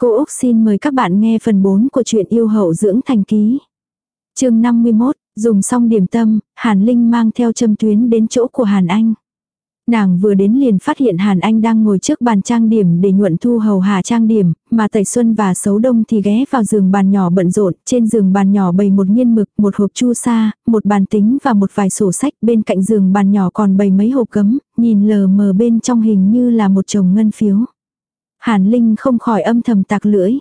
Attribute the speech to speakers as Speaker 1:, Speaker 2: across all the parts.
Speaker 1: Cô Úc xin mời các bạn nghe phần 4 của truyện yêu hậu dưỡng thành ký. chương 51, dùng xong điểm tâm, Hàn Linh mang theo châm tuyến đến chỗ của Hàn Anh. Nàng vừa đến liền phát hiện Hàn Anh đang ngồi trước bàn trang điểm để nhuận thu hầu hạ trang điểm, mà Tẩy Xuân và Sấu Đông thì ghé vào giường bàn nhỏ bận rộn, trên giường bàn nhỏ bày một nghiên mực, một hộp chu sa, một bàn tính và một vài sổ sách, bên cạnh giường bàn nhỏ còn bày mấy hộp cấm, nhìn lờ mờ bên trong hình như là một chồng ngân phiếu. Hàn Linh không khỏi âm thầm tạc lưỡi.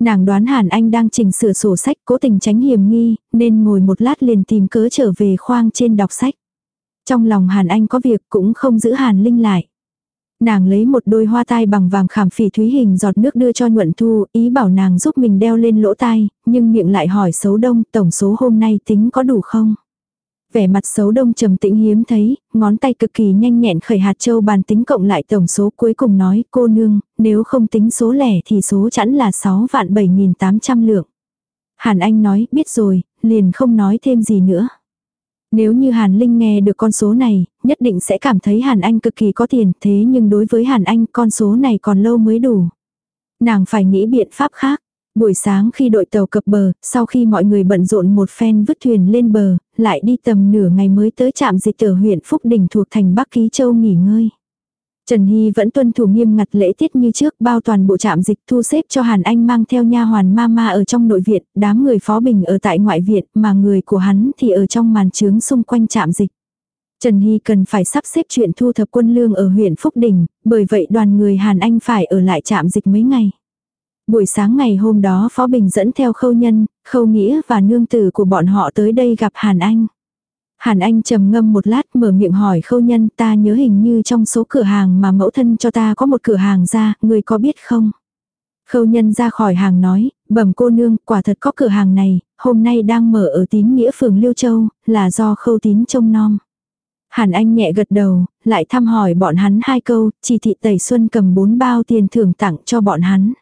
Speaker 1: Nàng đoán Hàn Anh đang chỉnh sửa sổ sách cố tình tránh hiểm nghi, nên ngồi một lát liền tìm cớ trở về khoang trên đọc sách. Trong lòng Hàn Anh có việc cũng không giữ Hàn Linh lại. Nàng lấy một đôi hoa tai bằng vàng khảm phỉ thúy hình giọt nước đưa cho nhuận thu, ý bảo nàng giúp mình đeo lên lỗ tai, nhưng miệng lại hỏi xấu đông tổng số hôm nay tính có đủ không? Vẻ mặt xấu đông trầm tĩnh hiếm thấy, ngón tay cực kỳ nhanh nhẹn khởi hạt châu bàn tính cộng lại tổng số cuối cùng nói cô nương, nếu không tính số lẻ thì số chẵn là 6 vạn 7.800 lượng. Hàn Anh nói, biết rồi, liền không nói thêm gì nữa. Nếu như Hàn Linh nghe được con số này, nhất định sẽ cảm thấy Hàn Anh cực kỳ có tiền, thế nhưng đối với Hàn Anh con số này còn lâu mới đủ. Nàng phải nghĩ biện pháp khác. Buổi sáng khi đội tàu cập bờ, sau khi mọi người bận rộn một phen vứt thuyền lên bờ, lại đi tầm nửa ngày mới tới trạm dịch ở huyện Phúc Đình thuộc thành Bắc Ký Châu nghỉ ngơi. Trần Hy vẫn tuân thủ nghiêm ngặt lễ tiết như trước, bao toàn bộ trạm dịch thu xếp cho Hàn Anh mang theo nha hoàn mama ở trong nội viện, đám người phó bình ở tại ngoại viện, mà người của hắn thì ở trong màn trướng xung quanh trạm dịch. Trần Hy cần phải sắp xếp chuyện thu thập quân lương ở huyện Phúc Đình, bởi vậy đoàn người Hàn Anh phải ở lại trạm dịch mấy ngày. Buổi sáng ngày hôm đó Phó Bình dẫn theo khâu nhân, khâu nghĩa và nương tử của bọn họ tới đây gặp Hàn Anh. Hàn Anh trầm ngâm một lát mở miệng hỏi khâu nhân ta nhớ hình như trong số cửa hàng mà mẫu thân cho ta có một cửa hàng ra, người có biết không? Khâu nhân ra khỏi hàng nói, bẩm cô nương, quả thật có cửa hàng này, hôm nay đang mở ở tín nghĩa phường Liêu Châu, là do khâu tín trông nom. Hàn Anh nhẹ gật đầu, lại thăm hỏi bọn hắn hai câu, chỉ thị Tẩy Xuân cầm bốn bao tiền thưởng tặng cho bọn hắn.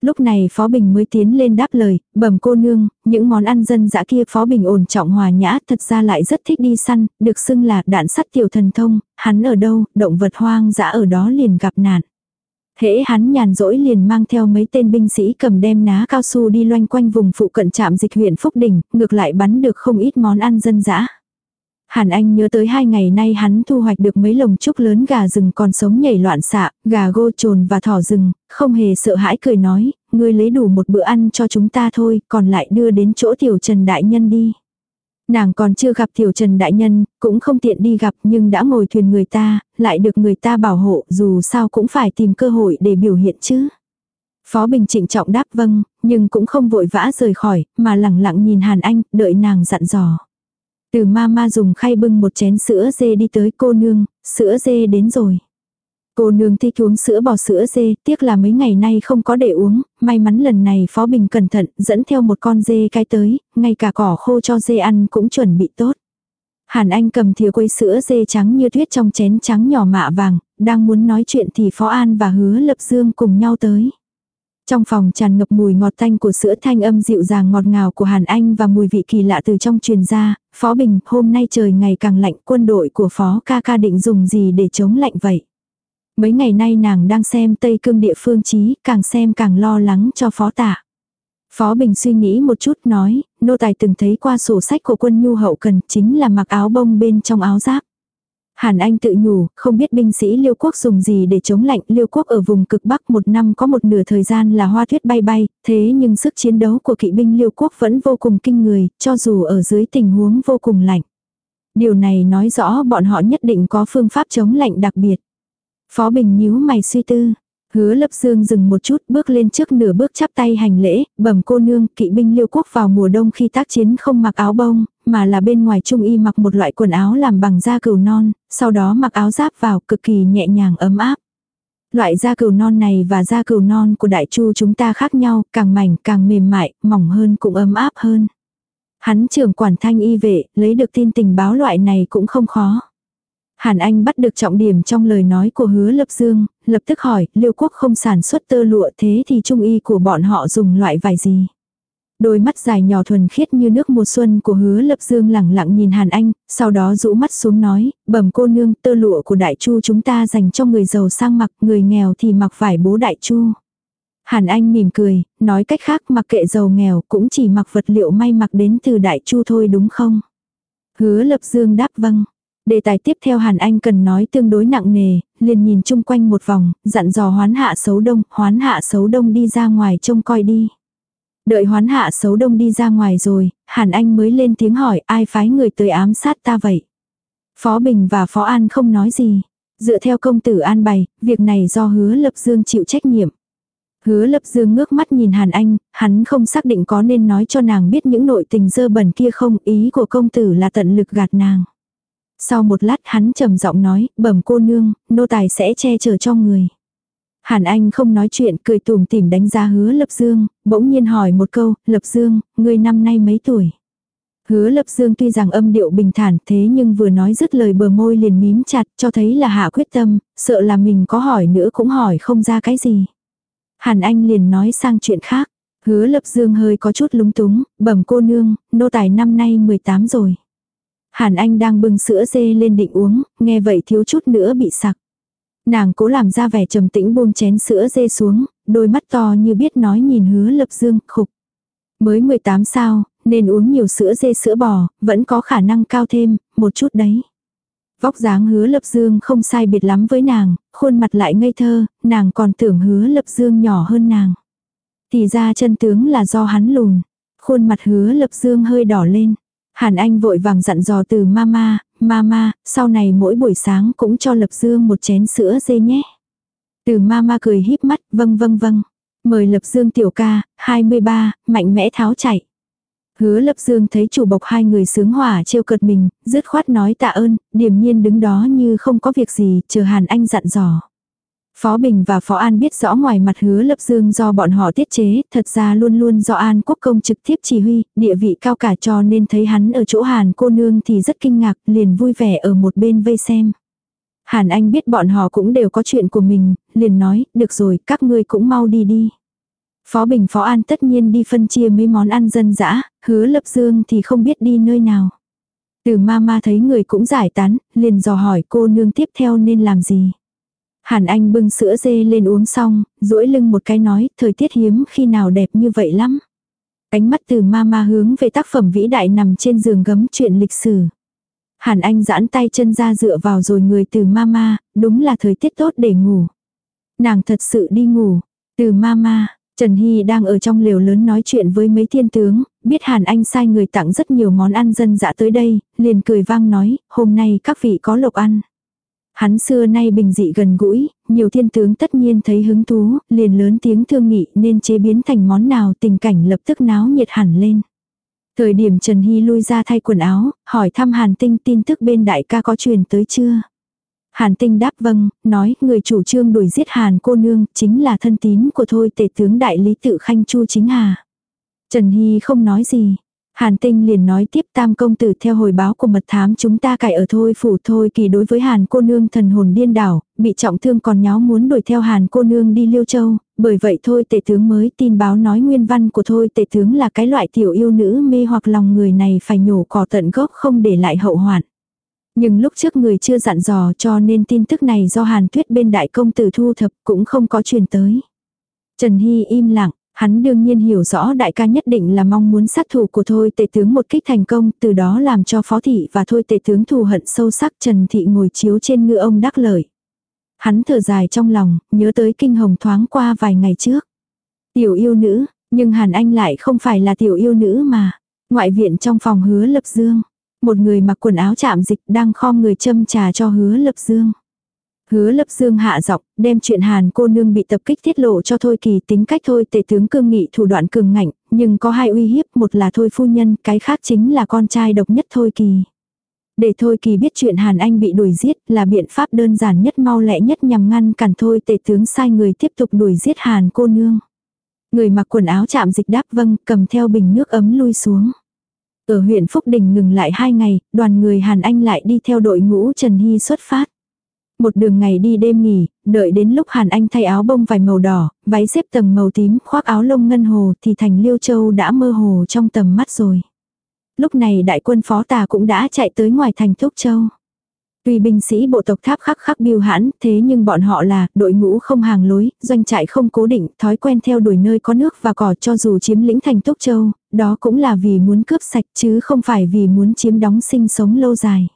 Speaker 1: Lúc này Phó Bình mới tiến lên đáp lời, bẩm cô nương, những món ăn dân dã kia Phó Bình ổn trọng hòa nhã thật ra lại rất thích đi săn, được xưng là đạn sắt tiểu thần thông, hắn ở đâu, động vật hoang dã ở đó liền gặp nạn. Hễ hắn nhàn rỗi liền mang theo mấy tên binh sĩ cầm đem ná cao su đi loanh quanh vùng phụ cận trạm dịch huyện Phúc Đình, ngược lại bắn được không ít món ăn dân dã. Hàn Anh nhớ tới hai ngày nay hắn thu hoạch được mấy lồng trúc lớn gà rừng còn sống nhảy loạn xạ, gà gô trồn và thỏ rừng, không hề sợ hãi cười nói, ngươi lấy đủ một bữa ăn cho chúng ta thôi, còn lại đưa đến chỗ tiểu Trần Đại Nhân đi. Nàng còn chưa gặp tiểu Trần Đại Nhân, cũng không tiện đi gặp nhưng đã ngồi thuyền người ta, lại được người ta bảo hộ dù sao cũng phải tìm cơ hội để biểu hiện chứ. Phó Bình trịnh trọng đáp vâng, nhưng cũng không vội vã rời khỏi, mà lặng lặng nhìn Hàn Anh, đợi nàng dặn dò. Từ ma ma dùng khay bưng một chén sữa dê đi tới cô nương, sữa dê đến rồi. Cô nương thích uống sữa bò sữa dê, tiếc là mấy ngày nay không có để uống, may mắn lần này Phó Bình cẩn thận, dẫn theo một con dê cái tới, ngay cả cỏ khô cho dê ăn cũng chuẩn bị tốt. Hàn Anh cầm thìa quấy sữa dê trắng như tuyết trong chén trắng nhỏ mạ vàng, đang muốn nói chuyện thì Phó An và Hứa Lập Dương cùng nhau tới. Trong phòng tràn ngập mùi ngọt tanh của sữa thanh âm dịu dàng ngọt ngào của Hàn Anh và mùi vị kỳ lạ từ trong truyền ra, Phó Bình, hôm nay trời ngày càng lạnh, quân đội của Phó ca ca định dùng gì để chống lạnh vậy? Mấy ngày nay nàng đang xem Tây Cương địa phương chí, càng xem càng lo lắng cho Phó tạ. Phó Bình suy nghĩ một chút nói, nô tài từng thấy qua sổ sách của quân nhu hậu cần chính là mặc áo bông bên trong áo giáp. Hàn Anh tự nhủ, không biết binh sĩ liêu quốc dùng gì để chống lạnh, liêu quốc ở vùng cực bắc một năm có một nửa thời gian là hoa tuyết bay bay, thế nhưng sức chiến đấu của kỵ binh liêu quốc vẫn vô cùng kinh người, cho dù ở dưới tình huống vô cùng lạnh. Điều này nói rõ bọn họ nhất định có phương pháp chống lạnh đặc biệt. Phó Bình nhíu mày suy tư, Hứa lập dương dừng một chút bước lên trước nửa bước chắp tay hành lễ, bẩm cô nương, kỵ binh liêu quốc vào mùa đông khi tác chiến không mặc áo bông, mà là bên ngoài trung y mặc một loại quần áo làm bằng da cừu non, sau đó mặc áo giáp vào cực kỳ nhẹ nhàng ấm áp. Loại da cừu non này và da cừu non của đại chu chúng ta khác nhau, càng mảnh càng mềm mại, mỏng hơn cũng ấm áp hơn. Hắn trưởng quản thanh y vệ, lấy được tin tình báo loại này cũng không khó. Hàn Anh bắt được trọng điểm trong lời nói của hứa lập dương, lập tức hỏi, liêu quốc không sản xuất tơ lụa thế thì trung y của bọn họ dùng loại vải gì? Đôi mắt dài nhỏ thuần khiết như nước mùa xuân của hứa lập dương lẳng lặng nhìn Hàn Anh, sau đó rũ mắt xuống nói, bẩm cô nương tơ lụa của đại chu chúng ta dành cho người giàu sang mặc, người nghèo thì mặc vải bố đại chu. Hàn Anh mỉm cười, nói cách khác mặc kệ giàu nghèo cũng chỉ mặc vật liệu may mặc đến từ Đại Chu thôi đúng không? Hứa lập dương đáp vâng. Đề tài tiếp theo Hàn Anh cần nói tương đối nặng nề, liền nhìn chung quanh một vòng, dặn dò hoán hạ xấu đông, hoán hạ xấu đông đi ra ngoài trông coi đi. Đợi hoán hạ xấu đông đi ra ngoài rồi, Hàn Anh mới lên tiếng hỏi ai phái người tới ám sát ta vậy. Phó Bình và Phó An không nói gì. Dựa theo công tử an bày, việc này do hứa lập dương chịu trách nhiệm. Hứa lập dương ngước mắt nhìn Hàn Anh, hắn không xác định có nên nói cho nàng biết những nội tình dơ bẩn kia không, ý của công tử là tận lực gạt nàng. Sau một lát hắn trầm giọng nói, bẩm cô nương, nô tài sẽ che chở cho người. Hàn Anh không nói chuyện, cười tủm tỉm đánh giá hứa Lập Dương, bỗng nhiên hỏi một câu, Lập Dương, người năm nay mấy tuổi? Hứa Lập Dương tuy rằng âm điệu bình thản thế nhưng vừa nói dứt lời bờ môi liền mím chặt cho thấy là hạ quyết tâm, sợ là mình có hỏi nữa cũng hỏi không ra cái gì. Hàn Anh liền nói sang chuyện khác. Hứa Lập Dương hơi có chút lúng túng, bẩm cô nương, nô tài năm nay 18 rồi. Hàn Anh đang bưng sữa dê lên định uống, nghe vậy thiếu chút nữa bị sặc. Nàng cố làm ra vẻ trầm tĩnh buông chén sữa dê xuống, đôi mắt to như biết nói nhìn hứa lập dương, khục. Mới 18 sao, nên uống nhiều sữa dê sữa bò, vẫn có khả năng cao thêm, một chút đấy. Vóc dáng hứa lập dương không sai biệt lắm với nàng, khuôn mặt lại ngây thơ, nàng còn tưởng hứa lập dương nhỏ hơn nàng. Thì ra chân tướng là do hắn lùn. Khuôn mặt hứa lập dương hơi đỏ lên. Hàn Anh vội vàng dặn dò từ mama, mama, sau này mỗi buổi sáng cũng cho Lập Dương một chén sữa dê nhé. Từ mama cười híp mắt, vâng vâng vâng. Mời Lập Dương tiểu ca, 23, mạnh mẽ tháo chạy. Hứa Lập Dương thấy chủ bộc hai người sướng hỏa trêu cợt mình, dứt khoát nói tạ ơn, điềm nhiên đứng đó như không có việc gì, chờ Hàn Anh dặn dò. Phó Bình và Phó An biết rõ ngoài mặt hứa lập dương do bọn họ tiết chế, thật ra luôn luôn do An Quốc Công trực tiếp chỉ huy, địa vị cao cả cho nên thấy hắn ở chỗ Hàn cô nương thì rất kinh ngạc, liền vui vẻ ở một bên vây xem. Hàn Anh biết bọn họ cũng đều có chuyện của mình, liền nói, được rồi, các ngươi cũng mau đi đi. Phó Bình Phó An tất nhiên đi phân chia mấy món ăn dân dã, hứa lập dương thì không biết đi nơi nào. Từ ma ma thấy người cũng giải tán, liền dò hỏi cô nương tiếp theo nên làm gì. Hàn Anh bưng sữa dê lên uống xong, duỗi lưng một cái nói, thời tiết hiếm khi nào đẹp như vậy lắm. Ánh mắt từ Mama hướng về tác phẩm vĩ đại nằm trên giường gấm chuyện lịch sử. Hàn Anh giãn tay chân ra dựa vào rồi người từ Mama. đúng là thời tiết tốt để ngủ. Nàng thật sự đi ngủ. Từ Mama, Trần Hy đang ở trong lều lớn nói chuyện với mấy thiên tướng, biết Hàn Anh sai người tặng rất nhiều món ăn dân dã tới đây, liền cười vang nói, hôm nay các vị có lộc ăn. Hắn xưa nay bình dị gần gũi, nhiều thiên tướng tất nhiên thấy hứng thú, liền lớn tiếng thương nghị nên chế biến thành món nào tình cảnh lập tức náo nhiệt hẳn lên. Thời điểm Trần Hy lui ra thay quần áo, hỏi thăm Hàn Tinh tin tức bên đại ca có truyền tới chưa. Hàn Tinh đáp vâng, nói người chủ trương đuổi giết Hàn cô nương chính là thân tín của thôi tể tướng đại lý tự khanh chu chính hà. Trần Hy không nói gì, Hàn Tinh liền nói tiếp tam công tử theo hồi báo của mật thám chúng ta cải ở thôi phủ thôi kỳ đối với Hàn cô nương thần hồn điên đảo, bị trọng thương còn nháo muốn đuổi theo Hàn cô nương đi Liêu Châu, bởi vậy thôi tể tướng mới tin báo nói nguyên văn của thôi tể tướng là cái loại tiểu yêu nữ mê hoặc lòng người này phải nhổ cỏ tận gốc không để lại hậu hoạn. Nhưng lúc trước người chưa dặn dò cho nên tin tức này do Hàn Tuyết bên đại công tử thu thập cũng không có truyền tới. Trần Hy im lặng, Hắn đương nhiên hiểu rõ đại ca nhất định là mong muốn sát thủ của thôi tể tướng một kích thành công, từ đó làm cho phó thị và thôi tể tướng thù hận sâu sắc Trần Thị ngồi chiếu trên ngựa ông đắc lợi. Hắn thở dài trong lòng, nhớ tới kinh hồng thoáng qua vài ngày trước. Tiểu yêu nữ, nhưng Hàn Anh lại không phải là tiểu yêu nữ mà. Ngoại viện trong phòng hứa lập dương. Một người mặc quần áo chạm dịch đang khom người châm trà cho hứa lập dương. Hứa lập dương hạ giọng đem chuyện hàn cô nương bị tập kích tiết lộ cho thôi kỳ tính cách thôi tể tướng cương nghị thủ đoạn cường ngạnh, nhưng có hai uy hiếp, một là thôi phu nhân, cái khác chính là con trai độc nhất thôi kỳ. Để thôi kỳ biết chuyện hàn anh bị đuổi giết là biện pháp đơn giản nhất mau lẹ nhất nhằm ngăn cản thôi tể tướng sai người tiếp tục đuổi giết hàn cô nương. Người mặc quần áo chạm dịch đáp vâng, cầm theo bình nước ấm lui xuống. Ở huyện Phúc Đình ngừng lại hai ngày, đoàn người Hàn Anh lại đi theo đội ngũ Trần Hy xuất phát. Một đường ngày đi đêm nghỉ, đợi đến lúc Hàn Anh thay áo bông vải màu đỏ, váy xếp tầng màu tím, khoác áo lông ngân hồ thì thành Liêu Châu đã mơ hồ trong tầm mắt rồi. Lúc này đại quân phó tà cũng đã chạy tới ngoài thành Thúc Châu. Tuy binh sĩ bộ tộc tháp khắc khắc biêu hãn, thế nhưng bọn họ là đội ngũ không hàng lối, doanh trại không cố định, thói quen theo đuổi nơi có nước và cỏ cho dù chiếm lĩnh thành Túc Châu, đó cũng là vì muốn cướp sạch chứ không phải vì muốn chiếm đóng sinh sống lâu dài.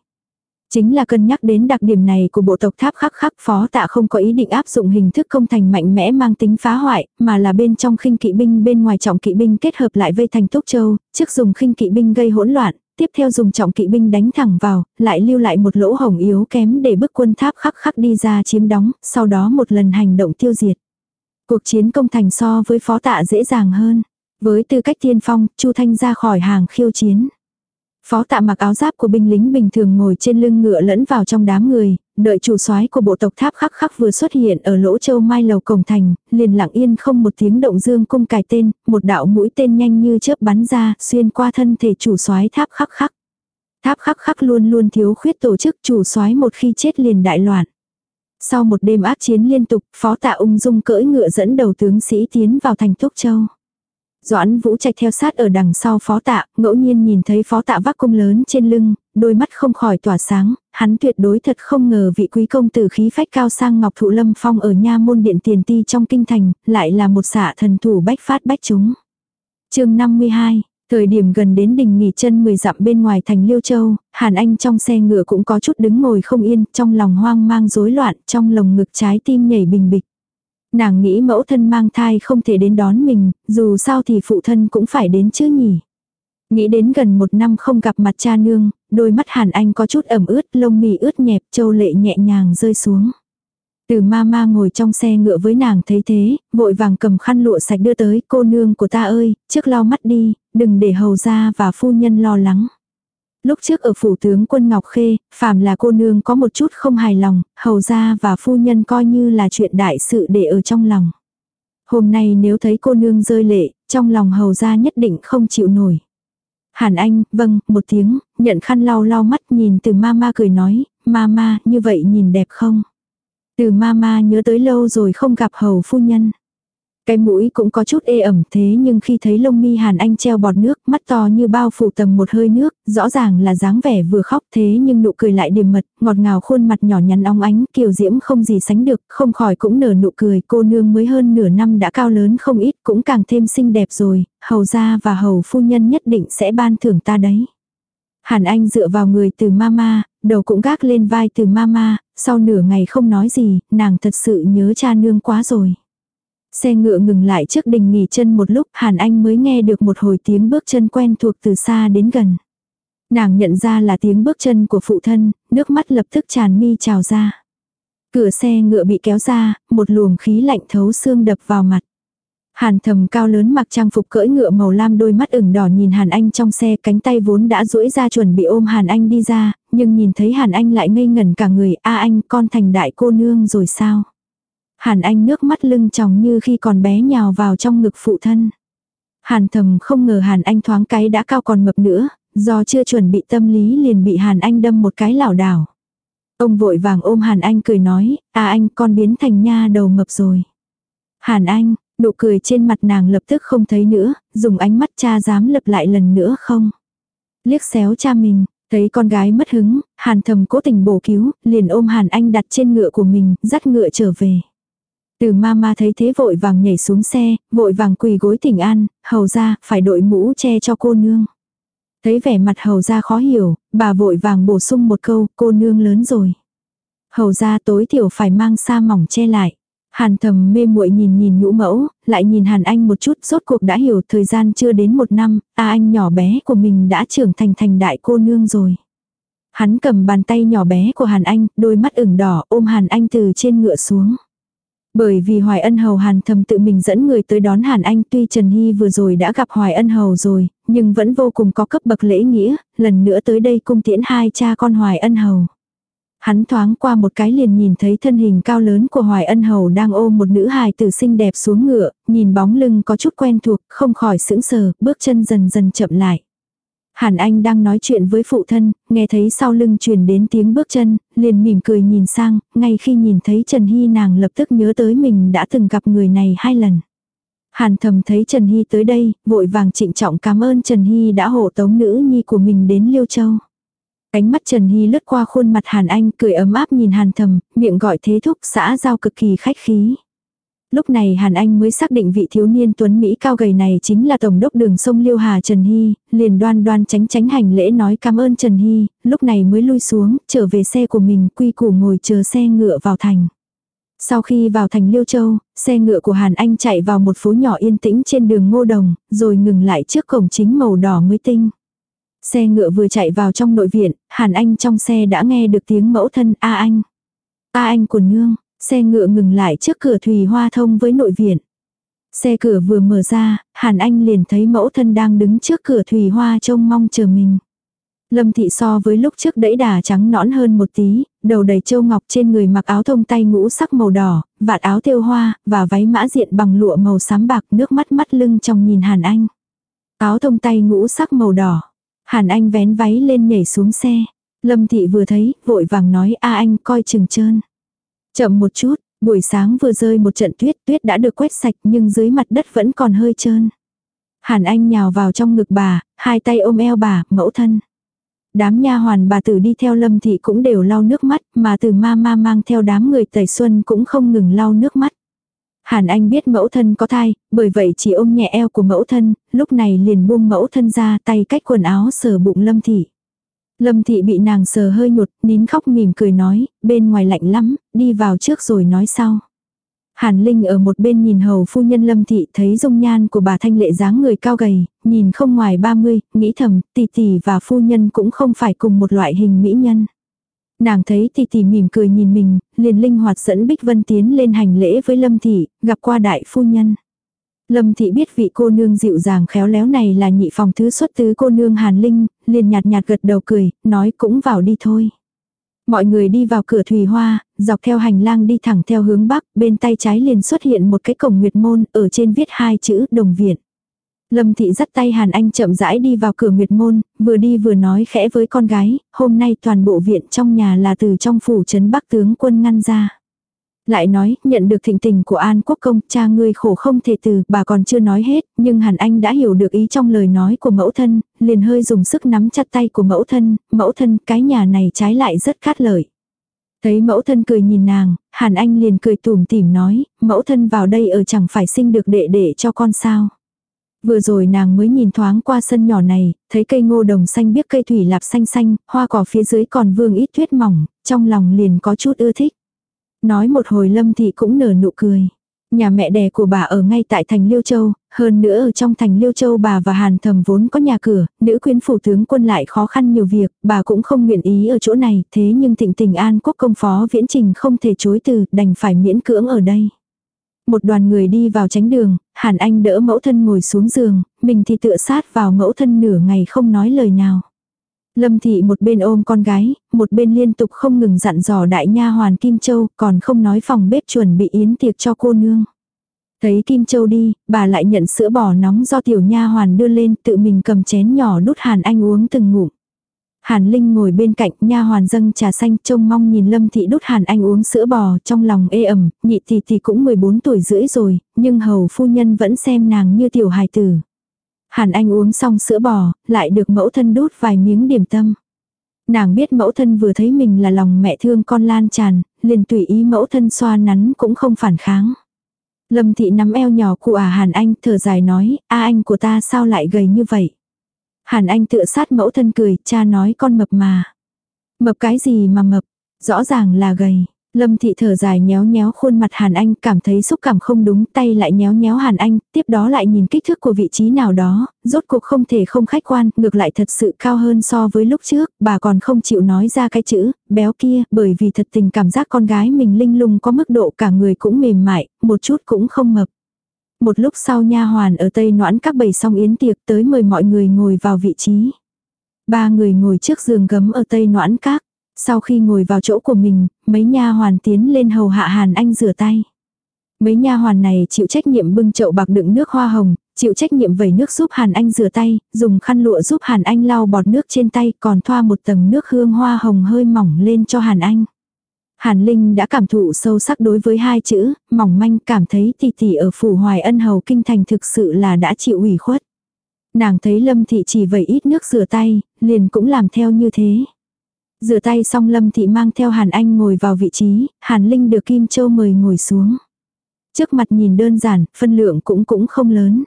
Speaker 1: Chính là cân nhắc đến đặc điểm này của bộ tộc tháp khắc khắc phó tạ không có ý định áp dụng hình thức công thành mạnh mẽ mang tính phá hoại, mà là bên trong khinh kỵ binh bên ngoài trọng kỵ binh kết hợp lại vây thành Túc Châu, trước dùng khinh kỵ binh gây hỗn loạn, tiếp theo dùng trọng kỵ binh đánh thẳng vào, lại lưu lại một lỗ hổng yếu kém để bức quân tháp khắc khắc đi ra chiếm đóng, sau đó một lần hành động tiêu diệt. Cuộc chiến công thành so với phó tạ dễ dàng hơn. Với tư cách tiên phong, Chu Thanh ra khỏi hàng khiêu chiến. Phó tạ mặc áo giáp của binh lính bình thường ngồi trên lưng ngựa lẫn vào trong đám người, đợi chủ soái của bộ tộc tháp khắc khắc vừa xuất hiện ở lỗ châu mai lầu cổng thành, liền lặng yên không một tiếng động dương cung cài tên, một đạo mũi tên nhanh như chớp bắn ra, xuyên qua thân thể chủ soái tháp khắc khắc. Tháp khắc khắc luôn luôn thiếu khuyết tổ chức chủ soái một khi chết liền đại loạn. Sau một đêm ác chiến liên tục, phó tạ ung dung cưỡi ngựa dẫn đầu tướng sĩ tiến vào thành Thúc Châu. Doãn Vũ Trạch theo sát ở đằng sau phó tạ, ngẫu nhiên nhìn thấy phó tạ vác cung lớn trên lưng, đôi mắt không khỏi tỏa sáng, hắn tuyệt đối thật không ngờ vị quý công tử khí phách cao sang Ngọc Thụ Lâm Phong ở nha môn điện tiền ti trong kinh thành, lại là một xạ thần thủ bách phát bách chúng. chương 52 Thời điểm gần đến đỉnh nghỉ chân 10 dặm bên ngoài thành Liêu Châu, Hàn Anh trong xe ngựa cũng có chút đứng ngồi không yên, trong lòng hoang mang rối loạn, trong lồng ngực trái tim nhảy bình bịch. Nàng nghĩ mẫu thân mang thai không thể đến đón mình, dù sao thì phụ thân cũng phải đến chứ nhỉ. Nghĩ đến gần một năm không gặp mặt cha nương, đôi mắt Hàn Anh có chút ẩm ướt, lông mì ướt nhẹp, châu lệ nhẹ nhàng rơi xuống. Từ ma ma ngồi trong xe ngựa với nàng thấy thế, vội vàng cầm khăn lụa sạch đưa tới, cô nương của ta ơi, trước lau mắt đi, đừng để hầu ra và phu nhân lo lắng. Lúc trước ở phủ tướng quân Ngọc Khê, phàm là cô nương có một chút không hài lòng, hầu gia và phu nhân coi như là chuyện đại sự để ở trong lòng. Hôm nay nếu thấy cô nương rơi lệ, trong lòng hầu gia nhất định không chịu nổi. Hàn Anh, vâng, một tiếng, nhận khăn lau lau mắt nhìn từ mama cười nói, mama, như vậy nhìn đẹp không? Từ mama nhớ tới lâu rồi không gặp hầu phu nhân. Cái mũi cũng có chút ê ẩm thế nhưng khi thấy lông mi Hàn Anh treo bọt nước, mắt to như bao phủ tầng một hơi nước, rõ ràng là dáng vẻ vừa khóc thế nhưng nụ cười lại điềm mật, ngọt ngào khuôn mặt nhỏ nhắn óng ánh, kiều diễm không gì sánh được, không khỏi cũng nở nụ cười, cô nương mới hơn nửa năm đã cao lớn không ít, cũng càng thêm xinh đẹp rồi, hầu gia và hầu phu nhân nhất định sẽ ban thưởng ta đấy. Hàn Anh dựa vào người từ mama, đầu cũng gác lên vai từ mama, sau nửa ngày không nói gì, nàng thật sự nhớ cha nương quá rồi. Xe ngựa ngừng lại trước đình nghỉ chân một lúc Hàn Anh mới nghe được một hồi tiếng bước chân quen thuộc từ xa đến gần. Nàng nhận ra là tiếng bước chân của phụ thân, nước mắt lập tức tràn mi trào ra. Cửa xe ngựa bị kéo ra, một luồng khí lạnh thấu xương đập vào mặt. Hàn thầm cao lớn mặc trang phục cưỡi ngựa màu lam đôi mắt ửng đỏ nhìn Hàn Anh trong xe cánh tay vốn đã duỗi ra chuẩn bị ôm Hàn Anh đi ra, nhưng nhìn thấy Hàn Anh lại ngây ngẩn cả người, a anh con thành đại cô nương rồi sao? Hàn Anh nước mắt lưng tròng như khi còn bé nhào vào trong ngực phụ thân. Hàn thầm không ngờ Hàn Anh thoáng cái đã cao còn mập nữa, do chưa chuẩn bị tâm lý liền bị Hàn Anh đâm một cái lảo đảo. Ông vội vàng ôm Hàn Anh cười nói, à anh con biến thành nha đầu mập rồi. Hàn Anh, nụ cười trên mặt nàng lập tức không thấy nữa, dùng ánh mắt cha dám lập lại lần nữa không. Liếc xéo cha mình, thấy con gái mất hứng, Hàn thầm cố tình bổ cứu, liền ôm Hàn Anh đặt trên ngựa của mình, dắt ngựa trở về. Từ mama thấy thế vội vàng nhảy xuống xe, vội vàng quỳ gối tỉnh an, hầu ra, phải đội mũ che cho cô nương. Thấy vẻ mặt hầu ra khó hiểu, bà vội vàng bổ sung một câu, cô nương lớn rồi. Hầu ra tối thiểu phải mang sa mỏng che lại. Hàn thầm mê muội nhìn nhìn nhũ mẫu, lại nhìn Hàn Anh một chút, rốt cuộc đã hiểu thời gian chưa đến một năm, ta anh nhỏ bé của mình đã trưởng thành thành đại cô nương rồi. Hắn cầm bàn tay nhỏ bé của Hàn Anh, đôi mắt ửng đỏ ôm Hàn Anh từ trên ngựa xuống. Bởi vì Hoài Ân Hầu Hàn thầm tự mình dẫn người tới đón Hàn Anh tuy Trần Hy vừa rồi đã gặp Hoài Ân Hầu rồi, nhưng vẫn vô cùng có cấp bậc lễ nghĩa, lần nữa tới đây cung tiễn hai cha con Hoài Ân Hầu. Hắn thoáng qua một cái liền nhìn thấy thân hình cao lớn của Hoài Ân Hầu đang ôm một nữ hài tử xinh đẹp xuống ngựa, nhìn bóng lưng có chút quen thuộc, không khỏi sững sờ, bước chân dần dần chậm lại. Hàn Anh đang nói chuyện với phụ thân, nghe thấy sau lưng truyền đến tiếng bước chân, liền mỉm cười nhìn sang, ngay khi nhìn thấy Trần Hy nàng lập tức nhớ tới mình đã từng gặp người này hai lần. Hàn thầm thấy Trần Hy tới đây, vội vàng trịnh trọng cảm ơn Trần Hy đã hộ tống nữ nhi của mình đến Liêu Châu. Cánh mắt Trần Hy lướt qua khuôn mặt Hàn Anh cười ấm áp nhìn Hàn thầm, miệng gọi thế thúc xã giao cực kỳ khách khí. Lúc này Hàn Anh mới xác định vị thiếu niên tuấn Mỹ cao gầy này chính là Tổng đốc đường sông Liêu Hà Trần Hy, liền đoan đoan tránh tránh hành lễ nói cảm ơn Trần Hy, lúc này mới lui xuống, trở về xe của mình quy củ ngồi chờ xe ngựa vào thành. Sau khi vào thành Liêu Châu, xe ngựa của Hàn Anh chạy vào một phố nhỏ yên tĩnh trên đường Ngô Đồng, rồi ngừng lại trước cổng chính màu đỏ mới tinh. Xe ngựa vừa chạy vào trong nội viện, Hàn Anh trong xe đã nghe được tiếng mẫu thân A Anh. A Anh của nương, xe ngựa ngừng lại trước cửa thùy hoa thông với nội viện. Xe cửa vừa mở ra, Hàn Anh liền thấy mẫu thân đang đứng trước cửa thùy hoa trông mong chờ mình. Lâm thị so với lúc trước đẫy đà trắng nõn hơn một tí, đầu đầy châu ngọc trên người mặc áo thông tay ngũ sắc màu đỏ, vạt áo thêu hoa, và váy mã diện bằng lụa màu xám bạc nước mắt mắt lưng trong nhìn Hàn Anh. Áo thông tay ngũ sắc màu đỏ. Hàn Anh vén váy lên nhảy xuống xe. Lâm thị vừa thấy, vội vàng nói a anh coi chừng trơn. Chậm một chút, buổi sáng vừa rơi một trận tuyết, tuyết đã được quét sạch nhưng dưới mặt đất vẫn còn hơi trơn. Hàn Anh nhào vào trong ngực bà, hai tay ôm eo bà, mẫu thân. Đám nha hoàn bà tử đi theo lâm thị cũng đều lau nước mắt, mà từ ma ma mang theo đám người tẩy xuân cũng không ngừng lau nước mắt. Hàn Anh biết mẫu thân có thai, bởi vậy chỉ ôm nhẹ eo của mẫu thân, lúc này liền buông mẫu thân ra tay cách quần áo sờ bụng lâm thị. Lâm thị bị nàng sờ hơi nhột, nín khóc mỉm cười nói, bên ngoài lạnh lắm, đi vào trước rồi nói sau. Hàn Linh ở một bên nhìn hầu phu nhân Lâm Thị thấy dung nhan của bà thanh lệ dáng người cao gầy, nhìn không ngoài 30, nghĩ thầm, tỷ tỷ và phu nhân cũng không phải cùng một loại hình mỹ nhân. Nàng thấy tỷ tỷ mỉm cười nhìn mình, liền linh hoạt dẫn Bích Vân tiến lên hành lễ với Lâm Thị, gặp qua đại phu nhân. Lâm Thị biết vị cô nương dịu dàng khéo léo này là nhị phòng thứ xuất tứ cô nương Hàn Linh, liền nhạt nhạt gật đầu cười, nói cũng vào đi thôi. Mọi người đi vào cửa thủy hoa, dọc theo hành lang đi thẳng theo hướng bắc, bên tay trái liền xuất hiện một cái cổng nguyệt môn, ở trên viết hai chữ đồng viện. Lâm thị dắt tay Hàn Anh chậm rãi đi vào cửa nguyệt môn, vừa đi vừa nói khẽ với con gái, hôm nay toàn bộ viện trong nhà là từ trong phủ trấn bắc tướng quân ngăn ra. Lại nói, nhận được thịnh tình của An Quốc Công, cha ngươi khổ không thể từ, bà còn chưa nói hết, nhưng Hàn Anh đã hiểu được ý trong lời nói của mẫu thân, liền hơi dùng sức nắm chặt tay của mẫu thân, mẫu thân, cái nhà này trái lại rất khát lợi. Thấy mẫu thân cười nhìn nàng, Hàn Anh liền cười tủm tỉm nói, mẫu thân vào đây ở chẳng phải sinh được đệ đệ cho con sao. Vừa rồi nàng mới nhìn thoáng qua sân nhỏ này, thấy cây ngô đồng xanh biếc cây thủy lạp xanh xanh, hoa cỏ phía dưới còn vương ít tuyết mỏng, trong lòng liền có chút ưa thích. Nói một hồi lâm thị cũng nở nụ cười. Nhà mẹ đẻ của bà ở ngay tại thành Liêu Châu, hơn nữa ở trong thành Liêu Châu bà và Hàn Thầm vốn có nhà cửa, nữ quyến phủ tướng quân lại khó khăn nhiều việc, bà cũng không nguyện ý ở chỗ này, thế nhưng thịnh tình an quốc công phó viễn trình không thể chối từ, đành phải miễn cưỡng ở đây. Một đoàn người đi vào tránh đường, Hàn Anh đỡ mẫu thân ngồi xuống giường, mình thì tựa sát vào mẫu thân nửa ngày không nói lời nào. Lâm thị một bên ôm con gái, một bên liên tục không ngừng dặn dò đại nha hoàn Kim Châu, còn không nói phòng bếp chuẩn bị yến tiệc cho cô nương. Thấy Kim Châu đi, bà lại nhận sữa bò nóng do tiểu nha hoàn đưa lên, tự mình cầm chén nhỏ đút Hàn Anh uống từng ngụm. Hàn Linh ngồi bên cạnh, nha hoàn dâng trà xanh, trông mong nhìn Lâm thị đút Hàn Anh uống sữa bò, trong lòng ê ẩm, nhị thì thì cũng 14 tuổi rưỡi rồi, nhưng hầu phu nhân vẫn xem nàng như tiểu hài tử. Hàn Anh uống xong sữa bò, lại được mẫu thân đút vài miếng điểm tâm. Nàng biết mẫu thân vừa thấy mình là lòng mẹ thương con lan tràn, liền tùy ý mẫu thân xoa nắn cũng không phản kháng. Lâm thị nắm eo nhỏ của à Hàn Anh thở dài nói, a anh của ta sao lại gầy như vậy. Hàn Anh tựa sát mẫu thân cười, cha nói con mập mà. Mập cái gì mà mập, rõ ràng là gầy. Lâm thị thở dài nhéo nhéo khuôn mặt Hàn Anh cảm thấy xúc cảm không đúng tay lại nhéo nhéo Hàn Anh, tiếp đó lại nhìn kích thước của vị trí nào đó, rốt cuộc không thể không khách quan, ngược lại thật sự cao hơn so với lúc trước, bà còn không chịu nói ra cái chữ, béo kia, bởi vì thật tình cảm giác con gái mình linh lung có mức độ cả người cũng mềm mại, một chút cũng không mập. Một lúc sau nha hoàn ở tây noãn các bầy xong yến tiệc tới mời mọi người ngồi vào vị trí. Ba người ngồi trước giường gấm ở tây noãn các. Sau khi ngồi vào chỗ của mình, mấy nha hoàn tiến lên hầu hạ Hàn Anh rửa tay. Mấy nha hoàn này chịu trách nhiệm bưng chậu bạc đựng nước hoa hồng, chịu trách nhiệm vẩy nước giúp Hàn Anh rửa tay, dùng khăn lụa giúp Hàn Anh lau bọt nước trên tay, còn thoa một tầng nước hương hoa hồng hơi mỏng lên cho Hàn Anh. Hàn Linh đã cảm thụ sâu sắc đối với hai chữ, mỏng manh cảm thấy tỷ tỷ ở phủ hoài ân hầu kinh thành thực sự là đã chịu ủy khuất. Nàng thấy Lâm Thị chỉ vẩy ít nước rửa tay, liền cũng làm theo như thế. Rửa tay xong Lâm Thị mang theo Hàn Anh ngồi vào vị trí, Hàn Linh được Kim Châu mời ngồi xuống. Trước mặt nhìn đơn giản, phân lượng cũng cũng không lớn.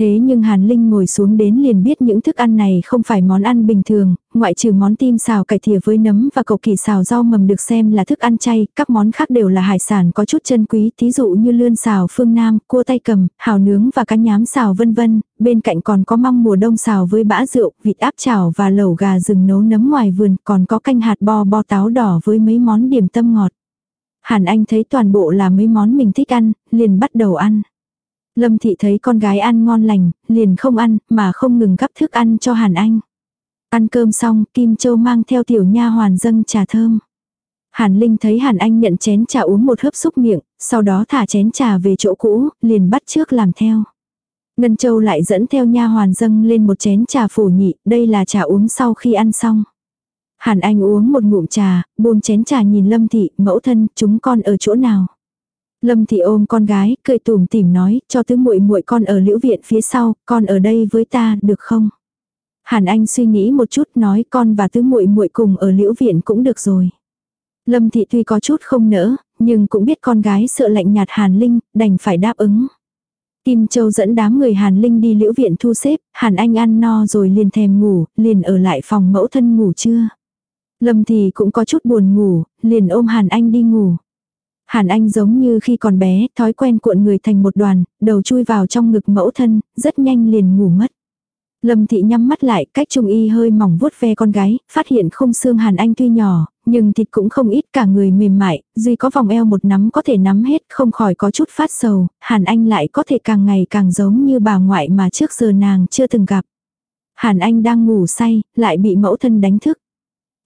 Speaker 1: Thế nhưng Hàn Linh ngồi xuống đến liền biết những thức ăn này không phải món ăn bình thường, ngoại trừ món tim xào cải thìa với nấm và cầu kỳ xào rau mầm được xem là thức ăn chay, các món khác đều là hải sản có chút chân quý, thí dụ như lươn xào phương Nam, cua tay cầm, hào nướng và cá nhám xào vân vân, bên cạnh còn có măng mùa đông xào với bã rượu, vịt áp chảo và lẩu gà rừng nấu nấm ngoài vườn, còn có canh hạt bo bo táo đỏ với mấy món điểm tâm ngọt. Hàn Anh thấy toàn bộ là mấy món mình thích ăn, liền bắt đầu ăn. Lâm Thị thấy con gái ăn ngon lành, liền không ăn, mà không ngừng gắp thức ăn cho Hàn Anh. Ăn cơm xong, Kim Châu mang theo tiểu nha hoàn dâng trà thơm. Hàn Linh thấy Hàn Anh nhận chén trà uống một hớp xúc miệng, sau đó thả chén trà về chỗ cũ, liền bắt trước làm theo. Ngân Châu lại dẫn theo nha hoàn dâng lên một chén trà phổ nhị, đây là trà uống sau khi ăn xong. Hàn Anh uống một ngụm trà, buông chén trà nhìn Lâm Thị, mẫu thân, chúng con ở chỗ nào. Lâm Thị ôm con gái, cười tủm tỉm nói, cho tứ muội muội con ở liễu viện phía sau, con ở đây với ta, được không? Hàn Anh suy nghĩ một chút nói con và tứ muội muội cùng ở liễu viện cũng được rồi. Lâm Thị tuy có chút không nỡ, nhưng cũng biết con gái sợ lạnh nhạt Hàn Linh, đành phải đáp ứng. Kim Châu dẫn đám người Hàn Linh đi liễu viện thu xếp, Hàn Anh ăn no rồi liền thèm ngủ, liền ở lại phòng mẫu thân ngủ trưa. Lâm thì cũng có chút buồn ngủ, liền ôm Hàn Anh đi ngủ. Hàn Anh giống như khi còn bé, thói quen cuộn người thành một đoàn, đầu chui vào trong ngực mẫu thân, rất nhanh liền ngủ mất. Lâm Thị nhắm mắt lại, cách trung y hơi mỏng vuốt ve con gái, phát hiện không xương Hàn Anh tuy nhỏ, nhưng thịt cũng không ít cả người mềm mại, duy có vòng eo một nắm có thể nắm hết, không khỏi có chút phát sầu, Hàn Anh lại có thể càng ngày càng giống như bà ngoại mà trước giờ nàng chưa từng gặp. Hàn Anh đang ngủ say, lại bị mẫu thân đánh thức.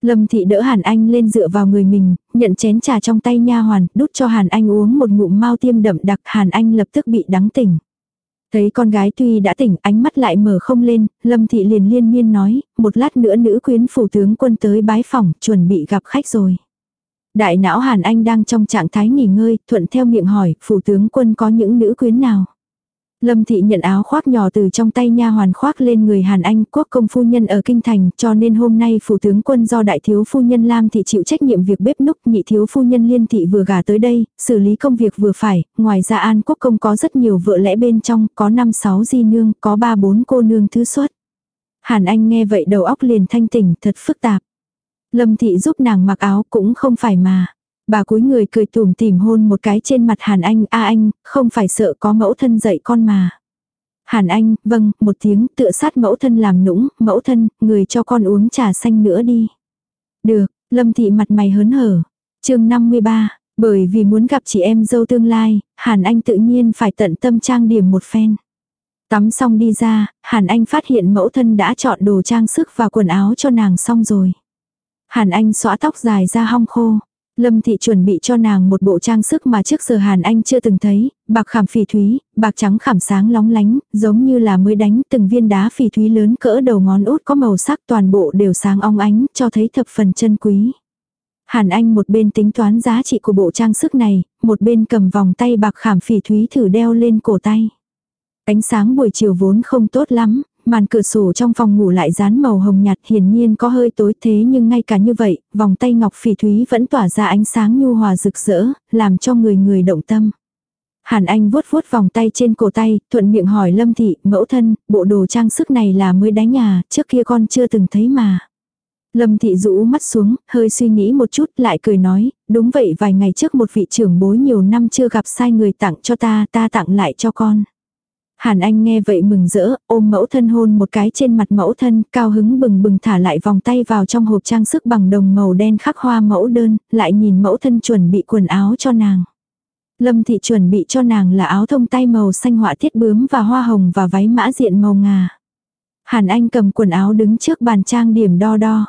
Speaker 1: Lâm thị đỡ Hàn Anh lên dựa vào người mình, nhận chén trà trong tay nha hoàn, đút cho Hàn Anh uống một ngụm mau tiêm đậm đặc, Hàn Anh lập tức bị đắng tỉnh. Thấy con gái tuy đã tỉnh, ánh mắt lại mở không lên, Lâm thị liền liên miên nói, một lát nữa nữ quyến phủ tướng quân tới bái phòng, chuẩn bị gặp khách rồi. Đại não Hàn Anh đang trong trạng thái nghỉ ngơi, thuận theo miệng hỏi, phủ tướng quân có những nữ quyến nào? Lâm thị nhận áo khoác nhỏ từ trong tay nha hoàn khoác lên người Hàn Anh quốc công phu nhân ở kinh thành cho nên hôm nay phủ tướng quân do đại thiếu phu nhân Lam thị chịu trách nhiệm việc bếp núc nhị thiếu phu nhân Liên thị vừa gả tới đây, xử lý công việc vừa phải, ngoài ra an quốc công có rất nhiều vợ lẽ bên trong, có năm sáu di nương, có ba bốn cô nương thứ xuất. Hàn Anh nghe vậy đầu óc liền thanh tỉnh thật phức tạp. Lâm thị giúp nàng mặc áo cũng không phải mà. Bà cúi người cười tủm tỉm hôn một cái trên mặt Hàn Anh, a anh, không phải sợ có mẫu thân dạy con mà. Hàn Anh, vâng, một tiếng tựa sát mẫu thân làm nũng, mẫu thân, người cho con uống trà xanh nữa đi. Được, Lâm Thị mặt mày hớn hở. chương 53, bởi vì muốn gặp chị em dâu tương lai, Hàn Anh tự nhiên phải tận tâm trang điểm một phen. Tắm xong đi ra, Hàn Anh phát hiện mẫu thân đã chọn đồ trang sức và quần áo cho nàng xong rồi. Hàn Anh xõa tóc dài ra hong khô. Lâm Thị chuẩn bị cho nàng một bộ trang sức mà trước giờ Hàn Anh chưa từng thấy, bạc khảm phỉ thúy, bạc trắng khảm sáng lóng lánh, giống như là mới đánh từng viên đá phỉ thúy lớn cỡ đầu ngón út có màu sắc toàn bộ đều sáng ong ánh, cho thấy thập phần chân quý. Hàn Anh một bên tính toán giá trị của bộ trang sức này, một bên cầm vòng tay bạc khảm phỉ thúy thử đeo lên cổ tay. Ánh sáng buổi chiều vốn không tốt lắm, màn cửa sổ trong phòng ngủ lại dán màu hồng nhạt hiển nhiên có hơi tối thế nhưng ngay cả như vậy, vòng tay ngọc phỉ thúy vẫn tỏa ra ánh sáng nhu hòa rực rỡ, làm cho người người động tâm. Hàn Anh vuốt vuốt vòng tay trên cổ tay, thuận miệng hỏi Lâm Thị, mẫu thân, bộ đồ trang sức này là mới đánh nhà trước kia con chưa từng thấy mà. Lâm Thị rũ mắt xuống, hơi suy nghĩ một chút, lại cười nói, đúng vậy vài ngày trước một vị trưởng bối nhiều năm chưa gặp sai người tặng cho ta, ta tặng lại cho con. Hàn Anh nghe vậy mừng rỡ, ôm mẫu thân hôn một cái trên mặt mẫu thân, cao hứng bừng bừng thả lại vòng tay vào trong hộp trang sức bằng đồng màu đen khắc hoa mẫu đơn, lại nhìn mẫu thân chuẩn bị quần áo cho nàng. Lâm thị chuẩn bị cho nàng là áo thông tay màu xanh họa thiết bướm và hoa hồng và váy mã diện màu ngà. Hàn Anh cầm quần áo đứng trước bàn trang điểm đo đo.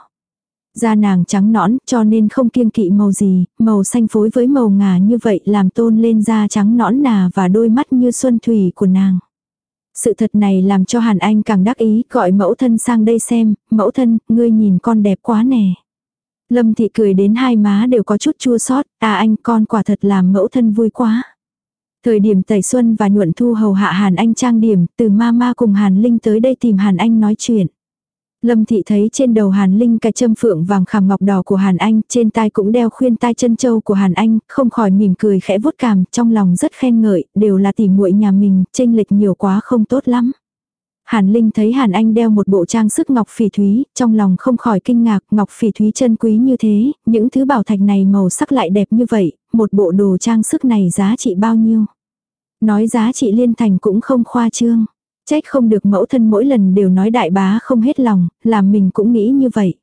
Speaker 1: Da nàng trắng nõn cho nên không kiêng kỵ màu gì, màu xanh phối với màu ngà như vậy làm tôn lên da trắng nõn nà và đôi mắt như xuân thủy của nàng. Sự thật này làm cho Hàn Anh càng đắc ý, gọi mẫu thân sang đây xem, mẫu thân, ngươi nhìn con đẹp quá nè. Lâm thị cười đến hai má đều có chút chua xót à anh con quả thật làm mẫu thân vui quá. Thời điểm tẩy xuân và nhuận thu hầu hạ Hàn Anh trang điểm, từ ma ma cùng Hàn Linh tới đây tìm Hàn Anh nói chuyện. Lâm Thị thấy trên đầu Hàn Linh cái châm phượng vàng khảm ngọc đỏ của Hàn Anh, trên tai cũng đeo khuyên tai chân châu của Hàn Anh, không khỏi mỉm cười khẽ vuốt cảm, trong lòng rất khen ngợi, đều là tỉ muội nhà mình, chênh lệch nhiều quá không tốt lắm. Hàn Linh thấy Hàn Anh đeo một bộ trang sức ngọc phỉ thúy, trong lòng không khỏi kinh ngạc, ngọc phỉ thúy chân quý như thế, những thứ bảo thạch này màu sắc lại đẹp như vậy, một bộ đồ trang sức này giá trị bao nhiêu. Nói giá trị liên thành cũng không khoa trương. Trách không được mẫu thân mỗi lần đều nói đại bá không hết lòng, làm mình cũng nghĩ như vậy.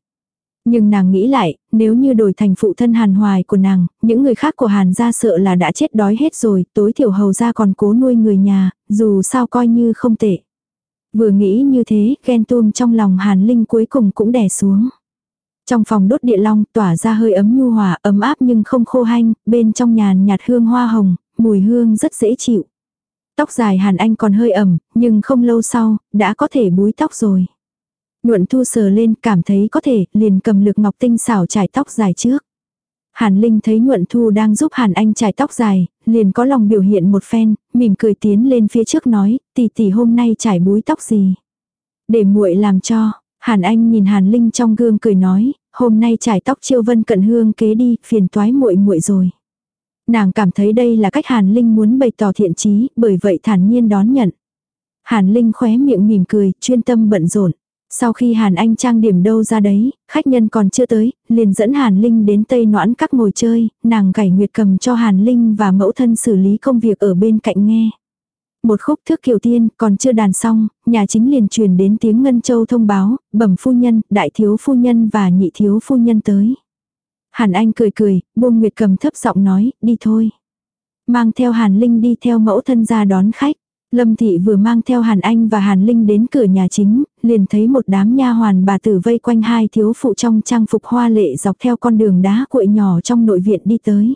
Speaker 1: Nhưng nàng nghĩ lại, nếu như đổi thành phụ thân hàn hoài của nàng, những người khác của hàn gia sợ là đã chết đói hết rồi, tối thiểu hầu gia còn cố nuôi người nhà, dù sao coi như không tệ. Vừa nghĩ như thế, ghen tuông trong lòng hàn linh cuối cùng cũng đè xuống. Trong phòng đốt địa long tỏa ra hơi ấm nhu hòa, ấm áp nhưng không khô hanh, bên trong nhàn nhạt hương hoa hồng, mùi hương rất dễ chịu. Tóc dài Hàn Anh còn hơi ẩm, nhưng không lâu sau, đã có thể búi tóc rồi. Nhuận thu sờ lên cảm thấy có thể, liền cầm lực ngọc tinh xảo trải tóc dài trước. Hàn Linh thấy Nhuận Thu đang giúp Hàn Anh trải tóc dài, liền có lòng biểu hiện một phen, mỉm cười tiến lên phía trước nói, tỷ tỷ hôm nay trải búi tóc gì. Để muội làm cho, Hàn Anh nhìn Hàn Linh trong gương cười nói, hôm nay trải tóc chiêu vân cận hương kế đi, phiền toái muội muội rồi. Nàng cảm thấy đây là cách Hàn Linh muốn bày tỏ thiện chí, bởi vậy thản nhiên đón nhận. Hàn Linh khóe miệng mỉm cười, chuyên tâm bận rộn. Sau khi Hàn Anh trang điểm đâu ra đấy, khách nhân còn chưa tới, liền dẫn Hàn Linh đến Tây Noãn các ngồi chơi, nàng Cải nguyệt cầm cho Hàn Linh và mẫu thân xử lý công việc ở bên cạnh nghe. Một khúc thước kiều tiên còn chưa đàn xong, nhà chính liền truyền đến tiếng Ngân Châu thông báo, bẩm phu nhân, đại thiếu phu nhân và nhị thiếu phu nhân tới. Hàn Anh cười cười, buông nguyệt cầm thấp giọng nói, đi thôi. Mang theo Hàn Linh đi theo mẫu thân ra đón khách. Lâm Thị vừa mang theo Hàn Anh và Hàn Linh đến cửa nhà chính, liền thấy một đám nha hoàn bà tử vây quanh hai thiếu phụ trong trang phục hoa lệ dọc theo con đường đá cuội nhỏ trong nội viện đi tới.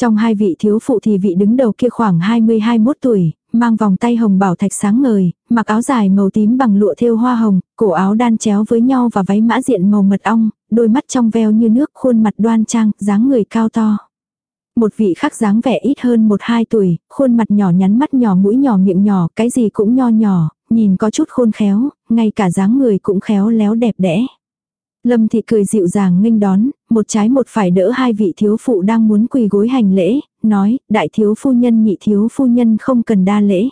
Speaker 1: Trong hai vị thiếu phụ thì vị đứng đầu kia khoảng 20-21 tuổi, mang vòng tay hồng bảo thạch sáng ngời, mặc áo dài màu tím bằng lụa thêu hoa hồng, cổ áo đan chéo với nhau và váy mã diện màu mật ong, đôi mắt trong veo như nước khuôn mặt đoan trang, dáng người cao to. Một vị khác dáng vẻ ít hơn một hai tuổi, khuôn mặt nhỏ nhắn mắt nhỏ mũi nhỏ miệng nhỏ, cái gì cũng nho nhỏ, nhìn có chút khôn khéo, ngay cả dáng người cũng khéo léo đẹp đẽ. Lâm thị cười dịu dàng nghênh đón, một trái một phải đỡ hai vị thiếu phụ đang muốn quỳ gối hành lễ, nói, đại thiếu phu nhân nhị thiếu phu nhân không cần đa lễ.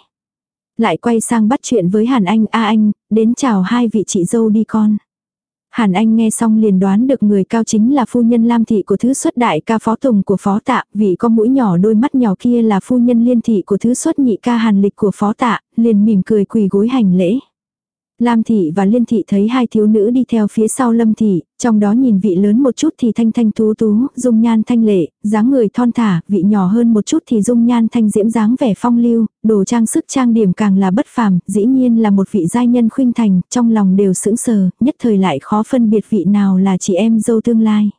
Speaker 1: Lại quay sang bắt chuyện với Hàn Anh, a anh, đến chào hai vị chị dâu đi con. Hàn Anh nghe xong liền đoán được người cao chính là phu nhân Lam Thị của thứ xuất đại ca phó tùng của phó tạ, vì có mũi nhỏ đôi mắt nhỏ kia là phu nhân Liên Thị của thứ xuất nhị ca Hàn Lịch của phó tạ, liền mỉm cười quỳ gối hành lễ. Lam Thị và Liên Thị thấy hai thiếu nữ đi theo phía sau Lâm Thị, trong đó nhìn vị lớn một chút thì thanh thanh tú tú, dung nhan thanh lệ, dáng người thon thả, vị nhỏ hơn một chút thì dung nhan thanh diễm dáng vẻ phong lưu, đồ trang sức trang điểm càng là bất phàm, dĩ nhiên là một vị giai nhân khuynh thành, trong lòng đều sững sờ, nhất thời lại khó phân biệt vị nào là chị em dâu tương lai.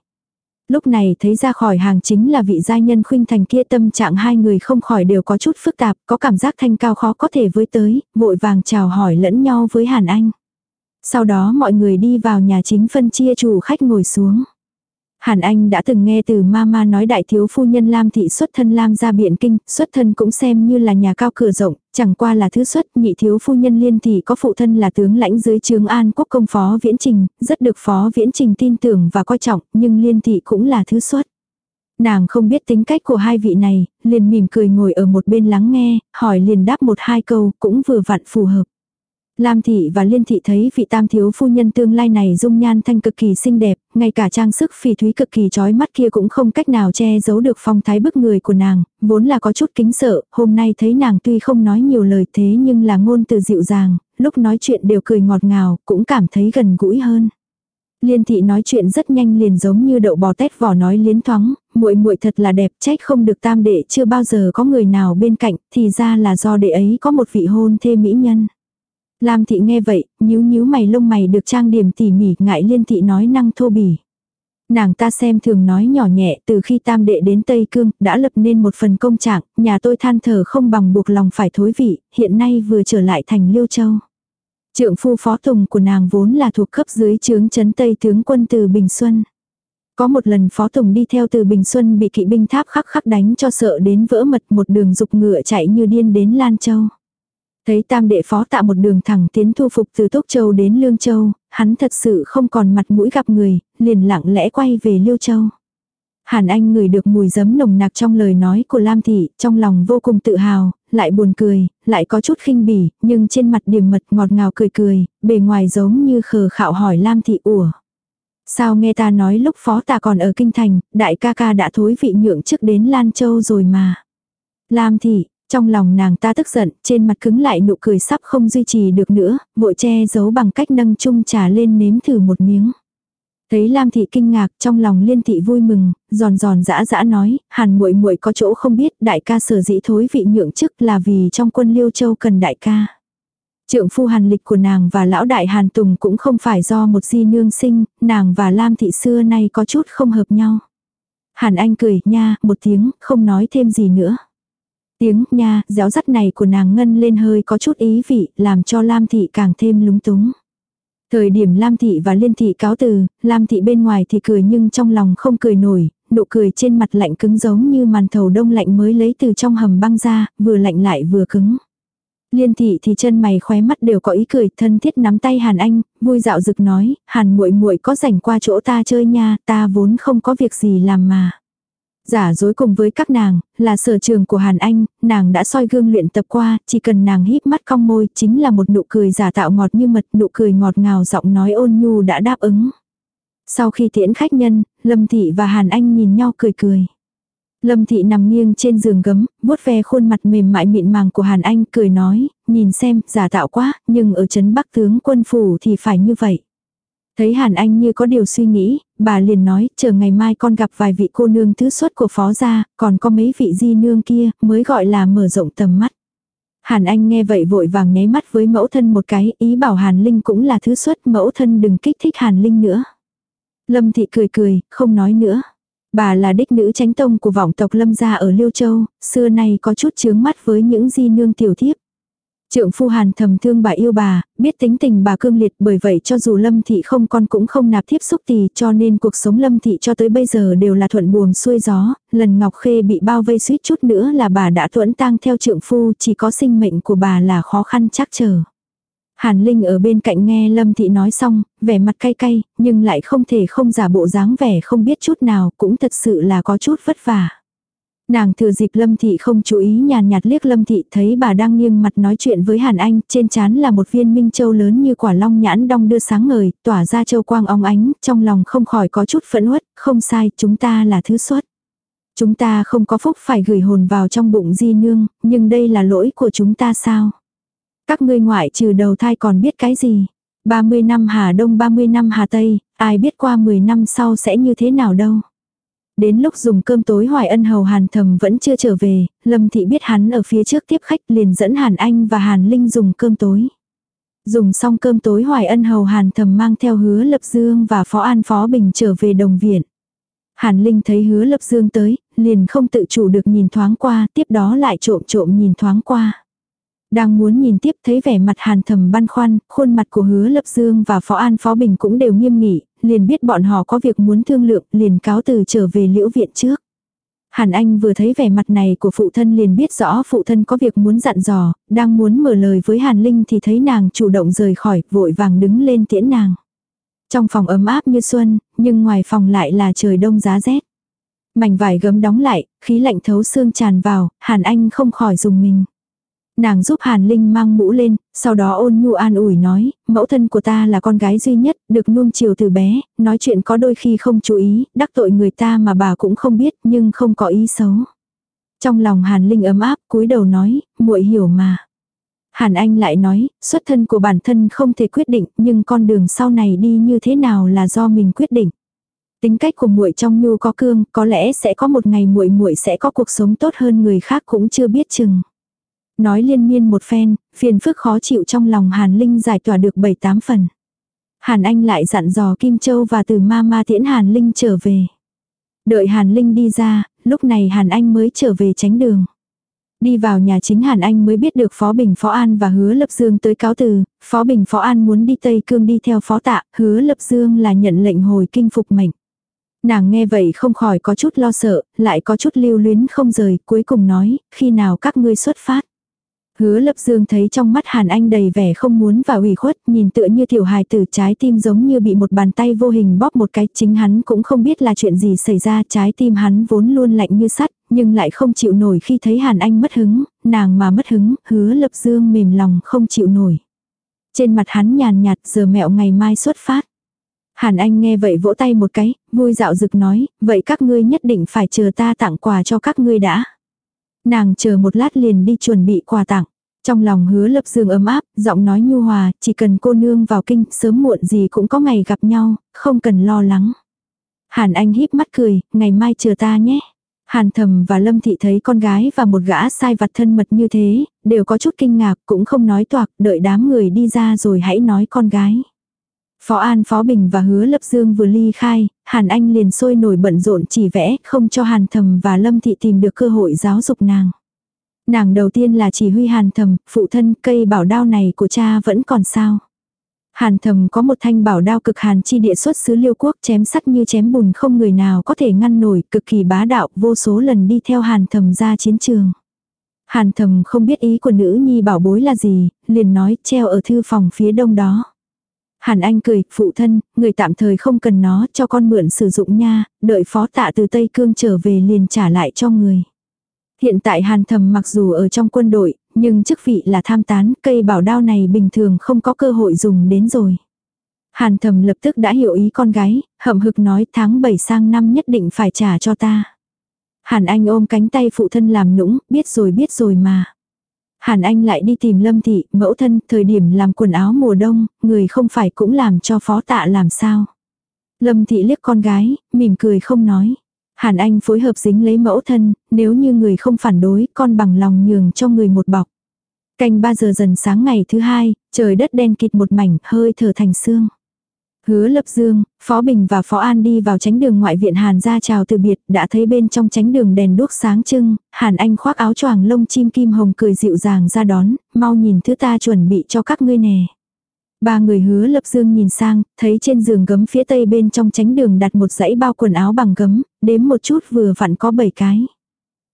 Speaker 1: Lúc này thấy ra khỏi hàng chính là vị giai nhân khuynh thành kia tâm trạng hai người không khỏi đều có chút phức tạp, có cảm giác thanh cao khó có thể với tới, vội vàng chào hỏi lẫn nhau với Hàn Anh. Sau đó mọi người đi vào nhà chính phân chia chủ khách ngồi xuống. Hàn Anh đã từng nghe từ mama nói đại thiếu phu nhân Lam thị xuất thân Lam ra biện kinh, xuất thân cũng xem như là nhà cao cửa rộng, chẳng qua là thứ xuất, nhị thiếu phu nhân Liên thị có phụ thân là tướng lãnh dưới trướng An quốc công phó Viễn Trình, rất được phó Viễn Trình tin tưởng và coi trọng, nhưng Liên thị cũng là thứ xuất. Nàng không biết tính cách của hai vị này, liền mỉm cười ngồi ở một bên lắng nghe, hỏi liền đáp một hai câu, cũng vừa vặn phù hợp. Lam thị và Liên thị thấy vị tam thiếu phu nhân tương lai này dung nhan thanh cực kỳ xinh đẹp, ngay cả trang sức phỉ thúy cực kỳ chói mắt kia cũng không cách nào che giấu được phong thái bức người của nàng, vốn là có chút kính sợ, hôm nay thấy nàng tuy không nói nhiều lời thế nhưng là ngôn từ dịu dàng, lúc nói chuyện đều cười ngọt ngào, cũng cảm thấy gần gũi hơn. Liên thị nói chuyện rất nhanh liền giống như đậu bò tét vỏ nói liến thoáng, muội muội thật là đẹp, trách không được tam đệ chưa bao giờ có người nào bên cạnh, thì ra là do đệ ấy có một vị hôn thê mỹ nhân. Lam thị nghe vậy, nhíu nhíu mày lông mày được trang điểm tỉ mỉ ngại liên thị nói năng thô bỉ. Nàng ta xem thường nói nhỏ nhẹ từ khi tam đệ đến Tây Cương đã lập nên một phần công trạng, nhà tôi than thở không bằng buộc lòng phải thối vị, hiện nay vừa trở lại thành Liêu Châu. Trượng phu phó tùng của nàng vốn là thuộc cấp dưới trướng chấn Tây tướng quân từ Bình Xuân. Có một lần phó tùng đi theo từ Bình Xuân bị kỵ binh tháp khắc khắc đánh cho sợ đến vỡ mật một đường dục ngựa chạy như điên đến Lan Châu. Thấy tam đệ phó tạ một đường thẳng tiến thu phục từ Tốc Châu đến Lương Châu, hắn thật sự không còn mặt mũi gặp người, liền lặng lẽ quay về Liêu Châu. Hàn Anh ngửi được mùi giấm nồng nặc trong lời nói của Lam Thị, trong lòng vô cùng tự hào, lại buồn cười, lại có chút khinh bỉ, nhưng trên mặt điểm mật ngọt ngào cười cười, bề ngoài giống như khờ khạo hỏi Lam Thị ủa. Sao nghe ta nói lúc phó ta còn ở Kinh Thành, đại ca ca đã thối vị nhượng trước đến Lan Châu rồi mà. Lam Thị, trong lòng nàng ta tức giận, trên mặt cứng lại nụ cười sắp không duy trì được nữa, vội che giấu bằng cách nâng chung trà lên nếm thử một miếng. Thấy Lam thị kinh ngạc, trong lòng Liên thị vui mừng, giòn giòn dã dã nói, Hàn muội muội có chỗ không biết, đại ca sở dĩ thối vị nhượng chức là vì trong quân Liêu Châu cần đại ca. Trượng phu Hàn Lịch của nàng và lão đại Hàn Tùng cũng không phải do một di nương sinh, nàng và Lam thị xưa nay có chút không hợp nhau. Hàn Anh cười, nha, một tiếng, không nói thêm gì nữa. Tiếng nha, réo rắt này của nàng ngân lên hơi có chút ý vị, làm cho Lam thị càng thêm lúng túng. Thời điểm Lam Thị và Liên Thị cáo từ, Lam Thị bên ngoài thì cười nhưng trong lòng không cười nổi, nụ cười trên mặt lạnh cứng giống như màn thầu đông lạnh mới lấy từ trong hầm băng ra, vừa lạnh lại vừa cứng. Liên thị thì chân mày khóe mắt đều có ý cười, thân thiết nắm tay Hàn Anh, vui dạo rực nói, Hàn muội muội có rảnh qua chỗ ta chơi nha, ta vốn không có việc gì làm mà. Giả dối cùng với các nàng, là sở trường của Hàn Anh, nàng đã soi gương luyện tập qua, chỉ cần nàng híp mắt cong môi, chính là một nụ cười giả tạo ngọt như mật, nụ cười ngọt ngào giọng nói ôn nhu đã đáp ứng. Sau khi tiễn khách nhân, Lâm Thị và Hàn Anh nhìn nhau cười cười. Lâm Thị nằm nghiêng trên giường gấm, vuốt ve khuôn mặt mềm mại mịn màng của Hàn Anh cười nói, nhìn xem, giả tạo quá, nhưng ở chấn Bắc tướng quân phủ thì phải như vậy. Thấy Hàn Anh như có điều suy nghĩ, bà liền nói, chờ ngày mai con gặp vài vị cô nương thứ xuất của phó gia, còn có mấy vị di nương kia, mới gọi là mở rộng tầm mắt. Hàn Anh nghe vậy vội vàng nháy mắt với mẫu thân một cái, ý bảo Hàn Linh cũng là thứ xuất, mẫu thân đừng kích thích Hàn Linh nữa. Lâm Thị cười cười, không nói nữa. Bà là đích nữ tránh tông của vọng tộc Lâm gia ở Liêu Châu, xưa nay có chút chướng mắt với những di nương tiểu thiếp. Trượng phu hàn thầm thương bà yêu bà, biết tính tình bà cương liệt bởi vậy cho dù lâm thị không con cũng không nạp thiếp xúc tì cho nên cuộc sống lâm thị cho tới bây giờ đều là thuận buồm xuôi gió, lần Ngọc Khê bị bao vây suýt chút nữa là bà đã thuẫn tang theo trượng phu chỉ có sinh mệnh của bà là khó khăn chắc chờ. Hàn Linh ở bên cạnh nghe Lâm Thị nói xong, vẻ mặt cay cay, nhưng lại không thể không giả bộ dáng vẻ không biết chút nào, cũng thật sự là có chút vất vả. Nàng thừa dịp Lâm Thị không chú ý nhàn nhạt liếc Lâm Thị thấy bà đang nghiêng mặt nói chuyện với Hàn Anh, trên trán là một viên minh châu lớn như quả long nhãn đong đưa sáng ngời, tỏa ra châu quang óng ánh, trong lòng không khỏi có chút phẫn uất, không sai, chúng ta là thứ xuất. Chúng ta không có phúc phải gửi hồn vào trong bụng di nương, nhưng đây là lỗi của chúng ta sao? Các ngươi ngoại trừ đầu thai còn biết cái gì? 30 năm Hà Đông 30 năm Hà Tây, ai biết qua 10 năm sau sẽ như thế nào đâu? Đến lúc dùng cơm tối Hoài Ân hầu Hàn Thầm vẫn chưa trở về, Lâm Thị biết hắn ở phía trước tiếp khách liền dẫn Hàn Anh và Hàn Linh dùng cơm tối. Dùng xong cơm tối Hoài Ân hầu Hàn Thầm mang theo hứa Lập Dương và Phó An Phó Bình trở về đồng viện. Hàn Linh thấy hứa Lập Dương tới, liền không tự chủ được nhìn thoáng qua, tiếp đó lại trộm trộm nhìn thoáng qua. Đang muốn nhìn tiếp thấy vẻ mặt hàn thầm băn khoăn, khuôn mặt của hứa lập dương và phó an phó bình cũng đều nghiêm nghị, liền biết bọn họ có việc muốn thương lượng, liền cáo từ trở về liễu viện trước. Hàn Anh vừa thấy vẻ mặt này của phụ thân liền biết rõ phụ thân có việc muốn dặn dò, đang muốn mở lời với Hàn Linh thì thấy nàng chủ động rời khỏi, vội vàng đứng lên tiễn nàng. Trong phòng ấm áp như xuân, nhưng ngoài phòng lại là trời đông giá rét. Mảnh vải gấm đóng lại, khí lạnh thấu xương tràn vào, Hàn Anh không khỏi dùng mình. Nàng giúp Hàn Linh mang mũ lên, sau đó ôn nhu an ủi nói, mẫu thân của ta là con gái duy nhất, được nuông chiều từ bé, nói chuyện có đôi khi không chú ý, đắc tội người ta mà bà cũng không biết, nhưng không có ý xấu. Trong lòng Hàn Linh ấm áp, cúi đầu nói, muội hiểu mà. Hàn Anh lại nói, xuất thân của bản thân không thể quyết định, nhưng con đường sau này đi như thế nào là do mình quyết định. Tính cách của muội trong nhu có cương, có lẽ sẽ có một ngày muội muội sẽ có cuộc sống tốt hơn người khác cũng chưa biết chừng. Nói liên miên một phen, phiền phức khó chịu trong lòng Hàn Linh giải tỏa được 7-8 phần. Hàn Anh lại dặn dò Kim Châu và từ ma ma tiễn Hàn Linh trở về. Đợi Hàn Linh đi ra, lúc này Hàn Anh mới trở về tránh đường. Đi vào nhà chính Hàn Anh mới biết được Phó Bình Phó An và Hứa Lập Dương tới cáo từ, Phó Bình Phó An muốn đi Tây Cương đi theo Phó Tạ, Hứa Lập Dương là nhận lệnh hồi kinh phục mệnh. Nàng nghe vậy không khỏi có chút lo sợ, lại có chút lưu luyến không rời, cuối cùng nói, khi nào các ngươi xuất phát. Hứa lập dương thấy trong mắt Hàn Anh đầy vẻ không muốn và ủy khuất, nhìn tựa như tiểu hài tử trái tim giống như bị một bàn tay vô hình bóp một cái, chính hắn cũng không biết là chuyện gì xảy ra, trái tim hắn vốn luôn lạnh như sắt, nhưng lại không chịu nổi khi thấy Hàn Anh mất hứng, nàng mà mất hứng, hứa lập dương mềm lòng không chịu nổi. Trên mặt hắn nhàn nhạt giờ mẹo ngày mai xuất phát. Hàn Anh nghe vậy vỗ tay một cái, vui dạo rực nói, vậy các ngươi nhất định phải chờ ta tặng quà cho các ngươi đã. Nàng chờ một lát liền đi chuẩn bị quà tặng. Trong lòng hứa lập dương ấm áp, giọng nói nhu hòa, chỉ cần cô nương vào kinh, sớm muộn gì cũng có ngày gặp nhau, không cần lo lắng. Hàn Anh híp mắt cười, ngày mai chờ ta nhé. Hàn thầm và Lâm Thị thấy con gái và một gã sai vặt thân mật như thế, đều có chút kinh ngạc, cũng không nói toạc, đợi đám người đi ra rồi hãy nói con gái. Phó An Phó Bình và Hứa Lập Dương vừa ly khai, Hàn Anh liền sôi nổi bận rộn chỉ vẽ, không cho Hàn Thầm và Lâm Thị tìm được cơ hội giáo dục nàng. Nàng đầu tiên là chỉ huy Hàn Thầm, phụ thân cây bảo đao này của cha vẫn còn sao. Hàn Thầm có một thanh bảo đao cực hàn chi địa xuất xứ liêu quốc chém sắt như chém bùn không người nào có thể ngăn nổi, cực kỳ bá đạo, vô số lần đi theo Hàn Thầm ra chiến trường. Hàn Thầm không biết ý của nữ nhi bảo bối là gì, liền nói treo ở thư phòng phía đông đó. Hàn Anh cười, phụ thân, người tạm thời không cần nó, cho con mượn sử dụng nha, đợi phó tạ từ Tây Cương trở về liền trả lại cho người. Hiện tại Hàn Thầm mặc dù ở trong quân đội, nhưng chức vị là tham tán, cây bảo đao này bình thường không có cơ hội dùng đến rồi. Hàn Thầm lập tức đã hiểu ý con gái, hậm hực nói tháng 7 sang năm nhất định phải trả cho ta. Hàn Anh ôm cánh tay phụ thân làm nũng, biết rồi biết rồi mà. Hàn Anh lại đi tìm Lâm Thị, mẫu thân, thời điểm làm quần áo mùa đông, người không phải cũng làm cho phó tạ làm sao. Lâm Thị liếc con gái, mỉm cười không nói. Hàn Anh phối hợp dính lấy mẫu thân, nếu như người không phản đối, con bằng lòng nhường cho người một bọc. Canh 3 giờ dần sáng ngày thứ hai, trời đất đen kịt một mảnh, hơi thở thành xương. Hứa Lập Dương, Phó Bình và Phó An đi vào tránh đường ngoại viện Hàn ra chào từ biệt, đã thấy bên trong tránh đường đèn đuốc sáng trưng, Hàn Anh khoác áo choàng lông chim kim hồng cười dịu dàng ra đón, mau nhìn thứ ta chuẩn bị cho các ngươi nè. Ba người hứa Lập Dương nhìn sang, thấy trên giường gấm phía tây bên trong tránh đường đặt một dãy bao quần áo bằng gấm, đếm một chút vừa vặn có 7 cái.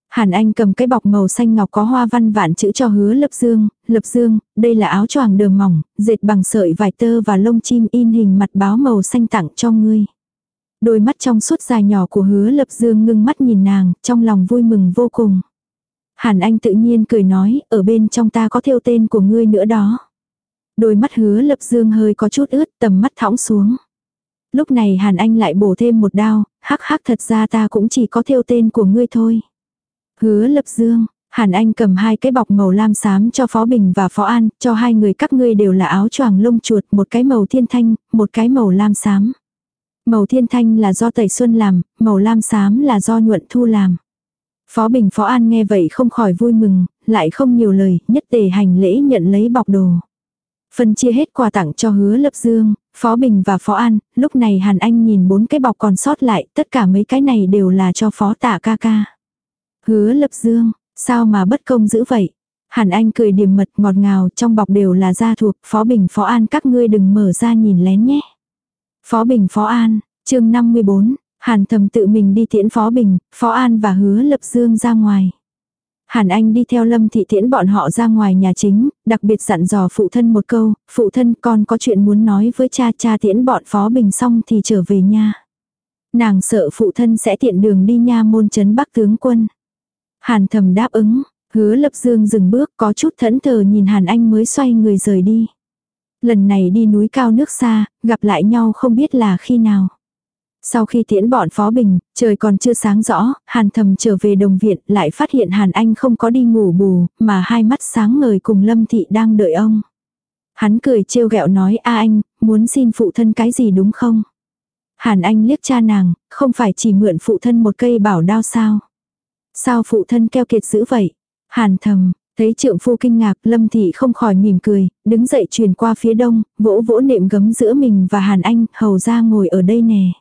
Speaker 1: Hàn Anh cầm cái bọc màu xanh ngọc có hoa văn vạn chữ cho hứa Lập Dương, Lập Dương, đây là áo choàng đờm mỏng, dệt bằng sợi vải tơ và lông chim in hình mặt báo màu xanh tặng cho ngươi. Đôi mắt trong suốt dài nhỏ của hứa Lập Dương ngưng mắt nhìn nàng, trong lòng vui mừng vô cùng. Hàn Anh tự nhiên cười nói, ở bên trong ta có theo tên của ngươi nữa đó. Đôi mắt hứa Lập Dương hơi có chút ướt, tầm mắt thõng xuống. Lúc này Hàn Anh lại bổ thêm một đao, hắc hắc thật ra ta cũng chỉ có theo tên của ngươi thôi. Hứa lập dương, Hàn Anh cầm hai cái bọc màu lam xám cho Phó Bình và Phó An, cho hai người các ngươi đều là áo choàng lông chuột, một cái màu thiên thanh, một cái màu lam xám. Màu thiên thanh là do Tẩy Xuân làm, màu lam xám là do Nhuận Thu làm. Phó Bình Phó An nghe vậy không khỏi vui mừng, lại không nhiều lời, nhất tề hành lễ nhận lấy bọc đồ. Phân chia hết quà tặng cho hứa lập dương, Phó Bình và Phó An, lúc này Hàn Anh nhìn bốn cái bọc còn sót lại, tất cả mấy cái này đều là cho Phó tạ ca ca. Hứa lập dương, sao mà bất công dữ vậy? Hàn Anh cười điềm mật ngọt ngào trong bọc đều là gia thuộc Phó Bình Phó An các ngươi đừng mở ra nhìn lén nhé. Phó Bình Phó An, chương 54, Hàn thầm tự mình đi tiễn Phó Bình, Phó An và hứa lập dương ra ngoài. Hàn Anh đi theo Lâm Thị Tiễn bọn họ ra ngoài nhà chính, đặc biệt dặn dò phụ thân một câu, phụ thân con có chuyện muốn nói với cha cha tiễn bọn Phó Bình xong thì trở về nha. Nàng sợ phụ thân sẽ tiện đường đi nha môn chấn bắc tướng quân. Hàn thầm đáp ứng, hứa lập dương dừng bước có chút thẫn thờ nhìn Hàn Anh mới xoay người rời đi. Lần này đi núi cao nước xa, gặp lại nhau không biết là khi nào. Sau khi tiễn bọn Phó Bình, trời còn chưa sáng rõ, Hàn thầm trở về đồng viện lại phát hiện Hàn Anh không có đi ngủ bù, mà hai mắt sáng ngời cùng Lâm Thị đang đợi ông. Hắn cười trêu ghẹo nói a anh, muốn xin phụ thân cái gì đúng không? Hàn Anh liếc cha nàng, không phải chỉ mượn phụ thân một cây bảo đao sao? Sao phụ thân keo kiệt dữ vậy? Hàn thầm, thấy trượng phu kinh ngạc, Lâm Thị không khỏi mỉm cười, đứng dậy truyền qua phía đông, vỗ vỗ nệm gấm giữa mình và Hàn Anh, hầu ra ngồi ở đây nè.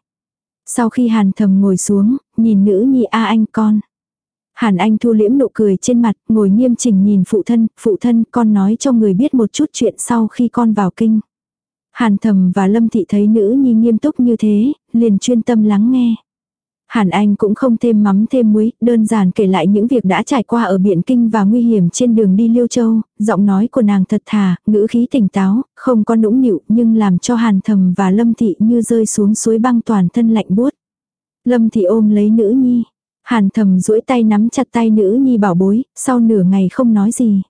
Speaker 1: Sau khi Hàn thầm ngồi xuống, nhìn nữ nhi A anh con. Hàn Anh thu liễm nụ cười trên mặt, ngồi nghiêm chỉnh nhìn phụ thân, phụ thân con nói cho người biết một chút chuyện sau khi con vào kinh. Hàn thầm và Lâm Thị thấy nữ nhi nghiêm túc như thế, liền chuyên tâm lắng nghe. Hàn Anh cũng không thêm mắm thêm muối, đơn giản kể lại những việc đã trải qua ở Biện Kinh và nguy hiểm trên đường đi Liêu Châu, giọng nói của nàng thật thà, ngữ khí tỉnh táo, không có nũng nịu nhưng làm cho Hàn Thầm và Lâm Thị như rơi xuống suối băng toàn thân lạnh buốt. Lâm Thị ôm lấy nữ nhi, Hàn Thầm duỗi tay nắm chặt tay nữ nhi bảo bối, sau nửa ngày không nói gì.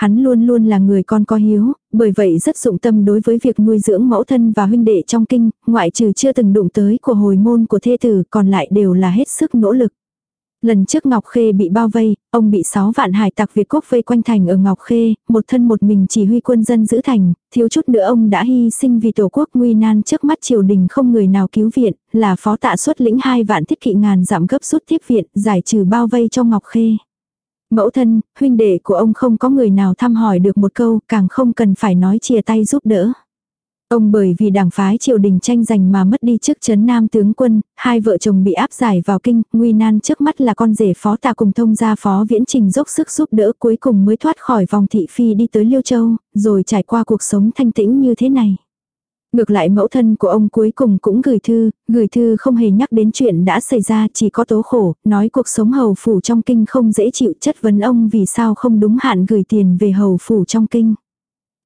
Speaker 1: Hắn luôn luôn là người con có hiếu, bởi vậy rất dụng tâm đối với việc nuôi dưỡng mẫu thân và huynh đệ trong kinh, ngoại trừ chưa từng đụng tới của hồi môn của thê tử còn lại đều là hết sức nỗ lực. Lần trước Ngọc Khê bị bao vây, ông bị 6 vạn hải tặc Việt quốc vây quanh thành ở Ngọc Khê, một thân một mình chỉ huy quân dân giữ thành, thiếu chút nữa ông đã hy sinh vì tổ quốc nguy nan trước mắt triều đình không người nào cứu viện, là phó tạ xuất lĩnh hai vạn thiết kỵ ngàn giảm gấp rút tiếp viện, giải trừ bao vây cho Ngọc Khê. Mẫu thân, huynh đệ của ông không có người nào thăm hỏi được một câu, càng không cần phải nói chia tay giúp đỡ. Ông bởi vì đảng phái triều đình tranh giành mà mất đi chức chấn nam tướng quân, hai vợ chồng bị áp giải vào kinh, nguy nan trước mắt là con rể phó tà cùng thông gia phó viễn trình dốc sức giúp đỡ cuối cùng mới thoát khỏi vòng thị phi đi tới Liêu Châu, rồi trải qua cuộc sống thanh tĩnh như thế này. Ngược lại mẫu thân của ông cuối cùng cũng gửi thư, gửi thư không hề nhắc đến chuyện đã xảy ra chỉ có tố khổ, nói cuộc sống hầu phủ trong kinh không dễ chịu chất vấn ông vì sao không đúng hạn gửi tiền về hầu phủ trong kinh.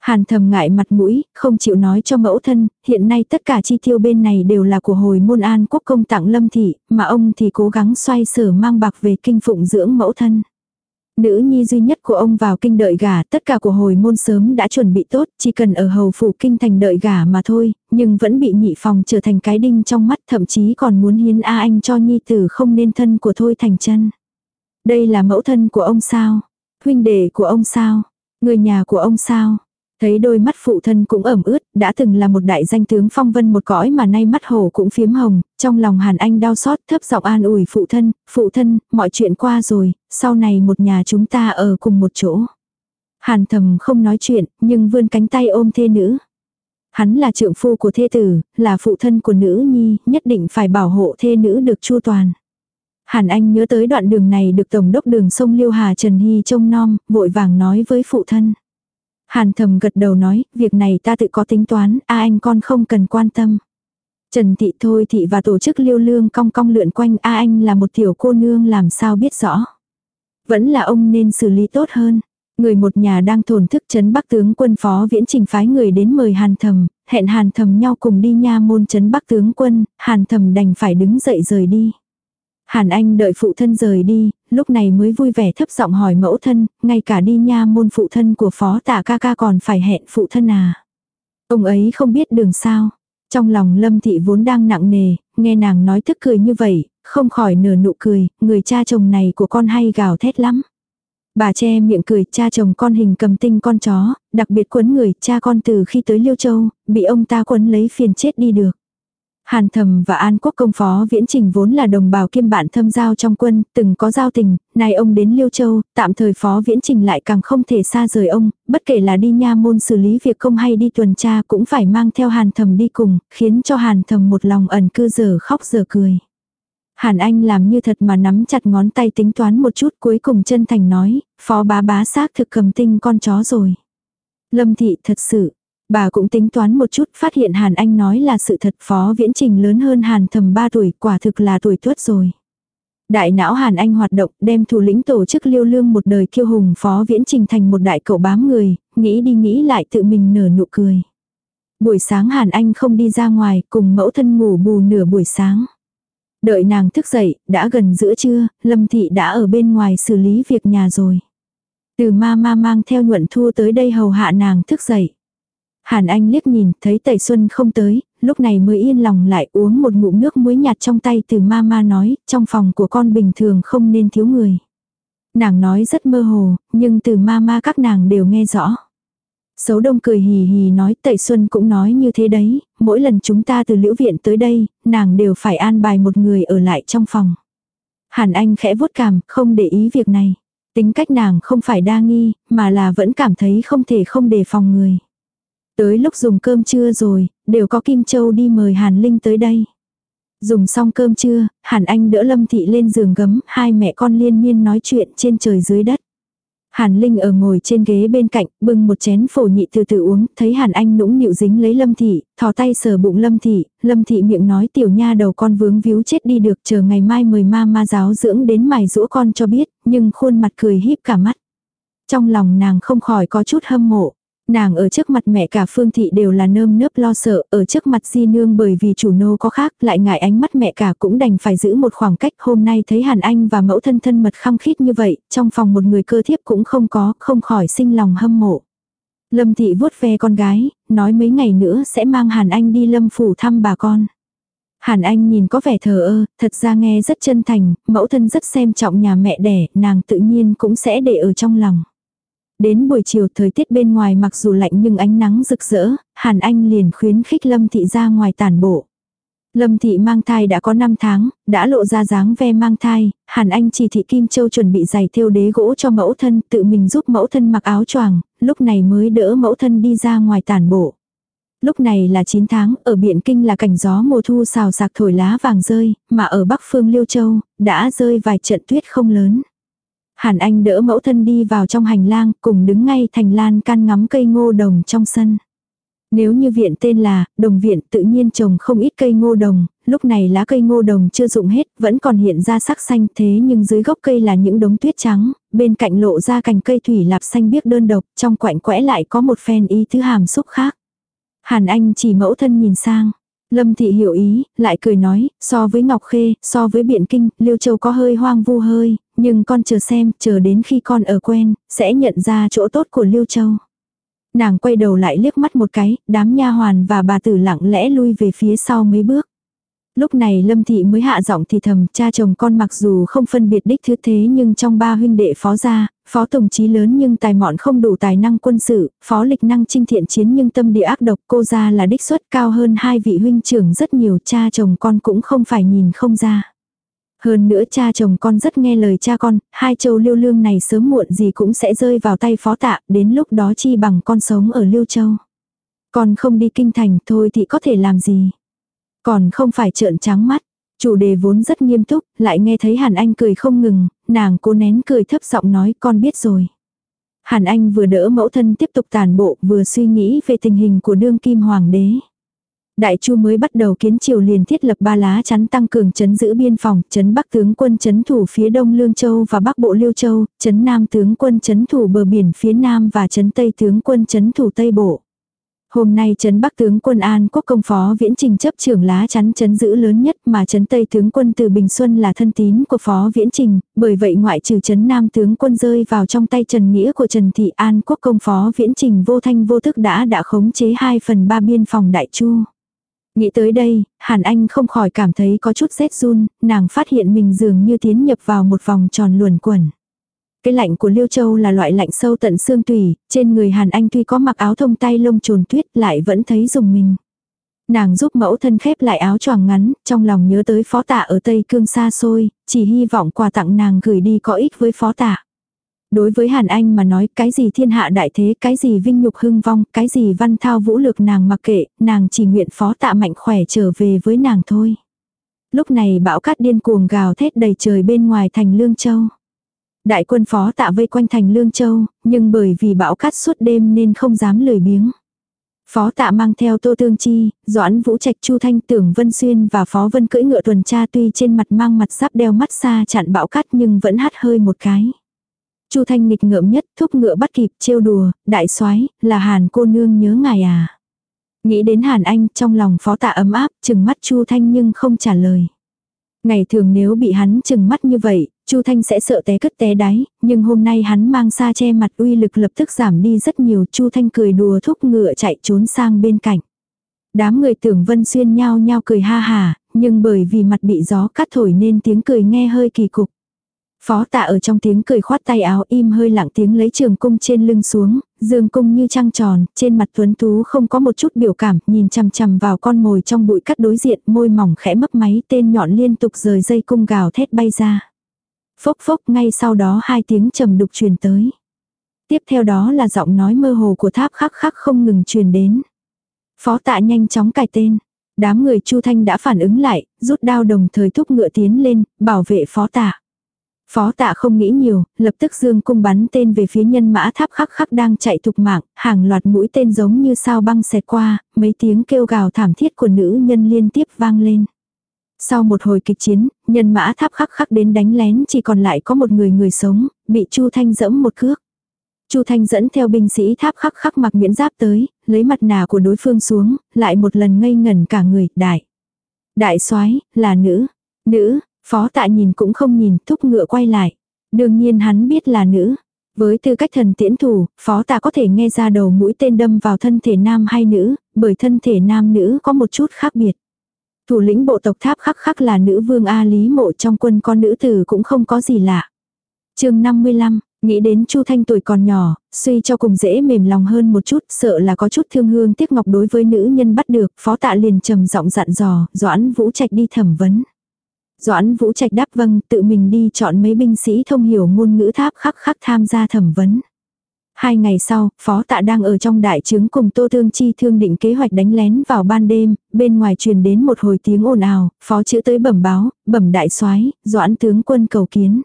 Speaker 1: Hàn thầm ngại mặt mũi, không chịu nói cho mẫu thân, hiện nay tất cả chi tiêu bên này đều là của hồi môn an quốc công tặng lâm thị, mà ông thì cố gắng xoay sở mang bạc về kinh phụng dưỡng mẫu thân. Nữ nhi duy nhất của ông vào kinh đợi gả, tất cả của hồi môn sớm đã chuẩn bị tốt, chỉ cần ở hầu phủ kinh thành đợi gả mà thôi, nhưng vẫn bị nhị phòng trở thành cái đinh trong mắt thậm chí còn muốn hiến A anh cho nhi tử không nên thân của thôi thành chân. Đây là mẫu thân của ông sao? Huynh đệ của ông sao? Người nhà của ông sao? Thấy đôi mắt phụ thân cũng ẩm ướt, đã từng là một đại danh tướng phong vân một cõi mà nay mắt hổ cũng phiếm hồng, trong lòng Hàn Anh đau xót thấp giọng an ủi phụ thân, phụ thân, mọi chuyện qua rồi, sau này một nhà chúng ta ở cùng một chỗ. Hàn thầm không nói chuyện, nhưng vươn cánh tay ôm thê nữ. Hắn là trượng phu của thê tử, là phụ thân của nữ nhi, nhất định phải bảo hộ thê nữ được chu toàn. Hàn Anh nhớ tới đoạn đường này được tổng đốc đường sông Liêu Hà Trần Hy trông nom, vội vàng nói với phụ thân. Hàn thầm gật đầu nói, việc này ta tự có tính toán, a anh con không cần quan tâm. Trần thị thôi thị và tổ chức liêu lương cong cong lượn quanh a anh là một tiểu cô nương làm sao biết rõ. Vẫn là ông nên xử lý tốt hơn. Người một nhà đang thổn thức chấn bắc tướng quân phó viễn trình phái người đến mời hàn thầm, hẹn hàn thầm nhau cùng đi nha môn chấn bắc tướng quân, hàn thầm đành phải đứng dậy rời đi. Hàn Anh đợi phụ thân rời đi, lúc này mới vui vẻ thấp giọng hỏi mẫu thân, ngay cả đi nha môn phụ thân của phó tả ca ca còn phải hẹn phụ thân à. Ông ấy không biết đường sao. Trong lòng lâm thị vốn đang nặng nề, nghe nàng nói thức cười như vậy, không khỏi nở nụ cười, người cha chồng này của con hay gào thét lắm. Bà che miệng cười, cha chồng con hình cầm tinh con chó, đặc biệt quấn người, cha con từ khi tới Liêu Châu, bị ông ta quấn lấy phiền chết đi được. Hàn Thầm và An Quốc công phó Viễn Trình vốn là đồng bào kiêm bạn thâm giao trong quân, từng có giao tình, nay ông đến Liêu Châu, tạm thời phó Viễn Trình lại càng không thể xa rời ông, bất kể là đi nha môn xử lý việc công hay đi tuần tra cũng phải mang theo Hàn Thầm đi cùng, khiến cho Hàn Thầm một lòng ẩn cư giờ khóc giờ cười. Hàn Anh làm như thật mà nắm chặt ngón tay tính toán một chút cuối cùng chân thành nói, phó bá bá xác thực cầm tinh con chó rồi. Lâm thị thật sự, Bà cũng tính toán một chút, phát hiện Hàn Anh nói là sự thật phó viễn trình lớn hơn Hàn thầm 3 tuổi, quả thực là tuổi tuất rồi. Đại não Hàn Anh hoạt động, đem thủ lĩnh tổ chức liêu lương một đời kiêu hùng phó viễn trình thành một đại cậu bám người, nghĩ đi nghĩ lại tự mình nở nụ cười. Buổi sáng Hàn Anh không đi ra ngoài, cùng mẫu thân ngủ bù nửa buổi sáng. Đợi nàng thức dậy, đã gần giữa trưa, Lâm Thị đã ở bên ngoài xử lý việc nhà rồi. Từ ma ma mang theo nhuận thu tới đây hầu hạ nàng thức dậy. Hàn Anh liếc nhìn, thấy Tẩy Xuân không tới, lúc này mới yên lòng lại uống một ngụm nước muối nhạt trong tay từ mama nói, trong phòng của con bình thường không nên thiếu người. Nàng nói rất mơ hồ, nhưng từ mama các nàng đều nghe rõ. Sấu đông cười hì hì nói Tẩy Xuân cũng nói như thế đấy, mỗi lần chúng ta từ liễu viện tới đây, nàng đều phải an bài một người ở lại trong phòng. Hàn Anh khẽ vuốt cảm, không để ý việc này. Tính cách nàng không phải đa nghi, mà là vẫn cảm thấy không thể không đề phòng người. Tới lúc dùng cơm trưa rồi, đều có Kim Châu đi mời Hàn Linh tới đây. Dùng xong cơm trưa, Hàn Anh đỡ Lâm Thị lên giường gấm, hai mẹ con liên miên nói chuyện trên trời dưới đất. Hàn Linh ở ngồi trên ghế bên cạnh, bưng một chén phổ nhị từ từ uống, thấy Hàn Anh nũng nịu dính lấy Lâm Thị, thò tay sờ bụng Lâm Thị, Lâm Thị miệng nói tiểu nha đầu con vướng víu chết đi được chờ ngày mai mời ma ma giáo dưỡng đến mài rũa con cho biết, nhưng khuôn mặt cười híp cả mắt. Trong lòng nàng không khỏi có chút hâm mộ. Nàng ở trước mặt mẹ cả Phương Thị đều là nơm nớp lo sợ, ở trước mặt Di Nương bởi vì chủ nô có khác, lại ngại ánh mắt mẹ cả cũng đành phải giữ một khoảng cách. Hôm nay thấy Hàn Anh và mẫu thân thân mật khăng khít như vậy, trong phòng một người cơ thiếp cũng không có, không khỏi sinh lòng hâm mộ. Lâm Thị vuốt ve con gái, nói mấy ngày nữa sẽ mang Hàn Anh đi Lâm Phủ thăm bà con. Hàn Anh nhìn có vẻ thờ ơ, thật ra nghe rất chân thành, mẫu thân rất xem trọng nhà mẹ đẻ, nàng tự nhiên cũng sẽ để ở trong lòng. Đến buổi chiều thời tiết bên ngoài mặc dù lạnh nhưng ánh nắng rực rỡ, Hàn Anh liền khuyến khích Lâm Thị ra ngoài tản bộ. Lâm Thị mang thai đã có 5 tháng, đã lộ ra dáng ve mang thai, Hàn Anh chỉ thị Kim Châu chuẩn bị giày thêu đế gỗ cho mẫu thân, tự mình giúp mẫu thân mặc áo choàng, lúc này mới đỡ mẫu thân đi ra ngoài tản bộ. Lúc này là 9 tháng, ở Biện kinh là cảnh gió mùa thu xào sạc thổi lá vàng rơi, mà ở bắc phương Liêu Châu, đã rơi vài trận tuyết không lớn. Hàn Anh đỡ mẫu thân đi vào trong hành lang, cùng đứng ngay thành lan can ngắm cây ngô đồng trong sân. Nếu như viện tên là, đồng viện tự nhiên trồng không ít cây ngô đồng, lúc này lá cây ngô đồng chưa rụng hết, vẫn còn hiện ra sắc xanh thế nhưng dưới gốc cây là những đống tuyết trắng, bên cạnh lộ ra cành cây thủy lạp xanh biếc đơn độc, trong quạnh quẽ lại có một phen ý thứ hàm xúc khác. Hàn Anh chỉ mẫu thân nhìn sang. Lâm Thị hiểu ý, lại cười nói, so với Ngọc Khê, so với Biện Kinh, Liêu Châu có hơi hoang vu hơi, nhưng con chờ xem, chờ đến khi con ở quen, sẽ nhận ra chỗ tốt của Liêu Châu. Nàng quay đầu lại liếc mắt một cái, đám nha hoàn và bà tử lặng lẽ lui về phía sau mấy bước. Lúc này Lâm Thị mới hạ giọng thì thầm, cha chồng con mặc dù không phân biệt đích thứ thế nhưng trong ba huynh đệ phó gia, phó tổng chí lớn nhưng tài mọn không đủ tài năng quân sự, phó lịch năng trinh thiện chiến nhưng tâm địa ác độc cô gia là đích xuất cao hơn hai vị huynh trưởng rất nhiều cha chồng con cũng không phải nhìn không ra. Hơn nữa cha chồng con rất nghe lời cha con, hai châu lưu lương này sớm muộn gì cũng sẽ rơi vào tay phó tạ, đến lúc đó chi bằng con sống ở lưu châu. Con không đi kinh thành thôi thì có thể làm gì. Còn không phải trợn trắng mắt. Chủ đề vốn rất nghiêm túc, lại nghe thấy Hàn Anh cười không ngừng, nàng cố nén cười thấp giọng nói con biết rồi. Hàn Anh vừa đỡ mẫu thân tiếp tục tàn bộ vừa suy nghĩ về tình hình của đương kim hoàng đế. Đại Chu mới bắt đầu kiến triều liền thiết lập ba lá chắn tăng cường chấn giữ biên phòng, chấn Bắc tướng quân chấn thủ phía Đông Lương Châu và Bắc Bộ Liêu Châu, chấn Nam tướng quân chấn thủ bờ biển phía Nam và chấn Tây tướng quân chấn thủ Tây Bộ. Hôm nay chấn Bắc tướng quân An Quốc công phó Viễn Trình chấp trưởng lá chắn chấn giữ lớn nhất mà chấn Tây tướng quân từ Bình Xuân là thân tín của phó Viễn Trình, bởi vậy ngoại trừ chấn Nam tướng quân rơi vào trong tay Trần Nghĩa của Trần Thị An Quốc công phó Viễn Trình vô thanh vô thức đã đã khống chế 2 phần 3 biên phòng Đại Chu. Nghĩ tới đây, Hàn Anh không khỏi cảm thấy có chút rét run, nàng phát hiện mình dường như tiến nhập vào một vòng tròn luồn quẩn. Cái lạnh của Liêu Châu là loại lạnh sâu tận xương tủy, trên người Hàn Anh tuy có mặc áo thông tay lông trồn tuyết lại vẫn thấy dùng mình. Nàng giúp mẫu thân khép lại áo choàng ngắn, trong lòng nhớ tới phó tạ ở Tây Cương xa xôi, chỉ hy vọng quà tặng nàng gửi đi có ích với phó tạ. Đối với Hàn Anh mà nói cái gì thiên hạ đại thế, cái gì vinh nhục hưng vong, cái gì văn thao vũ lực nàng mặc kệ, nàng chỉ nguyện phó tạ mạnh khỏe trở về với nàng thôi. Lúc này bão cát điên cuồng gào thét đầy trời bên ngoài thành Lương Châu. Đại quân phó tạ vây quanh thành Lương Châu, nhưng bởi vì bão cát suốt đêm nên không dám lười biếng. Phó tạ mang theo Tô Tương Chi, Doãn Vũ Trạch Chu Thanh Tưởng Vân Xuyên và Phó Vân cưỡi ngựa tuần tra tuy trên mặt mang mặt giáp đeo mắt xa chặn bão cát nhưng vẫn hắt hơi một cái. Chu Thanh nghịch ngợm nhất, thúc ngựa bắt kịp, trêu đùa, đại soái là Hàn cô nương nhớ ngài à. Nghĩ đến Hàn Anh, trong lòng phó tạ ấm áp, chừng mắt Chu Thanh nhưng không trả lời. Ngày thường nếu bị hắn chừng mắt như vậy, Chu Thanh sẽ sợ té cất té đáy, nhưng hôm nay hắn mang xa che mặt uy lực lập tức giảm đi rất nhiều. Chu Thanh cười đùa thúc ngựa chạy trốn sang bên cạnh. Đám người tưởng Vân Xuyên nhao nhao cười ha hà, nhưng bởi vì mặt bị gió cắt thổi nên tiếng cười nghe hơi kỳ cục. Phó tạ ở trong tiếng cười khoát tay áo im hơi lặng tiếng lấy trường cung trên lưng xuống, dương cung như trăng tròn, trên mặt tuấn tú không có một chút biểu cảm, nhìn chằm chằm vào con mồi trong bụi cắt đối diện, môi mỏng khẽ mấp máy tên nhọn liên tục rời dây cung gào thét bay ra. Phốc phốc ngay sau đó hai tiếng trầm đục truyền tới. Tiếp theo đó là giọng nói mơ hồ của tháp khắc khắc không ngừng truyền đến. Phó tạ nhanh chóng cài tên. Đám người Chu Thanh đã phản ứng lại, rút đao đồng thời thúc ngựa tiến lên, bảo vệ phó tạ. Phó tạ không nghĩ nhiều, lập tức dương cung bắn tên về phía nhân mã tháp khắc khắc đang chạy thục mạng, hàng loạt mũi tên giống như sao băng xẹt qua, mấy tiếng kêu gào thảm thiết của nữ nhân liên tiếp vang lên. Sau một hồi kịch chiến, nhân mã tháp khắc khắc đến đánh lén chỉ còn lại có một người người sống, bị Chu Thanh dẫm một cước. Chu Thanh dẫn theo binh sĩ tháp khắc khắc mặc miễn giáp tới, lấy mặt nạ của đối phương xuống, lại một lần ngây ngẩn cả người, đại. Đại soái là nữ. Nữ, phó tạ nhìn cũng không nhìn, thúc ngựa quay lại. Đương nhiên hắn biết là nữ. Với tư cách thần tiễn thủ, phó tạ có thể nghe ra đầu mũi tên đâm vào thân thể nam hay nữ, bởi thân thể nam nữ có một chút khác biệt. Thủ lĩnh bộ tộc tháp khắc khắc là nữ vương A Lý Mộ trong quân con nữ tử cũng không có gì lạ. chương 55, nghĩ đến Chu Thanh tuổi còn nhỏ, suy cho cùng dễ mềm lòng hơn một chút, sợ là có chút thương hương tiếc ngọc đối với nữ nhân bắt được, phó tạ liền trầm giọng dặn dò, Doãn Vũ Trạch đi thẩm vấn. Doãn Vũ Trạch đáp vâng, tự mình đi chọn mấy binh sĩ thông hiểu ngôn ngữ tháp khắc khắc tham gia thẩm vấn. Hai ngày sau, phó tạ đang ở trong đại trướng cùng Tô Thương Chi thương định kế hoạch đánh lén vào ban đêm, bên ngoài truyền đến một hồi tiếng ồn ào, phó chữ tới bẩm báo, bẩm đại soái doãn tướng quân cầu kiến.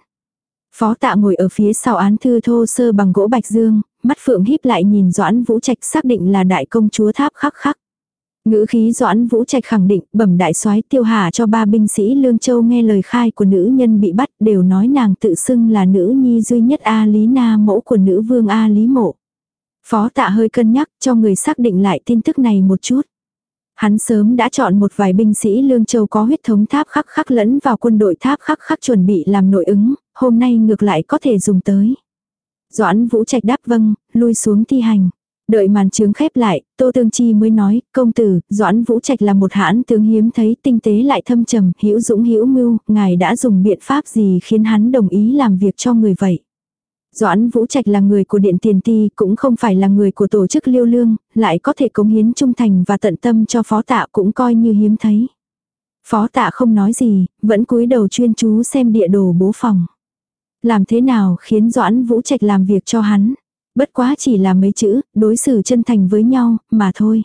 Speaker 1: Phó tạ ngồi ở phía sau án thư thô sơ bằng gỗ bạch dương, mắt phượng híp lại nhìn doãn vũ trạch xác định là đại công chúa tháp khắc khắc. Ngữ khí Doãn Vũ Trạch khẳng định, bẩm đại soái tiêu hà cho ba binh sĩ Lương Châu nghe lời khai của nữ nhân bị bắt đều nói nàng tự xưng là nữ nhi duy nhất A Lý Na mẫu của nữ vương A Lý Mộ. Phó tạ hơi cân nhắc cho người xác định lại tin tức này một chút. Hắn sớm đã chọn một vài binh sĩ Lương Châu có huyết thống tháp khắc khắc lẫn vào quân đội tháp khắc khắc chuẩn bị làm nội ứng, hôm nay ngược lại có thể dùng tới. Doãn Vũ Trạch đáp vâng, lui xuống thi hành. Đợi màn trướng khép lại, Tô Tương Chi mới nói, công tử, Doãn Vũ Trạch là một hãn tướng hiếm thấy tinh tế lại thâm trầm, hữu dũng hữu mưu, ngài đã dùng biện pháp gì khiến hắn đồng ý làm việc cho người vậy. Doãn Vũ Trạch là người của Điện Tiền Ti, cũng không phải là người của tổ chức liêu lương, lại có thể cống hiến trung thành và tận tâm cho phó tạ cũng coi như hiếm thấy. Phó tạ không nói gì, vẫn cúi đầu chuyên chú xem địa đồ bố phòng. Làm thế nào khiến Doãn Vũ Trạch làm việc cho hắn? Bất quá chỉ là mấy chữ, đối xử chân thành với nhau, mà thôi.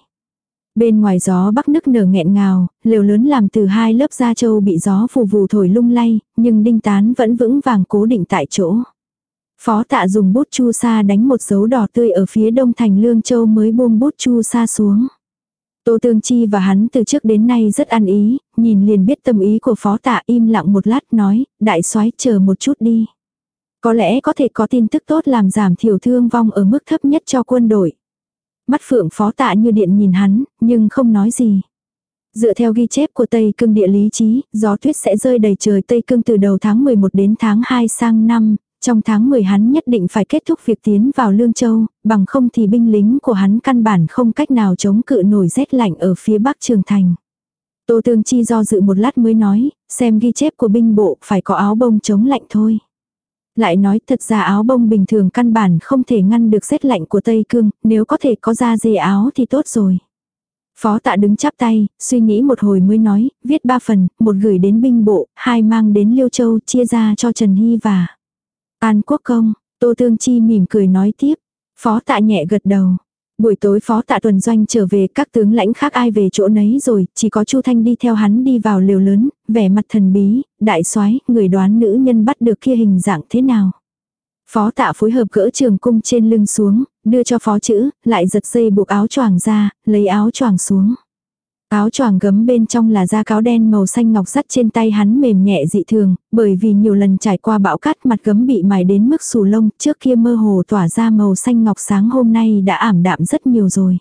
Speaker 1: Bên ngoài gió bắc nức nở nghẹn ngào, lều lớn làm từ hai lớp da trâu bị gió phù vù thổi lung lay, nhưng đinh tán vẫn vững vàng cố định tại chỗ. Phó tạ dùng bút chu sa đánh một dấu đỏ tươi ở phía đông thành lương châu mới buông bút chu sa xuống. Tô Tương Chi và hắn từ trước đến nay rất ăn ý, nhìn liền biết tâm ý của phó tạ im lặng một lát nói, đại soái chờ một chút đi. Có lẽ có thể có tin tức tốt làm giảm thiểu thương vong ở mức thấp nhất cho quân đội. Mắt phượng phó tạ như điện nhìn hắn, nhưng không nói gì. Dựa theo ghi chép của Tây Cương địa lý trí, gió tuyết sẽ rơi đầy trời Tây Cương từ đầu tháng 11 đến tháng 2 sang năm, trong tháng 10 hắn nhất định phải kết thúc việc tiến vào Lương Châu, bằng không thì binh lính của hắn căn bản không cách nào chống cự nổi rét lạnh ở phía bắc Trường Thành. Tô Tương Chi do dự một lát mới nói, xem ghi chép của binh bộ phải có áo bông chống lạnh thôi. Lại nói thật ra áo bông bình thường căn bản không thể ngăn được rét lạnh của Tây Cương, nếu có thể có da dê áo thì tốt rồi. Phó tạ đứng chắp tay, suy nghĩ một hồi mới nói, viết ba phần, một gửi đến binh bộ, hai mang đến Liêu Châu chia ra cho Trần Hy và An Quốc Công. Tô Tương Chi mỉm cười nói tiếp. Phó tạ nhẹ gật đầu. Buổi tối phó tạ tuần doanh trở về các tướng lãnh khác ai về chỗ nấy rồi, chỉ có Chu Thanh đi theo hắn đi vào liều lớn, vẻ mặt thần bí, đại soái người đoán nữ nhân bắt được kia hình dạng thế nào. Phó tạ phối hợp gỡ trường cung trên lưng xuống, đưa cho phó chữ, lại giật dây buộc áo choàng ra, lấy áo choàng xuống. Áo choàng gấm bên trong là da cáo đen màu xanh ngọc sắt trên tay hắn mềm nhẹ dị thường, bởi vì nhiều lần trải qua bão cát mặt gấm bị mài đến mức xù lông, trước kia mơ hồ tỏa ra màu xanh ngọc sáng hôm nay đã ảm đạm rất nhiều rồi.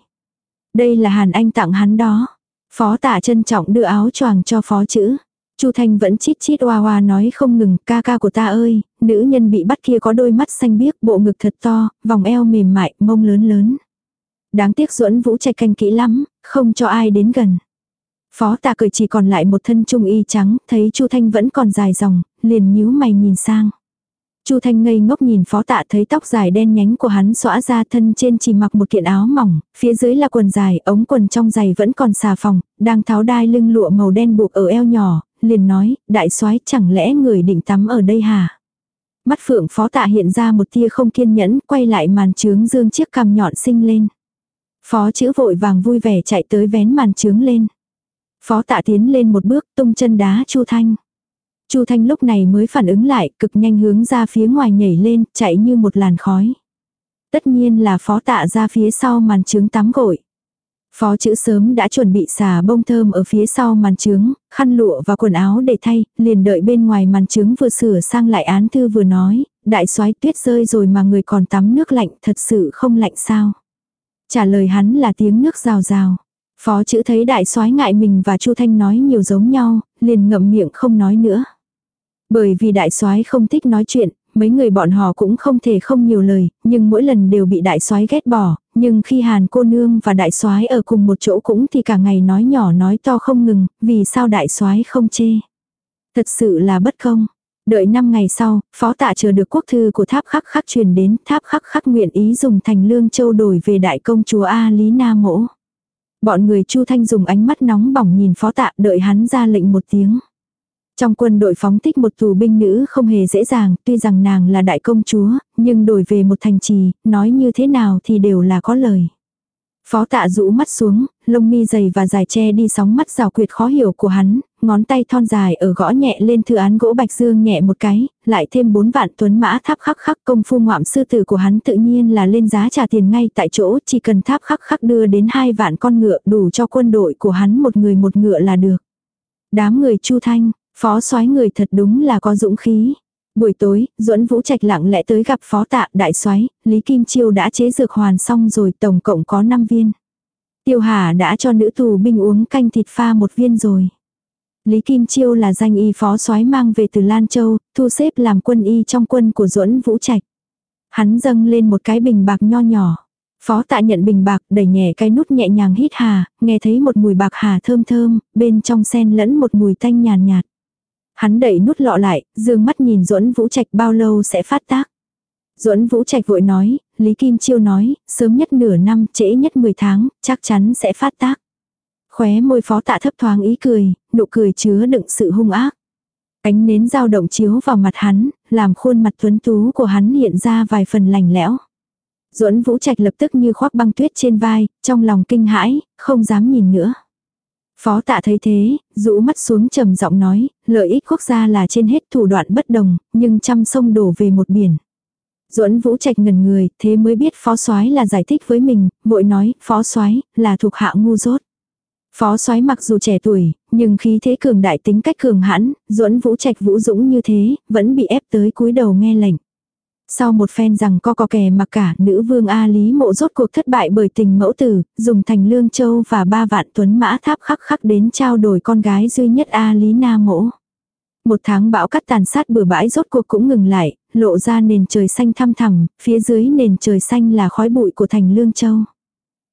Speaker 1: Đây là Hàn Anh tặng hắn đó. Phó tả trân trọng đưa áo choàng cho phó chữ. Chu Thanh vẫn chít chít oa oa nói không ngừng, ca ca của ta ơi, nữ nhân bị bắt kia có đôi mắt xanh biếc, bộ ngực thật to, vòng eo mềm mại, mông lớn lớn. Đáng tiếc duẫn vũ trạch canh kỹ lắm, không cho ai đến gần. Phó tà cười chỉ còn lại một thân trung y trắng, thấy Chu Thanh vẫn còn dài dòng, liền nhíu mày nhìn sang. Chu Thanh ngây ngốc nhìn phó tạ thấy tóc dài đen nhánh của hắn xõa ra thân trên chỉ mặc một kiện áo mỏng, phía dưới là quần dài, ống quần trong giày vẫn còn xà phòng, đang tháo đai lưng lụa màu đen buộc ở eo nhỏ, liền nói, đại soái chẳng lẽ người định tắm ở đây hả? Mắt phượng phó tạ hiện ra một tia không kiên nhẫn, quay lại màn trướng dương chiếc cằm nhọn sinh lên. Phó chữ vội vàng vui vẻ chạy tới vén màn trướng lên. Phó tạ tiến lên một bước tung chân đá Chu Thanh. Chu Thanh lúc này mới phản ứng lại, cực nhanh hướng ra phía ngoài nhảy lên, chạy như một làn khói. Tất nhiên là phó tạ ra phía sau màn trướng tắm gội. Phó chữ sớm đã chuẩn bị xà bông thơm ở phía sau màn trướng, khăn lụa và quần áo để thay, liền đợi bên ngoài màn trướng vừa sửa sang lại án thư vừa nói, đại soái tuyết rơi rồi mà người còn tắm nước lạnh thật sự không lạnh sao. Trả lời hắn là tiếng nước rào rào. Phó chữ thấy đại soái ngại mình và Chu Thanh nói nhiều giống nhau, liền ngậm miệng không nói nữa. Bởi vì đại soái không thích nói chuyện, mấy người bọn họ cũng không thể không nhiều lời, nhưng mỗi lần đều bị đại soái ghét bỏ, nhưng khi Hàn cô nương và đại soái ở cùng một chỗ cũng thì cả ngày nói nhỏ nói to không ngừng, vì sao đại soái không chê. Thật sự là bất công. Đợi 5 ngày sau, phó tạ chờ được quốc thư của tháp khắc khắc truyền đến, tháp khắc khắc nguyện ý dùng thành lương châu đổi về đại công chúa A Lý Na Mỗ. Bọn người Chu Thanh dùng ánh mắt nóng bỏng nhìn phó tạ đợi hắn ra lệnh một tiếng. Trong quân đội phóng thích một tù binh nữ không hề dễ dàng, tuy rằng nàng là đại công chúa, nhưng đổi về một thành trì, nói như thế nào thì đều là có lời. Phó tạ rũ mắt xuống, lông mi dày và dài che đi sóng mắt rào quyệt khó hiểu của hắn, ngón tay thon dài ở gõ nhẹ lên thư án gỗ bạch dương nhẹ một cái, lại thêm bốn vạn tuấn mã tháp khắc khắc công phu ngoạm sư tử của hắn tự nhiên là lên giá trả tiền ngay tại chỗ, chỉ cần tháp khắc khắc đưa đến hai vạn con ngựa đủ cho quân đội của hắn một người một ngựa là được. Đám người chu thanh, phó soái người thật đúng là có dũng khí. Buổi tối, duẫn Vũ Trạch lặng lẽ tới gặp phó tạ đại soái Lý Kim Chiêu đã chế dược hoàn xong rồi tổng cộng có 5 viên. Tiêu Hà đã cho nữ tù binh uống canh thịt pha một viên rồi. Lý Kim Chiêu là danh y phó soái mang về từ Lan Châu, thu xếp làm quân y trong quân của duẫn Vũ Trạch. Hắn dâng lên một cái bình bạc nho nhỏ. Phó tạ nhận bình bạc đẩy nhẹ cái nút nhẹ nhàng hít hà, nghe thấy một mùi bạc hà thơm thơm, bên trong sen lẫn một mùi tanh nhàn nhạt, nhạt. Hắn đẩy nút lọ lại, dương mắt nhìn duẫn Vũ Trạch bao lâu sẽ phát tác. duẫn Vũ Trạch vội nói, Lý Kim Chiêu nói, sớm nhất nửa năm, trễ nhất 10 tháng, chắc chắn sẽ phát tác. Khóe môi phó tạ thấp thoáng ý cười, nụ cười chứa đựng sự hung ác. Ánh nến dao động chiếu vào mặt hắn, làm khuôn mặt tuấn tú của hắn hiện ra vài phần lành lẽo. Duẫn Vũ Trạch lập tức như khoác băng tuyết trên vai, trong lòng kinh hãi, không dám nhìn nữa. Phó tạ thấy thế, rũ mắt xuống trầm giọng nói, lợi ích quốc gia là trên hết thủ đoạn bất đồng, nhưng trăm sông đổ về một biển. Duẫn Vũ Trạch ngần người, thế mới biết phó soái là giải thích với mình, vội nói, phó soái là thuộc hạ ngu dốt. Phó soái mặc dù trẻ tuổi, nhưng khí thế cường đại tính cách cường hãn, Duẫn Vũ Trạch vũ dũng như thế, vẫn bị ép tới cúi đầu nghe lệnh. Sau một phen rằng co có kè mặc cả, nữ vương A Lý mộ rốt cuộc thất bại bởi tình mẫu tử, dùng thành lương châu và ba vạn tuấn mã tháp khắc khắc đến trao đổi con gái duy nhất A Lý Na mộ. Một tháng bão cắt tàn sát bừa bãi rốt cuộc cũng ngừng lại, lộ ra nền trời xanh thăm thẳm, phía dưới nền trời xanh là khói bụi của thành lương châu.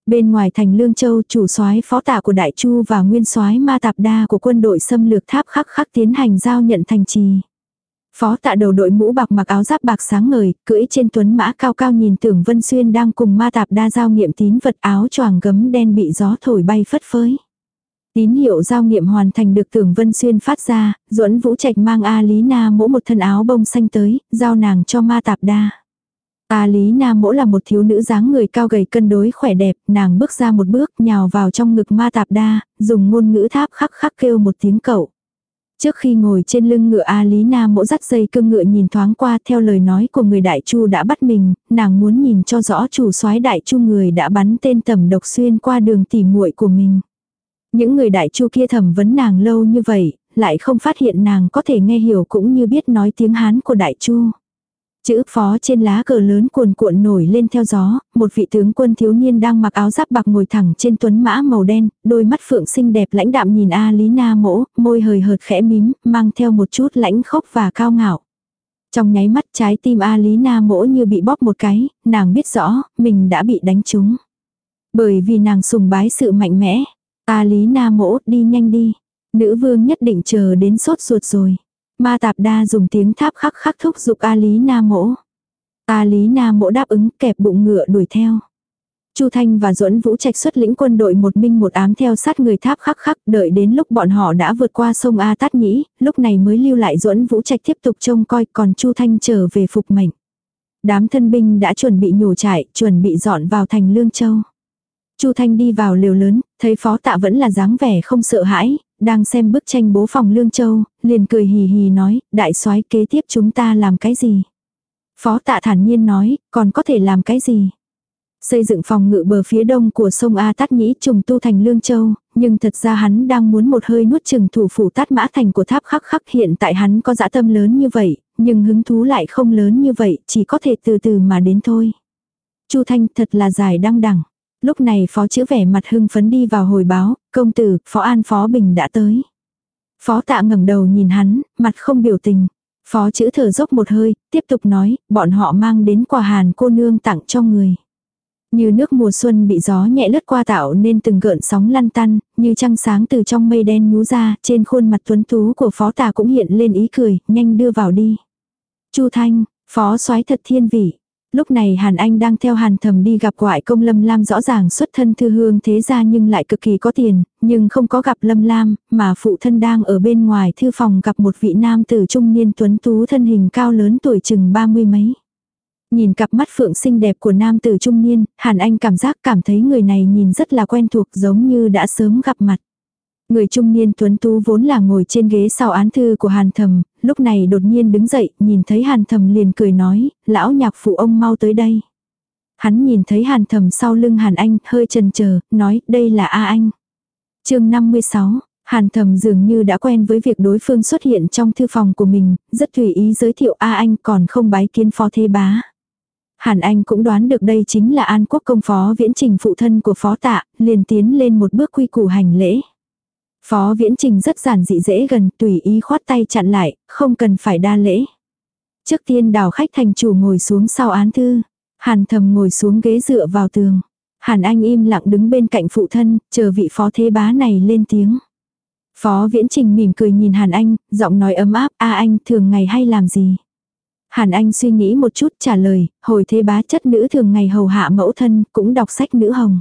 Speaker 1: Bên ngoài thành Lương Châu, chủ soái phó tả của Đại Chu và nguyên soái Ma Tạp Đa của quân đội xâm lược tháp khắc khắc tiến hành giao nhận thành trì. Phó tạ đầu đội mũ bạc mặc áo giáp bạc sáng ngời, cưỡi trên tuấn mã cao cao nhìn tưởng Vân Xuyên đang cùng ma tạp đa giao nghiệm tín vật áo choàng gấm đen bị gió thổi bay phất phới. Tín hiệu giao nghiệm hoàn thành được tưởng Vân Xuyên phát ra, duẫn Vũ Trạch mang A Lý Na mỗ một thân áo bông xanh tới, giao nàng cho ma tạp đa. A Lý Na mỗ là một thiếu nữ dáng người cao gầy cân đối khỏe đẹp, nàng bước ra một bước nhào vào trong ngực ma tạp đa, dùng ngôn ngữ tháp khắc khắc kêu một tiếng cậu. Trước khi ngồi trên lưng ngựa A Lý Na mỗ dắt dây cương ngựa nhìn thoáng qua theo lời nói của người đại chu đã bắt mình, nàng muốn nhìn cho rõ chủ soái đại chu người đã bắn tên tầm độc xuyên qua đường tỉ muội của mình. Những người đại chu kia thẩm vấn nàng lâu như vậy, lại không phát hiện nàng có thể nghe hiểu cũng như biết nói tiếng Hán của đại chu. Chữ phó trên lá cờ lớn cuồn cuộn nổi lên theo gió, một vị tướng quân thiếu niên đang mặc áo giáp bạc ngồi thẳng trên tuấn mã màu đen, đôi mắt phượng xinh đẹp lãnh đạm nhìn A Lý Na mỗ, môi hời hợt khẽ mím, mang theo một chút lãnh khốc và cao ngạo. Trong nháy mắt trái tim A Lý Na mỗ như bị bóp một cái, nàng biết rõ, mình đã bị đánh trúng. Bởi vì nàng sùng bái sự mạnh mẽ. A Lý Na mỗ đi nhanh đi. Nữ vương nhất định chờ đến sốt ruột rồi. Ma tạp đa dùng tiếng tháp khắc khắc thúc giục A Lý Na mỗ. A Lý Na mỗ đáp ứng kẹp bụng ngựa đuổi theo. Chu Thanh và Duẫn Vũ Trạch xuất lĩnh quân đội một minh một ám theo sát người tháp khắc khắc, đợi đến lúc bọn họ đã vượt qua sông A Tát Nhĩ, lúc này mới lưu lại Duẫn Vũ Trạch tiếp tục trông coi, còn Chu Thanh trở về phục mệnh. Đám thân binh đã chuẩn bị nhổ trại, chuẩn bị dọn vào thành Lương Châu. Chu Thanh đi vào lều lớn, thấy phó tạ vẫn là dáng vẻ không sợ hãi, đang xem bức tranh bố phòng Lương Châu, liền cười hì hì nói, đại soái kế tiếp chúng ta làm cái gì? Phó tạ thản nhiên nói, còn có thể làm cái gì? Xây dựng phòng ngự bờ phía đông của sông A Tát Nhĩ trùng tu thành Lương Châu, nhưng thật ra hắn đang muốn một hơi nuốt chừng thủ phủ Tát Mã Thành của tháp khắc khắc hiện tại hắn có dã tâm lớn như vậy, nhưng hứng thú lại không lớn như vậy, chỉ có thể từ từ mà đến thôi. Chu Thanh thật là dài đăng đẳng. Lúc này phó chữ vẻ mặt hưng phấn đi vào hồi báo, công tử, phó an phó bình đã tới. Phó tạ ngẩng đầu nhìn hắn, mặt không biểu tình. Phó chữ thở dốc một hơi, tiếp tục nói, bọn họ mang đến quà hàn cô nương tặng cho người. Như nước mùa xuân bị gió nhẹ lướt qua tạo nên từng gợn sóng lăn tăn, như trăng sáng từ trong mây đen nhú ra, trên khuôn mặt tuấn tú của phó tà cũng hiện lên ý cười, nhanh đưa vào đi. Chu Thanh, phó soái thật thiên vị. Lúc này Hàn Anh đang theo Hàn Thầm đi gặp ngoại công Lâm Lam rõ ràng xuất thân thư hương thế gia nhưng lại cực kỳ có tiền, nhưng không có gặp Lâm Lam, mà phụ thân đang ở bên ngoài thư phòng gặp một vị nam tử trung niên tuấn tú thân hình cao lớn tuổi chừng ba mươi mấy. Nhìn cặp mắt phượng xinh đẹp của nam tử trung niên, Hàn Anh cảm giác cảm thấy người này nhìn rất là quen thuộc giống như đã sớm gặp mặt. Người trung niên tuấn tú vốn là ngồi trên ghế sau án thư của Hàn Thầm, lúc này đột nhiên đứng dậy, nhìn thấy Hàn Thầm liền cười nói, lão nhạc phụ ông mau tới đây. Hắn nhìn thấy Hàn Thầm sau lưng Hàn Anh, hơi chần chờ, nói, đây là A Anh. chương 56, Hàn Thầm dường như đã quen với việc đối phương xuất hiện trong thư phòng của mình, rất tùy ý giới thiệu A Anh còn không bái kiến phó thế bá. Hàn Anh cũng đoán được đây chính là An Quốc công phó viễn trình phụ thân của phó tạ, liền tiến lên một bước quy củ hành lễ. Phó viễn trình rất giản dị dễ gần, tùy ý khoát tay chặn lại, không cần phải đa lễ. Trước tiên đào khách thành chủ ngồi xuống sau án thư. Hàn thầm ngồi xuống ghế dựa vào tường. Hàn Anh im lặng đứng bên cạnh phụ thân, chờ vị phó thế bá này lên tiếng. Phó viễn trình mỉm cười nhìn Hàn Anh, giọng nói ấm áp, a anh thường ngày hay làm gì? Hàn Anh suy nghĩ một chút trả lời, hồi thế bá chất nữ thường ngày hầu hạ mẫu thân, cũng đọc sách nữ hồng.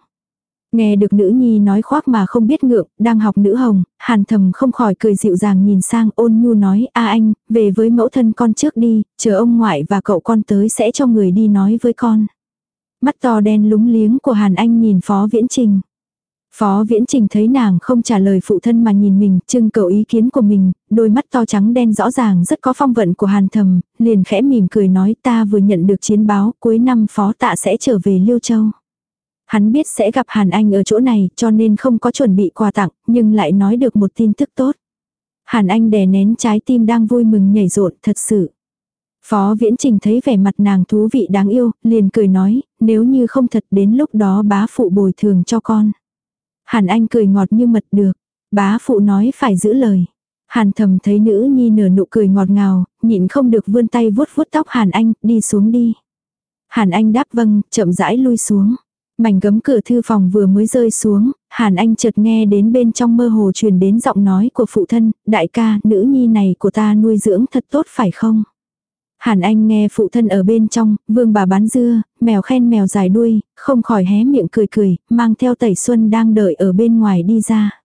Speaker 1: Nghe được nữ nhi nói khoác mà không biết ngượng, đang học nữ hồng, hàn thầm không khỏi cười dịu dàng nhìn sang ôn nhu nói a anh, về với mẫu thân con trước đi, chờ ông ngoại và cậu con tới sẽ cho người đi nói với con. Mắt to đen lúng liếng của hàn anh nhìn phó viễn trình. Phó Viễn Trình thấy nàng không trả lời phụ thân mà nhìn mình, trưng cầu ý kiến của mình, đôi mắt to trắng đen rõ ràng rất có phong vận của Hàn Thầm, liền khẽ mỉm cười nói ta vừa nhận được chiến báo, cuối năm Phó Tạ sẽ trở về Liêu Châu. Hắn biết sẽ gặp Hàn Anh ở chỗ này cho nên không có chuẩn bị quà tặng, nhưng lại nói được một tin tức tốt. Hàn Anh đè nén trái tim đang vui mừng nhảy rộn thật sự. Phó Viễn Trình thấy vẻ mặt nàng thú vị đáng yêu, liền cười nói, nếu như không thật đến lúc đó bá phụ bồi thường cho con. Hàn Anh cười ngọt như mật được. Bá phụ nói phải giữ lời. Hàn thầm thấy nữ nhi nở nụ cười ngọt ngào, nhịn không được vươn tay vuốt vuốt tóc Hàn Anh, đi xuống đi. Hàn Anh đáp vâng, chậm rãi lui xuống. Mảnh gấm cửa thư phòng vừa mới rơi xuống, Hàn Anh chợt nghe đến bên trong mơ hồ truyền đến giọng nói của phụ thân, đại ca, nữ nhi này của ta nuôi dưỡng thật tốt phải không? Hàn Anh nghe phụ thân ở bên trong, vương bà bán dưa, mèo khen mèo dài đuôi, không khỏi hé miệng cười cười, mang theo tẩy xuân đang đợi ở bên ngoài đi ra.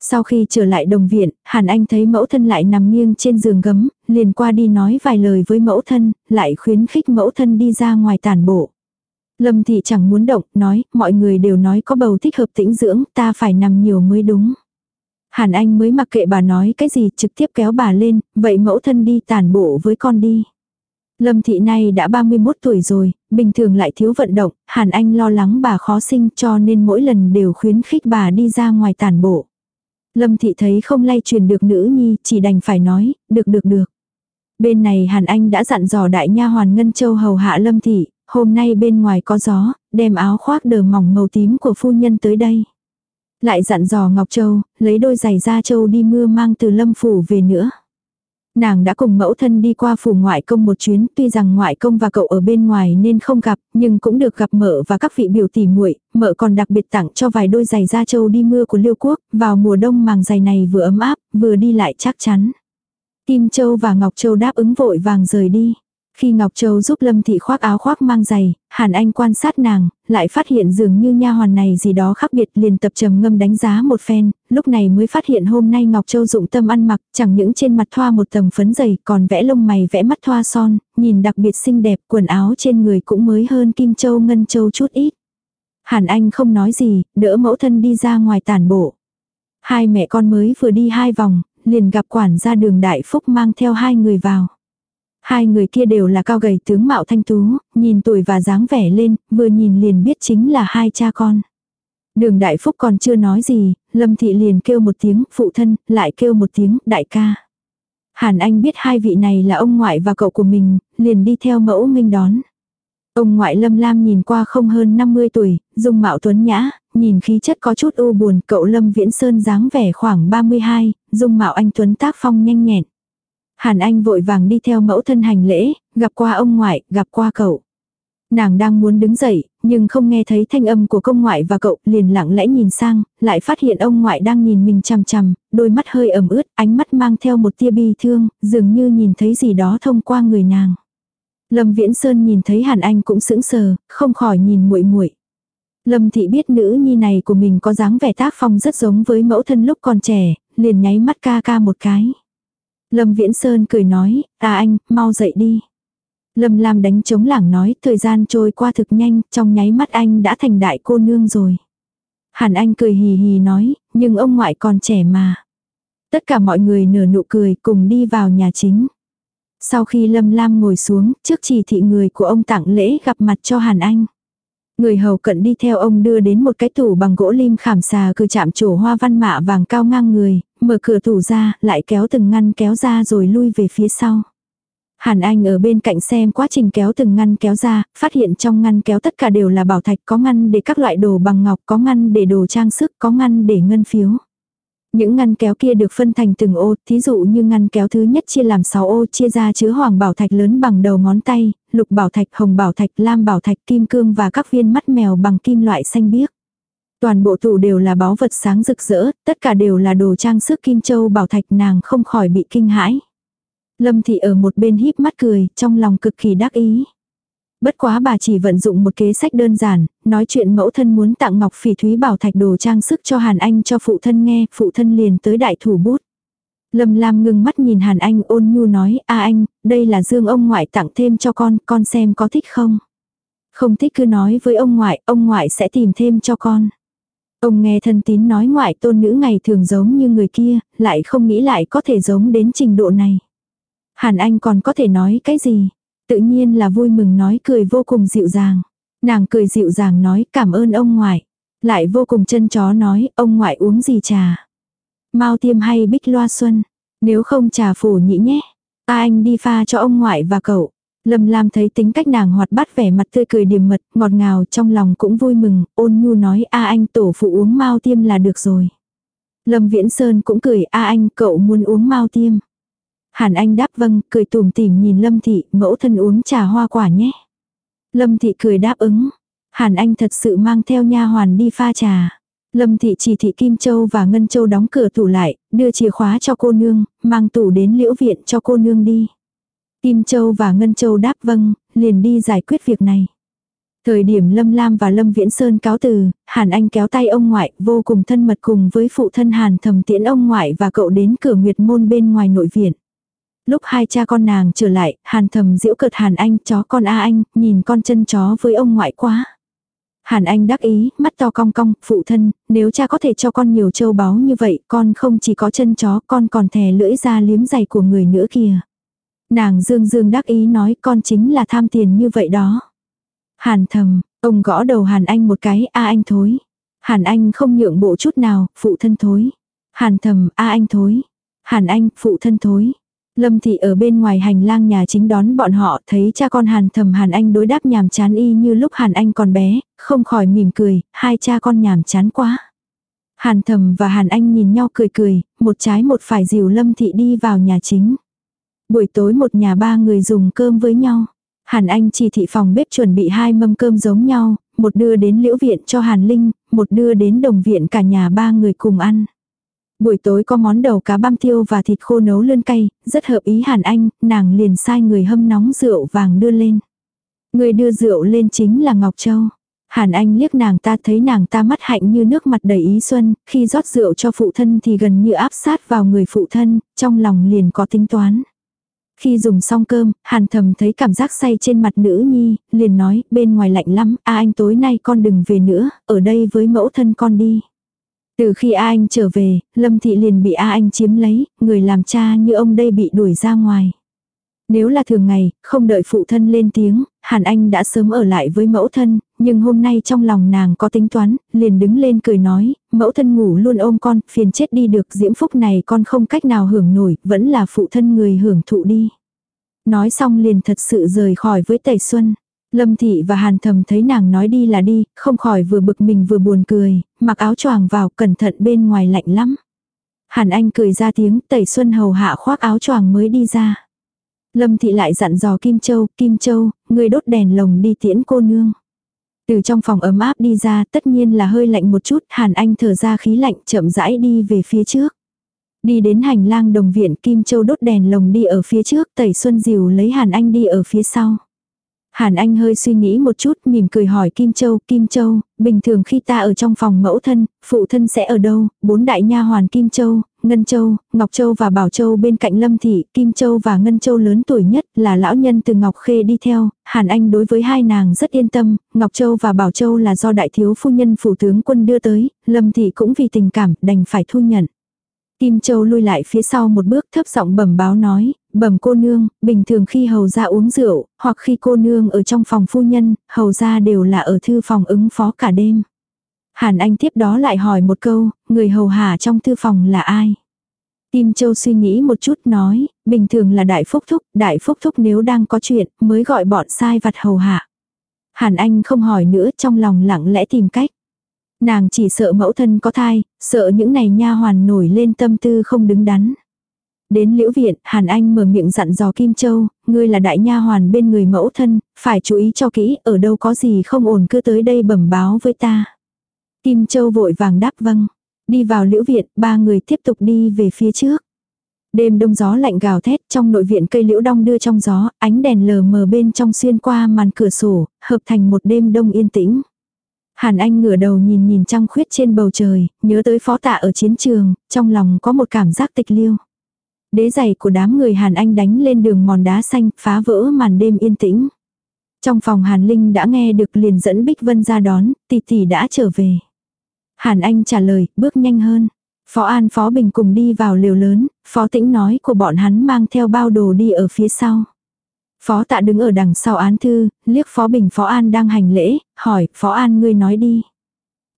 Speaker 1: Sau khi trở lại đồng viện, Hàn Anh thấy mẫu thân lại nằm nghiêng trên giường gấm, liền qua đi nói vài lời với mẫu thân, lại khuyến khích mẫu thân đi ra ngoài tản bộ. Lâm thị chẳng muốn động, nói, mọi người đều nói có bầu thích hợp tĩnh dưỡng, ta phải nằm nhiều mới đúng. Hàn Anh mới mặc kệ bà nói cái gì trực tiếp kéo bà lên, vậy mẫu thân đi tản bộ với con đi. Lâm thị nay đã 31 tuổi rồi, bình thường lại thiếu vận động, Hàn Anh lo lắng bà khó sinh cho nên mỗi lần đều khuyến khích bà đi ra ngoài tản bộ. Lâm thị thấy không lay truyền được nữ nhi, chỉ đành phải nói, được được được. Bên này Hàn Anh đã dặn dò đại nha hoàn Ngân Châu hầu hạ Lâm thị, hôm nay bên ngoài có gió, đem áo khoác đờ mỏng màu tím của phu nhân tới đây. Lại dặn dò Ngọc Châu, lấy đôi giày da châu đi mưa mang từ Lâm phủ về nữa. Nàng đã cùng mẫu thân đi qua phủ ngoại công một chuyến, tuy rằng ngoại công và cậu ở bên ngoài nên không gặp, nhưng cũng được gặp mợ và các vị biểu tỷ muội, mợ còn đặc biệt tặng cho vài đôi giày da châu đi mưa của Liêu Quốc, vào mùa đông màng giày này vừa ấm áp, vừa đi lại chắc chắn. Kim Châu và Ngọc Châu đáp ứng vội vàng rời đi. Khi Ngọc Châu giúp Lâm Thị khoác áo khoác mang giày, Hàn Anh quan sát nàng, lại phát hiện dường như nha hoàn này gì đó khác biệt liền tập trầm ngâm đánh giá một phen, lúc này mới phát hiện hôm nay Ngọc Châu dụng tâm ăn mặc, chẳng những trên mặt thoa một tầng phấn dày còn vẽ lông mày vẽ mắt thoa son, nhìn đặc biệt xinh đẹp, quần áo trên người cũng mới hơn Kim Châu Ngân Châu chút ít. Hàn Anh không nói gì, đỡ mẫu thân đi ra ngoài tản bộ. Hai mẹ con mới vừa đi hai vòng, liền gặp quản gia đường đại phúc mang theo hai người vào. Hai người kia đều là cao gầy tướng mạo thanh tú, nhìn tuổi và dáng vẻ lên, vừa nhìn liền biết chính là hai cha con. Đường đại phúc còn chưa nói gì, lâm thị liền kêu một tiếng phụ thân, lại kêu một tiếng đại ca. Hàn Anh biết hai vị này là ông ngoại và cậu của mình, liền đi theo mẫu minh đón. Ông ngoại Lâm Lam nhìn qua không hơn 50 tuổi, dung mạo tuấn nhã, nhìn khí chất có chút u buồn, cậu Lâm Viễn Sơn dáng vẻ khoảng 32, dung mạo anh tuấn tác phong nhanh nhẹn. Hàn Anh vội vàng đi theo mẫu thân hành lễ, gặp qua ông ngoại, gặp qua cậu. Nàng đang muốn đứng dậy, nhưng không nghe thấy thanh âm của công ngoại và cậu, liền lặng lẽ nhìn sang, lại phát hiện ông ngoại đang nhìn mình chằm chằm, đôi mắt hơi ẩm ướt, ánh mắt mang theo một tia bi thương, dường như nhìn thấy gì đó thông qua người nàng. Lâm Viễn Sơn nhìn thấy Hàn Anh cũng sững sờ, không khỏi nhìn muội muội. Lâm Thị biết nữ nhi này của mình có dáng vẻ tác phong rất giống với mẫu thân lúc còn trẻ, liền nháy mắt ca ca một cái. Lâm Viễn Sơn cười nói, à anh, mau dậy đi. Lâm Lam đánh chống lảng nói, thời gian trôi qua thực nhanh, trong nháy mắt anh đã thành đại cô nương rồi. Hàn Anh cười hì hì nói, nhưng ông ngoại còn trẻ mà. Tất cả mọi người nở nụ cười cùng đi vào nhà chính. Sau khi Lâm Lam ngồi xuống, trước chỉ thị người của ông tặng lễ gặp mặt cho Hàn Anh. Người hầu cận đi theo ông đưa đến một cái tủ bằng gỗ lim khảm xà cư chạm trổ hoa văn mạ vàng cao ngang người, mở cửa tủ ra, lại kéo từng ngăn kéo ra rồi lui về phía sau. Hàn Anh ở bên cạnh xem quá trình kéo từng ngăn kéo ra, phát hiện trong ngăn kéo tất cả đều là bảo thạch, có ngăn để các loại đồ bằng ngọc, có ngăn để đồ trang sức, có ngăn để ngân phiếu. Những ngăn kéo kia được phân thành từng ô, thí dụ như ngăn kéo thứ nhất chia làm 6 ô chia ra chứa hoàng bảo thạch lớn bằng đầu ngón tay, lục bảo thạch, hồng bảo thạch, lam bảo thạch, kim cương và các viên mắt mèo bằng kim loại xanh biếc. Toàn bộ tủ đều là báu vật sáng rực rỡ, tất cả đều là đồ trang sức kim châu bảo thạch nàng không khỏi bị kinh hãi. Lâm thị ở một bên híp mắt cười, trong lòng cực kỳ đắc ý. Bất quá bà chỉ vận dụng một kế sách đơn giản, nói chuyện mẫu thân muốn tặng ngọc phỉ thúy bảo thạch đồ trang sức cho Hàn Anh cho phụ thân nghe, phụ thân liền tới đại thủ bút. Lâm Lam ngưng mắt nhìn Hàn Anh ôn nhu nói, a anh, đây là dương ông ngoại tặng thêm cho con, con xem có thích không? Không thích cứ nói với ông ngoại, ông ngoại sẽ tìm thêm cho con. Ông nghe thân tín nói ngoại tôn nữ ngày thường giống như người kia, lại không nghĩ lại có thể giống đến trình độ này. Hàn Anh còn có thể nói cái gì? Tự nhiên là vui mừng nói cười vô cùng dịu dàng. Nàng cười dịu dàng nói cảm ơn ông ngoại. Lại vô cùng chân chó nói ông ngoại uống gì trà. mau tiêm hay bích loa xuân. Nếu không trà phủ nhĩ nhé. Ta anh đi pha cho ông ngoại và cậu. Lâm Lam thấy tính cách nàng hoạt bát vẻ mặt tươi cười điềm mật, ngọt ngào trong lòng cũng vui mừng, ôn nhu nói a anh tổ phụ uống mau tiêm là được rồi. Lâm Viễn Sơn cũng cười a anh cậu muốn uống mau tiêm. Hàn Anh đáp vâng, cười tủm tỉm nhìn Lâm Thị, mẫu thân uống trà hoa quả nhé. Lâm Thị cười đáp ứng. Hàn Anh thật sự mang theo nha hoàn đi pha trà. Lâm Thị chỉ thị Kim Châu và Ngân Châu đóng cửa tủ lại, đưa chìa khóa cho cô nương, mang tủ đến liễu viện cho cô nương đi. Kim Châu và Ngân Châu đáp vâng, liền đi giải quyết việc này. Thời điểm Lâm Lam và Lâm Viễn Sơn cáo từ, Hàn Anh kéo tay ông ngoại vô cùng thân mật cùng với phụ thân Hàn thầm tiễn ông ngoại và cậu đến cửa nguyệt môn bên ngoài nội viện. Lúc hai cha con nàng trở lại, hàn thầm diễu cợt hàn anh, chó con A anh, nhìn con chân chó với ông ngoại quá. Hàn anh đắc ý, mắt to cong cong, phụ thân, nếu cha có thể cho con nhiều châu báu như vậy, con không chỉ có chân chó, con còn thè lưỡi ra liếm giày của người nữa kìa. Nàng dương dương đắc ý nói con chính là tham tiền như vậy đó. Hàn thầm, ông gõ đầu Hàn anh một cái, a anh thối. Hàn anh không nhượng bộ chút nào, phụ thân thối. Hàn thầm, a anh thối. Hàn anh, phụ thân thối. Lâm Thị ở bên ngoài hành lang nhà chính đón bọn họ thấy cha con Hàn thầm Hàn Anh đối đáp nhàm chán y như lúc Hàn Anh còn bé, không khỏi mỉm cười, hai cha con nhàm chán quá. Hàn thầm và Hàn Anh nhìn nhau cười cười, một trái một phải dìu Lâm Thị đi vào nhà chính. Buổi tối một nhà ba người dùng cơm với nhau. Hàn Anh chỉ thị phòng bếp chuẩn bị hai mâm cơm giống nhau, một đưa đến liễu viện cho Hàn Linh, một đưa đến đồng viện cả nhà ba người cùng ăn. Buổi tối có món đầu cá băm tiêu và thịt khô nấu lươn cay, rất hợp ý Hàn Anh, nàng liền sai người hâm nóng rượu vàng đưa lên. Người đưa rượu lên chính là Ngọc Châu. Hàn Anh liếc nàng ta thấy nàng ta mắt hạnh như nước mặt đầy ý xuân, khi rót rượu cho phụ thân thì gần như áp sát vào người phụ thân, trong lòng liền có tính toán. Khi dùng xong cơm, Hàn thầm thấy cảm giác say trên mặt nữ nhi, liền nói, bên ngoài lạnh lắm, a anh tối nay con đừng về nữa, ở đây với mẫu thân con đi. Từ khi A Anh trở về, Lâm Thị liền bị A Anh chiếm lấy, người làm cha như ông đây bị đuổi ra ngoài. Nếu là thường ngày, không đợi phụ thân lên tiếng, Hàn Anh đã sớm ở lại với mẫu thân, nhưng hôm nay trong lòng nàng có tính toán, liền đứng lên cười nói, mẫu thân ngủ luôn ôm con, phiền chết đi được diễm phúc này con không cách nào hưởng nổi, vẫn là phụ thân người hưởng thụ đi. Nói xong liền thật sự rời khỏi với Tẩy Xuân. Lâm Thị và Hàn Thầm thấy nàng nói đi là đi, không khỏi vừa bực mình vừa buồn cười, mặc áo choàng vào cẩn thận bên ngoài lạnh lắm. Hàn Anh cười ra tiếng Tẩy Xuân hầu hạ khoác áo choàng mới đi ra. Lâm Thị lại dặn dò Kim Châu, Kim Châu, người đốt đèn lồng đi tiễn cô nương. Từ trong phòng ấm áp đi ra tất nhiên là hơi lạnh một chút, Hàn Anh thở ra khí lạnh chậm rãi đi về phía trước. Đi đến hành lang đồng viện Kim Châu đốt đèn lồng đi ở phía trước, Tẩy Xuân Diều lấy Hàn Anh đi ở phía sau. Hàn Anh hơi suy nghĩ một chút, mỉm cười hỏi Kim Châu, Kim Châu, bình thường khi ta ở trong phòng mẫu thân, phụ thân sẽ ở đâu? Bốn đại nha hoàn Kim Châu, Ngân Châu, Ngọc Châu và Bảo Châu bên cạnh Lâm Thị, Kim Châu và Ngân Châu lớn tuổi nhất là lão nhân từ Ngọc Khê đi theo, Hàn Anh đối với hai nàng rất yên tâm, Ngọc Châu và Bảo Châu là do đại thiếu phu nhân phủ tướng quân đưa tới, Lâm Thị cũng vì tình cảm đành phải thu nhận. Kim Châu lui lại phía sau một bước thấp giọng bẩm báo nói, bẩm cô nương, bình thường khi hầu ra uống rượu, hoặc khi cô nương ở trong phòng phu nhân, hầu ra đều là ở thư phòng ứng phó cả đêm. Hàn Anh tiếp đó lại hỏi một câu, người hầu hạ trong thư phòng là ai? Kim Châu suy nghĩ một chút nói, bình thường là đại phúc thúc, đại phúc thúc nếu đang có chuyện mới gọi bọn sai vặt hầu hạ. Hàn Anh không hỏi nữa trong lòng lặng lẽ tìm cách. Nàng chỉ sợ mẫu thân có thai, sợ những này nha hoàn nổi lên tâm tư không đứng đắn. Đến liễu viện, Hàn Anh mở miệng dặn dò Kim Châu, ngươi là đại nha hoàn bên người mẫu thân, phải chú ý cho kỹ, ở đâu có gì không ổn cứ tới đây bẩm báo với ta. Kim Châu vội vàng đáp vâng. Đi vào liễu viện, ba người tiếp tục đi về phía trước. Đêm đông gió lạnh gào thét trong nội viện cây liễu đong đưa trong gió, ánh đèn lờ mờ bên trong xuyên qua màn cửa sổ, hợp thành một đêm đông yên tĩnh. Hàn Anh ngửa đầu nhìn nhìn trăng khuyết trên bầu trời, nhớ tới phó tạ ở chiến trường, trong lòng có một cảm giác tịch liêu. Đế giày của đám người Hàn Anh đánh lên đường mòn đá xanh, phá vỡ màn đêm yên tĩnh. Trong phòng Hàn Linh đã nghe được liền dẫn Bích Vân ra đón, tỷ tỷ đã trở về. Hàn Anh trả lời, bước nhanh hơn. Phó An Phó Bình cùng đi vào liều lớn, Phó Tĩnh nói của bọn hắn mang theo bao đồ đi ở phía sau. Phó tạ đứng ở đằng sau án thư, liếc Phó Bình Phó An đang hành lễ, hỏi, Phó An ngươi nói đi.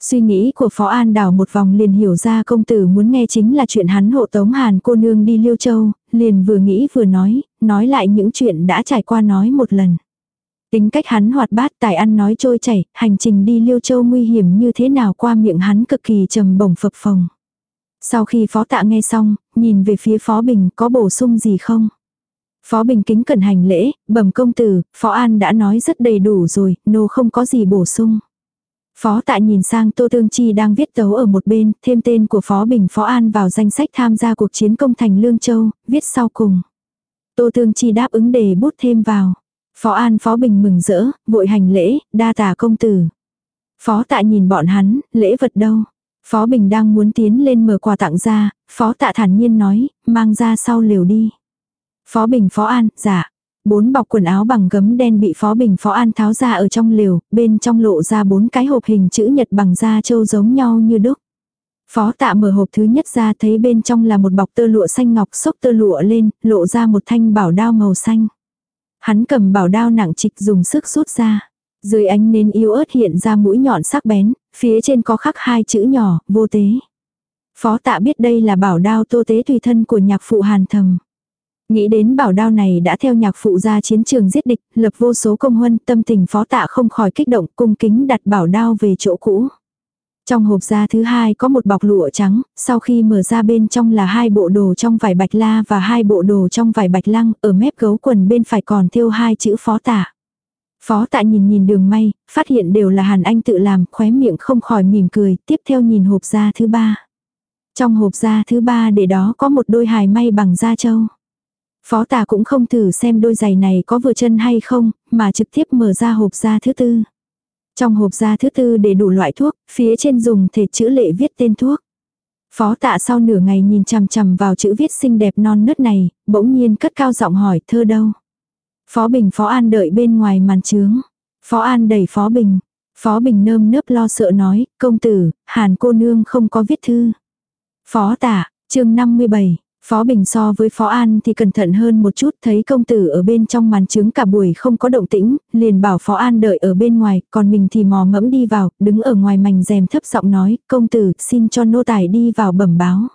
Speaker 1: Suy nghĩ của Phó An đảo một vòng liền hiểu ra công tử muốn nghe chính là chuyện hắn hộ tống Hàn cô nương đi Liêu Châu, liền vừa nghĩ vừa nói, nói lại những chuyện đã trải qua nói một lần. Tính cách hắn hoạt bát tài ăn nói trôi chảy, hành trình đi Liêu Châu nguy hiểm như thế nào qua miệng hắn cực kỳ trầm bổng phập phồng. Sau khi Phó Tạ nghe xong, nhìn về phía Phó Bình có bổ sung gì không? Phó Bình kính cẩn hành lễ, bẩm công tử, Phó An đã nói rất đầy đủ rồi, nô không có gì bổ sung. Phó Tạ nhìn sang Tô Tương Chi đang viết tấu ở một bên, thêm tên của Phó Bình Phó An vào danh sách tham gia cuộc chiến công thành Lương Châu, viết sau cùng. Tô Tương Chi đáp ứng để bút thêm vào. Phó An Phó Bình mừng rỡ, vội hành lễ, đa tà công tử. Phó Tạ nhìn bọn hắn, lễ vật đâu? Phó Bình đang muốn tiến lên mở quà tặng ra, Phó Tạ thản nhiên nói, mang ra sau liều đi. Phó Bình Phó An, dạ. Bốn bọc quần áo bằng gấm đen bị Phó Bình Phó An tháo ra ở trong liều, bên trong lộ ra bốn cái hộp hình chữ nhật bằng da trâu giống nhau như đúc. Phó tạ mở hộp thứ nhất ra thấy bên trong là một bọc tơ lụa xanh ngọc xốc tơ lụa lên, lộ ra một thanh bảo đao màu xanh. Hắn cầm bảo đao nặng trịch dùng sức rút ra. Dưới ánh nến yếu ớt hiện ra mũi nhọn sắc bén, phía trên có khắc hai chữ nhỏ, vô tế. Phó tạ biết đây là bảo đao tô tế tùy thân của nhạc phụ hàn thầm. Nghĩ đến bảo đao này đã theo nhạc phụ ra chiến trường giết địch, lập vô số công huân, tâm tình phó tạ không khỏi kích động, cung kính đặt bảo đao về chỗ cũ. Trong hộp da thứ hai có một bọc lụa trắng, sau khi mở ra bên trong là hai bộ đồ trong vải bạch la và hai bộ đồ trong vải bạch lăng, ở mép gấu quần bên phải còn thêu hai chữ phó tả Phó tạ nhìn nhìn đường may, phát hiện đều là Hàn Anh tự làm, khóe miệng không khỏi mỉm cười, tiếp theo nhìn hộp da thứ ba. Trong hộp da thứ ba để đó có một đôi hài may bằng da trâu. Phó tạ cũng không thử xem đôi giày này có vừa chân hay không, mà trực tiếp mở ra hộp da thứ tư. Trong hộp da thứ tư để đủ loại thuốc, phía trên dùng thể chữ lệ viết tên thuốc. Phó tạ sau nửa ngày nhìn chằm chằm vào chữ viết xinh đẹp non nớt này, bỗng nhiên cất cao giọng hỏi thơ đâu. Phó Bình Phó An đợi bên ngoài màn trướng. Phó An đẩy Phó Bình. Phó Bình nơm nớp lo sợ nói, công tử, Hàn cô nương không có viết thư. Phó tạ chương 57, Phó Bình so với Phó An thì cẩn thận hơn một chút thấy công tử ở bên trong màn trướng cả buổi không có động tĩnh, liền bảo Phó An đợi ở bên ngoài, còn mình thì mò mẫm đi vào, đứng ở ngoài mảnh rèm thấp giọng nói, công tử xin cho nô tài đi vào bẩm báo.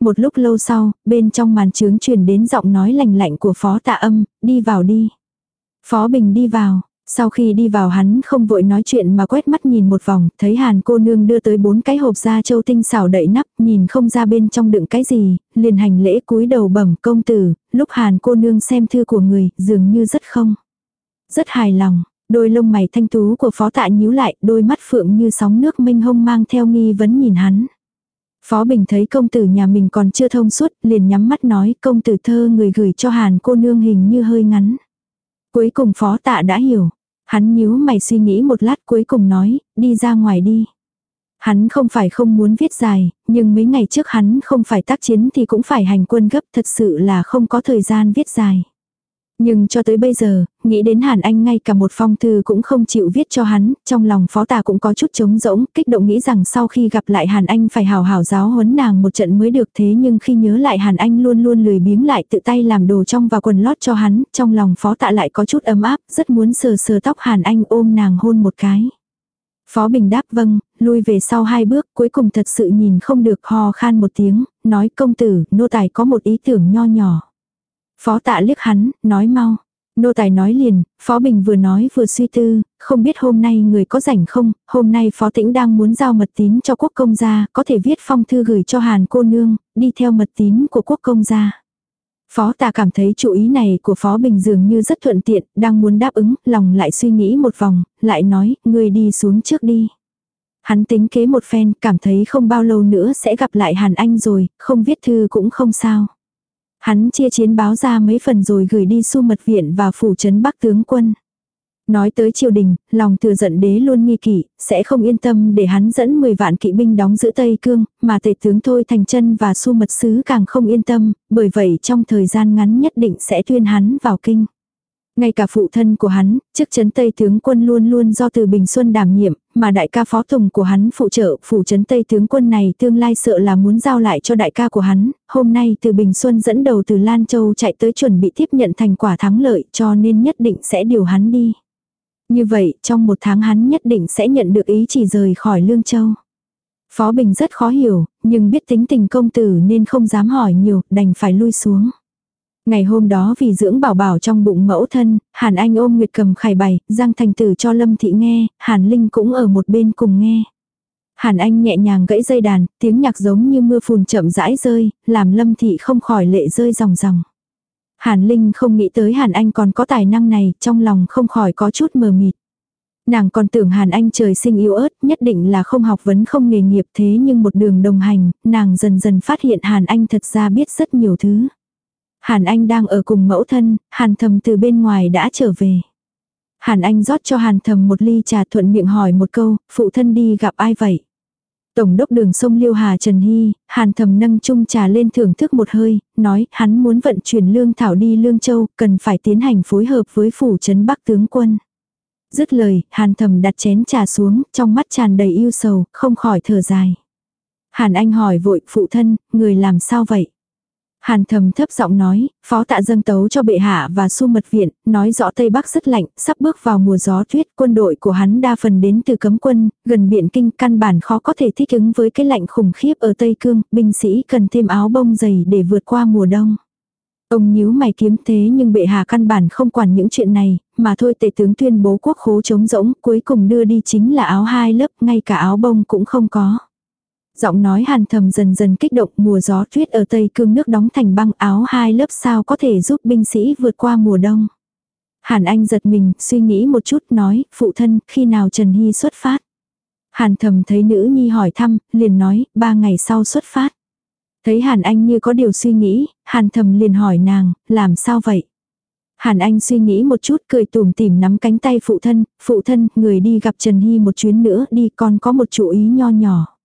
Speaker 1: Một lúc lâu sau, bên trong màn trướng truyền đến giọng nói lành lạnh của Phó Tạ Âm, đi vào đi. Phó Bình đi vào, sau khi đi vào hắn không vội nói chuyện mà quét mắt nhìn một vòng, thấy hàn cô nương đưa tới bốn cái hộp da châu tinh xảo đậy nắp, nhìn không ra bên trong đựng cái gì, liền hành lễ cúi đầu bẩm công tử, lúc hàn cô nương xem thư của người, dường như rất không. Rất hài lòng, đôi lông mày thanh tú của phó tạ nhíu lại, đôi mắt phượng như sóng nước minh hông mang theo nghi vấn nhìn hắn. Phó Bình thấy công tử nhà mình còn chưa thông suốt, liền nhắm mắt nói công tử thơ người gửi cho hàn cô nương hình như hơi ngắn. Cuối cùng phó tạ đã hiểu. Hắn nhíu mày suy nghĩ một lát cuối cùng nói, đi ra ngoài đi. Hắn không phải không muốn viết dài, nhưng mấy ngày trước hắn không phải tác chiến thì cũng phải hành quân gấp thật sự là không có thời gian viết dài. Nhưng cho tới bây giờ, nghĩ đến Hàn Anh ngay cả một phong thư cũng không chịu viết cho hắn, trong lòng phó tà cũng có chút trống rỗng, kích động nghĩ rằng sau khi gặp lại Hàn Anh phải hào hảo giáo huấn nàng một trận mới được thế nhưng khi nhớ lại Hàn Anh luôn luôn lười biếng lại tự tay làm đồ trong và quần lót cho hắn, trong lòng phó tạ lại có chút ấm áp, rất muốn sờ sờ tóc Hàn Anh ôm nàng hôn một cái. Phó Bình đáp vâng, lui về sau hai bước, cuối cùng thật sự nhìn không được hò khan một tiếng, nói công tử, nô tài có một ý tưởng nho nhỏ. Phó tạ liếc hắn, nói mau. Nô tài nói liền, Phó Bình vừa nói vừa suy tư, không biết hôm nay người có rảnh không, hôm nay Phó Tĩnh đang muốn giao mật tín cho quốc công gia, có thể viết phong thư gửi cho Hàn cô nương, đi theo mật tín của quốc công gia. Phó tạ cảm thấy chủ ý này của Phó Bình dường như rất thuận tiện, đang muốn đáp ứng, lòng lại suy nghĩ một vòng, lại nói, người đi xuống trước đi. Hắn tính kế một phen, cảm thấy không bao lâu nữa sẽ gặp lại Hàn Anh rồi, không viết thư cũng không sao. Hắn chia chiến báo ra mấy phần rồi gửi đi su mật viện và phủ trấn bắc tướng quân. Nói tới triều đình, lòng thừa giận đế luôn nghi kỵ, sẽ không yên tâm để hắn dẫn 10 vạn kỵ binh đóng giữ Tây Cương, mà tể tướng thôi thành chân và su mật sứ càng không yên tâm, bởi vậy trong thời gian ngắn nhất định sẽ tuyên hắn vào kinh. Ngay cả phụ thân của hắn, chức chấn Tây tướng quân luôn luôn do từ Bình Xuân đảm nhiệm, mà đại ca phó tùng của hắn phụ trợ phụ chấn Tây tướng quân này tương lai sợ là muốn giao lại cho đại ca của hắn, hôm nay từ Bình Xuân dẫn đầu từ Lan Châu chạy tới chuẩn bị tiếp nhận thành quả thắng lợi cho nên nhất định sẽ điều hắn đi. Như vậy, trong một tháng hắn nhất định sẽ nhận được ý chỉ rời khỏi Lương Châu. Phó Bình rất khó hiểu, nhưng biết tính tình công tử nên không dám hỏi nhiều, đành phải lui xuống. Ngày hôm đó vì dưỡng bảo bảo trong bụng mẫu thân, Hàn Anh ôm Nguyệt cầm khải bày, Giang Thành Tử cho Lâm Thị nghe, Hàn Linh cũng ở một bên cùng nghe. Hàn Anh nhẹ nhàng gãy dây đàn, tiếng nhạc giống như mưa phùn chậm rãi rơi, làm Lâm Thị không khỏi lệ rơi ròng ròng. Hàn Linh không nghĩ tới Hàn Anh còn có tài năng này, trong lòng không khỏi có chút mờ mịt. Nàng còn tưởng Hàn Anh trời sinh yếu ớt, nhất định là không học vấn không nghề nghiệp thế nhưng một đường đồng hành, nàng dần dần phát hiện Hàn Anh thật ra biết rất nhiều thứ. Hàn Anh đang ở cùng mẫu thân, Hàn Thầm từ bên ngoài đã trở về. Hàn Anh rót cho Hàn Thầm một ly trà thuận miệng hỏi một câu, phụ thân đi gặp ai vậy? Tổng đốc đường sông Liêu Hà Trần Hy, Hàn Thầm nâng chung trà lên thưởng thức một hơi, nói hắn muốn vận chuyển lương thảo đi Lương Châu, cần phải tiến hành phối hợp với phủ trấn Bắc tướng quân. Dứt lời, Hàn Thầm đặt chén trà xuống, trong mắt tràn đầy yêu sầu, không khỏi thở dài. Hàn Anh hỏi vội, phụ thân, người làm sao vậy? Hàn thầm thấp giọng nói, phó tạ dâng tấu cho bệ hạ và su mật viện, nói rõ Tây Bắc rất lạnh, sắp bước vào mùa gió tuyết, quân đội của hắn đa phần đến từ cấm quân, gần biển kinh căn bản khó có thể thích ứng với cái lạnh khủng khiếp ở Tây Cương, binh sĩ cần thêm áo bông dày để vượt qua mùa đông. Ông nhíu mày kiếm thế nhưng bệ hạ căn bản không quản những chuyện này, mà thôi tể tướng tuyên bố quốc khố trống rỗng, cuối cùng đưa đi chính là áo hai lớp, ngay cả áo bông cũng không có. Giọng nói hàn thầm dần dần kích động mùa gió tuyết ở Tây Cương nước đóng thành băng áo hai lớp sao có thể giúp binh sĩ vượt qua mùa đông. Hàn Anh giật mình, suy nghĩ một chút nói, phụ thân, khi nào Trần Hy xuất phát. Hàn thầm thấy nữ nhi hỏi thăm, liền nói, ba ngày sau xuất phát. Thấy Hàn Anh như có điều suy nghĩ, Hàn thầm liền hỏi nàng, làm sao vậy? Hàn Anh suy nghĩ một chút cười tùm tìm nắm cánh tay phụ thân, phụ thân, người đi gặp Trần Hy một chuyến nữa đi con có một chủ ý nho nhỏ.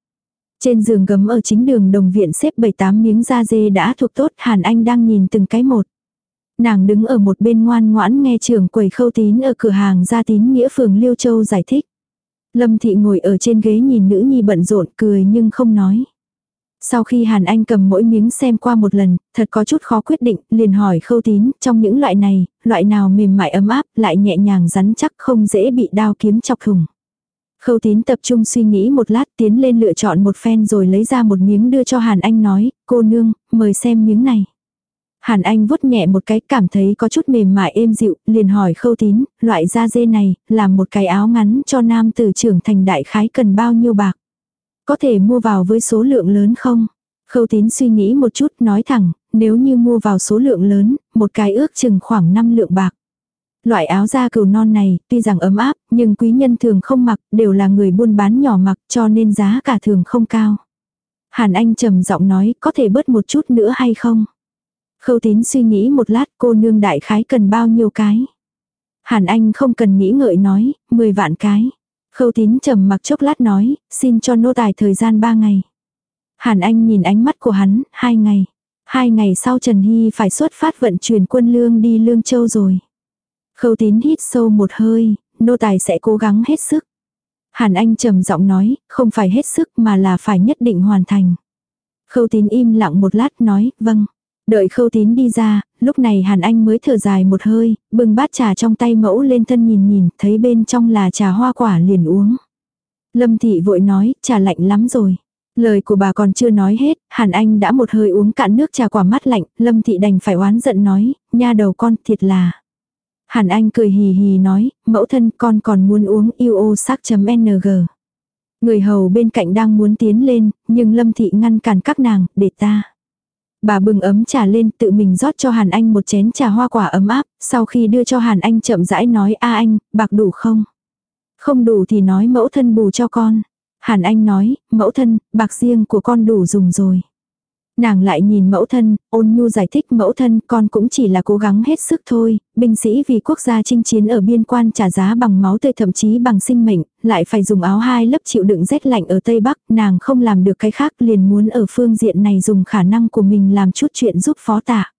Speaker 1: Trên giường gấm ở chính đường đồng viện xếp 7-8 miếng da dê đã thuộc tốt Hàn Anh đang nhìn từng cái một. Nàng đứng ở một bên ngoan ngoãn nghe trưởng quầy khâu tín ở cửa hàng gia tín nghĩa phường Liêu Châu giải thích. Lâm Thị ngồi ở trên ghế nhìn nữ nhi bận rộn cười nhưng không nói. Sau khi Hàn Anh cầm mỗi miếng xem qua một lần, thật có chút khó quyết định, liền hỏi khâu tín, trong những loại này, loại nào mềm mại ấm áp, lại nhẹ nhàng rắn chắc không dễ bị đao kiếm chọc thủng. Khâu tín tập trung suy nghĩ một lát tiến lên lựa chọn một phen rồi lấy ra một miếng đưa cho Hàn Anh nói, cô nương, mời xem miếng này. Hàn Anh vuốt nhẹ một cái cảm thấy có chút mềm mại êm dịu, liền hỏi khâu tín, loại da dê này, làm một cái áo ngắn cho nam tử trưởng thành đại khái cần bao nhiêu bạc. Có thể mua vào với số lượng lớn không? Khâu tín suy nghĩ một chút nói thẳng, nếu như mua vào số lượng lớn, một cái ước chừng khoảng 5 lượng bạc. Loại áo da cừu non này, tuy rằng ấm áp, nhưng quý nhân thường không mặc, đều là người buôn bán nhỏ mặc cho nên giá cả thường không cao. Hàn Anh trầm giọng nói, có thể bớt một chút nữa hay không? Khâu tín suy nghĩ một lát cô nương đại khái cần bao nhiêu cái. Hàn Anh không cần nghĩ ngợi nói, 10 vạn cái. Khâu tín trầm mặc chốc lát nói, xin cho nô tài thời gian 3 ngày. Hàn Anh nhìn ánh mắt của hắn, hai ngày. Hai ngày sau Trần Hy phải xuất phát vận chuyển quân lương đi Lương Châu rồi. Khâu tín hít sâu một hơi, nô tài sẽ cố gắng hết sức. Hàn Anh trầm giọng nói, không phải hết sức mà là phải nhất định hoàn thành. Khâu tín im lặng một lát nói, vâng. Đợi khâu tín đi ra, lúc này Hàn Anh mới thở dài một hơi, bưng bát trà trong tay mẫu lên thân nhìn nhìn, thấy bên trong là trà hoa quả liền uống. Lâm thị vội nói, trà lạnh lắm rồi. Lời của bà còn chưa nói hết, Hàn Anh đã một hơi uống cạn nước trà quả mắt lạnh, Lâm thị đành phải oán giận nói, nha đầu con thiệt là. Hàn Anh cười hì hì nói, mẫu thân con còn muốn uống yêu ô sắc.ng. Người hầu bên cạnh đang muốn tiến lên, nhưng Lâm thị ngăn cản các nàng, để ta. Bà bưng ấm trà lên tự mình rót cho Hàn Anh một chén trà hoa quả ấm áp, sau khi đưa cho Hàn Anh chậm rãi nói a anh, bạc đủ không? Không đủ thì nói mẫu thân bù cho con. Hàn Anh nói, mẫu thân, bạc riêng của con đủ dùng rồi. Nàng lại nhìn mẫu thân, ôn nhu giải thích mẫu thân con cũng chỉ là cố gắng hết sức thôi, binh sĩ vì quốc gia chinh chiến ở biên quan trả giá bằng máu tươi thậm chí bằng sinh mệnh, lại phải dùng áo hai lớp chịu đựng rét lạnh ở Tây Bắc, nàng không làm được cái khác liền muốn ở phương diện này dùng khả năng của mình làm chút chuyện giúp phó tả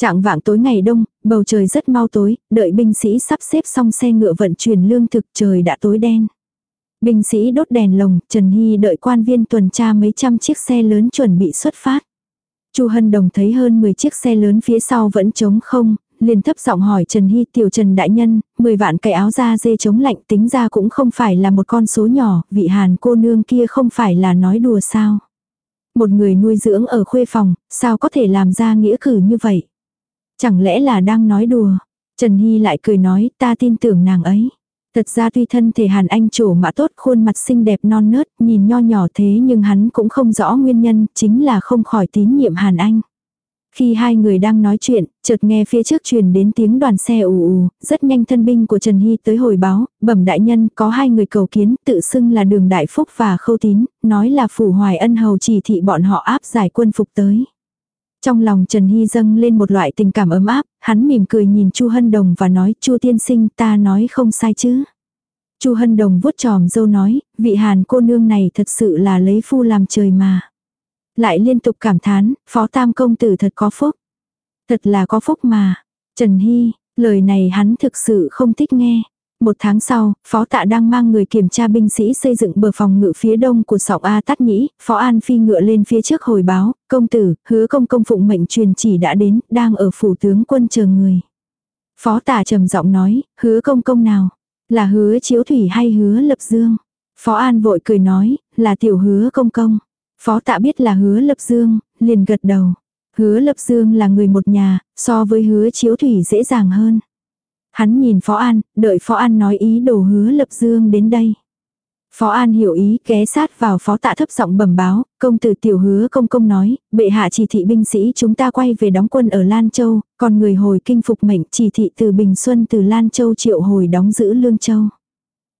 Speaker 1: Trạng vạng tối ngày đông, bầu trời rất mau tối, đợi binh sĩ sắp xếp xong xe ngựa vận chuyển lương thực trời đã tối đen. Binh sĩ đốt đèn lồng, Trần Hy đợi quan viên tuần tra mấy trăm chiếc xe lớn chuẩn bị xuất phát. Chu Hân Đồng thấy hơn 10 chiếc xe lớn phía sau vẫn trống không, liền thấp giọng hỏi Trần Hy tiểu Trần Đại Nhân, 10 vạn cái áo da dê chống lạnh tính ra cũng không phải là một con số nhỏ, vị hàn cô nương kia không phải là nói đùa sao. Một người nuôi dưỡng ở khuê phòng, sao có thể làm ra nghĩa cử như vậy? Chẳng lẽ là đang nói đùa? Trần Hy lại cười nói ta tin tưởng nàng ấy. Thật ra tuy thân thể Hàn Anh trổ mã tốt khuôn mặt xinh đẹp non nớt, nhìn nho nhỏ thế nhưng hắn cũng không rõ nguyên nhân, chính là không khỏi tín nhiệm Hàn Anh. Khi hai người đang nói chuyện, chợt nghe phía trước truyền đến tiếng đoàn xe ù ù, rất nhanh thân binh của Trần Hy tới hồi báo, bẩm đại nhân có hai người cầu kiến tự xưng là đường đại phúc và khâu tín, nói là phủ hoài ân hầu chỉ thị bọn họ áp giải quân phục tới. Trong lòng Trần Hy dâng lên một loại tình cảm ấm áp, hắn mỉm cười nhìn Chu Hân Đồng và nói Chu tiên sinh ta nói không sai chứ. Chu Hân Đồng vuốt tròm dâu nói, vị hàn cô nương này thật sự là lấy phu làm trời mà. Lại liên tục cảm thán, phó tam công tử thật có phúc. Thật là có phúc mà. Trần Hy, lời này hắn thực sự không thích nghe. Một tháng sau, Phó Tạ đang mang người kiểm tra binh sĩ xây dựng bờ phòng ngự phía đông của sọng A Tát Nhĩ, Phó An Phi ngựa lên phía trước hồi báo, công tử, hứa công công phụng mệnh truyền chỉ đã đến, đang ở phủ tướng quân chờ người. Phó Tạ trầm giọng nói, hứa công công nào? Là hứa chiếu thủy hay hứa lập dương? Phó An vội cười nói, là tiểu hứa công công. Phó Tạ biết là hứa lập dương, liền gật đầu. Hứa lập dương là người một nhà, so với hứa chiếu thủy dễ dàng hơn. Hắn nhìn Phó An, đợi Phó An nói ý đồ hứa lập dương đến đây. Phó An hiểu ý ké sát vào phó tạ thấp giọng bẩm báo, công tử tiểu hứa công công nói, bệ hạ chỉ thị binh sĩ chúng ta quay về đóng quân ở Lan Châu, còn người hồi kinh phục mệnh chỉ thị từ Bình Xuân từ Lan Châu triệu hồi đóng giữ Lương Châu.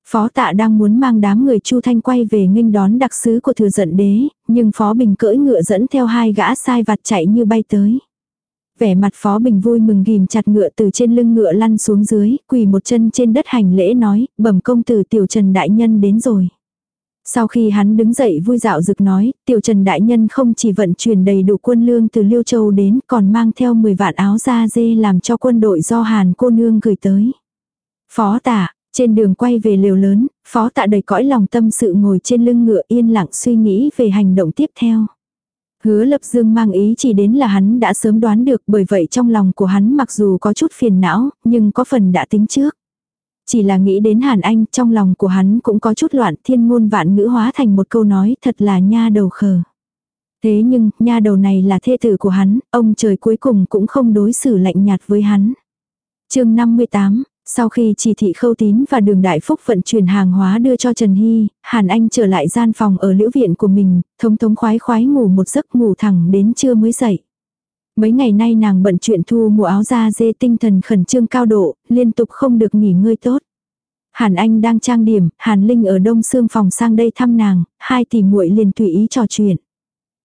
Speaker 1: Phó tạ đang muốn mang đám người Chu Thanh quay về nghênh đón đặc sứ của thừa giận đế, nhưng Phó Bình cưỡi ngựa dẫn theo hai gã sai vặt chạy như bay tới. Vẻ mặt Phó Bình vui mừng ghim chặt ngựa từ trên lưng ngựa lăn xuống dưới, quỳ một chân trên đất hành lễ nói, bẩm công tử tiểu trần đại nhân đến rồi. Sau khi hắn đứng dậy vui dạo rực nói, tiểu trần đại nhân không chỉ vận chuyển đầy đủ quân lương từ Liêu Châu đến còn mang theo 10 vạn áo da dê làm cho quân đội do Hàn cô nương gửi tới. Phó tả, Trên đường quay về lều lớn, phó tạ đầy cõi lòng tâm sự ngồi trên lưng ngựa yên lặng suy nghĩ về hành động tiếp theo. Hứa lập dương mang ý chỉ đến là hắn đã sớm đoán được bởi vậy trong lòng của hắn mặc dù có chút phiền não, nhưng có phần đã tính trước. Chỉ là nghĩ đến Hàn Anh trong lòng của hắn cũng có chút loạn thiên ngôn vạn ngữ hóa thành một câu nói thật là nha đầu khờ. Thế nhưng, nha đầu này là thê tử của hắn, ông trời cuối cùng cũng không đối xử lạnh nhạt với hắn. chương 58, sau khi chỉ thị khâu tín và đường đại phúc vận chuyển hàng hóa đưa cho Trần Hy, Hàn Anh trở lại gian phòng ở liễu viện của mình, thống thống khoái khoái ngủ một giấc ngủ thẳng đến trưa mới dậy. Mấy ngày nay nàng bận chuyện thu mua áo da dê tinh thần khẩn trương cao độ, liên tục không được nghỉ ngơi tốt. Hàn Anh đang trang điểm, Hàn Linh ở đông xương phòng sang đây thăm nàng, hai tỷ muội liền tùy ý trò chuyện.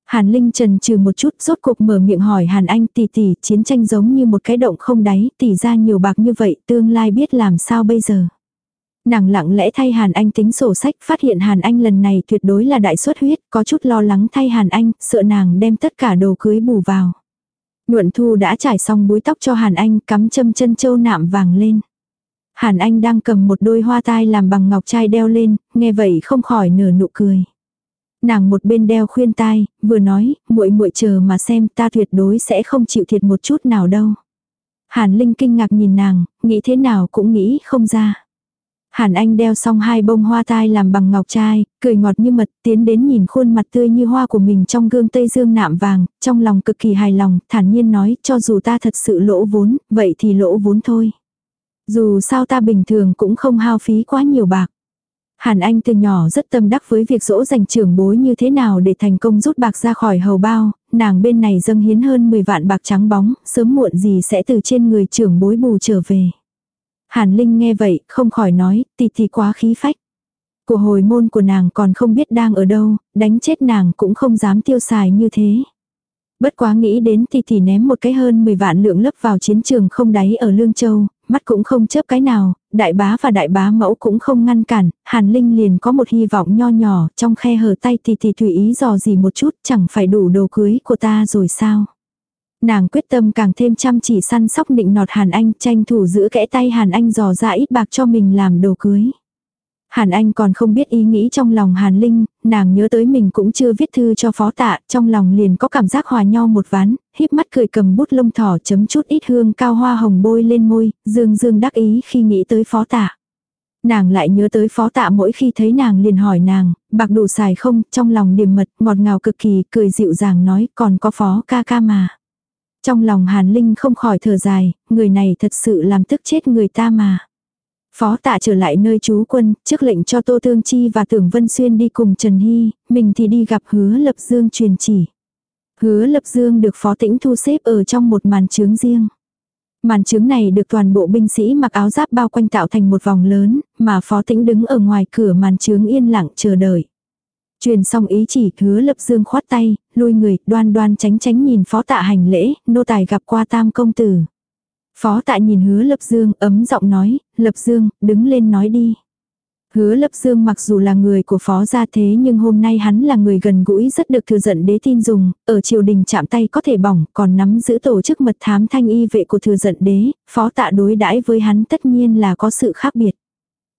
Speaker 1: Hàn Linh trần trừ một chút, rốt cuộc mở miệng hỏi Hàn Anh tỷ tỷ, chiến tranh giống như một cái động không đáy, tỷ ra nhiều bạc như vậy, tương lai biết làm sao bây giờ. Nàng lặng lẽ thay Hàn Anh tính sổ sách, phát hiện Hàn Anh lần này tuyệt đối là đại suất huyết, có chút lo lắng thay Hàn Anh, sợ nàng đem tất cả đồ cưới bù vào. Nhuận Thu đã trải xong búi tóc cho Hàn Anh, cắm châm chân châu nạm vàng lên. Hàn Anh đang cầm một đôi hoa tai làm bằng ngọc trai đeo lên, nghe vậy không khỏi nở nụ cười. Nàng một bên đeo khuyên tai, vừa nói, muội muội chờ mà xem, ta tuyệt đối sẽ không chịu thiệt một chút nào đâu. Hàn Linh kinh ngạc nhìn nàng, nghĩ thế nào cũng nghĩ không ra. Hàn Anh đeo xong hai bông hoa tai làm bằng ngọc trai, cười ngọt như mật, tiến đến nhìn khuôn mặt tươi như hoa của mình trong gương tây dương nạm vàng, trong lòng cực kỳ hài lòng, thản nhiên nói, cho dù ta thật sự lỗ vốn, vậy thì lỗ vốn thôi. Dù sao ta bình thường cũng không hao phí quá nhiều bạc. Hàn Anh từ nhỏ rất tâm đắc với việc dỗ dành trưởng bối như thế nào để thành công rút bạc ra khỏi hầu bao, nàng bên này dâng hiến hơn 10 vạn bạc trắng bóng, sớm muộn gì sẽ từ trên người trưởng bối bù trở về. Hàn Linh nghe vậy, không khỏi nói, tì tì quá khí phách. Của hồi môn của nàng còn không biết đang ở đâu, đánh chết nàng cũng không dám tiêu xài như thế. Bất quá nghĩ đến thì thì ném một cái hơn 10 vạn lượng lấp vào chiến trường không đáy ở Lương Châu, mắt cũng không chớp cái nào, đại bá và đại bá mẫu cũng không ngăn cản, Hàn Linh liền có một hy vọng nho nhỏ trong khe hở tay thì thì tùy ý dò gì một chút chẳng phải đủ đồ cưới của ta rồi sao. Nàng quyết tâm càng thêm chăm chỉ săn sóc định nọt Hàn Anh tranh thủ giữ kẽ tay Hàn Anh dò ra ít bạc cho mình làm đồ cưới. Hàn Anh còn không biết ý nghĩ trong lòng Hàn Linh, nàng nhớ tới mình cũng chưa viết thư cho phó tạ, trong lòng liền có cảm giác hòa nhau một ván, híp mắt cười cầm bút lông thỏ chấm chút ít hương cao hoa hồng bôi lên môi, dương dương đắc ý khi nghĩ tới phó tạ. Nàng lại nhớ tới phó tạ mỗi khi thấy nàng liền hỏi nàng, bạc đủ xài không, trong lòng điềm mật, ngọt ngào cực kỳ, cười dịu dàng nói, còn có phó ca ca mà. Trong lòng Hàn Linh không khỏi thở dài, người này thật sự làm tức chết người ta mà. Phó tạ trở lại nơi trú quân, trước lệnh cho Tô Tương Chi và Tưởng Vân Xuyên đi cùng Trần Hy, mình thì đi gặp hứa lập dương truyền chỉ. Hứa lập dương được phó tĩnh thu xếp ở trong một màn trướng riêng. Màn trướng này được toàn bộ binh sĩ mặc áo giáp bao quanh tạo thành một vòng lớn, mà phó tĩnh đứng ở ngoài cửa màn trướng yên lặng chờ đợi. Truyền xong ý chỉ hứa lập dương khoát tay, lui người, đoan đoan tránh tránh nhìn phó tạ hành lễ, nô tài gặp qua tam công tử. Phó tạ nhìn hứa lập dương ấm giọng nói, lập dương, đứng lên nói đi. Hứa lập dương mặc dù là người của phó gia thế nhưng hôm nay hắn là người gần gũi rất được thừa dẫn đế tin dùng, ở triều đình chạm tay có thể bỏng, còn nắm giữ tổ chức mật thám thanh y vệ của thừa dẫn đế, phó tạ đối đãi với hắn tất nhiên là có sự khác biệt.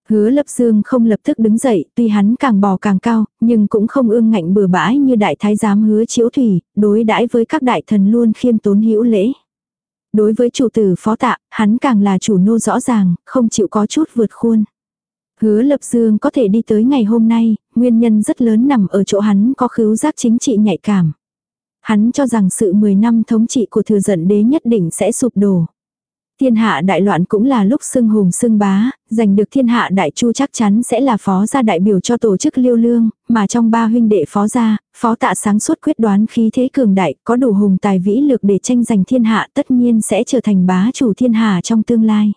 Speaker 1: Hứa lập dương không lập tức đứng dậy, tuy hắn càng bò càng cao, nhưng cũng không ương ngạnh bừa bãi như đại thái giám hứa chiếu thủy, đối đãi với các đại thần luôn khiêm tốn hữu lễ. Đối với chủ tử phó tạ, hắn càng là chủ nô rõ ràng, không chịu có chút vượt khuôn. Hứa lập dương có thể đi tới ngày hôm nay, nguyên nhân rất lớn nằm ở chỗ hắn có khứu giác chính trị nhạy cảm. Hắn cho rằng sự 10 năm thống trị của thừa dẫn đế nhất định sẽ sụp đổ. Thiên hạ đại loạn cũng là lúc xưng hùng xưng bá, giành được thiên hạ đại chu chắc chắn sẽ là phó gia đại biểu cho tổ chức liêu lương, mà trong ba huynh đệ phó gia, phó tạ sáng suốt quyết đoán khí thế cường đại, có đủ hùng tài vĩ lược để tranh giành thiên hạ tất nhiên sẽ trở thành bá chủ thiên hạ trong tương lai.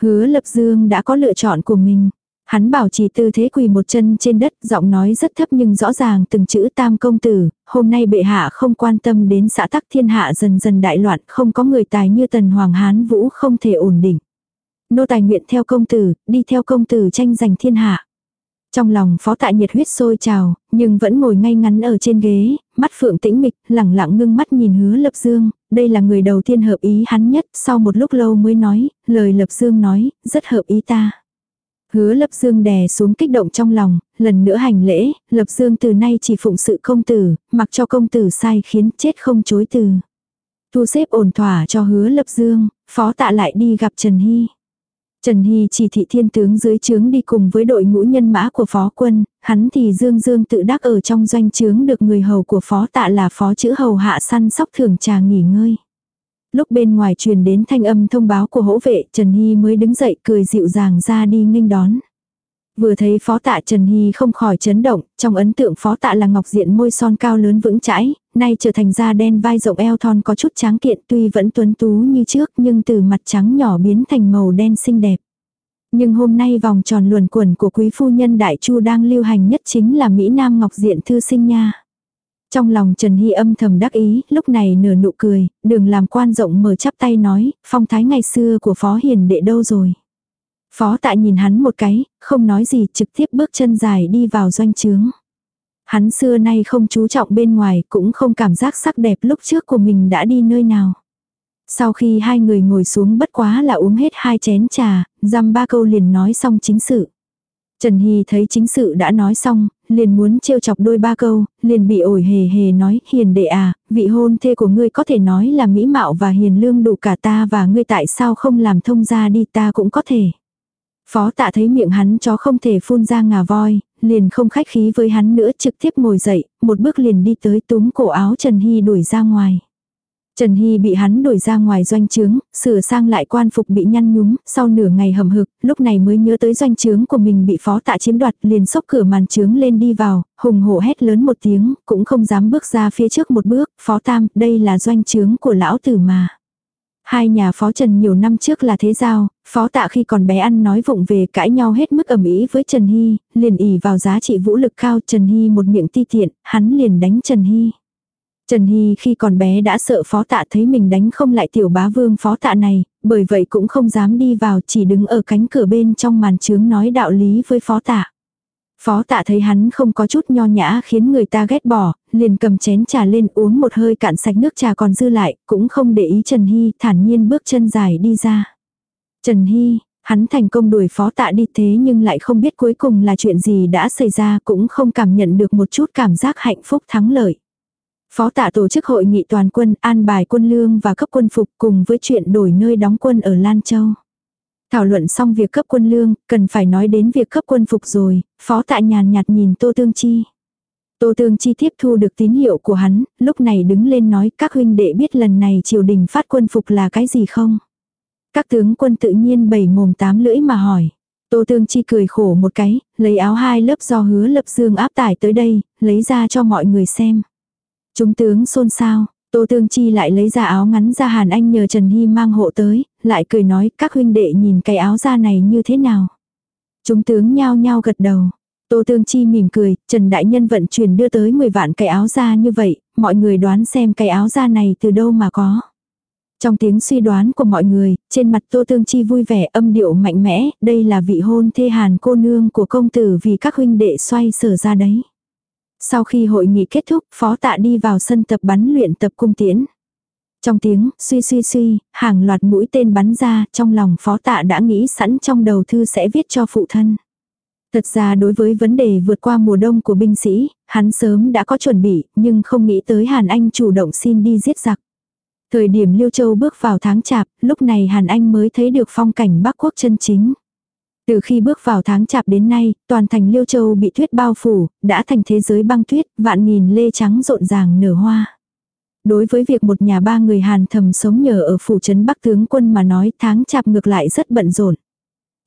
Speaker 1: Hứa lập dương đã có lựa chọn của mình. Hắn bảo trì tư thế quỳ một chân trên đất, giọng nói rất thấp nhưng rõ ràng từng chữ tam công tử, hôm nay bệ hạ không quan tâm đến xã tắc thiên hạ dần dần đại loạn, không có người tài như tần hoàng hán vũ không thể ổn định. Nô tài nguyện theo công tử, đi theo công tử tranh giành thiên hạ. Trong lòng phó tạ nhiệt huyết sôi trào, nhưng vẫn ngồi ngay ngắn ở trên ghế, mắt phượng tĩnh mịch, lẳng lặng ngưng mắt nhìn hứa lập dương, đây là người đầu tiên hợp ý hắn nhất, sau một lúc lâu mới nói, lời lập dương nói, rất hợp ý ta. Hứa Lập Dương đè xuống kích động trong lòng, lần nữa hành lễ, Lập Dương từ nay chỉ phụng sự công tử, mặc cho công tử sai khiến chết không chối từ. Thu xếp ổn thỏa cho hứa Lập Dương, phó tạ lại đi gặp Trần Hy. Trần Hy chỉ thị thiên tướng dưới trướng đi cùng với đội ngũ nhân mã của phó quân, hắn thì dương dương tự đắc ở trong doanh trướng được người hầu của phó tạ là phó chữ hầu hạ săn sóc thưởng trà nghỉ ngơi. Lúc bên ngoài truyền đến thanh âm thông báo của hỗ vệ, Trần Hy mới đứng dậy cười dịu dàng ra đi nghênh đón. Vừa thấy phó tạ Trần Hy không khỏi chấn động, trong ấn tượng phó tạ là ngọc diện môi son cao lớn vững chãi, nay trở thành da đen vai rộng eo thon có chút tráng kiện tuy vẫn tuấn tú như trước nhưng từ mặt trắng nhỏ biến thành màu đen xinh đẹp. Nhưng hôm nay vòng tròn luồn quẩn của quý phu nhân Đại Chu đang lưu hành nhất chính là Mỹ Nam Ngọc Diện Thư Sinh nha. Trong lòng Trần Hy âm thầm đắc ý, lúc này nửa nụ cười, đừng làm quan rộng mở chắp tay nói, phong thái ngày xưa của Phó Hiền đệ đâu rồi. Phó tạ nhìn hắn một cái, không nói gì trực tiếp bước chân dài đi vào doanh trướng. Hắn xưa nay không chú trọng bên ngoài cũng không cảm giác sắc đẹp lúc trước của mình đã đi nơi nào. Sau khi hai người ngồi xuống bất quá là uống hết hai chén trà, dăm ba câu liền nói xong chính sự. Trần Hy thấy chính sự đã nói xong, liền muốn trêu chọc đôi ba câu, liền bị ổi hề hề nói, hiền đệ à, vị hôn thê của ngươi có thể nói là mỹ mạo và hiền lương đủ cả ta và ngươi tại sao không làm thông ra đi ta cũng có thể. Phó tạ thấy miệng hắn chó không thể phun ra ngà voi, liền không khách khí với hắn nữa trực tiếp ngồi dậy, một bước liền đi tới túm cổ áo Trần Hy đuổi ra ngoài. Trần Hy bị hắn đuổi ra ngoài doanh trướng, sửa sang lại quan phục bị nhăn nhúm, sau nửa ngày hầm hực, lúc này mới nhớ tới doanh trướng của mình bị phó tạ chiếm đoạt, liền sốc cửa màn trướng lên đi vào, hùng hổ hét lớn một tiếng, cũng không dám bước ra phía trước một bước, phó tam, đây là doanh trướng của lão tử mà. Hai nhà phó Trần nhiều năm trước là thế giao, phó tạ khi còn bé ăn nói vụng về cãi nhau hết mức ẩm ý với Trần Hy, liền ỉ vào giá trị vũ lực cao Trần Hy một miệng ti tiện, hắn liền đánh Trần Hy. Trần Hy khi còn bé đã sợ phó tạ thấy mình đánh không lại tiểu bá vương phó tạ này, bởi vậy cũng không dám đi vào chỉ đứng ở cánh cửa bên trong màn trướng nói đạo lý với phó tạ. Phó tạ thấy hắn không có chút nho nhã khiến người ta ghét bỏ, liền cầm chén trà lên uống một hơi cạn sạch nước trà còn dư lại, cũng không để ý Trần Hy thản nhiên bước chân dài đi ra. Trần Hy, hắn thành công đuổi phó tạ đi thế nhưng lại không biết cuối cùng là chuyện gì đã xảy ra cũng không cảm nhận được một chút cảm giác hạnh phúc thắng lợi. Phó tạ tổ chức hội nghị toàn quân an bài quân lương và cấp quân phục cùng với chuyện đổi nơi đóng quân ở Lan Châu. Thảo luận xong việc cấp quân lương, cần phải nói đến việc cấp quân phục rồi, phó tạ nhàn nhạt nhìn Tô Tương Chi. Tô Tương Chi tiếp thu được tín hiệu của hắn, lúc này đứng lên nói các huynh đệ biết lần này triều đình phát quân phục là cái gì không? Các tướng quân tự nhiên bảy mồm tám lưỡi mà hỏi. Tô Tương Chi cười khổ một cái, lấy áo hai lớp do hứa lập dương áp tải tới đây, lấy ra cho mọi người xem. Chúng tướng xôn xao, Tô Tương Chi lại lấy ra áo ngắn ra Hàn Anh nhờ Trần Hy mang hộ tới, lại cười nói các huynh đệ nhìn cái áo da này như thế nào. Chúng tướng nhao nhao gật đầu. Tô Tương Chi mỉm cười, Trần Đại Nhân vận chuyển đưa tới 10 vạn cái áo da như vậy, mọi người đoán xem cái áo da này từ đâu mà có. Trong tiếng suy đoán của mọi người, trên mặt Tô Tương Chi vui vẻ âm điệu mạnh mẽ, đây là vị hôn thê hàn cô nương của công tử vì các huynh đệ xoay sở ra đấy. Sau khi hội nghị kết thúc, phó tạ đi vào sân tập bắn luyện tập cung tiễn. Trong tiếng suy suy suy, hàng loạt mũi tên bắn ra, trong lòng phó tạ đã nghĩ sẵn trong đầu thư sẽ viết cho phụ thân. Thật ra đối với vấn đề vượt qua mùa đông của binh sĩ, hắn sớm đã có chuẩn bị, nhưng không nghĩ tới Hàn Anh chủ động xin đi giết giặc. Thời điểm Liêu Châu bước vào tháng chạp, lúc này Hàn Anh mới thấy được phong cảnh Bắc Quốc chân chính. Từ khi bước vào tháng chạp đến nay, toàn thành Liêu Châu bị tuyết bao phủ, đã thành thế giới băng tuyết, vạn nghìn lê trắng rộn ràng nở hoa. Đối với việc một nhà ba người Hàn thầm sống nhờ ở phủ trấn Bắc tướng quân mà nói tháng chạp ngược lại rất bận rộn.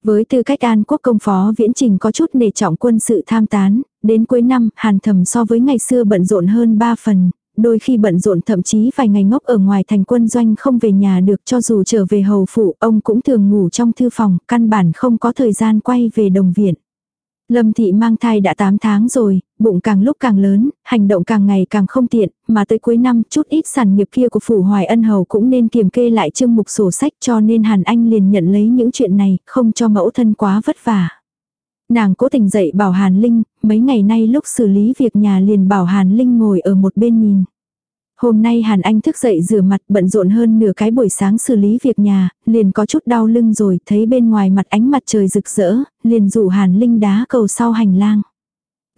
Speaker 1: Với tư cách an quốc công phó viễn trình có chút nề trọng quân sự tham tán, đến cuối năm Hàn thầm so với ngày xưa bận rộn hơn ba phần, đôi khi bận rộn thậm chí vài ngày ngốc ở ngoài thành quân doanh không về nhà được cho dù trở về hầu phủ, ông cũng thường ngủ trong thư phòng, căn bản không có thời gian quay về đồng viện. Lâm thị mang thai đã 8 tháng rồi, bụng càng lúc càng lớn, hành động càng ngày càng không tiện, mà tới cuối năm chút ít sản nghiệp kia của phủ hoài ân hầu cũng nên kiểm kê lại chương mục sổ sách cho nên Hàn Anh liền nhận lấy những chuyện này, không cho mẫu thân quá vất vả. Nàng cố tình dậy bảo Hàn Linh, mấy ngày nay lúc xử lý việc nhà liền bảo Hàn Linh ngồi ở một bên nhìn. Hôm nay Hàn Anh thức dậy rửa mặt bận rộn hơn nửa cái buổi sáng xử lý việc nhà, liền có chút đau lưng rồi thấy bên ngoài mặt ánh mặt trời rực rỡ, liền rủ Hàn Linh đá cầu sau hành lang.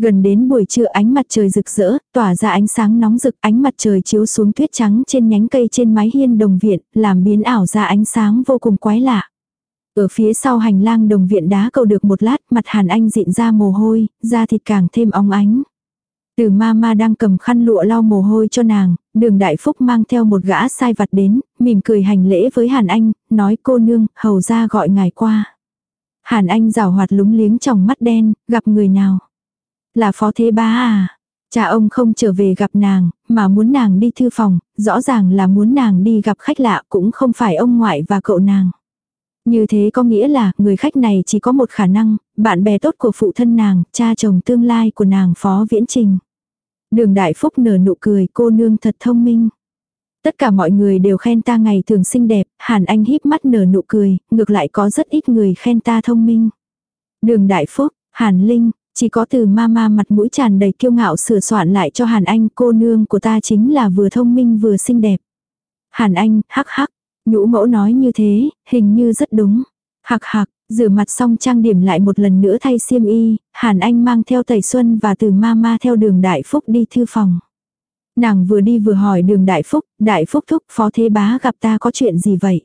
Speaker 1: Gần đến buổi trưa ánh mặt trời rực rỡ, tỏa ra ánh sáng nóng rực, ánh mặt trời chiếu xuống tuyết trắng trên nhánh cây trên mái hiên đồng viện, làm biến ảo ra ánh sáng vô cùng quái lạ. Ở phía sau hành lang đồng viện đá cầu được một lát, mặt Hàn Anh dịn ra mồ hôi, da thịt càng thêm óng ánh. Từ ma ma đang cầm khăn lụa lau mồ hôi cho nàng, đường đại phúc mang theo một gã sai vặt đến, mỉm cười hành lễ với Hàn Anh, nói cô nương, hầu ra gọi ngài qua. Hàn Anh rào hoạt lúng liếng trong mắt đen, gặp người nào. Là phó thế bá à. Cha ông không trở về gặp nàng, mà muốn nàng đi thư phòng, rõ ràng là muốn nàng đi gặp khách lạ cũng không phải ông ngoại và cậu nàng. Như thế có nghĩa là người khách này chỉ có một khả năng, bạn bè tốt của phụ thân nàng, cha chồng tương lai của nàng phó viễn trình. Đường đại phúc nở nụ cười cô nương thật thông minh. Tất cả mọi người đều khen ta ngày thường xinh đẹp, Hàn Anh híp mắt nở nụ cười, ngược lại có rất ít người khen ta thông minh. Đường đại phúc, Hàn Linh, chỉ có từ mama mặt mũi tràn đầy kiêu ngạo sửa soạn lại cho Hàn Anh cô nương của ta chính là vừa thông minh vừa xinh đẹp. Hàn Anh, hắc hắc, nhũ mẫu nói như thế, hình như rất đúng. Hạc hạc, rửa mặt xong trang điểm lại một lần nữa thay xiêm y, Hàn Anh mang theo Tẩy Xuân và từ mama theo đường Đại Phúc đi thư phòng. Nàng vừa đi vừa hỏi đường Đại Phúc, Đại Phúc thúc phó thế bá gặp ta có chuyện gì vậy?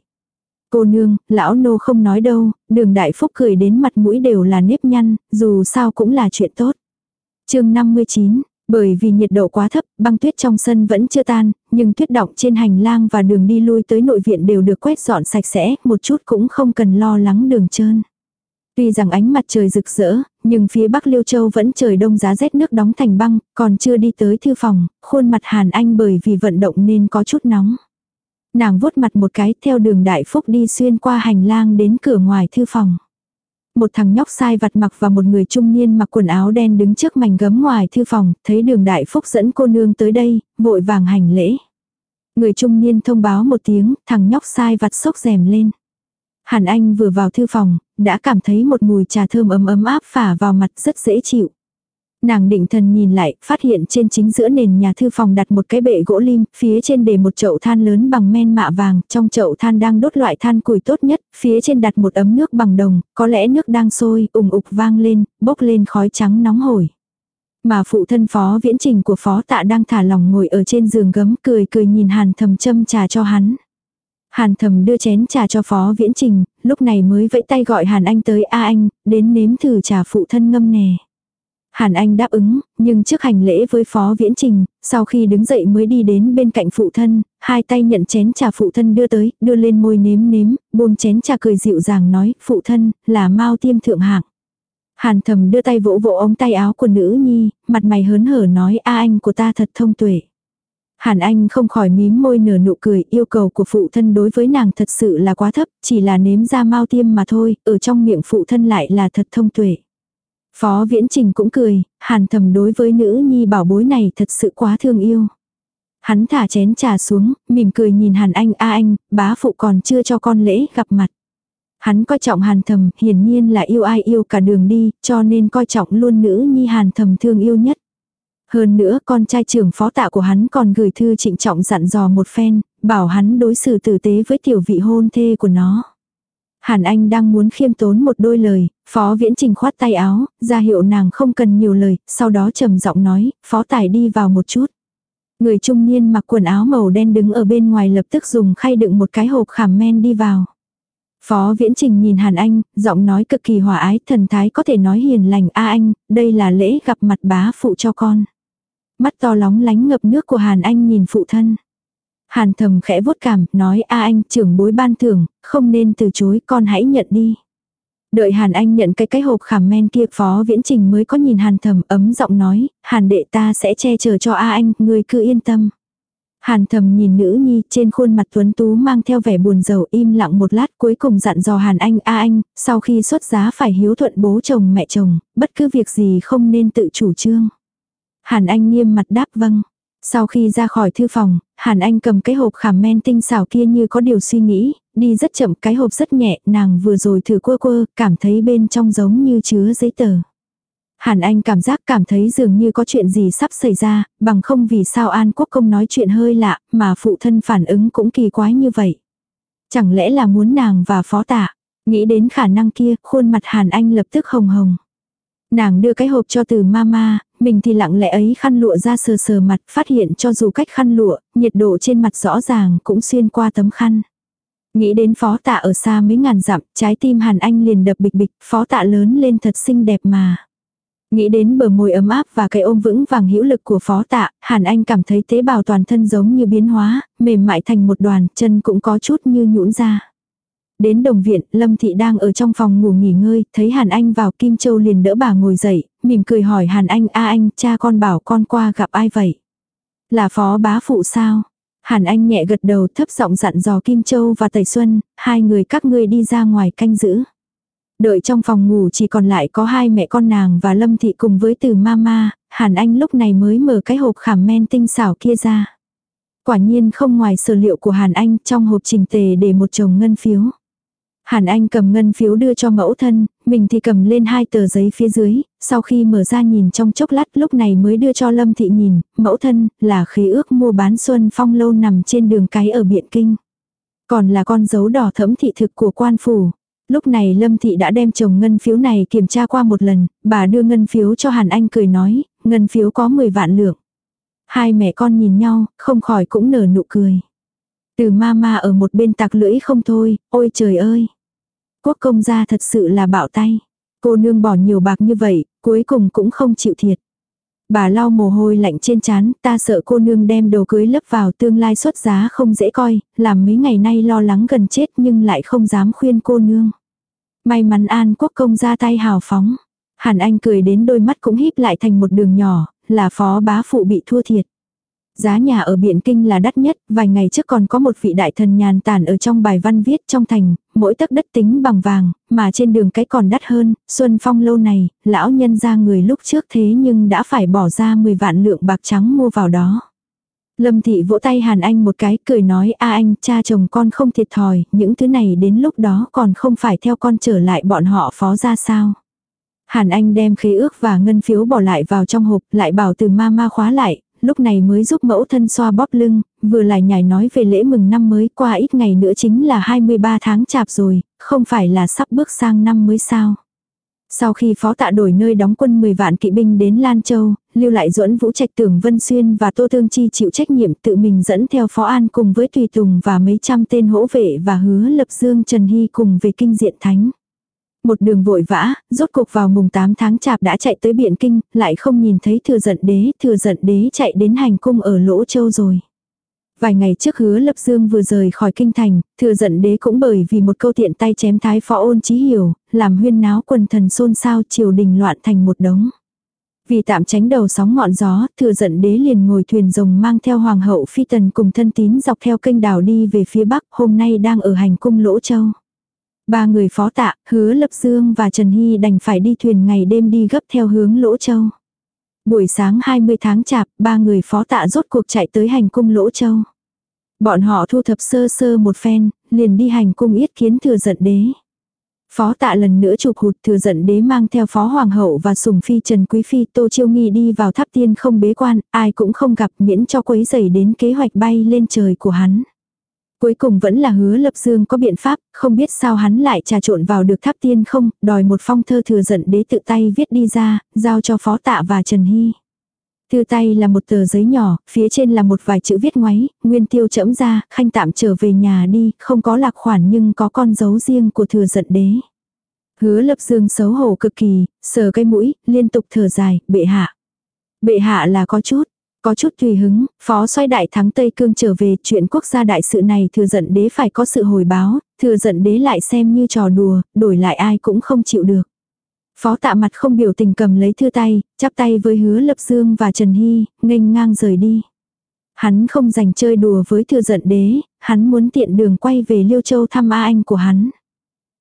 Speaker 1: Cô nương, lão nô không nói đâu, đường Đại Phúc cười đến mặt mũi đều là nếp nhăn, dù sao cũng là chuyện tốt. chương 59, bởi vì nhiệt độ quá thấp, băng tuyết trong sân vẫn chưa tan, nhưng tuyết đọng trên hành lang và đường đi lui tới nội viện đều được quét dọn sạch sẽ, một chút cũng không cần lo lắng đường trơn. Tuy rằng ánh mặt trời rực rỡ, nhưng phía bắc Liêu Châu vẫn trời đông giá rét nước đóng thành băng, còn chưa đi tới thư phòng, khuôn mặt Hàn Anh bởi vì vận động nên có chút nóng. Nàng vuốt mặt một cái theo đường đại phúc đi xuyên qua hành lang đến cửa ngoài thư phòng một thằng nhóc sai vặt mặc và một người trung niên mặc quần áo đen đứng trước mảnh gấm ngoài thư phòng, thấy đường đại phúc dẫn cô nương tới đây, vội vàng hành lễ. Người trung niên thông báo một tiếng, thằng nhóc sai vặt sốc rèm lên. Hàn Anh vừa vào thư phòng, đã cảm thấy một mùi trà thơm ấm ấm áp phả vào mặt rất dễ chịu. Nàng định thần nhìn lại, phát hiện trên chính giữa nền nhà thư phòng đặt một cái bệ gỗ lim, phía trên để một chậu than lớn bằng men mạ vàng, trong chậu than đang đốt loại than củi tốt nhất, phía trên đặt một ấm nước bằng đồng, có lẽ nước đang sôi, ủng ục vang lên, bốc lên khói trắng nóng hổi. Mà phụ thân phó viễn trình của phó tạ đang thả lòng ngồi ở trên giường gấm cười cười nhìn hàn thầm châm trà cho hắn. Hàn thầm đưa chén trà cho phó viễn trình, lúc này mới vẫy tay gọi hàn anh tới a anh, đến nếm thử trà phụ thân ngâm nè. Hàn Anh đáp ứng, nhưng trước hành lễ với Phó Viễn Trình, sau khi đứng dậy mới đi đến bên cạnh phụ thân, hai tay nhận chén trà phụ thân đưa tới, đưa lên môi nếm nếm, buông chén trà cười dịu dàng nói, phụ thân, là mau tiêm thượng hạng. Hàn thầm đưa tay vỗ vỗ ống tay áo của nữ nhi, mặt mày hớn hở nói a anh của ta thật thông tuệ. Hàn Anh không khỏi mím môi nở nụ cười, yêu cầu của phụ thân đối với nàng thật sự là quá thấp, chỉ là nếm ra mau tiêm mà thôi, ở trong miệng phụ thân lại là thật thông tuệ. Phó Viễn Trình cũng cười, hàn thầm đối với nữ nhi bảo bối này thật sự quá thương yêu. Hắn thả chén trà xuống, mỉm cười nhìn hàn anh a anh, bá phụ còn chưa cho con lễ gặp mặt. Hắn coi trọng hàn thầm, hiển nhiên là yêu ai yêu cả đường đi, cho nên coi trọng luôn nữ nhi hàn thầm thương yêu nhất. Hơn nữa con trai trưởng phó tạ của hắn còn gửi thư trịnh trọng dặn dò một phen, bảo hắn đối xử tử tế với tiểu vị hôn thê của nó. Hàn Anh đang muốn khiêm tốn một đôi lời, Phó Viễn Trình khoát tay áo, ra hiệu nàng không cần nhiều lời, sau đó trầm giọng nói, Phó Tài đi vào một chút. Người trung niên mặc quần áo màu đen đứng ở bên ngoài lập tức dùng khay đựng một cái hộp khảm men đi vào. Phó Viễn Trình nhìn Hàn Anh, giọng nói cực kỳ hòa ái, thần thái có thể nói hiền lành a anh, đây là lễ gặp mặt bá phụ cho con. Mắt to lóng lánh ngập nước của Hàn Anh nhìn phụ thân. Hàn thầm khẽ vuốt cảm, nói a anh trưởng bối ban thưởng, không nên từ chối, con hãy nhận đi. Đợi Hàn Anh nhận cái cái hộp khảm men kia phó viễn trình mới có nhìn Hàn thầm ấm giọng nói, Hàn đệ ta sẽ che chở cho A anh, người cứ yên tâm. Hàn thầm nhìn nữ nhi trên khuôn mặt tuấn tú mang theo vẻ buồn rầu im lặng một lát cuối cùng dặn dò Hàn Anh A anh, sau khi xuất giá phải hiếu thuận bố chồng mẹ chồng, bất cứ việc gì không nên tự chủ trương. Hàn Anh nghiêm mặt đáp vâng. Sau khi ra khỏi thư phòng, Hàn Anh cầm cái hộp khảm men tinh xảo kia như có điều suy nghĩ, đi rất chậm cái hộp rất nhẹ, nàng vừa rồi thử quơ quơ, cảm thấy bên trong giống như chứa giấy tờ. Hàn Anh cảm giác cảm thấy dường như có chuyện gì sắp xảy ra, bằng không vì sao An Quốc công nói chuyện hơi lạ, mà phụ thân phản ứng cũng kỳ quái như vậy. Chẳng lẽ là muốn nàng và phó tạ. Nghĩ đến khả năng kia, khuôn mặt Hàn Anh lập tức hồng hồng. Nàng đưa cái hộp cho từ mama, mình thì lặng lẽ ấy khăn lụa ra sờ sờ mặt, phát hiện cho dù cách khăn lụa, nhiệt độ trên mặt rõ ràng cũng xuyên qua tấm khăn. Nghĩ đến phó tạ ở xa mấy ngàn dặm, trái tim Hàn Anh liền đập bịch bịch, phó tạ lớn lên thật xinh đẹp mà. Nghĩ đến bờ môi ấm áp và cái ôm vững vàng hữu lực của phó tạ, Hàn Anh cảm thấy tế bào toàn thân giống như biến hóa, mềm mại thành một đoàn, chân cũng có chút như nhũn ra. Đến đồng viện, Lâm Thị đang ở trong phòng ngủ nghỉ ngơi, thấy Hàn Anh vào Kim Châu liền đỡ bà ngồi dậy, mỉm cười hỏi Hàn Anh, a anh, cha con bảo con qua gặp ai vậy? Là phó bá phụ sao? Hàn Anh nhẹ gật đầu thấp giọng dặn dò Kim Châu và Tẩy Xuân, hai người các ngươi đi ra ngoài canh giữ. Đợi trong phòng ngủ chỉ còn lại có hai mẹ con nàng và Lâm Thị cùng với từ mama, Hàn Anh lúc này mới mở cái hộp khảm men tinh xảo kia ra. Quả nhiên không ngoài sở liệu của Hàn Anh trong hộp trình tề để một chồng ngân phiếu. Hàn Anh cầm ngân phiếu đưa cho mẫu thân, mình thì cầm lên hai tờ giấy phía dưới, sau khi mở ra nhìn trong chốc lát lúc này mới đưa cho Lâm Thị nhìn, mẫu thân, là khí ước mua bán Xuân Phong lâu nằm trên đường cái ở Biện Kinh. Còn là con dấu đỏ thẫm thị thực của quan phủ. Lúc này Lâm Thị đã đem chồng ngân phiếu này kiểm tra qua một lần, bà đưa ngân phiếu cho Hàn Anh cười nói, ngân phiếu có 10 vạn lượng. Hai mẹ con nhìn nhau, không khỏi cũng nở nụ cười. Từ mama ở một bên tạc lưỡi không thôi, ôi trời ơi. Quốc công gia thật sự là bạo tay. Cô nương bỏ nhiều bạc như vậy, cuối cùng cũng không chịu thiệt. Bà lau mồ hôi lạnh trên chán, ta sợ cô nương đem đồ cưới lấp vào tương lai xuất giá không dễ coi, làm mấy ngày nay lo lắng gần chết nhưng lại không dám khuyên cô nương. May mắn an quốc công ra tay hào phóng. Hàn Anh cười đến đôi mắt cũng híp lại thành một đường nhỏ, là phó bá phụ bị thua thiệt. Giá nhà ở Biện Kinh là đắt nhất, vài ngày trước còn có một vị đại thần nhàn tản ở trong bài văn viết trong thành, mỗi tấc đất tính bằng vàng, mà trên đường cái còn đắt hơn, Xuân Phong lâu này, lão nhân ra người lúc trước thế nhưng đã phải bỏ ra 10 vạn lượng bạc trắng mua vào đó. Lâm Thị vỗ tay Hàn Anh một cái cười nói a anh cha chồng con không thiệt thòi, những thứ này đến lúc đó còn không phải theo con trở lại bọn họ phó ra sao. Hàn Anh đem khế ước và ngân phiếu bỏ lại vào trong hộp, lại bảo từ ma ma khóa lại, lúc này mới giúp mẫu thân xoa bóp lưng, vừa lại nhảy nói về lễ mừng năm mới qua ít ngày nữa chính là 23 tháng chạp rồi, không phải là sắp bước sang năm mới sao. Sau khi phó tạ đổi nơi đóng quân 10 vạn kỵ binh đến Lan Châu, lưu lại duẫn vũ trạch tưởng Vân Xuyên và Tô Thương Chi chịu trách nhiệm tự mình dẫn theo phó an cùng với Tùy Tùng và mấy trăm tên hỗ vệ và hứa lập dương Trần Hy cùng về kinh diện thánh. Một đường vội vã, rốt cục vào mùng 8 tháng chạp đã chạy tới Biện Kinh, lại không nhìn thấy thừa giận đế, thừa giận đế chạy đến hành cung ở Lỗ Châu rồi. Vài ngày trước hứa lập dương vừa rời khỏi kinh thành, thừa giận đế cũng bởi vì một câu tiện tay chém thái phó ôn chí hiểu, làm huyên náo quần thần xôn xao triều đình loạn thành một đống. Vì tạm tránh đầu sóng ngọn gió, thừa giận đế liền ngồi thuyền rồng mang theo hoàng hậu phi tần cùng thân tín dọc theo kênh đảo đi về phía bắc, hôm nay đang ở hành cung lỗ châu. Ba người phó tạ, hứa lập dương và Trần Hy đành phải đi thuyền ngày đêm đi gấp theo hướng lỗ châu. Buổi sáng 20 tháng chạp, ba người phó tạ rốt cuộc chạy tới hành cung lỗ châu. Bọn họ thu thập sơ sơ một phen, liền đi hành cung yết kiến thừa giận đế. Phó tạ lần nữa chụp hụt thừa giận đế mang theo phó hoàng hậu và sùng phi Trần Quý Phi Tô Chiêu Nghi đi vào tháp tiên không bế quan, ai cũng không gặp miễn cho quấy rầy đến kế hoạch bay lên trời của hắn. Cuối cùng vẫn là hứa lập dương có biện pháp, không biết sao hắn lại trà trộn vào được tháp tiên không, đòi một phong thơ thừa giận đế tự tay viết đi ra, giao cho phó tạ và Trần Hy. Thư tay là một tờ giấy nhỏ, phía trên là một vài chữ viết ngoáy, nguyên tiêu chẫm ra, khanh tạm trở về nhà đi, không có lạc khoản nhưng có con dấu riêng của thừa giận đế. Hứa lập dương xấu hổ cực kỳ, sờ cái mũi, liên tục thở dài, bệ hạ. Bệ hạ là có chút, có chút tùy hứng, phó xoay đại thắng Tây Cương trở về chuyện quốc gia đại sự này thừa giận đế phải có sự hồi báo, thừa giận đế lại xem như trò đùa, đổi lại ai cũng không chịu được. Phó tạ mặt không biểu tình cầm lấy thư tay, chắp tay với hứa lập dương và Trần Hy, nghênh ngang rời đi. Hắn không dành chơi đùa với thừa giận đế, hắn muốn tiện đường quay về Liêu Châu thăm A Anh của hắn.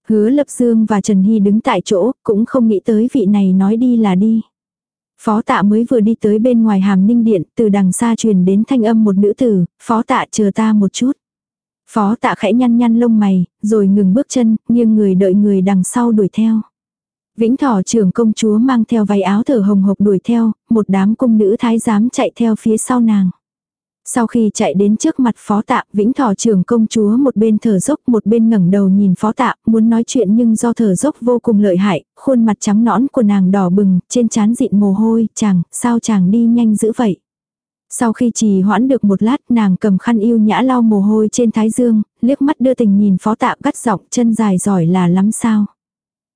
Speaker 1: Hứa lập dương và Trần Hy đứng tại chỗ, cũng không nghĩ tới vị này nói đi là đi. Phó tạ mới vừa đi tới bên ngoài hàm ninh điện, từ đằng xa truyền đến thanh âm một nữ tử, phó tạ chờ ta một chút. Phó tạ khẽ nhăn nhăn lông mày, rồi ngừng bước chân, nghiêng người đợi người đằng sau đuổi theo. Vĩnh Thọ trưởng công chúa mang theo váy áo thở hồng hộc đuổi theo, một đám cung nữ thái giám chạy theo phía sau nàng. Sau khi chạy đến trước mặt phó tạ, Vĩnh Thọ trưởng công chúa một bên thở dốc một bên ngẩng đầu nhìn phó tạ, muốn nói chuyện nhưng do thở dốc vô cùng lợi hại, khuôn mặt trắng nõn của nàng đỏ bừng, trên trán dịn mồ hôi, chàng, sao chàng đi nhanh dữ vậy. Sau khi trì hoãn được một lát nàng cầm khăn yêu nhã lau mồ hôi trên thái dương, liếc mắt đưa tình nhìn phó tạ gắt giọng chân dài giỏi là lắm sao.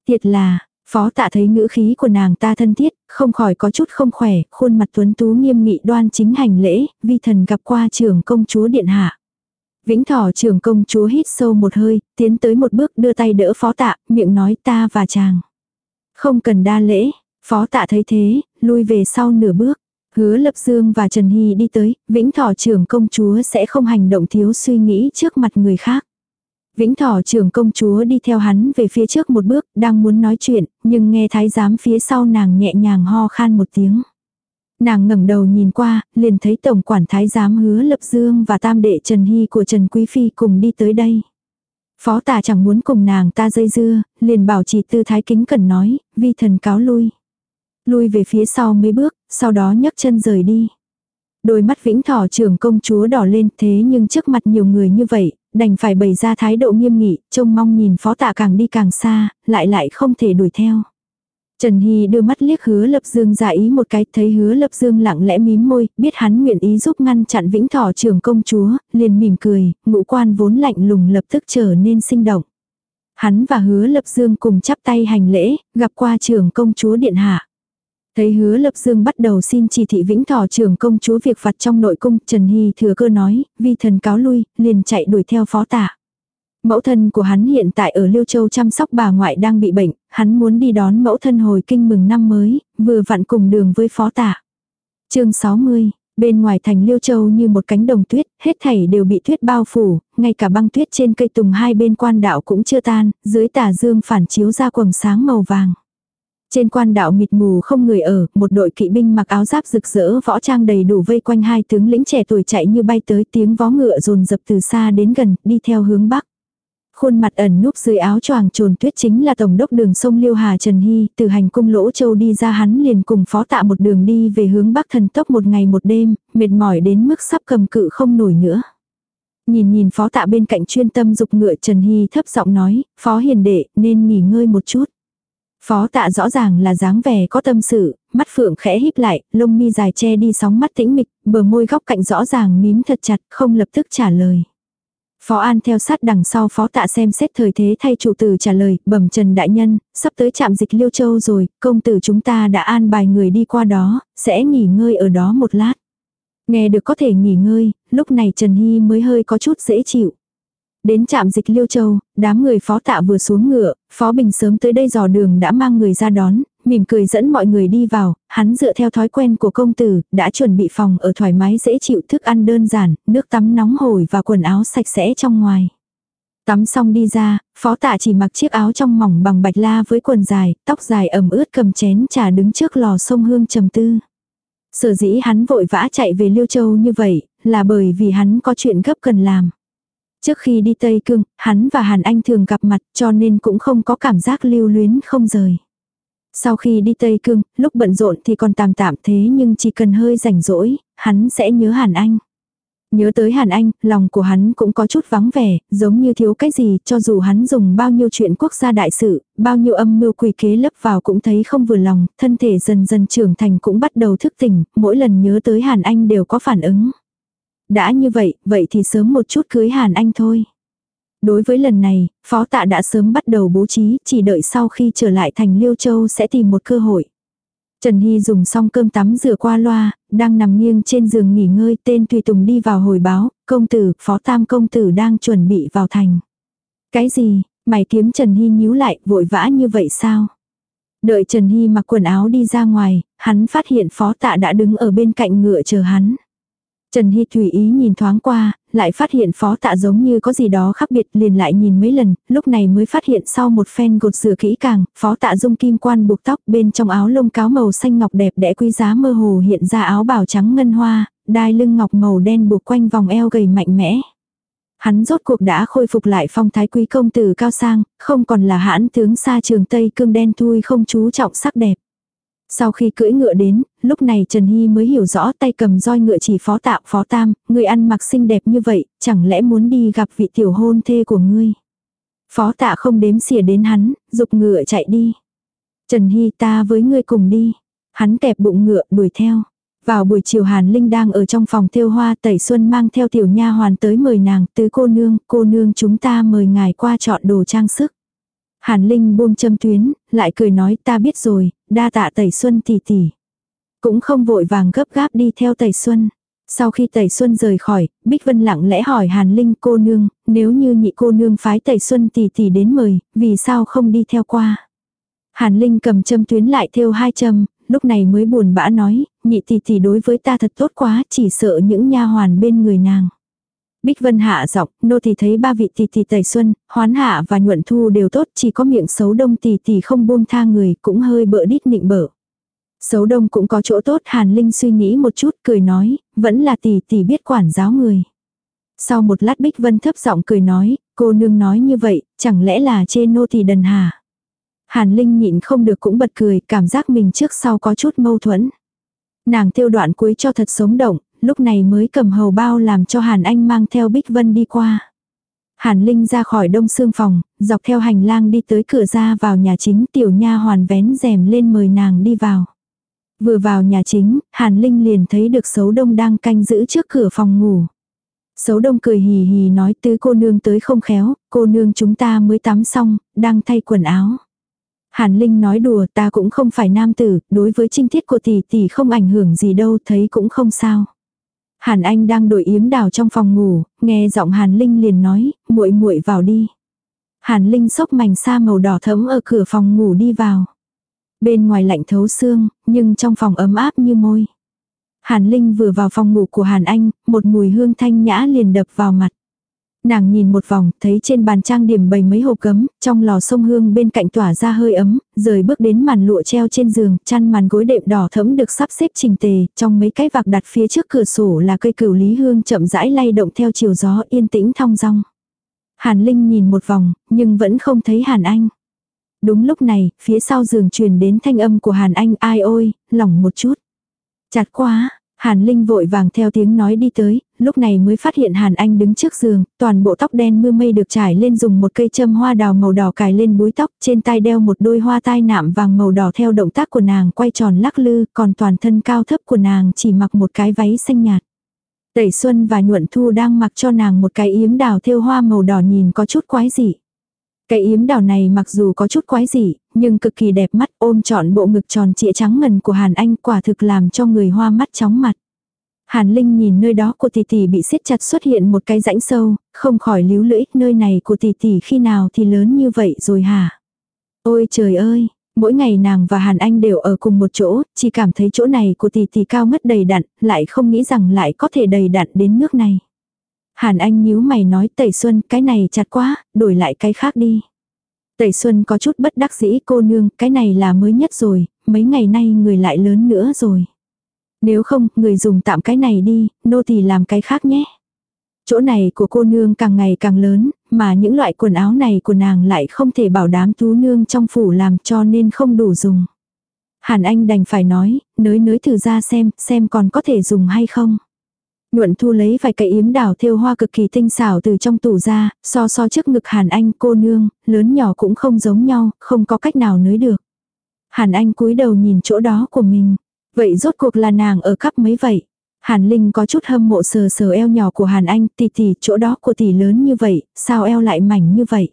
Speaker 1: Thiệt là, phó tạ thấy ngữ khí của nàng ta thân thiết, không khỏi có chút không khỏe, khuôn mặt tuấn tú nghiêm nghị đoan chính hành lễ, vi thần gặp qua trưởng công chúa điện hạ. Vĩnh thỏ trưởng công chúa hít sâu một hơi, tiến tới một bước đưa tay đỡ phó tạ, miệng nói ta và chàng. Không cần đa lễ, phó tạ thấy thế, lui về sau nửa bước. Hứa Lập Dương và Trần Hy đi tới, Vĩnh Thọ trưởng công chúa sẽ không hành động thiếu suy nghĩ trước mặt người khác. Vĩnh Thỏ trưởng công chúa đi theo hắn về phía trước một bước, đang muốn nói chuyện, nhưng nghe thái giám phía sau nàng nhẹ nhàng ho khan một tiếng. Nàng ngẩng đầu nhìn qua, liền thấy tổng quản thái giám hứa Lập Dương và tam đệ Trần Hy của Trần Quý Phi cùng đi tới đây. Phó tà chẳng muốn cùng nàng ta dây dưa, liền bảo chỉ tư thái kính cần nói, vi thần cáo lui. Lui về phía sau mấy bước, sau đó nhấc chân rời đi. Đôi mắt vĩnh thỏ trưởng công chúa đỏ lên thế nhưng trước mặt nhiều người như vậy, đành phải bày ra thái độ nghiêm nghị, trông mong nhìn phó tạ càng đi càng xa, lại lại không thể đuổi theo. Trần Hy đưa mắt liếc hứa lập dương giả ý một cái, thấy hứa lập dương lặng lẽ mím môi, biết hắn nguyện ý giúp ngăn chặn vĩnh thỏ trưởng công chúa, liền mỉm cười, ngũ quan vốn lạnh lùng lập tức trở nên sinh động. Hắn và hứa lập dương cùng chắp tay hành lễ, gặp qua trưởng công chúa điện hạ. Thấy hứa lập dương bắt đầu xin chỉ thị vĩnh thọ trưởng công chúa việc phạt trong nội cung, Trần Hy thừa cơ nói, vi thần cáo lui, liền chạy đuổi theo phó tả. Mẫu thân của hắn hiện tại ở Liêu Châu chăm sóc bà ngoại đang bị bệnh, hắn muốn đi đón mẫu thân hồi kinh mừng năm mới, vừa vặn cùng đường với phó tả. chương 60, bên ngoài thành Liêu Châu như một cánh đồng tuyết, hết thảy đều bị tuyết bao phủ, ngay cả băng tuyết trên cây tùng hai bên quan đạo cũng chưa tan, dưới tà dương phản chiếu ra quầng sáng màu vàng. Trên quan đạo mịt mù không người ở, một đội kỵ binh mặc áo giáp rực rỡ võ trang đầy đủ vây quanh hai tướng lĩnh trẻ tuổi chạy như bay tới tiếng vó ngựa rồn dập từ xa đến gần, đi theo hướng bắc. Khuôn mặt ẩn núp dưới áo choàng trồn tuyết chính là tổng đốc đường sông Liêu Hà Trần Hy, từ hành cung lỗ châu đi ra hắn liền cùng phó tạ một đường đi về hướng bắc thần tốc một ngày một đêm, mệt mỏi đến mức sắp cầm cự không nổi nữa. Nhìn nhìn phó tạ bên cạnh chuyên tâm dục ngựa Trần Hy thấp giọng nói, phó hiền đệ nên nghỉ ngơi một chút. Phó tạ rõ ràng là dáng vẻ có tâm sự, mắt phượng khẽ híp lại, lông mi dài che đi sóng mắt tĩnh mịch, bờ môi góc cạnh rõ ràng mím thật chặt, không lập tức trả lời. Phó An theo sát đằng sau phó tạ xem xét thời thế thay chủ tử trả lời, bẩm trần đại nhân, sắp tới trạm dịch liêu châu rồi, công tử chúng ta đã an bài người đi qua đó, sẽ nghỉ ngơi ở đó một lát. Nghe được có thể nghỉ ngơi, lúc này Trần Hy mới hơi có chút dễ chịu. Đến trạm dịch Liêu Châu, đám người phó tạ vừa xuống ngựa, phó bình sớm tới đây dò đường đã mang người ra đón, mỉm cười dẫn mọi người đi vào, hắn dựa theo thói quen của công tử, đã chuẩn bị phòng ở thoải mái dễ chịu thức ăn đơn giản, nước tắm nóng hổi và quần áo sạch sẽ trong ngoài. Tắm xong đi ra, phó tạ chỉ mặc chiếc áo trong mỏng bằng bạch la với quần dài, tóc dài ẩm ướt cầm chén trà đứng trước lò sông hương trầm tư. Sở dĩ hắn vội vã chạy về Liêu Châu như vậy, là bởi vì hắn có chuyện gấp cần làm. Trước khi đi Tây Cương, hắn và Hàn Anh thường gặp mặt cho nên cũng không có cảm giác lưu luyến không rời. Sau khi đi Tây Cương, lúc bận rộn thì còn tạm tạm thế nhưng chỉ cần hơi rảnh rỗi, hắn sẽ nhớ Hàn Anh. Nhớ tới Hàn Anh, lòng của hắn cũng có chút vắng vẻ, giống như thiếu cái gì, cho dù hắn dùng bao nhiêu chuyện quốc gia đại sự, bao nhiêu âm mưu quỷ kế lấp vào cũng thấy không vừa lòng, thân thể dần dần trưởng thành cũng bắt đầu thức tỉnh, mỗi lần nhớ tới Hàn Anh đều có phản ứng. Đã như vậy, vậy thì sớm một chút cưới Hàn Anh thôi. Đối với lần này, phó tạ đã sớm bắt đầu bố trí, chỉ đợi sau khi trở lại thành Liêu Châu sẽ tìm một cơ hội. Trần Hy dùng xong cơm tắm rửa qua loa, đang nằm nghiêng trên giường nghỉ ngơi tên Tùy Tùng đi vào hồi báo, công tử, phó tam công tử đang chuẩn bị vào thành. Cái gì, mày kiếm Trần Hy nhíu lại, vội vã như vậy sao? Đợi Trần Hy mặc quần áo đi ra ngoài, hắn phát hiện phó tạ đã đứng ở bên cạnh ngựa chờ hắn. Trần Hy tùy ý nhìn thoáng qua, lại phát hiện phó tạ giống như có gì đó khác biệt liền lại nhìn mấy lần, lúc này mới phát hiện sau một phen gột rửa kỹ càng, phó tạ dung kim quan buộc tóc bên trong áo lông cáo màu xanh ngọc đẹp đẽ quý giá mơ hồ hiện ra áo bào trắng ngân hoa, đai lưng ngọc màu đen buộc quanh vòng eo gầy mạnh mẽ. Hắn rốt cuộc đã khôi phục lại phong thái quý công tử cao sang, không còn là hãn tướng xa trường Tây cương đen thui không chú trọng sắc đẹp. Sau khi cưỡi ngựa đến, lúc này Trần Hy mới hiểu rõ tay cầm roi ngựa chỉ phó tạo phó tam, người ăn mặc xinh đẹp như vậy, chẳng lẽ muốn đi gặp vị tiểu hôn thê của ngươi. Phó tạ không đếm xỉa đến hắn, dục ngựa chạy đi. Trần Hy ta với ngươi cùng đi. Hắn kẹp bụng ngựa đuổi theo. Vào buổi chiều Hàn Linh đang ở trong phòng thiêu hoa tẩy xuân mang theo tiểu nha hoàn tới mời nàng tứ cô nương, cô nương chúng ta mời ngài qua chọn đồ trang sức. Hàn Linh buông châm tuyến, lại cười nói ta biết rồi, đa tạ tẩy xuân tỷ tỷ. Cũng không vội vàng gấp gáp đi theo tẩy xuân. Sau khi tẩy xuân rời khỏi, Bích Vân lặng lẽ hỏi Hàn Linh cô nương, nếu như nhị cô nương phái tẩy xuân tỷ tỷ đến mời, vì sao không đi theo qua. Hàn Linh cầm châm tuyến lại theo hai châm, lúc này mới buồn bã nói, nhị tỷ tỷ đối với ta thật tốt quá, chỉ sợ những nha hoàn bên người nàng. Bích Vân hạ giọng, nô thì thấy ba vị tỷ tỷ tẩy xuân, hoán hạ và nhuận thu đều tốt, chỉ có miệng xấu đông tỷ tỷ không buông tha người, cũng hơi bợ đít nịnh bở. Xấu đông cũng có chỗ tốt, Hàn Linh suy nghĩ một chút, cười nói, vẫn là tỷ tỷ biết quản giáo người. Sau một lát Bích Vân thấp giọng cười nói, cô nương nói như vậy, chẳng lẽ là chê nô thì đần hà. Hàn Linh nhịn không được cũng bật cười, cảm giác mình trước sau có chút mâu thuẫn. Nàng tiêu đoạn cuối cho thật sống động, lúc này mới cầm hầu bao làm cho Hàn Anh mang theo Bích Vân đi qua. Hàn Linh ra khỏi đông xương phòng, dọc theo hành lang đi tới cửa ra vào nhà chính tiểu nha hoàn vén rèm lên mời nàng đi vào. Vừa vào nhà chính, Hàn Linh liền thấy được xấu đông đang canh giữ trước cửa phòng ngủ. Xấu đông cười hì hì nói tứ cô nương tới không khéo, cô nương chúng ta mới tắm xong, đang thay quần áo. Hàn Linh nói đùa ta cũng không phải nam tử, đối với trinh tiết của tỷ tỷ không ảnh hưởng gì đâu, thấy cũng không sao. Hàn Anh đang đổi yếm đào trong phòng ngủ, nghe giọng Hàn Linh liền nói, muội muội vào đi. Hàn Linh xốc mảnh sa màu đỏ thẫm ở cửa phòng ngủ đi vào. Bên ngoài lạnh thấu xương, nhưng trong phòng ấm áp như môi. Hàn Linh vừa vào phòng ngủ của Hàn Anh, một mùi hương thanh nhã liền đập vào mặt. Nàng nhìn một vòng, thấy trên bàn trang điểm bày mấy hộp cấm, trong lò sông hương bên cạnh tỏa ra hơi ấm, rời bước đến màn lụa treo trên giường, chăn màn gối đệm đỏ thẫm được sắp xếp trình tề, trong mấy cái vạc đặt phía trước cửa sổ là cây cửu lý hương chậm rãi lay động theo chiều gió yên tĩnh thong dong. Hàn Linh nhìn một vòng, nhưng vẫn không thấy Hàn Anh. Đúng lúc này, phía sau giường truyền đến thanh âm của Hàn Anh ai ôi, lỏng một chút. Chặt quá, Hàn Linh vội vàng theo tiếng nói đi tới, lúc này mới phát hiện Hàn Anh đứng trước giường, toàn bộ tóc đen mưa mây được trải lên dùng một cây châm hoa đào màu đỏ cài lên búi tóc, trên tai đeo một đôi hoa tai nạm vàng màu đỏ theo động tác của nàng quay tròn lắc lư, còn toàn thân cao thấp của nàng chỉ mặc một cái váy xanh nhạt. Tẩy Xuân và Nhuận Thu đang mặc cho nàng một cái yếm đào thêu hoa màu đỏ nhìn có chút quái dị. Cái yếm đào này mặc dù có chút quái dị, nhưng cực kỳ đẹp mắt ôm trọn bộ ngực tròn trịa trắng ngần của Hàn Anh quả thực làm cho người hoa mắt chóng mặt. Hàn Linh nhìn nơi đó của tỷ tỷ bị siết chặt xuất hiện một cái rãnh sâu, không khỏi líu lưỡi, nơi này của tỷ tỷ khi nào thì lớn như vậy rồi hả? Ôi trời ơi, mỗi ngày nàng và Hàn Anh đều ở cùng một chỗ, chỉ cảm thấy chỗ này của tỷ tỷ cao ngất đầy đặn, lại không nghĩ rằng lại có thể đầy đặn đến nước này. Hàn Anh nhíu mày nói Tẩy Xuân cái này chặt quá, đổi lại cái khác đi. Tẩy Xuân có chút bất đắc dĩ cô nương, cái này là mới nhất rồi, mấy ngày nay người lại lớn nữa rồi. Nếu không, người dùng tạm cái này đi, nô thì làm cái khác nhé. Chỗ này của cô nương càng ngày càng lớn, mà những loại quần áo này của nàng lại không thể bảo đảm tú nương trong phủ làm cho nên không đủ dùng. Hàn Anh đành phải nói, nới nới thử ra xem, xem còn có thể dùng hay không. Nhuận thu lấy vài cây yếm đào thêu hoa cực kỳ tinh xảo từ trong tủ ra, so so trước ngực Hàn Anh cô nương, lớn nhỏ cũng không giống nhau, không có cách nào nới được. Hàn Anh cúi đầu nhìn chỗ đó của mình. Vậy rốt cuộc là nàng ở cấp mấy vậy? Hàn Linh có chút hâm mộ sờ sờ eo nhỏ của Hàn Anh, tỷ tỷ, chỗ đó của tỷ lớn như vậy, sao eo lại mảnh như vậy?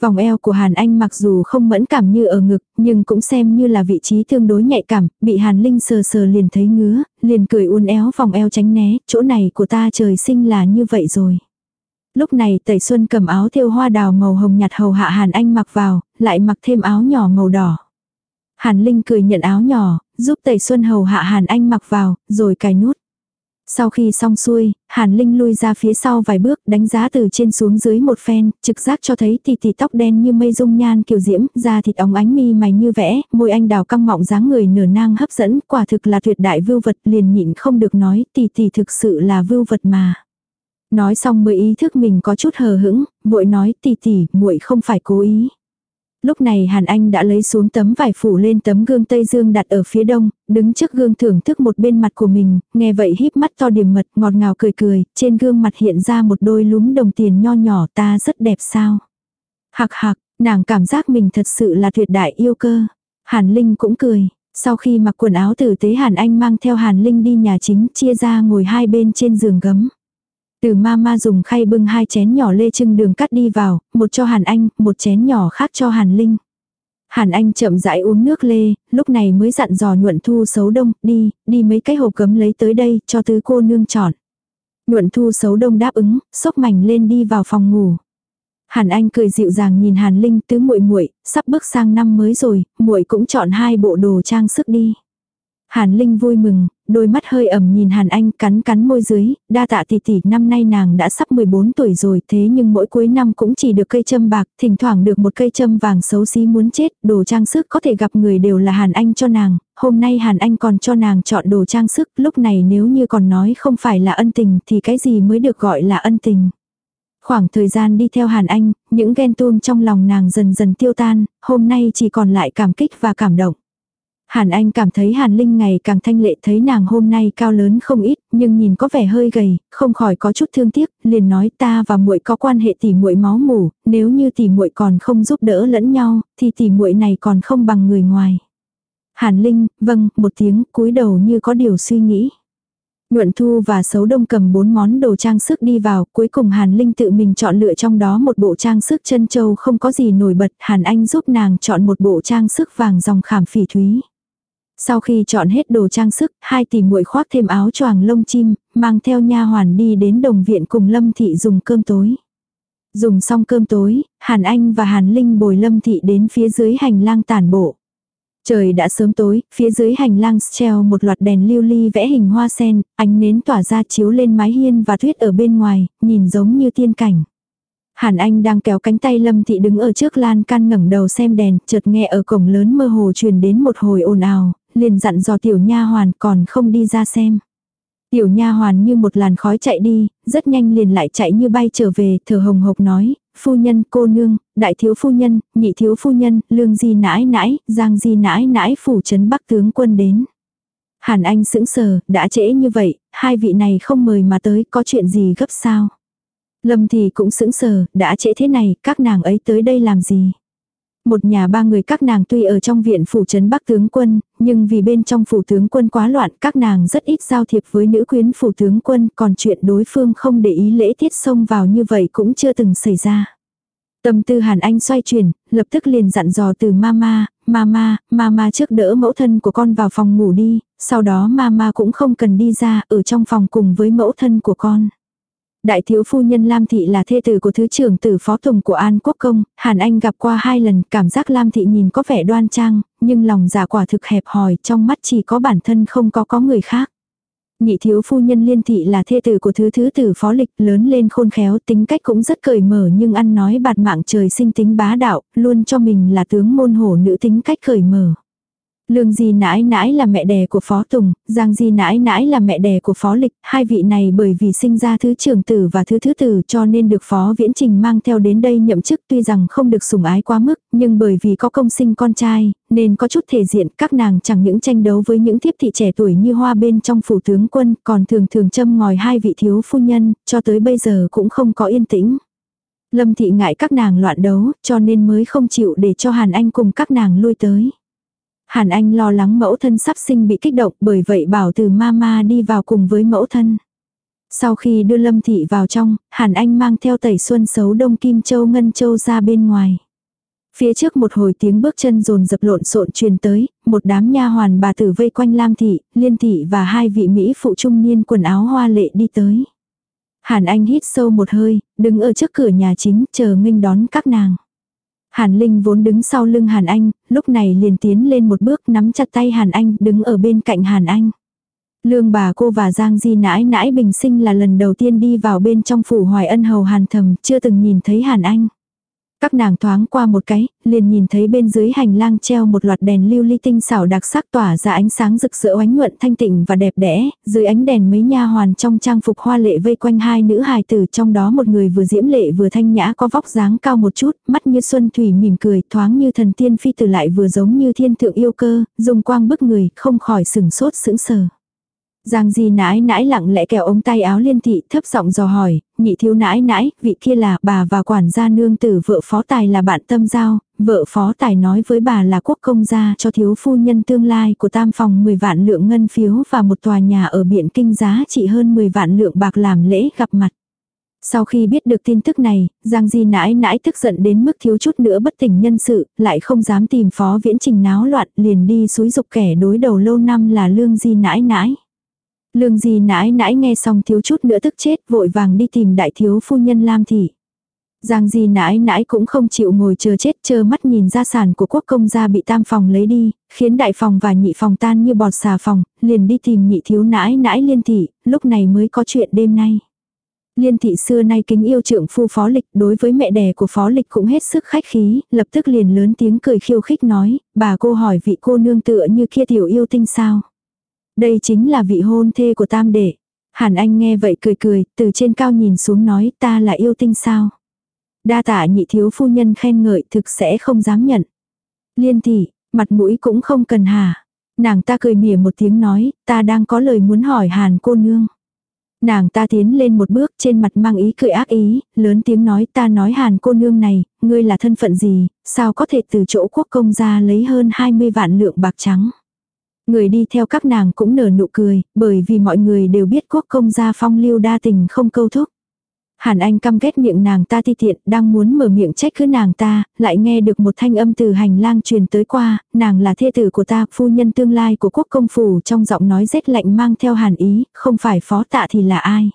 Speaker 1: Vòng eo của Hàn Anh mặc dù không mẫn cảm như ở ngực, nhưng cũng xem như là vị trí tương đối nhạy cảm, bị Hàn Linh sờ sờ liền thấy ngứa, liền cười uốn éo vòng eo tránh né, chỗ này của ta trời sinh là như vậy rồi. Lúc này Tẩy Xuân cầm áo thêu hoa đào màu hồng nhạt hầu hạ Hàn Anh mặc vào, lại mặc thêm áo nhỏ màu đỏ. Hàn Linh cười nhận áo nhỏ, giúp Tẩy Xuân hầu hạ Hàn Anh mặc vào, rồi cài nút. Sau khi xong xuôi, Hàn Linh lui ra phía sau vài bước đánh giá từ trên xuống dưới một phen, trực giác cho thấy tỷ tỷ tóc đen như mây dung nhan kiều diễm, da thịt óng ánh mi mày như vẽ, môi anh đào căng mọng dáng người nửa nang hấp dẫn, quả thực là tuyệt đại vưu vật liền nhịn không được nói tỷ tỷ thực sự là vưu vật mà. Nói xong mới ý thức mình có chút hờ hững, vội nói tỷ tỷ, muội không phải cố ý. Lúc này Hàn Anh đã lấy xuống tấm vải phủ lên tấm gương Tây Dương đặt ở phía đông, đứng trước gương thưởng thức một bên mặt của mình, nghe vậy híp mắt to điểm mật ngọt ngào cười cười, trên gương mặt hiện ra một đôi lúm đồng tiền nho nhỏ ta rất đẹp sao. Hạc hạc, nàng cảm giác mình thật sự là tuyệt đại yêu cơ. Hàn Linh cũng cười, sau khi mặc quần áo tử tế Hàn Anh mang theo Hàn Linh đi nhà chính chia ra ngồi hai bên trên giường gấm. Từ mama dùng khay bưng hai chén nhỏ lê trưng đường cắt đi vào, một cho Hàn Anh, một chén nhỏ khác cho Hàn Linh. Hàn Anh chậm rãi uống nước lê, lúc này mới dặn dò nhuận thu xấu đông, đi, đi mấy cái hộp cấm lấy tới đây, cho tứ cô nương chọn. Nhuận thu xấu đông đáp ứng, xốc mảnh lên đi vào phòng ngủ. Hàn Anh cười dịu dàng nhìn Hàn Linh tứ muội muội, sắp bước sang năm mới rồi, muội cũng chọn hai bộ đồ trang sức đi. Hàn Linh vui mừng, đôi mắt hơi ẩm nhìn Hàn Anh cắn cắn môi dưới, đa tạ tỷ tỷ năm nay nàng đã sắp 14 tuổi rồi thế nhưng mỗi cuối năm cũng chỉ được cây châm bạc, thỉnh thoảng được một cây châm vàng xấu xí muốn chết, đồ trang sức có thể gặp người đều là Hàn Anh cho nàng, hôm nay Hàn Anh còn cho nàng chọn đồ trang sức, lúc này nếu như còn nói không phải là ân tình thì cái gì mới được gọi là ân tình. Khoảng thời gian đi theo Hàn Anh, những ghen tuông trong lòng nàng dần dần tiêu tan, hôm nay chỉ còn lại cảm kích và cảm động. Hàn Anh cảm thấy Hàn Linh ngày càng thanh lệ thấy nàng hôm nay cao lớn không ít, nhưng nhìn có vẻ hơi gầy, không khỏi có chút thương tiếc, liền nói ta và muội có quan hệ tỉ muội máu mủ, nếu như tỉ muội còn không giúp đỡ lẫn nhau, thì tỉ muội này còn không bằng người ngoài. Hàn Linh, vâng, một tiếng, cúi đầu như có điều suy nghĩ. Nhuận Thu và Sấu Đông cầm bốn món đồ trang sức đi vào, cuối cùng Hàn Linh tự mình chọn lựa trong đó một bộ trang sức chân châu không có gì nổi bật, Hàn Anh giúp nàng chọn một bộ trang sức vàng dòng khảm phỉ thúy. Sau khi chọn hết đồ trang sức, hai tỷ muội khoác thêm áo choàng lông chim, mang theo nha hoàn đi đến đồng viện cùng Lâm Thị dùng cơm tối. Dùng xong cơm tối, Hàn Anh và Hàn Linh bồi Lâm Thị đến phía dưới hành lang tản bộ. Trời đã sớm tối, phía dưới hành lang treo một loạt đèn lưu ly vẽ hình hoa sen, ánh nến tỏa ra chiếu lên mái hiên và tuyết ở bên ngoài, nhìn giống như tiên cảnh. Hàn Anh đang kéo cánh tay Lâm Thị đứng ở trước lan can ngẩng đầu xem đèn, chợt nghe ở cổng lớn mơ hồ truyền đến một hồi ồn ào, liền dặn dò tiểu nha hoàn còn không đi ra xem. Tiểu nha hoàn như một làn khói chạy đi, rất nhanh liền lại chạy như bay trở về, thở hồng hộc nói, phu nhân, cô nương, đại thiếu phu nhân, nhị thiếu phu nhân, lương di nãi nãi, giang di nãi nãi phủ trấn bắc tướng quân đến. Hàn Anh sững sờ, đã trễ như vậy, hai vị này không mời mà tới, có chuyện gì gấp sao? Lâm thì cũng sững sờ, đã trễ thế này, các nàng ấy tới đây làm gì? Một nhà ba người các nàng tuy ở trong viện phủ trấn Bắc tướng quân, nhưng vì bên trong phủ tướng quân quá loạn các nàng rất ít giao thiệp với nữ quyến phủ tướng quân, còn chuyện đối phương không để ý lễ tiết xông vào như vậy cũng chưa từng xảy ra. Tâm tư Hàn Anh xoay chuyển, lập tức liền dặn dò từ mama, mama, mama trước đỡ mẫu thân của con vào phòng ngủ đi, sau đó mama cũng không cần đi ra ở trong phòng cùng với mẫu thân của con. Đại thiếu phu nhân Lam Thị là thê tử của thứ trưởng tử phó tùng của An Quốc Công, Hàn Anh gặp qua hai lần, cảm giác Lam Thị nhìn có vẻ đoan trang, nhưng lòng giả quả thực hẹp hòi, trong mắt chỉ có bản thân không có có người khác. Nhị thiếu phu nhân Liên Thị là thê tử của thứ thứ tử phó lịch, lớn lên khôn khéo, tính cách cũng rất cởi mở nhưng ăn nói bạt mạng trời sinh tính bá đạo, luôn cho mình là tướng môn hổ nữ tính cách cởi mở. Lương Di nãi nãi là mẹ đẻ của Phó Tùng, Giang Di nãi nãi là mẹ đẻ của Phó Lịch, hai vị này bởi vì sinh ra thứ trưởng tử và thứ thứ tử cho nên được Phó Viễn Trình mang theo đến đây nhậm chức tuy rằng không được sủng ái quá mức, nhưng bởi vì có công sinh con trai, nên có chút thể diện các nàng chẳng những tranh đấu với những thiếp thị trẻ tuổi như hoa bên trong phủ tướng quân, còn thường thường châm ngòi hai vị thiếu phu nhân, cho tới bây giờ cũng không có yên tĩnh. Lâm thị ngại các nàng loạn đấu, cho nên mới không chịu để cho Hàn Anh cùng các nàng lui tới. Hàn Anh lo lắng mẫu thân sắp sinh bị kích động bởi vậy bảo từ mama đi vào cùng với mẫu thân. Sau khi đưa Lâm Thị vào trong, Hàn Anh mang theo tẩy xuân xấu đông kim châu ngân châu ra bên ngoài. Phía trước một hồi tiếng bước chân rồn dập lộn xộn truyền tới, một đám nha hoàn bà tử vây quanh Lam Thị, Liên Thị và hai vị Mỹ phụ trung niên quần áo hoa lệ đi tới. Hàn Anh hít sâu một hơi, đứng ở trước cửa nhà chính chờ nghênh đón các nàng. Hàn Linh vốn đứng sau lưng Hàn Anh, lúc này liền tiến lên một bước nắm chặt tay Hàn Anh, đứng ở bên cạnh Hàn Anh. Lương bà cô và Giang Di nãi nãi bình sinh là lần đầu tiên đi vào bên trong phủ hoài ân hầu Hàn thầm, chưa từng nhìn thấy Hàn Anh. Các nàng thoáng qua một cái, liền nhìn thấy bên dưới hành lang treo một loạt đèn lưu ly tinh xảo đặc sắc tỏa ra ánh sáng rực rỡ oánh nhuận thanh tịnh và đẹp đẽ, dưới ánh đèn mấy nha hoàn trong trang phục hoa lệ vây quanh hai nữ hài tử trong đó một người vừa diễm lệ vừa thanh nhã có vóc dáng cao một chút, mắt như xuân thủy mỉm cười, thoáng như thần tiên phi tử lại vừa giống như thiên thượng yêu cơ, dùng quang bức người, không khỏi sừng sốt sững sờ. Giang Di nãi nãi lặng lẽ kéo ống tay áo liên thị thấp giọng dò hỏi, nhị thiếu nãi nãi, vị kia là bà và quản gia nương tử vợ phó tài là bạn tâm giao, vợ phó tài nói với bà là quốc công gia cho thiếu phu nhân tương lai của tam phòng 10 vạn lượng ngân phiếu và một tòa nhà ở biển kinh giá trị hơn 10 vạn lượng bạc làm lễ gặp mặt. Sau khi biết được tin tức này, Giang Di nãi nãi tức giận đến mức thiếu chút nữa bất tỉnh nhân sự, lại không dám tìm phó viễn trình náo loạn, liền đi suối dục kẻ đối đầu lâu năm là Lương Di nãi nãi. Lương gì nãi nãi nghe xong thiếu chút nữa tức chết vội vàng đi tìm đại thiếu phu nhân Lam Thị. Giang gì nãi nãi cũng không chịu ngồi chờ chết chờ mắt nhìn gia sản của quốc công gia bị tam phòng lấy đi, khiến đại phòng và nhị phòng tan như bọt xà phòng, liền đi tìm nhị thiếu nãi nãi liên thị, lúc này mới có chuyện đêm nay. Liên thị xưa nay kính yêu trượng phu phó lịch đối với mẹ đẻ của phó lịch cũng hết sức khách khí, lập tức liền lớn tiếng cười khiêu khích nói, bà cô hỏi vị cô nương tựa như kia tiểu yêu tinh sao. Đây chính là vị hôn thê của tam đệ. Hàn Anh nghe vậy cười cười, từ trên cao nhìn xuống nói ta là yêu tinh sao. Đa tạ nhị thiếu phu nhân khen ngợi thực sẽ không dám nhận. Liên thị, mặt mũi cũng không cần hà Nàng ta cười mỉa một tiếng nói, ta đang có lời muốn hỏi Hàn cô nương. Nàng ta tiến lên một bước trên mặt mang ý cười ác ý, lớn tiếng nói ta nói Hàn cô nương này, ngươi là thân phận gì, sao có thể từ chỗ quốc công ra lấy hơn 20 vạn lượng bạc trắng. Người đi theo các nàng cũng nở nụ cười, bởi vì mọi người đều biết quốc công gia phong lưu đa tình không câu thúc. Hàn Anh căm ghét miệng nàng ta ti tiện, đang muốn mở miệng trách cứ nàng ta, lại nghe được một thanh âm từ hành lang truyền tới qua, nàng là thê tử của ta, phu nhân tương lai của quốc công phủ trong giọng nói rét lạnh mang theo hàn ý, không phải phó tạ thì là ai.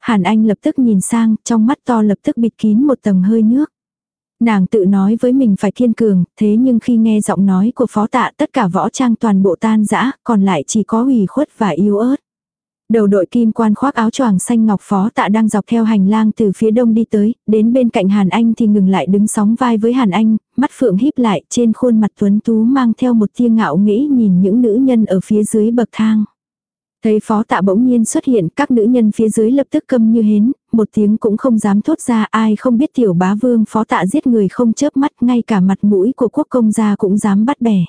Speaker 1: Hàn Anh lập tức nhìn sang, trong mắt to lập tức bịt kín một tầng hơi nước. Nàng tự nói với mình phải kiên cường, thế nhưng khi nghe giọng nói của phó tạ tất cả võ trang toàn bộ tan rã, còn lại chỉ có ủy khuất và yếu ớt. Đầu đội kim quan khoác áo choàng xanh ngọc phó tạ đang dọc theo hành lang từ phía đông đi tới, đến bên cạnh Hàn Anh thì ngừng lại đứng sóng vai với Hàn Anh, mắt phượng híp lại trên khuôn mặt tuấn tú mang theo một tia ngạo nghĩ nhìn những nữ nhân ở phía dưới bậc thang. Thấy phó tạ bỗng nhiên xuất hiện các nữ nhân phía dưới lập tức câm như hến, một tiếng cũng không dám thốt ra ai không biết tiểu bá vương phó tạ giết người không chớp mắt ngay cả mặt mũi của quốc công gia cũng dám bắt bẻ.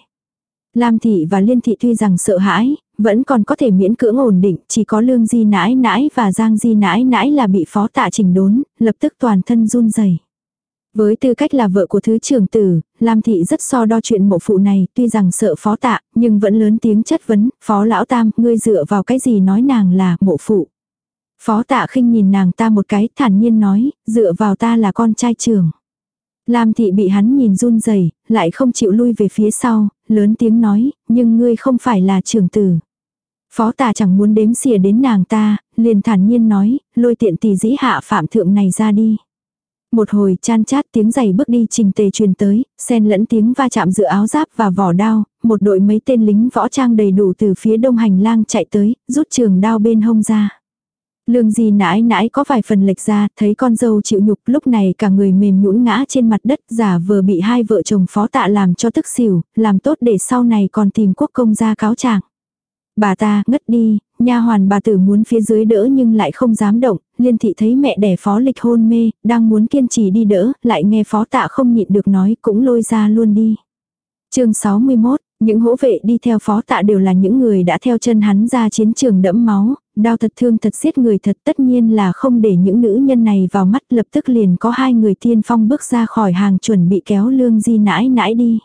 Speaker 1: Lam thị và liên thị tuy rằng sợ hãi, vẫn còn có thể miễn cưỡng ổn định, chỉ có lương di nãi nãi và giang di nãi nãi là bị phó tạ chỉnh đốn, lập tức toàn thân run rẩy. Với tư cách là vợ của thứ trưởng tử, Lam Thị rất so đo chuyện mộ phụ này, tuy rằng sợ phó tạ, nhưng vẫn lớn tiếng chất vấn, phó lão tam, ngươi dựa vào cái gì nói nàng là mộ phụ. Phó tạ khinh nhìn nàng ta một cái, thản nhiên nói, dựa vào ta là con trai trưởng. Lam Thị bị hắn nhìn run rẩy lại không chịu lui về phía sau, lớn tiếng nói, nhưng ngươi không phải là trưởng tử. Phó tạ chẳng muốn đếm xỉa đến nàng ta, liền thản nhiên nói, lôi tiện tỷ dĩ hạ phạm thượng này ra đi. Một hồi chan chát tiếng giày bước đi trình tề truyền tới, xen lẫn tiếng va chạm giữa áo giáp và vỏ đao, một đội mấy tên lính võ trang đầy đủ từ phía đông hành lang chạy tới, rút trường đao bên hông ra. Lương gì nãi nãi có vài phần lệch ra, thấy con dâu chịu nhục lúc này cả người mềm nhũn ngã trên mặt đất giả vừa bị hai vợ chồng phó tạ làm cho tức xỉu, làm tốt để sau này còn tìm quốc công ra cáo trạng. Bà ta ngất đi, nha hoàn bà tử muốn phía dưới đỡ nhưng lại không dám động, liên thị thấy mẹ đẻ phó lịch hôn mê, đang muốn kiên trì đi đỡ, lại nghe phó tạ không nhịn được nói cũng lôi ra luôn đi. chương 61, những hỗ vệ đi theo phó tạ đều là những người đã theo chân hắn ra chiến trường đẫm máu, đau thật thương thật giết người thật tất nhiên là không để những nữ nhân này vào mắt lập tức liền có hai người tiên phong bước ra khỏi hàng chuẩn bị kéo lương di nãi nãi đi.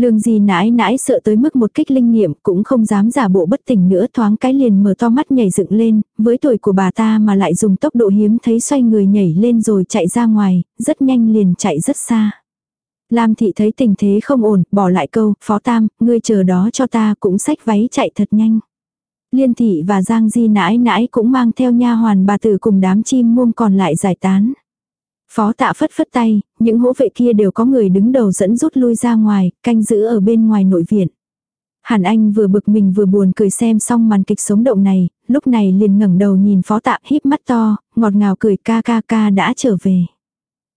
Speaker 1: Lương gì nãi nãi sợ tới mức một kích linh nghiệm cũng không dám giả bộ bất tỉnh nữa thoáng cái liền mở to mắt nhảy dựng lên, với tuổi của bà ta mà lại dùng tốc độ hiếm thấy xoay người nhảy lên rồi chạy ra ngoài, rất nhanh liền chạy rất xa. Lam thị thấy tình thế không ổn, bỏ lại câu, phó tam, ngươi chờ đó cho ta cũng xách váy chạy thật nhanh. Liên thị và Giang Di nãi nãi cũng mang theo nha hoàn bà tử cùng đám chim muông còn lại giải tán. Phó tạ phất phất tay, những hỗ vệ kia đều có người đứng đầu dẫn rút lui ra ngoài, canh giữ ở bên ngoài nội viện. Hàn Anh vừa bực mình vừa buồn cười xem xong màn kịch sống động này, lúc này liền ngẩng đầu nhìn phó tạ híp mắt to, ngọt ngào cười ca ca ca đã trở về.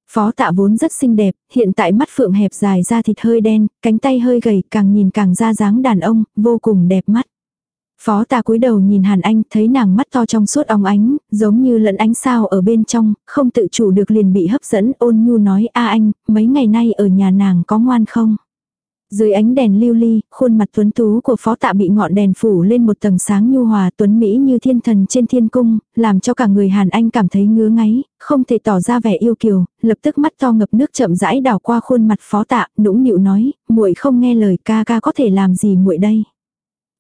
Speaker 1: Phó tạ vốn rất xinh đẹp, hiện tại mắt phượng hẹp dài da thịt hơi đen, cánh tay hơi gầy, càng nhìn càng ra dáng đàn ông, vô cùng đẹp mắt. Phó ta cúi đầu nhìn Hàn Anh, thấy nàng mắt to trong suốt óng ánh, giống như lẫn ánh sao ở bên trong, không tự chủ được liền bị hấp dẫn, ôn nhu nói a anh, mấy ngày nay ở nhà nàng có ngoan không? Dưới ánh đèn lưu ly, khuôn mặt tuấn tú của phó tạ bị ngọn đèn phủ lên một tầng sáng nhu hòa tuấn Mỹ như thiên thần trên thiên cung, làm cho cả người Hàn Anh cảm thấy ngứa ngáy, không thể tỏ ra vẻ yêu kiều, lập tức mắt to ngập nước chậm rãi đảo qua khuôn mặt phó tạ, nũng nịu nói, muội không nghe lời ca ca có thể làm gì muội đây.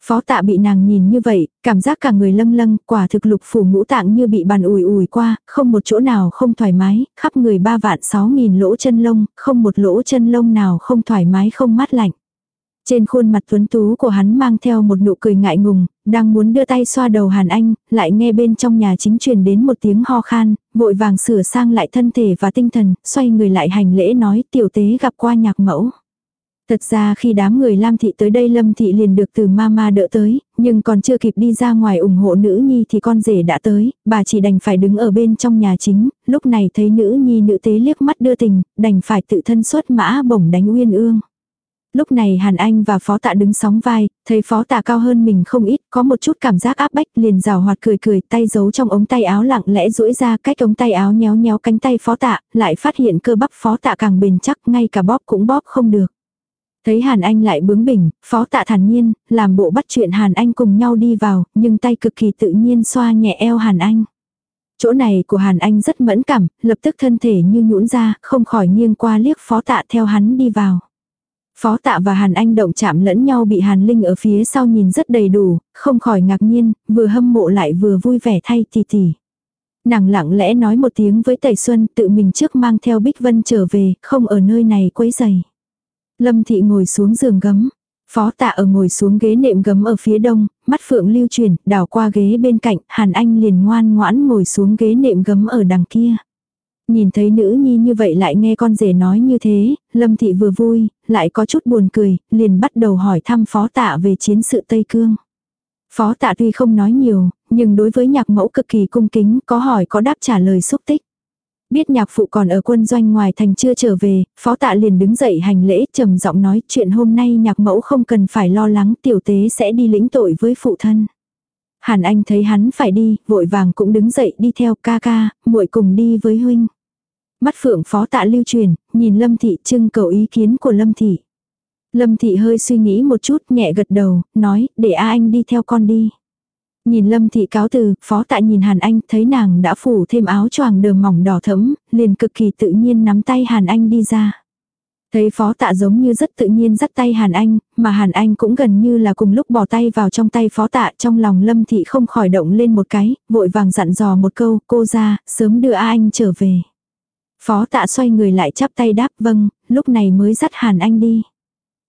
Speaker 1: Phó tạ bị nàng nhìn như vậy, cảm giác cả người lâng lâng, quả thực lục phủ ngũ tạng như bị bàn ủi ủi qua, không một chỗ nào không thoải mái, khắp người ba vạn sáu nghìn lỗ chân lông, không một lỗ chân lông nào không thoải mái không mát lạnh. Trên khuôn mặt tuấn tú của hắn mang theo một nụ cười ngại ngùng, đang muốn đưa tay xoa đầu Hàn Anh, lại nghe bên trong nhà chính truyền đến một tiếng ho khan, vội vàng sửa sang lại thân thể và tinh thần, xoay người lại hành lễ nói tiểu tế gặp qua nhạc mẫu. Thật ra khi đám người Lam Thị tới đây Lâm Thị liền được từ mama đỡ tới, nhưng còn chưa kịp đi ra ngoài ủng hộ nữ nhi thì con rể đã tới, bà chỉ đành phải đứng ở bên trong nhà chính, lúc này thấy nữ nhi nữ tế liếc mắt đưa tình, đành phải tự thân xuất mã bổng đánh uyên ương. Lúc này Hàn Anh và Phó Tạ đứng sóng vai, thấy Phó Tạ cao hơn mình không ít, có một chút cảm giác áp bách, liền rào hoạt cười cười, tay giấu trong ống tay áo lặng lẽ duỗi ra cách ống tay áo nhéo nhéo cánh tay Phó Tạ, lại phát hiện cơ bắp Phó Tạ càng bền chắc, ngay cả bóp cũng bóp không được. Thấy Hàn Anh lại bướng bỉnh, phó tạ thản nhiên, làm bộ bắt chuyện Hàn Anh cùng nhau đi vào, nhưng tay cực kỳ tự nhiên xoa nhẹ eo Hàn Anh. Chỗ này của Hàn Anh rất mẫn cảm, lập tức thân thể như nhũn ra, không khỏi nghiêng qua liếc phó tạ theo hắn đi vào. Phó tạ và Hàn Anh động chạm lẫn nhau bị Hàn Linh ở phía sau nhìn rất đầy đủ, không khỏi ngạc nhiên, vừa hâm mộ lại vừa vui vẻ thay tì tì. Nàng lặng lẽ nói một tiếng với Tẩy Xuân tự mình trước mang theo Bích Vân trở về, không ở nơi này quấy giày. Lâm thị ngồi xuống giường gấm. Phó tạ ở ngồi xuống ghế nệm gấm ở phía đông, mắt phượng lưu chuyển, đảo qua ghế bên cạnh, Hàn Anh liền ngoan ngoãn ngồi xuống ghế nệm gấm ở đằng kia. Nhìn thấy nữ nhi như vậy lại nghe con rể nói như thế, Lâm thị vừa vui, lại có chút buồn cười, liền bắt đầu hỏi thăm phó tạ về chiến sự Tây Cương. Phó tạ tuy không nói nhiều, nhưng đối với nhạc mẫu cực kỳ cung kính, có hỏi có đáp trả lời xúc tích. Biết nhạc phụ còn ở quân doanh ngoài thành chưa trở về, phó tạ liền đứng dậy hành lễ trầm giọng nói chuyện hôm nay nhạc mẫu không cần phải lo lắng tiểu tế sẽ đi lĩnh tội với phụ thân. Hàn Anh thấy hắn phải đi, vội vàng cũng đứng dậy đi theo ca ca, muội cùng đi với huynh. Mắt phượng phó tạ lưu truyền, nhìn Lâm Thị trưng cầu ý kiến của Lâm Thị. Lâm Thị hơi suy nghĩ một chút nhẹ gật đầu, nói để A Anh đi theo con đi. Nhìn Lâm Thị cáo từ, phó tạ nhìn Hàn Anh, thấy nàng đã phủ thêm áo choàng đờ mỏng đỏ thẫm, liền cực kỳ tự nhiên nắm tay Hàn Anh đi ra. Thấy phó tạ giống như rất tự nhiên dắt tay Hàn Anh, mà Hàn Anh cũng gần như là cùng lúc bỏ tay vào trong tay phó tạ trong lòng Lâm Thị không khỏi động lên một cái, vội vàng dặn dò một câu, cô ra, sớm đưa A Anh trở về. Phó tạ xoay người lại chắp tay đáp vâng, lúc này mới dắt Hàn Anh đi.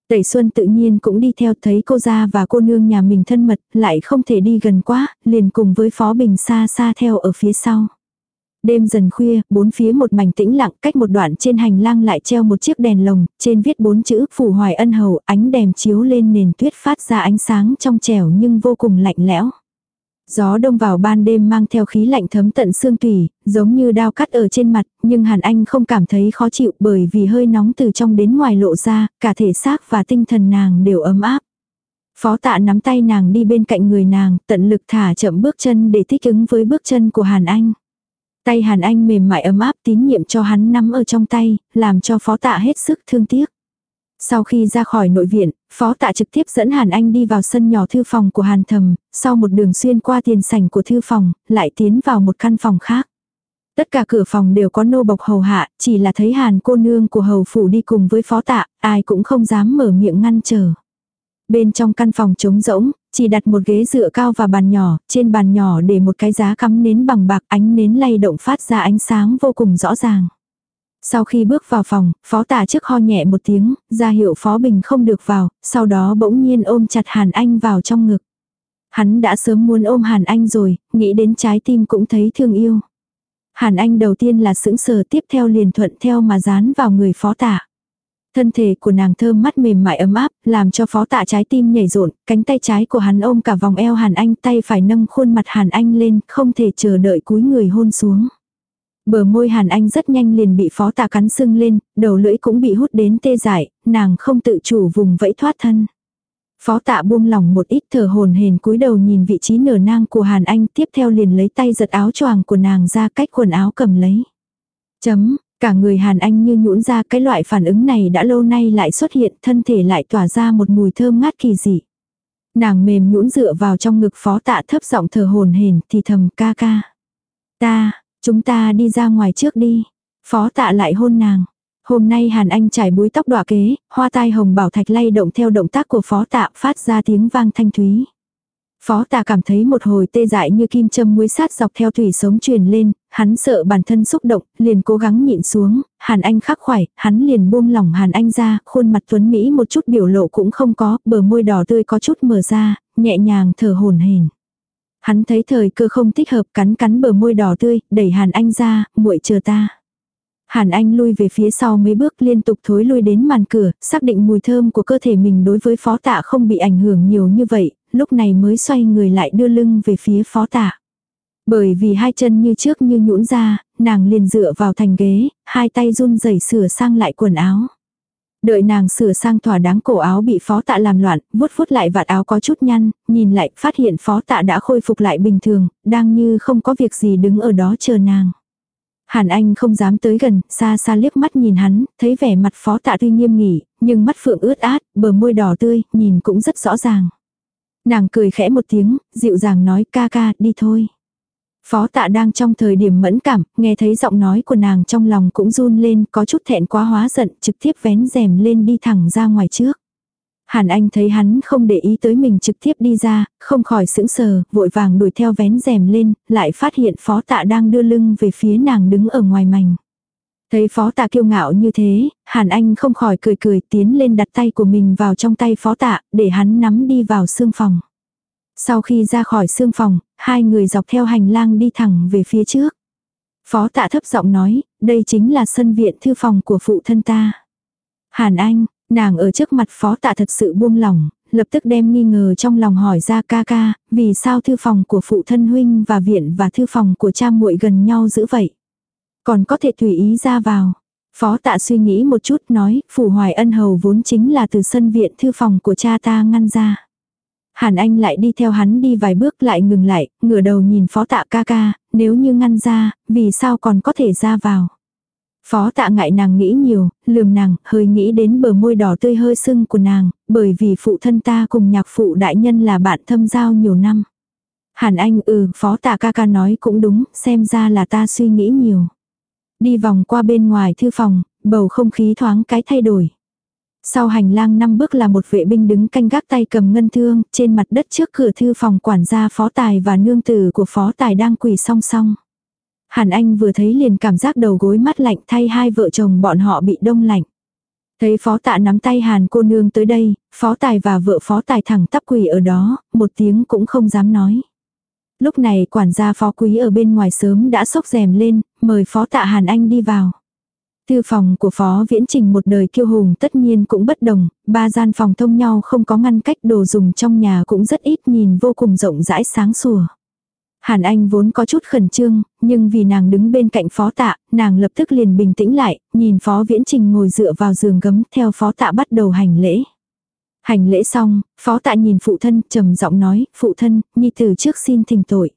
Speaker 1: Tẩy Xuân tự nhiên cũng đi theo thấy cô ra và cô nương nhà mình thân mật, lại không thể đi gần quá, liền cùng với Phó Bình xa xa theo ở phía sau. Đêm dần khuya, bốn phía một mảnh tĩnh lặng, cách một đoạn trên hành lang lại treo một chiếc đèn lồng, trên viết bốn chữ phủ hoài ân hầu, ánh đèn chiếu lên nền tuyết phát ra ánh sáng trong trẻo nhưng vô cùng lạnh lẽo. Gió đông vào ban đêm mang theo khí lạnh thấm tận xương tủy, giống như đao cắt ở trên mặt, nhưng Hàn Anh không cảm thấy khó chịu bởi vì hơi nóng từ trong đến ngoài lộ ra, cả thể xác và tinh thần nàng đều ấm áp. Phó tạ nắm tay nàng đi bên cạnh người nàng, tận lực thả chậm bước chân để thích ứng với bước chân của Hàn Anh. Tay Hàn Anh mềm mại ấm áp tín nhiệm cho hắn nắm ở trong tay, làm cho phó tạ hết sức thương tiếc. Sau khi ra khỏi nội viện, phó tạ trực tiếp dẫn Hàn Anh đi vào sân nhỏ thư phòng của Hàn Thầm, sau một đường xuyên qua tiền sảnh của thư phòng, lại tiến vào một căn phòng khác. Tất cả cửa phòng đều có nô bộc hầu hạ, chỉ là thấy Hàn cô nương của hầu phủ đi cùng với phó tạ, ai cũng không dám mở miệng ngăn trở. Bên trong căn phòng trống rỗng, chỉ đặt một ghế dựa cao và bàn nhỏ, trên bàn nhỏ để một cái giá cắm nến bằng bạc ánh nến lay động phát ra ánh sáng vô cùng rõ ràng. Sau khi bước vào phòng, phó tả trước ho nhẹ một tiếng, ra hiệu phó bình không được vào, sau đó bỗng nhiên ôm chặt Hàn Anh vào trong ngực. Hắn đã sớm muốn ôm Hàn Anh rồi, nghĩ đến trái tim cũng thấy thương yêu. Hàn Anh đầu tiên là sững sờ tiếp theo liền thuận theo mà dán vào người phó tả. Thân thể của nàng thơm mắt mềm mại ấm áp, làm cho phó tạ trái tim nhảy rộn, cánh tay trái của hắn ôm cả vòng eo Hàn Anh tay phải nâng khuôn mặt Hàn Anh lên, không thể chờ đợi cúi người hôn xuống. Bờ môi Hàn Anh rất nhanh liền bị phó tạ cắn sưng lên, đầu lưỡi cũng bị hút đến tê dại, nàng không tự chủ vùng vẫy thoát thân. Phó tạ buông lỏng một ít thở hồn hền cúi đầu nhìn vị trí nở nang của Hàn Anh tiếp theo liền lấy tay giật áo choàng của nàng ra cách quần áo cầm lấy. Chấm, cả người Hàn Anh như nhũn ra cái loại phản ứng này đã lâu nay lại xuất hiện thân thể lại tỏa ra một mùi thơm ngát kỳ dị. Nàng mềm nhũn dựa vào trong ngực phó tạ thấp giọng thở hồn hền thì thầm ca ca. Ta, chúng ta đi ra ngoài trước đi. Phó tạ lại hôn nàng. Hôm nay Hàn Anh trải búi tóc đọa kế, hoa tai hồng bảo thạch lay động theo động tác của phó tạ phát ra tiếng vang thanh thúy. Phó tạ cảm thấy một hồi tê dại như kim châm muối sát dọc theo thủy sống truyền lên, hắn sợ bản thân xúc động, liền cố gắng nhịn xuống, Hàn Anh khắc khoải, hắn liền buông lỏng Hàn Anh ra, khuôn mặt tuấn Mỹ một chút biểu lộ cũng không có, bờ môi đỏ tươi có chút mở ra, nhẹ nhàng thở hồn hển. Hắn thấy thời cơ không thích hợp cắn cắn bờ môi đỏ tươi, đẩy Hàn Anh ra, muội chờ ta. Hàn Anh lui về phía sau mấy bước liên tục thối lui đến màn cửa, xác định mùi thơm của cơ thể mình đối với phó tạ không bị ảnh hưởng nhiều như vậy, lúc này mới xoay người lại đưa lưng về phía phó tạ. Bởi vì hai chân như trước như nhũn ra, nàng liền dựa vào thành ghế, hai tay run rẩy sửa sang lại quần áo. Đợi nàng sửa sang thỏa đáng cổ áo bị phó tạ làm loạn, vuốt vuốt lại vạt áo có chút nhăn, nhìn lại phát hiện phó tạ đã khôi phục lại bình thường, đang như không có việc gì đứng ở đó chờ nàng. Hàn Anh không dám tới gần, xa xa liếc mắt nhìn hắn, thấy vẻ mặt phó tạ tuy nghiêm nghỉ, nhưng mắt phượng ướt át, bờ môi đỏ tươi, nhìn cũng rất rõ ràng. Nàng cười khẽ một tiếng, dịu dàng nói ca ca, đi thôi. Phó tạ đang trong thời điểm mẫn cảm, nghe thấy giọng nói của nàng trong lòng cũng run lên, có chút thẹn quá hóa giận, trực tiếp vén rèm lên đi thẳng ra ngoài trước. Hàn Anh thấy hắn không để ý tới mình trực tiếp đi ra, không khỏi sững sờ, vội vàng đuổi theo vén rèm lên, lại phát hiện phó tạ đang đưa lưng về phía nàng đứng ở ngoài mảnh. Thấy phó tạ kiêu ngạo như thế, Hàn Anh không khỏi cười cười tiến lên đặt tay của mình vào trong tay phó tạ, để hắn nắm đi vào xương phòng. Sau khi ra khỏi xương phòng, hai người dọc theo hành lang đi thẳng về phía trước. Phó tạ thấp giọng nói, đây chính là sân viện thư phòng của phụ thân ta. Hàn Anh, nàng ở trước mặt phó tạ thật sự buông lỏng, lập tức đem nghi ngờ trong lòng hỏi ra ca ca, vì sao thư phòng của phụ thân huynh và viện và thư phòng của cha muội gần nhau dữ vậy. Còn có thể tùy ý ra vào. Phó tạ suy nghĩ một chút nói, phủ hoài ân hầu vốn chính là từ sân viện thư phòng của cha ta ngăn ra. Hàn Anh lại đi theo hắn đi vài bước lại ngừng lại, ngửa đầu nhìn phó tạ ca ca, nếu như ngăn ra, vì sao còn có thể ra vào. Phó tạ ngại nàng nghĩ nhiều, lườm nàng, hơi nghĩ đến bờ môi đỏ tươi hơi sưng của nàng, bởi vì phụ thân ta cùng nhạc phụ đại nhân là bạn thâm giao nhiều năm. Hàn Anh ừ, phó tạ ca ca nói cũng đúng, xem ra là ta suy nghĩ nhiều. Đi vòng qua bên ngoài thư phòng, bầu không khí thoáng cái thay đổi. Sau hành lang năm bước là một vệ binh đứng canh gác tay cầm ngân thương, trên mặt đất trước cửa thư phòng quản gia phó tài và nương tử của phó tài đang quỳ song song. Hàn Anh vừa thấy liền cảm giác đầu gối mắt lạnh thay hai vợ chồng bọn họ bị đông lạnh. Thấy phó tạ nắm tay Hàn cô nương tới đây, phó tài và vợ phó tài thẳng tắp quỳ ở đó, một tiếng cũng không dám nói. Lúc này quản gia phó quý ở bên ngoài sớm đã sốc rèm lên, mời phó tạ Hàn Anh đi vào. Thư phòng của Phó Viễn Trình một đời kiêu hùng tất nhiên cũng bất đồng, ba gian phòng thông nhau không có ngăn cách đồ dùng trong nhà cũng rất ít nhìn vô cùng rộng rãi sáng sủa. Hàn Anh vốn có chút khẩn trương, nhưng vì nàng đứng bên cạnh phó tạ, nàng lập tức liền bình tĩnh lại, nhìn phó viễn trình ngồi dựa vào giường gấm theo phó tạ bắt đầu hành lễ. Hành lễ xong, phó tạ nhìn phụ thân trầm giọng nói, phụ thân, nhi tử trước xin thỉnh tội.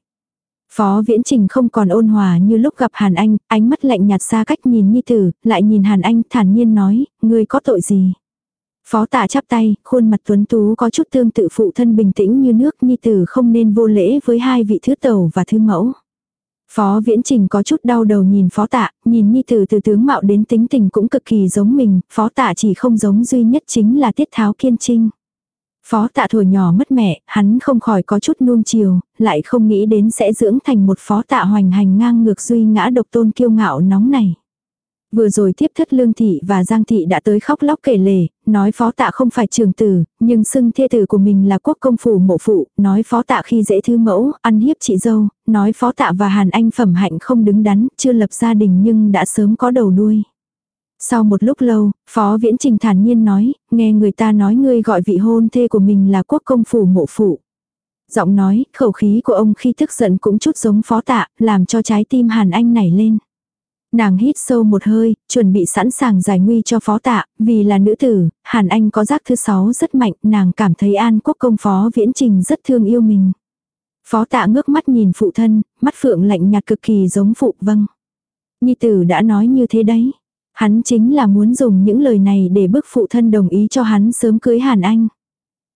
Speaker 1: Phó Viễn Trình không còn ôn hòa như lúc gặp Hàn Anh, ánh mắt lạnh nhạt xa cách nhìn Nhi Tử, lại nhìn Hàn Anh thản nhiên nói, ngươi có tội gì? Phó tạ chắp tay, khuôn mặt tuấn tú có chút tương tự phụ thân bình tĩnh như nước Nhi Tử không nên vô lễ với hai vị thứ tẩu và thứ mẫu. Phó Viễn Trình có chút đau đầu nhìn Phó Tạ, nhìn Nhi Tử từ tướng mạo đến tính tình cũng cực kỳ giống mình, Phó Tạ chỉ không giống duy nhất chính là Tiết Tháo Kiên Trinh. Phó tạ thổi nhỏ mất mẹ, hắn không khỏi có chút nuông chiều, lại không nghĩ đến sẽ dưỡng thành một phó tạ hoành hành ngang ngược duy ngã độc tôn kiêu ngạo nóng này. Vừa rồi Thiếp thất lương thị và giang thị đã tới khóc lóc kể lể, nói phó tạ không phải trường tử, nhưng xưng thê tử của mình là quốc công phủ mộ phụ, nói phó tạ khi dễ thư mẫu, ăn hiếp chị dâu, nói phó tạ và hàn anh phẩm hạnh không đứng đắn, chưa lập gia đình nhưng đã sớm có đầu đuôi. Sau một lúc lâu, Phó Viễn Trình thản nhiên nói, nghe người ta nói ngươi gọi vị hôn thê của mình là quốc công phủ mộ phụ. Giọng nói, khẩu khí của ông khi tức giận cũng chút giống phó tạ, làm cho trái tim Hàn Anh nảy lên. Nàng hít sâu một hơi, chuẩn bị sẵn sàng giải nguy cho phó tạ, vì là nữ tử, Hàn Anh có giác thứ sáu rất mạnh, nàng cảm thấy An Quốc công phó viễn trình rất thương yêu mình. Phó tạ ngước mắt nhìn phụ thân, mắt phượng lạnh nhạt cực kỳ giống phụ vâng. Nhi tử đã nói như thế đấy. Hắn chính là muốn dùng những lời này để bức phụ thân đồng ý cho hắn sớm cưới Hàn Anh.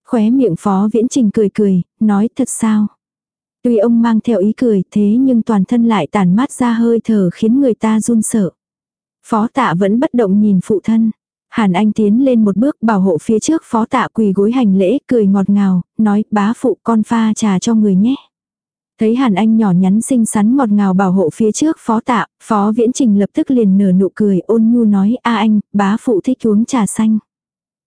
Speaker 1: Khóe miệng phó viễn trình cười cười, nói thật sao. Tuy ông mang theo ý cười thế nhưng toàn thân lại tàn mát ra hơi thở khiến người ta run sợ. Phó tạ vẫn bất động nhìn phụ thân. Hàn Anh tiến lên một bước bảo hộ phía trước phó tạ quỳ gối hành lễ cười ngọt ngào, nói bá phụ con pha trà cho người nhé. Thấy Hàn Anh nhỏ nhắn xinh xắn ngọt ngào bảo hộ phía trước phó tạ, phó viễn trình lập tức liền nở nụ cười ôn nhu nói a anh, bá phụ thích uống trà xanh.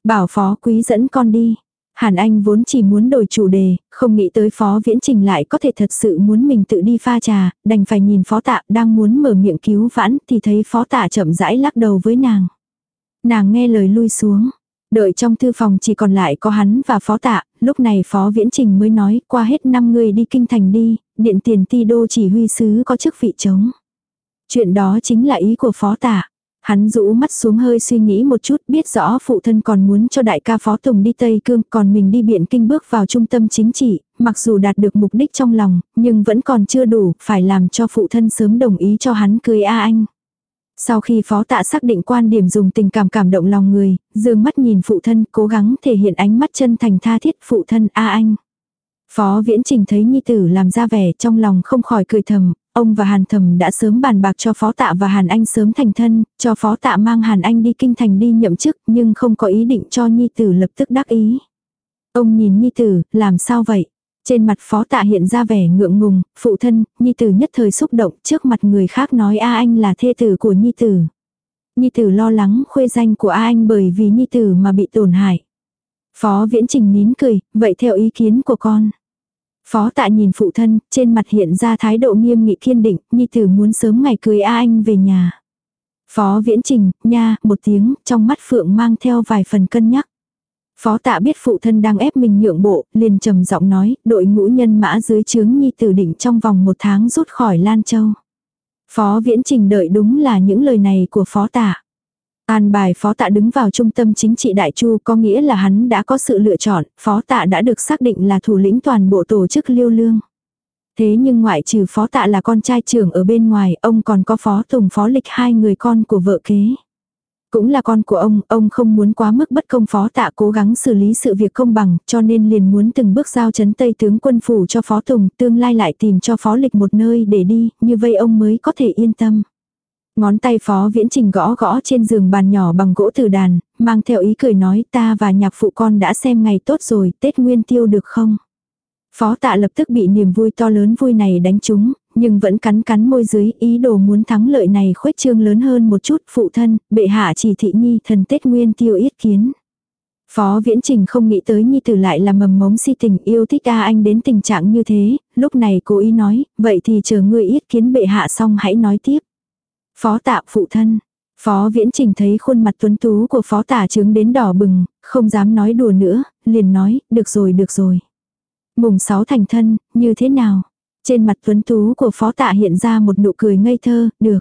Speaker 1: Bảo phó quý dẫn con đi. Hàn Anh vốn chỉ muốn đổi chủ đề, không nghĩ tới phó viễn trình lại có thể thật sự muốn mình tự đi pha trà, đành phải nhìn phó tạ đang muốn mở miệng cứu vãn thì thấy phó tạ chậm rãi lắc đầu với nàng. Nàng nghe lời lui xuống. Đợi trong thư phòng chỉ còn lại có hắn và phó tạ, lúc này phó viễn trình mới nói qua hết năm người đi kinh thành đi, điện tiền ti đô chỉ huy sứ có chức vị trống. Chuyện đó chính là ý của phó tả Hắn rũ mắt xuống hơi suy nghĩ một chút biết rõ phụ thân còn muốn cho đại ca phó tùng đi Tây Cương còn mình đi biện kinh bước vào trung tâm chính trị, mặc dù đạt được mục đích trong lòng, nhưng vẫn còn chưa đủ, phải làm cho phụ thân sớm đồng ý cho hắn cưới A Anh. Sau khi phó tạ xác định quan điểm dùng tình cảm cảm động lòng người, dương mắt nhìn phụ thân cố gắng thể hiện ánh mắt chân thành tha thiết phụ thân A Anh. Phó viễn trình thấy nhi tử làm ra vẻ trong lòng không khỏi cười thầm, ông và Hàn thầm đã sớm bàn bạc cho phó tạ và Hàn Anh sớm thành thân, cho phó tạ mang Hàn Anh đi kinh thành đi nhậm chức nhưng không có ý định cho nhi tử lập tức đắc ý. Ông nhìn nhi tử, làm sao vậy? Trên mặt phó tạ hiện ra vẻ ngượng ngùng, phụ thân, nhi tử nhất thời xúc động trước mặt người khác nói A anh là thê tử của nhi tử. Nhi tử lo lắng khuê danh của A anh bởi vì nhi tử mà bị tổn hại. Phó viễn trình nín cười, vậy theo ý kiến của con. Phó tạ nhìn phụ thân, trên mặt hiện ra thái độ nghiêm nghị kiên định, nhi tử muốn sớm ngày cưới A anh về nhà. Phó viễn trình, nha, một tiếng, trong mắt phượng mang theo vài phần cân nhắc. Phó tạ biết phụ thân đang ép mình nhượng bộ, liền trầm giọng nói, đội ngũ nhân mã dưới chướng nhi tử định trong vòng một tháng rút khỏi Lan Châu. Phó viễn trình đợi đúng là những lời này của phó tạ. An bài phó tạ đứng vào trung tâm chính trị đại chu có nghĩa là hắn đã có sự lựa chọn, phó tạ đã được xác định là thủ lĩnh toàn bộ tổ chức liêu lương. Thế nhưng ngoại trừ phó tạ là con trai trưởng ở bên ngoài, ông còn có phó tùng phó lịch hai người con của vợ kế. Cũng là con của ông, ông không muốn quá mức bất công phó tạ cố gắng xử lý sự việc công bằng, cho nên liền muốn từng bước giao chấn Tây tướng quân phủ cho phó Tùng, tương lai lại tìm cho phó lịch một nơi để đi, như vậy ông mới có thể yên tâm. Ngón tay phó viễn trình gõ gõ trên giường bàn nhỏ bằng gỗ từ đàn, mang theo ý cười nói ta và nhạc phụ con đã xem ngày tốt rồi, Tết Nguyên Tiêu được không? Phó tạ lập tức bị niềm vui to lớn vui này đánh trúng, nhưng vẫn cắn cắn môi dưới ý đồ muốn thắng lợi này khuếch trương lớn hơn một chút phụ thân, bệ hạ chỉ thị nhi thần Tết Nguyên tiêu yết kiến. Phó Viễn Trình không nghĩ tới Nhi Tử lại là mầm mống si tình yêu thích A Anh đến tình trạng như thế, lúc này cố ý nói, vậy thì chờ ngươi yết kiến bệ hạ xong hãy nói tiếp. Phó tạ phụ thân. Phó Viễn Trình thấy khuôn mặt tuấn tú của phó tả trướng đến đỏ bừng, không dám nói đùa nữa, liền nói, được rồi được rồi. Mùng sáu thành thân, như thế nào? Trên mặt tuấn tú của phó tạ hiện ra một nụ cười ngây thơ, được.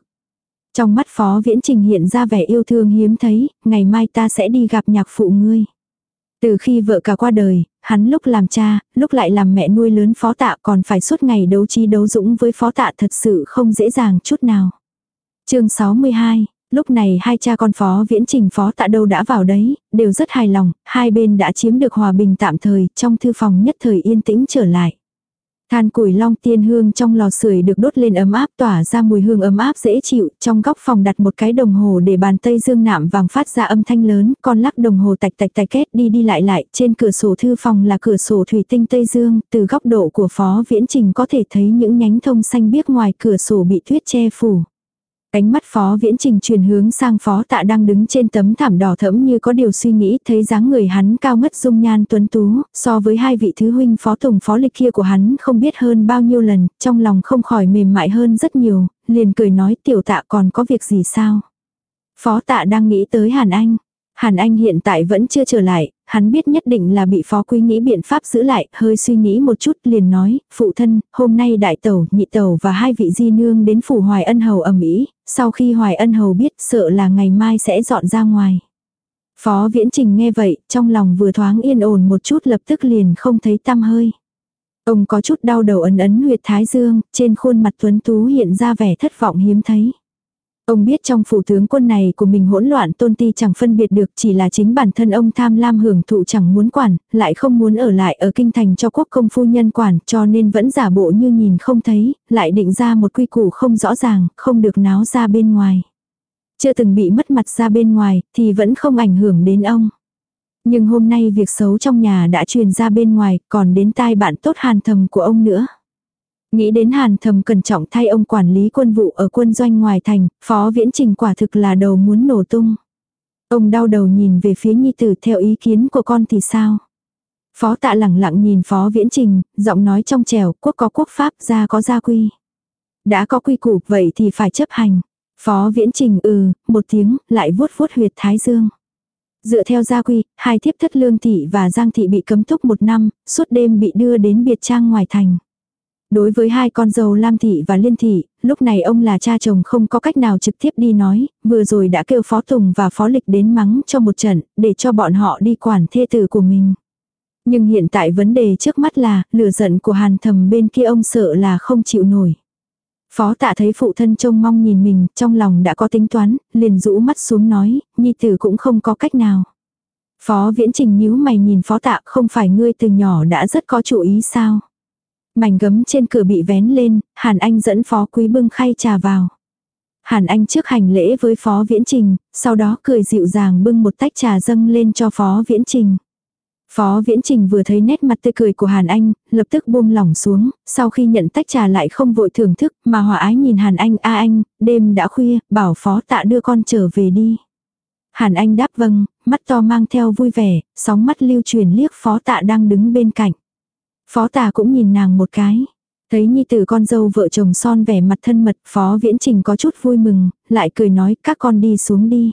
Speaker 1: Trong mắt phó viễn trình hiện ra vẻ yêu thương hiếm thấy, ngày mai ta sẽ đi gặp nhạc phụ ngươi. Từ khi vợ cả qua đời, hắn lúc làm cha, lúc lại làm mẹ nuôi lớn phó tạ còn phải suốt ngày đấu trí đấu dũng với phó tạ thật sự không dễ dàng chút nào. chương 62, lúc này hai cha con phó viễn trình phó tạ đâu đã vào đấy, đều rất hài lòng, hai bên đã chiếm được hòa bình tạm thời, trong thư phòng nhất thời yên tĩnh trở lại. Than củi long tiên hương trong lò sưởi được đốt lên ấm áp tỏa ra mùi hương ấm áp dễ chịu, trong góc phòng đặt một cái đồng hồ để bàn tây dương nạm vàng phát ra âm thanh lớn, con lắc đồng hồ tạch tạch tạch kết đi đi lại lại, trên cửa sổ thư phòng là cửa sổ thủy tinh tây dương, từ góc độ của phó viễn trình có thể thấy những nhánh thông xanh biếc ngoài cửa sổ bị tuyết che phủ ánh mắt phó viễn trình chuyển hướng sang phó tạ đang đứng trên tấm thảm đỏ thẫm như có điều suy nghĩ thấy dáng người hắn cao ngất dung nhan tuấn tú, so với hai vị thứ huynh phó tùng phó lịch kia của hắn không biết hơn bao nhiêu lần, trong lòng không khỏi mềm mại hơn rất nhiều, liền cười nói tiểu tạ còn có việc gì sao. Phó tạ đang nghĩ tới Hàn Anh. Hàn Anh hiện tại vẫn chưa trở lại, hắn biết nhất định là bị phó quý nghĩ biện pháp giữ lại, hơi suy nghĩ một chút liền nói, phụ thân, hôm nay đại tẩu, nhị tẩu và hai vị di nương đến phủ hoài ân hầu ẩm ý, sau khi hoài ân hầu biết sợ là ngày mai sẽ dọn ra ngoài. Phó viễn trình nghe vậy, trong lòng vừa thoáng yên ổn một chút lập tức liền không thấy tăm hơi. Ông có chút đau đầu ấn ấn huyệt thái dương, trên khuôn mặt tuấn tú hiện ra vẻ thất vọng hiếm thấy. Ông biết trong phủ tướng quân này của mình hỗn loạn tôn ti chẳng phân biệt được chỉ là chính bản thân ông tham lam hưởng thụ chẳng muốn quản, lại không muốn ở lại ở kinh thành cho quốc công phu nhân quản cho nên vẫn giả bộ như nhìn không thấy, lại định ra một quy củ không rõ ràng, không được náo ra bên ngoài. Chưa từng bị mất mặt ra bên ngoài thì vẫn không ảnh hưởng đến ông. Nhưng hôm nay việc xấu trong nhà đã truyền ra bên ngoài còn đến tai bạn tốt hàn thầm của ông nữa. Nghĩ đến hàn thầm cẩn trọng thay ông quản lý quân vụ ở quân doanh ngoài thành, phó viễn trình quả thực là đầu muốn nổ tung. Ông đau đầu nhìn về phía nhi tử theo ý kiến của con thì sao? Phó tạ lẳng lặng nhìn phó viễn trình, giọng nói trong trèo, quốc có quốc pháp, gia có gia quy. Đã có quy củ, vậy thì phải chấp hành. Phó viễn trình ừ, một tiếng, lại vuốt vuốt huyệt thái dương. Dựa theo gia quy, hai thiếp thất lương thị và giang thị bị cấm túc một năm, suốt đêm bị đưa đến biệt trang ngoài thành. Đối với hai con dâu Lam Thị và Liên Thị, lúc này ông là cha chồng không có cách nào trực tiếp đi nói, vừa rồi đã kêu Phó Tùng và Phó Lịch đến mắng cho một trận, để cho bọn họ đi quản thê tử của mình. Nhưng hiện tại vấn đề trước mắt là, lửa giận của hàn thầm bên kia ông sợ là không chịu nổi. Phó tạ thấy phụ thân trông mong nhìn mình, trong lòng đã có tính toán, liền rũ mắt xuống nói, nhi tử cũng không có cách nào. Phó viễn trình nhíu mày nhìn phó tạ không phải ngươi từ nhỏ đã rất có chủ ý sao. Mảnh gấm trên cửa bị vén lên, Hàn Anh dẫn phó quý bưng khay trà vào. Hàn Anh trước hành lễ với phó viễn trình, sau đó cười dịu dàng bưng một tách trà dâng lên cho phó viễn trình. Phó Viễn Trình vừa thấy nét mặt tươi cười của Hàn Anh, lập tức buông lỏng xuống, sau khi nhận tách trà lại không vội thưởng thức, mà hòa ái nhìn Hàn Anh, a anh, đêm đã khuya, bảo Phó tạ đưa con trở về đi. Hàn Anh đáp vâng, mắt to mang theo vui vẻ, sóng mắt lưu truyền liếc Phó tạ đang đứng bên cạnh. Phó tà cũng nhìn nàng một cái. Thấy nhi tử con dâu vợ chồng son vẻ mặt thân mật, Phó Viễn Trình có chút vui mừng, lại cười nói các con đi xuống đi.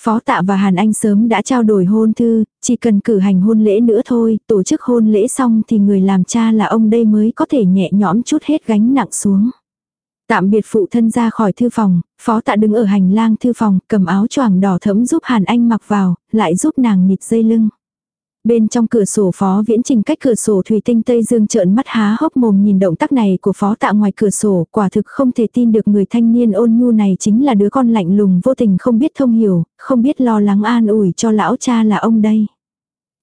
Speaker 1: Phó tạ và Hàn Anh sớm đã trao đổi hôn thư, chỉ cần cử hành hôn lễ nữa thôi, tổ chức hôn lễ xong thì người làm cha là ông đây mới có thể nhẹ nhõm chút hết gánh nặng xuống. Tạm biệt phụ thân ra khỏi thư phòng, phó tạ đứng ở hành lang thư phòng, cầm áo choàng đỏ thẫm giúp Hàn Anh mặc vào, lại giúp nàng nhịt dây lưng. Bên trong cửa sổ phó viễn trình cách cửa sổ thủy tinh Tây Dương trợn mắt há hốc mồm nhìn động tác này của phó tạ ngoài cửa sổ, quả thực không thể tin được người thanh niên ôn nhu này chính là đứa con lạnh lùng vô tình không biết thông hiểu, không biết lo lắng an ủi cho lão cha là ông đây.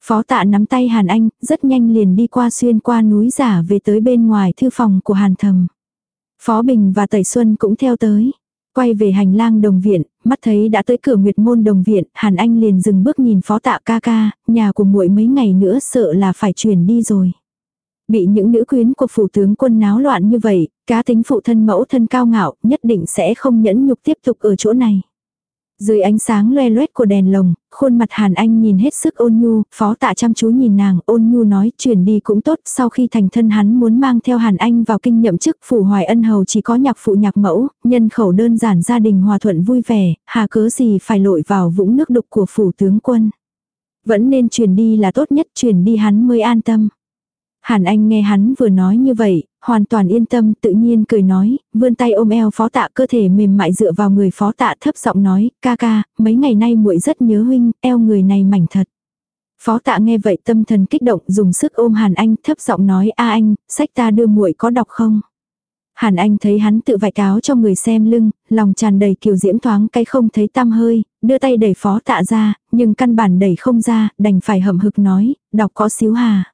Speaker 1: Phó tạ nắm tay Hàn Anh, rất nhanh liền đi qua xuyên qua núi giả về tới bên ngoài thư phòng của Hàn Thầm. Phó Bình và Tẩy Xuân cũng theo tới. Quay về hành lang đồng viện, mắt thấy đã tới cửa Nguyệt môn đồng viện, Hàn Anh liền dừng bước nhìn phó tạ ca ca, nhà của muội mấy ngày nữa sợ là phải chuyển đi rồi. Bị những nữ quyến của phủ tướng quân náo loạn như vậy, cá tính phụ thân mẫu thân cao ngạo, nhất định sẽ không nhẫn nhục tiếp tục ở chỗ này. Dưới ánh sáng loe loét của đèn lồng, khuôn mặt Hàn Anh nhìn hết sức ôn nhu, phó tạ chăm chú nhìn nàng, ôn nhu nói chuyển đi cũng tốt, sau khi thành thân hắn muốn mang theo Hàn Anh vào kinh nhậm chức phủ hoài ân hầu chỉ có nhạc phụ nhạc mẫu, nhân khẩu đơn giản gia đình hòa thuận vui vẻ, hà cớ gì phải lội vào vũng nước đục của phủ tướng quân. Vẫn nên chuyển đi là tốt nhất, chuyển đi hắn mới an tâm. Hàn Anh nghe hắn vừa nói như vậy, hoàn toàn yên tâm tự nhiên cười nói, vươn tay ôm eo phó tạ cơ thể mềm mại dựa vào người phó tạ thấp giọng nói, ca ca, mấy ngày nay muội rất nhớ huynh, eo người này mảnh thật. Phó tạ nghe vậy tâm thần kích động dùng sức ôm Hàn Anh thấp giọng nói a anh, sách ta đưa muội có đọc không? Hàn Anh thấy hắn tự vạch áo cho người xem lưng, lòng tràn đầy kiều diễm thoáng cái không thấy tăm hơi, đưa tay đẩy phó tạ ra, nhưng căn bản đẩy không ra, đành phải hậm hực nói, đọc có xíu hà.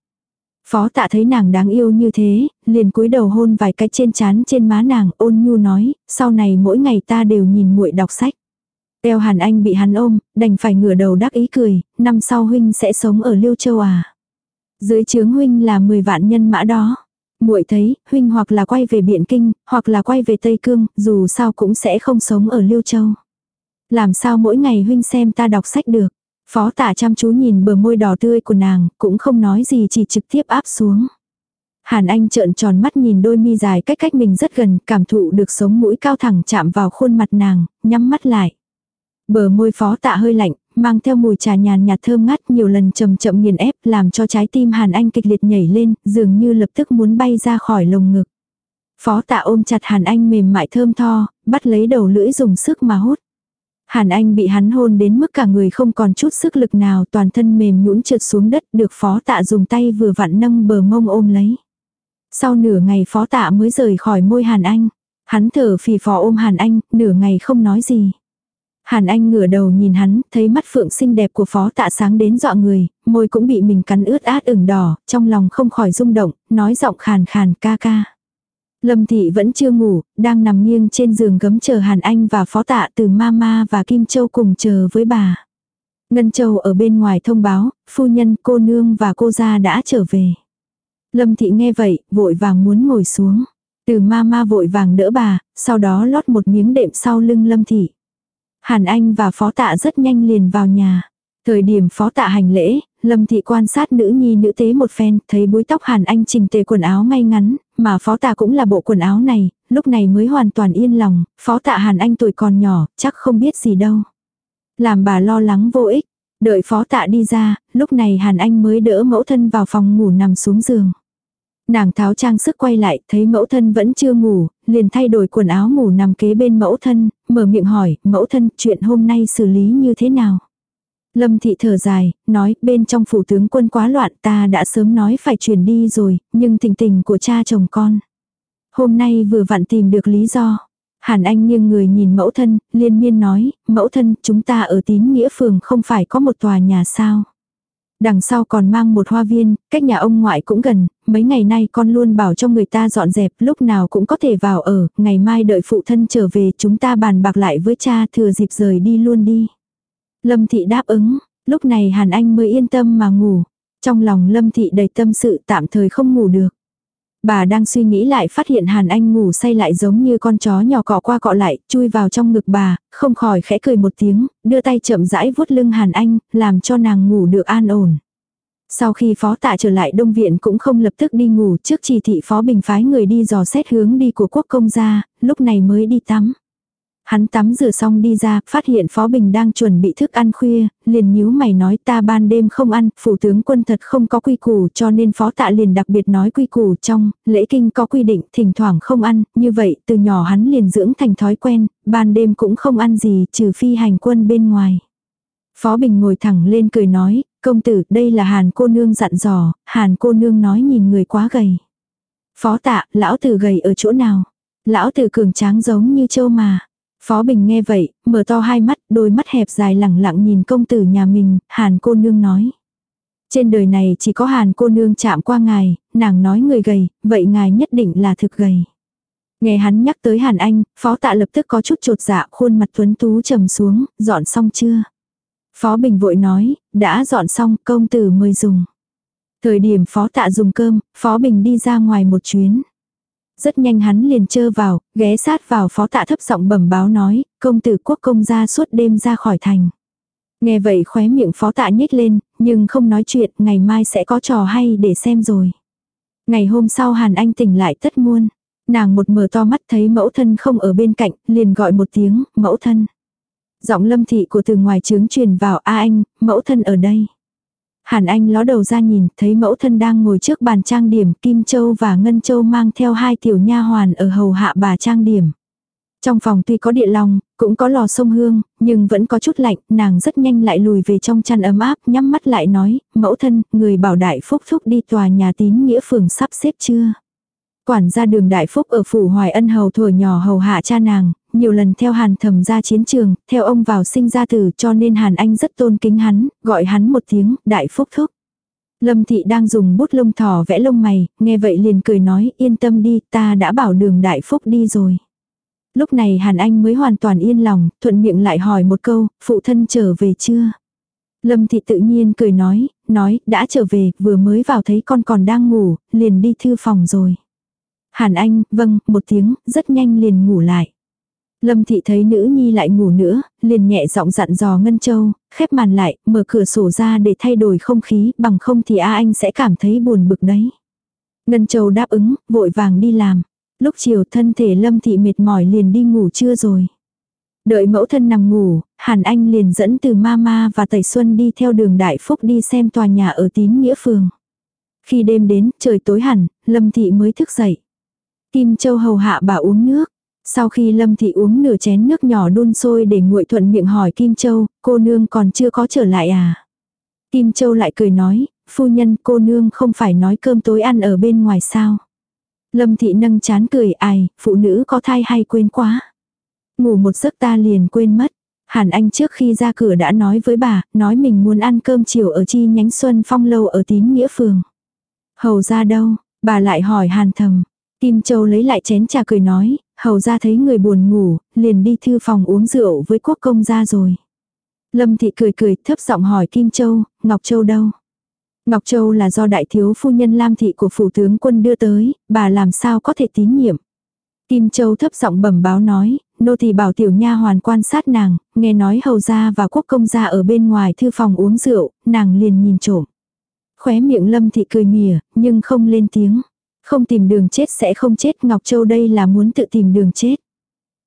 Speaker 1: Phó tạ thấy nàng đáng yêu như thế, liền cúi đầu hôn vài cái trên trán trên má nàng ôn nhu nói, sau này mỗi ngày ta đều nhìn muội đọc sách. Eo Hàn Anh bị hắn ôm, đành phải ngửa đầu đắc ý cười, năm sau huynh sẽ sống ở Liêu Châu à. Dưới chướng huynh là 10 vạn nhân mã đó. muội thấy, huynh hoặc là quay về Biện Kinh, hoặc là quay về Tây Cương, dù sao cũng sẽ không sống ở Liêu Châu. Làm sao mỗi ngày huynh xem ta đọc sách được. Phó tả chăm chú nhìn bờ môi đỏ tươi của nàng, cũng không nói gì chỉ trực tiếp áp xuống. Hàn Anh trợn tròn mắt nhìn đôi mi dài cách cách mình rất gần, cảm thụ được sống mũi cao thẳng chạm vào khuôn mặt nàng, nhắm mắt lại. Bờ môi phó tạ hơi lạnh, mang theo mùi trà nhàn nhạt thơm ngát nhiều lần chậm chậm nghiền ép làm cho trái tim Hàn Anh kịch liệt nhảy lên, dường như lập tức muốn bay ra khỏi lồng ngực. Phó tạ ôm chặt Hàn Anh mềm mại thơm tho, bắt lấy đầu lưỡi dùng sức mà hút. Hàn Anh bị hắn hôn đến mức cả người không còn chút sức lực nào toàn thân mềm nhũn trượt xuống đất được phó tạ dùng tay vừa vặn nâng bờ mông ôm lấy. Sau nửa ngày phó tạ mới rời khỏi môi Hàn Anh. Hắn thở phì phò ôm Hàn Anh, nửa ngày không nói gì. Hàn Anh ngửa đầu nhìn hắn, thấy mắt phượng xinh đẹp của phó tạ sáng đến dọa người, môi cũng bị mình cắn ướt át ửng đỏ, trong lòng không khỏi rung động, nói giọng khàn khàn ca ca. Lâm Thị vẫn chưa ngủ, đang nằm nghiêng trên giường gấm chờ Hàn Anh và phó tạ từ Mama và Kim Châu cùng chờ với bà. Ngân Châu ở bên ngoài thông báo, phu nhân, cô nương và cô gia đã trở về. Lâm Thị nghe vậy, vội vàng muốn ngồi xuống. Từ Mama vội vàng đỡ bà, sau đó lót một miếng đệm sau lưng Lâm Thị. Hàn Anh và phó tạ rất nhanh liền vào nhà. Thời điểm phó tạ hành lễ, Lâm Thị quan sát nữ nhi nữ tế một phen, thấy búi tóc Hàn Anh chỉnh tề quần áo ngay ngắn, mà phó tạ cũng là bộ quần áo này, lúc này mới hoàn toàn yên lòng, phó tạ Hàn Anh tuổi còn nhỏ, chắc không biết gì đâu. Làm bà lo lắng vô ích, đợi phó tạ đi ra, lúc này Hàn Anh mới đỡ mẫu thân vào phòng ngủ nằm xuống giường. Nàng tháo trang sức quay lại, thấy mẫu thân vẫn chưa ngủ, liền thay đổi quần áo ngủ nằm kế bên mẫu thân, mở miệng hỏi, mẫu thân, chuyện hôm nay xử lý như thế nào? Lâm thị thở dài, nói, bên trong phủ tướng quân quá loạn ta đã sớm nói phải chuyển đi rồi, nhưng tình tình của cha chồng con. Hôm nay vừa vặn tìm được lý do. Hàn Anh nghiêng người nhìn mẫu thân, liên miên nói, mẫu thân, chúng ta ở tín nghĩa phường không phải có một tòa nhà sao. Đằng sau còn mang một hoa viên, cách nhà ông ngoại cũng gần, mấy ngày nay con luôn bảo cho người ta dọn dẹp lúc nào cũng có thể vào ở, ngày mai đợi phụ thân trở về chúng ta bàn bạc lại với cha thừa dịp rời đi luôn đi. Lâm Thị đáp ứng, lúc này Hàn Anh mới yên tâm mà ngủ. Trong lòng Lâm Thị đầy tâm sự tạm thời không ngủ được. Bà đang suy nghĩ lại phát hiện Hàn Anh ngủ say lại giống như con chó nhỏ cọ qua cọ lại, chui vào trong ngực bà, không khỏi khẽ cười một tiếng, đưa tay chậm rãi vuốt lưng Hàn Anh, làm cho nàng ngủ được an ổn. Sau khi phó tạ trở lại đông viện cũng không lập tức đi ngủ trước chỉ thị phó bình phái người đi dò xét hướng đi của quốc công gia, lúc này mới đi tắm. Hắn tắm rửa xong đi ra, phát hiện Phó Bình đang chuẩn bị thức ăn khuya, liền nhíu mày nói ta ban đêm không ăn, phủ tướng quân thật không có quy củ cho nên Phó Tạ liền đặc biệt nói quy củ trong, lễ kinh có quy định, thỉnh thoảng không ăn, như vậy từ nhỏ hắn liền dưỡng thành thói quen, ban đêm cũng không ăn gì trừ phi hành quân bên ngoài. Phó Bình ngồi thẳng lên cười nói, công tử đây là Hàn cô nương dặn dò, Hàn cô nương nói nhìn người quá gầy. Phó tạ, lão tử gầy ở chỗ nào? Lão tử cường tráng giống như châu mà. Phó Bình nghe vậy, mở to hai mắt, đôi mắt hẹp dài lẳng lặng nhìn công tử nhà mình, Hàn cô nương nói. Trên đời này chỉ có Hàn cô nương chạm qua ngài, nàng nói người gầy, vậy ngài nhất định là thực gầy. Nghe hắn nhắc tới Hàn Anh, Phó Tạ lập tức có chút trột dạ, khuôn mặt tuấn tú trầm xuống, dọn xong chưa? Phó Bình vội nói, đã dọn xong, công tử mời dùng. Thời điểm Phó Tạ dùng cơm, Phó Bình đi ra ngoài một chuyến. Rất nhanh hắn liền chơ vào, ghé sát vào phó tạ thấp giọng bẩm báo nói, công tử quốc công ra suốt đêm ra khỏi thành. Nghe vậy khóe miệng phó tạ nhếch lên, nhưng không nói chuyện, ngày mai sẽ có trò hay để xem rồi. Ngày hôm sau Hàn Anh tỉnh lại tất muôn. Nàng một mở to mắt thấy mẫu thân không ở bên cạnh, liền gọi một tiếng, mẫu thân. Giọng lâm thị của từ ngoài trướng truyền vào A anh, mẫu thân ở đây. Hàn Anh ló đầu ra nhìn, thấy mẫu thân đang ngồi trước bàn trang điểm, Kim Châu và Ngân Châu mang theo hai tiểu nha hoàn ở hầu hạ bà trang điểm. Trong phòng tuy có địa lòng, cũng có lò sông hương, nhưng vẫn có chút lạnh, nàng rất nhanh lại lùi về trong chăn ấm áp, nhắm mắt lại nói, mẫu thân, người bảo đại phúc thúc đi tòa nhà tín nghĩa phường sắp xếp chưa? Quản gia đường đại phúc ở phủ hoài ân hầu thổi nhỏ hầu hạ cha nàng, nhiều lần theo hàn thầm ra chiến trường, theo ông vào sinh ra tử cho nên hàn anh rất tôn kính hắn, gọi hắn một tiếng, đại phúc thúc. Lâm thị đang dùng bút lông thỏ vẽ lông mày, nghe vậy liền cười nói, yên tâm đi, ta đã bảo đường đại phúc đi rồi. Lúc này hàn anh mới hoàn toàn yên lòng, thuận miệng lại hỏi một câu, phụ thân trở về chưa? Lâm thị tự nhiên cười nói, nói, đã trở về, vừa mới vào thấy con còn đang ngủ, liền đi thư phòng rồi. Hàn Anh, vâng, một tiếng, rất nhanh liền ngủ lại. Lâm thị thấy nữ nhi lại ngủ nữa, liền nhẹ giọng dặn dò Ngân Châu, khép màn lại, mở cửa sổ ra để thay đổi không khí, bằng không thì A Anh sẽ cảm thấy buồn bực đấy. Ngân Châu đáp ứng, vội vàng đi làm. Lúc chiều thân thể Lâm thị mệt mỏi liền đi ngủ trưa rồi. Đợi mẫu thân nằm ngủ, Hàn Anh liền dẫn từ Mama và Tẩy Xuân đi theo đường Đại Phúc đi xem tòa nhà ở tín nghĩa phường. Khi đêm đến, trời tối hẳn, Lâm Thị mới thức dậy. Kim Châu hầu hạ bà uống nước. Sau khi Lâm Thị uống nửa chén nước nhỏ đun sôi để nguội thuận miệng hỏi Kim Châu, cô nương còn chưa có trở lại à? Kim Châu lại cười nói, phu nhân cô nương không phải nói cơm tối ăn ở bên ngoài sao? Lâm Thị nâng chán cười ai, phụ nữ có thai hay quên quá. Ngủ một giấc ta liền quên mất. Hàn Anh trước khi ra cửa đã nói với bà, nói mình muốn ăn cơm chiều ở chi nhánh Xuân Phong Lâu ở Tín Nghĩa Phường. Hầu ra đâu? Bà lại hỏi Hàn Thầm. Kim Châu lấy lại chén trà cười nói, hầu ra thấy người buồn ngủ, liền đi thư phòng uống rượu với quốc công ra rồi. Lâm Thị cười cười thấp giọng hỏi Kim Châu, Ngọc Châu đâu? Ngọc Châu là do đại thiếu phu nhân Lam Thị của phủ tướng quân đưa tới, bà làm sao có thể tín nhiệm. Kim Châu thấp giọng bẩm báo nói, nô thì bảo tiểu nha hoàn quan sát nàng, nghe nói hầu gia và quốc công gia ở bên ngoài thư phòng uống rượu, nàng liền nhìn trộm. Khóe miệng Lâm Thị cười mỉa, nhưng không lên tiếng. Không tìm đường chết sẽ không chết, Ngọc Châu đây là muốn tự tìm đường chết.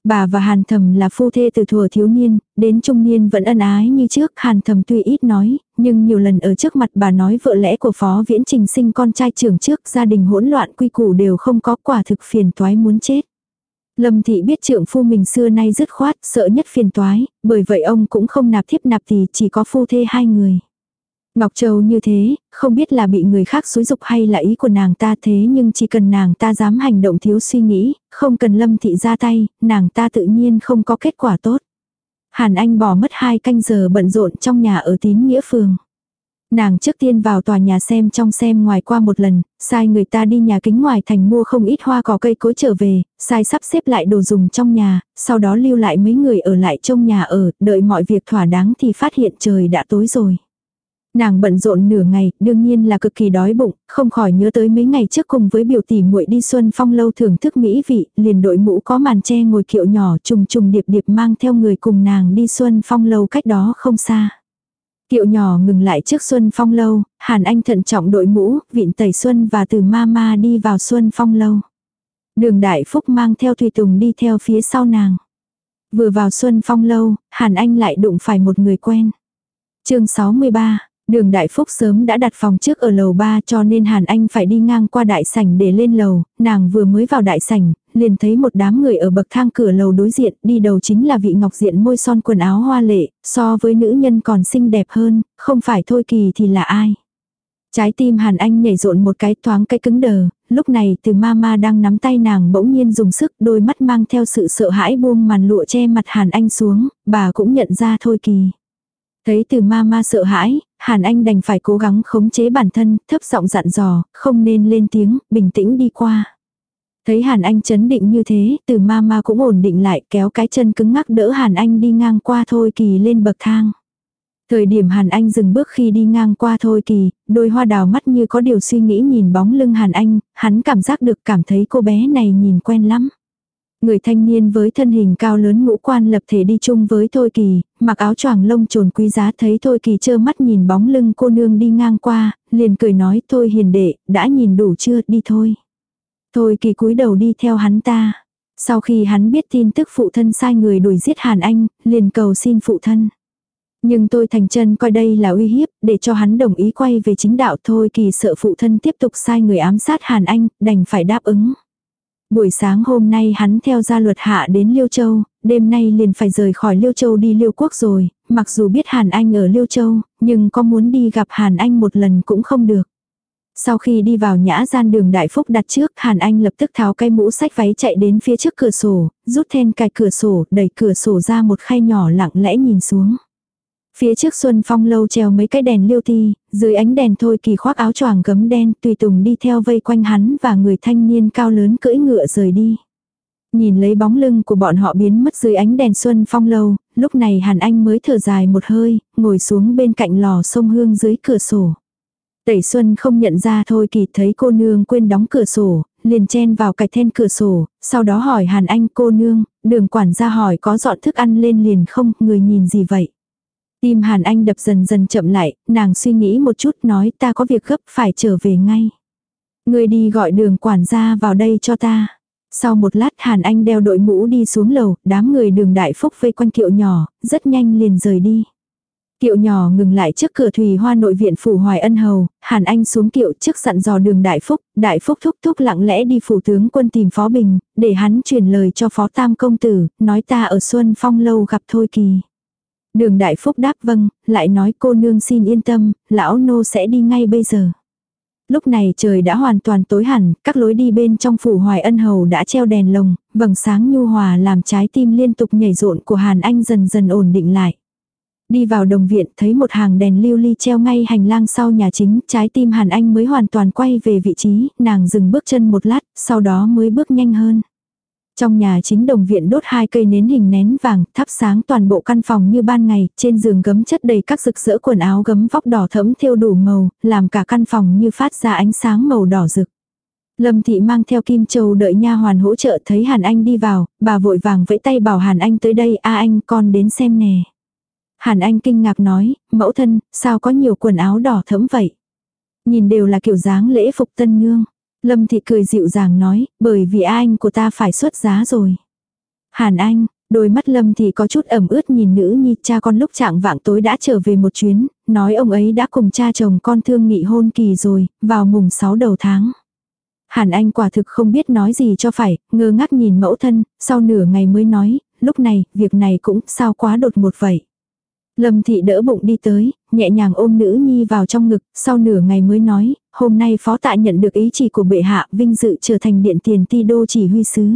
Speaker 1: Bà và Hàn Thầm là phu thê từ thuở thiếu niên, đến trung niên vẫn ân ái như trước. Hàn Thầm tuy ít nói, nhưng nhiều lần ở trước mặt bà nói vợ lẽ của Phó Viễn Trình sinh con trai trưởng trước gia đình hỗn loạn quy củ đều không có quả thực phiền toái muốn chết. Lâm thị biết trượng phu mình xưa nay dứt khoát, sợ nhất phiền toái, bởi vậy ông cũng không nạp thiếp nạp thì chỉ có phu thê hai người. Ngọc Châu như thế, không biết là bị người khác xúi dục hay là ý của nàng ta thế nhưng chỉ cần nàng ta dám hành động thiếu suy nghĩ, không cần lâm thị ra tay, nàng ta tự nhiên không có kết quả tốt. Hàn Anh bỏ mất hai canh giờ bận rộn trong nhà ở tín nghĩa phường. Nàng trước tiên vào tòa nhà xem trong xem ngoài qua một lần, sai người ta đi nhà kính ngoài thành mua không ít hoa cỏ cây cối trở về, sai sắp xếp lại đồ dùng trong nhà, sau đó lưu lại mấy người ở lại trong nhà ở, đợi mọi việc thỏa đáng thì phát hiện trời đã tối rồi. Nàng bận rộn nửa ngày, đương nhiên là cực kỳ đói bụng, không khỏi nhớ tới mấy ngày trước cùng với biểu tỷ muội đi xuân phong lâu thưởng thức mỹ vị, liền đội mũ có màn che ngồi kiệu nhỏ trùng trùng điệp điệp mang theo người cùng nàng đi xuân phong lâu cách đó không xa. Kiệu nhỏ ngừng lại trước Xuân Phong Lâu, Hàn Anh thận trọng đội mũ, vịn tẩy Xuân và từ ma ma đi vào Xuân Phong Lâu. Đường Đại Phúc mang theo Thùy Tùng đi theo phía sau nàng. Vừa vào Xuân Phong Lâu, Hàn Anh lại đụng phải một người quen. chương 63, Đường Đại Phúc sớm đã đặt phòng trước ở lầu 3 cho nên Hàn Anh phải đi ngang qua đại sảnh để lên lầu, nàng vừa mới vào đại sảnh, liền thấy một đám người ở bậc thang cửa lầu đối diện, đi đầu chính là vị ngọc diện môi son quần áo hoa lệ, so với nữ nhân còn xinh đẹp hơn, không phải thôi kỳ thì là ai. Trái tim Hàn Anh nhảy rộn một cái thoáng cái cứng đờ, lúc này từ mama đang nắm tay nàng bỗng nhiên dùng sức đôi mắt mang theo sự sợ hãi buông màn lụa che mặt Hàn Anh xuống, bà cũng nhận ra thôi kỳ. Thấy từ mama sợ hãi, Hàn Anh đành phải cố gắng khống chế bản thân, thấp giọng dặn dò, không nên lên tiếng, bình tĩnh đi qua. Thấy Hàn Anh chấn định như thế, từ ma ma cũng ổn định lại kéo cái chân cứng ngắc đỡ Hàn Anh đi ngang qua thôi kỳ lên bậc thang. Thời điểm Hàn Anh dừng bước khi đi ngang qua thôi kỳ, đôi hoa đào mắt như có điều suy nghĩ nhìn bóng lưng Hàn Anh, hắn cảm giác được cảm thấy cô bé này nhìn quen lắm. Người thanh niên với thân hình cao lớn ngũ quan lập thể đi chung với Thôi Kỳ, mặc áo choàng lông trồn quý giá thấy Thôi Kỳ trơ mắt nhìn bóng lưng cô nương đi ngang qua, liền cười nói thôi hiền đệ, đã nhìn đủ chưa, đi thôi. Thôi Kỳ cúi đầu đi theo hắn ta. Sau khi hắn biết tin tức phụ thân sai người đuổi giết Hàn Anh, liền cầu xin phụ thân. Nhưng tôi thành chân coi đây là uy hiếp, để cho hắn đồng ý quay về chính đạo thôi kỳ sợ phụ thân tiếp tục sai người ám sát Hàn Anh, đành phải đáp ứng. Buổi sáng hôm nay hắn theo gia luật hạ đến Liêu Châu, đêm nay liền phải rời khỏi Liêu Châu đi Liêu Quốc rồi, mặc dù biết Hàn Anh ở Liêu Châu, nhưng có muốn đi gặp Hàn Anh một lần cũng không được. Sau khi đi vào nhã gian đường Đại Phúc đặt trước, Hàn Anh lập tức tháo cái mũ sách váy chạy đến phía trước cửa sổ, rút then cài cửa sổ, đẩy cửa sổ ra một khay nhỏ lặng lẽ nhìn xuống. Phía trước Xuân Phong lâu treo mấy cái đèn liêu ti, dưới ánh đèn thôi kỳ khoác áo choàng gấm đen tùy tùng đi theo vây quanh hắn và người thanh niên cao lớn cưỡi ngựa rời đi. Nhìn lấy bóng lưng của bọn họ biến mất dưới ánh đèn Xuân Phong lâu, lúc này Hàn Anh mới thở dài một hơi, ngồi xuống bên cạnh lò sông hương dưới cửa sổ. Tẩy Xuân không nhận ra thôi kỳ thấy cô nương quên đóng cửa sổ, liền chen vào cạch then cửa sổ, sau đó hỏi Hàn Anh cô nương, đường quản gia hỏi có dọn thức ăn lên liền không, người nhìn gì vậy. Tim Hàn Anh đập dần dần chậm lại, nàng suy nghĩ một chút nói ta có việc gấp phải trở về ngay. Người đi gọi đường quản gia vào đây cho ta. Sau một lát Hàn Anh đeo đội mũ đi xuống lầu, đám người đường đại phúc vây quanh kiệu nhỏ, rất nhanh liền rời đi. Kiệu nhỏ ngừng lại trước cửa thủy hoa nội viện phủ Hoài Ân Hầu, Hàn Anh xuống kiệu trước dặn dò đường Đại Phúc, Đại Phúc thúc thúc lặng lẽ đi phủ tướng quân tìm Phó Bình, để hắn truyền lời cho Phó Tam Công Tử, nói ta ở Xuân Phong lâu gặp Thôi Kỳ. Đường Đại Phúc đáp vâng, lại nói cô nương xin yên tâm, lão nô sẽ đi ngay bây giờ. Lúc này trời đã hoàn toàn tối hẳn, các lối đi bên trong phủ Hoài Ân Hầu đã treo đèn lồng, vầng sáng nhu hòa làm trái tim liên tục nhảy rộn của Hàn Anh dần dần ổn định lại. Đi vào đồng viện thấy một hàng đèn lưu ly treo ngay hành lang sau nhà chính, trái tim Hàn Anh mới hoàn toàn quay về vị trí, nàng dừng bước chân một lát, sau đó mới bước nhanh hơn. Trong nhà chính đồng viện đốt hai cây nến hình nén vàng, thắp sáng toàn bộ căn phòng như ban ngày, trên giường gấm chất đầy các rực rỡ quần áo gấm vóc đỏ thẫm thêu đủ màu, làm cả căn phòng như phát ra ánh sáng màu đỏ rực. Lâm thị mang theo Kim Châu đợi nha hoàn hỗ trợ thấy Hàn Anh đi vào, bà vội vàng vẫy tay bảo Hàn Anh tới đây, a anh con đến xem nè. Hàn Anh kinh ngạc nói, mẫu thân, sao có nhiều quần áo đỏ thẫm vậy? Nhìn đều là kiểu dáng lễ phục tân nương. Lâm Thị cười dịu dàng nói, bởi vì anh của ta phải xuất giá rồi. Hàn Anh, đôi mắt Lâm Thị có chút ẩm ướt nhìn nữ nhi cha con lúc trạng vạng tối đã trở về một chuyến, nói ông ấy đã cùng cha chồng con thương nghị hôn kỳ rồi, vào mùng 6 đầu tháng. Hàn Anh quả thực không biết nói gì cho phải, ngơ ngác nhìn mẫu thân, sau nửa ngày mới nói, lúc này, việc này cũng sao quá đột một vậy. Lâm thị đỡ bụng đi tới, nhẹ nhàng ôm nữ nhi vào trong ngực, sau nửa ngày mới nói, hôm nay phó tạ nhận được ý chỉ của bệ hạ vinh dự trở thành điện tiền ti đô chỉ huy sứ.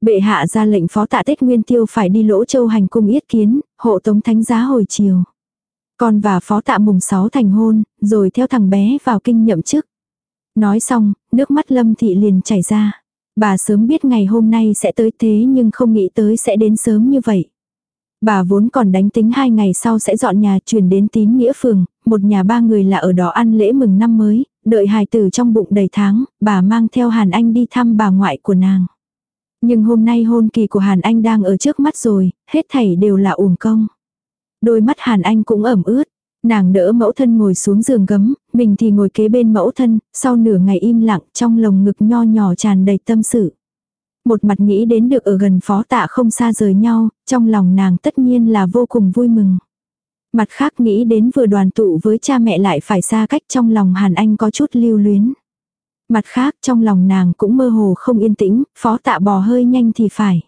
Speaker 1: Bệ hạ ra lệnh phó tạ Tết Nguyên Tiêu phải đi lỗ châu hành cung yết kiến, hộ tống thánh giá hồi chiều. Con và phó tạ mùng 6 thành hôn, rồi theo thằng bé vào kinh nhậm chức. Nói xong, nước mắt lâm thị liền chảy ra. Bà sớm biết ngày hôm nay sẽ tới thế nhưng không nghĩ tới sẽ đến sớm như vậy. Bà vốn còn đánh tính hai ngày sau sẽ dọn nhà chuyển đến tín nghĩa phường, một nhà ba người là ở đó ăn lễ mừng năm mới, đợi hài tử trong bụng đầy tháng, bà mang theo Hàn Anh đi thăm bà ngoại của nàng. Nhưng hôm nay hôn kỳ của Hàn Anh đang ở trước mắt rồi, hết thảy đều là uổng công. Đôi mắt Hàn Anh cũng ẩm ướt, nàng đỡ mẫu thân ngồi xuống giường gấm, mình thì ngồi kế bên mẫu thân, sau nửa ngày im lặng trong lồng ngực nho nhỏ tràn đầy tâm sự một mặt nghĩ đến được ở gần phó tạ không xa rời nhau, trong lòng nàng tất nhiên là vô cùng vui mừng. Mặt khác nghĩ đến vừa đoàn tụ với cha mẹ lại phải xa cách trong lòng Hàn Anh có chút lưu luyến. Mặt khác trong lòng nàng cũng mơ hồ không yên tĩnh, phó tạ bò hơi nhanh thì phải.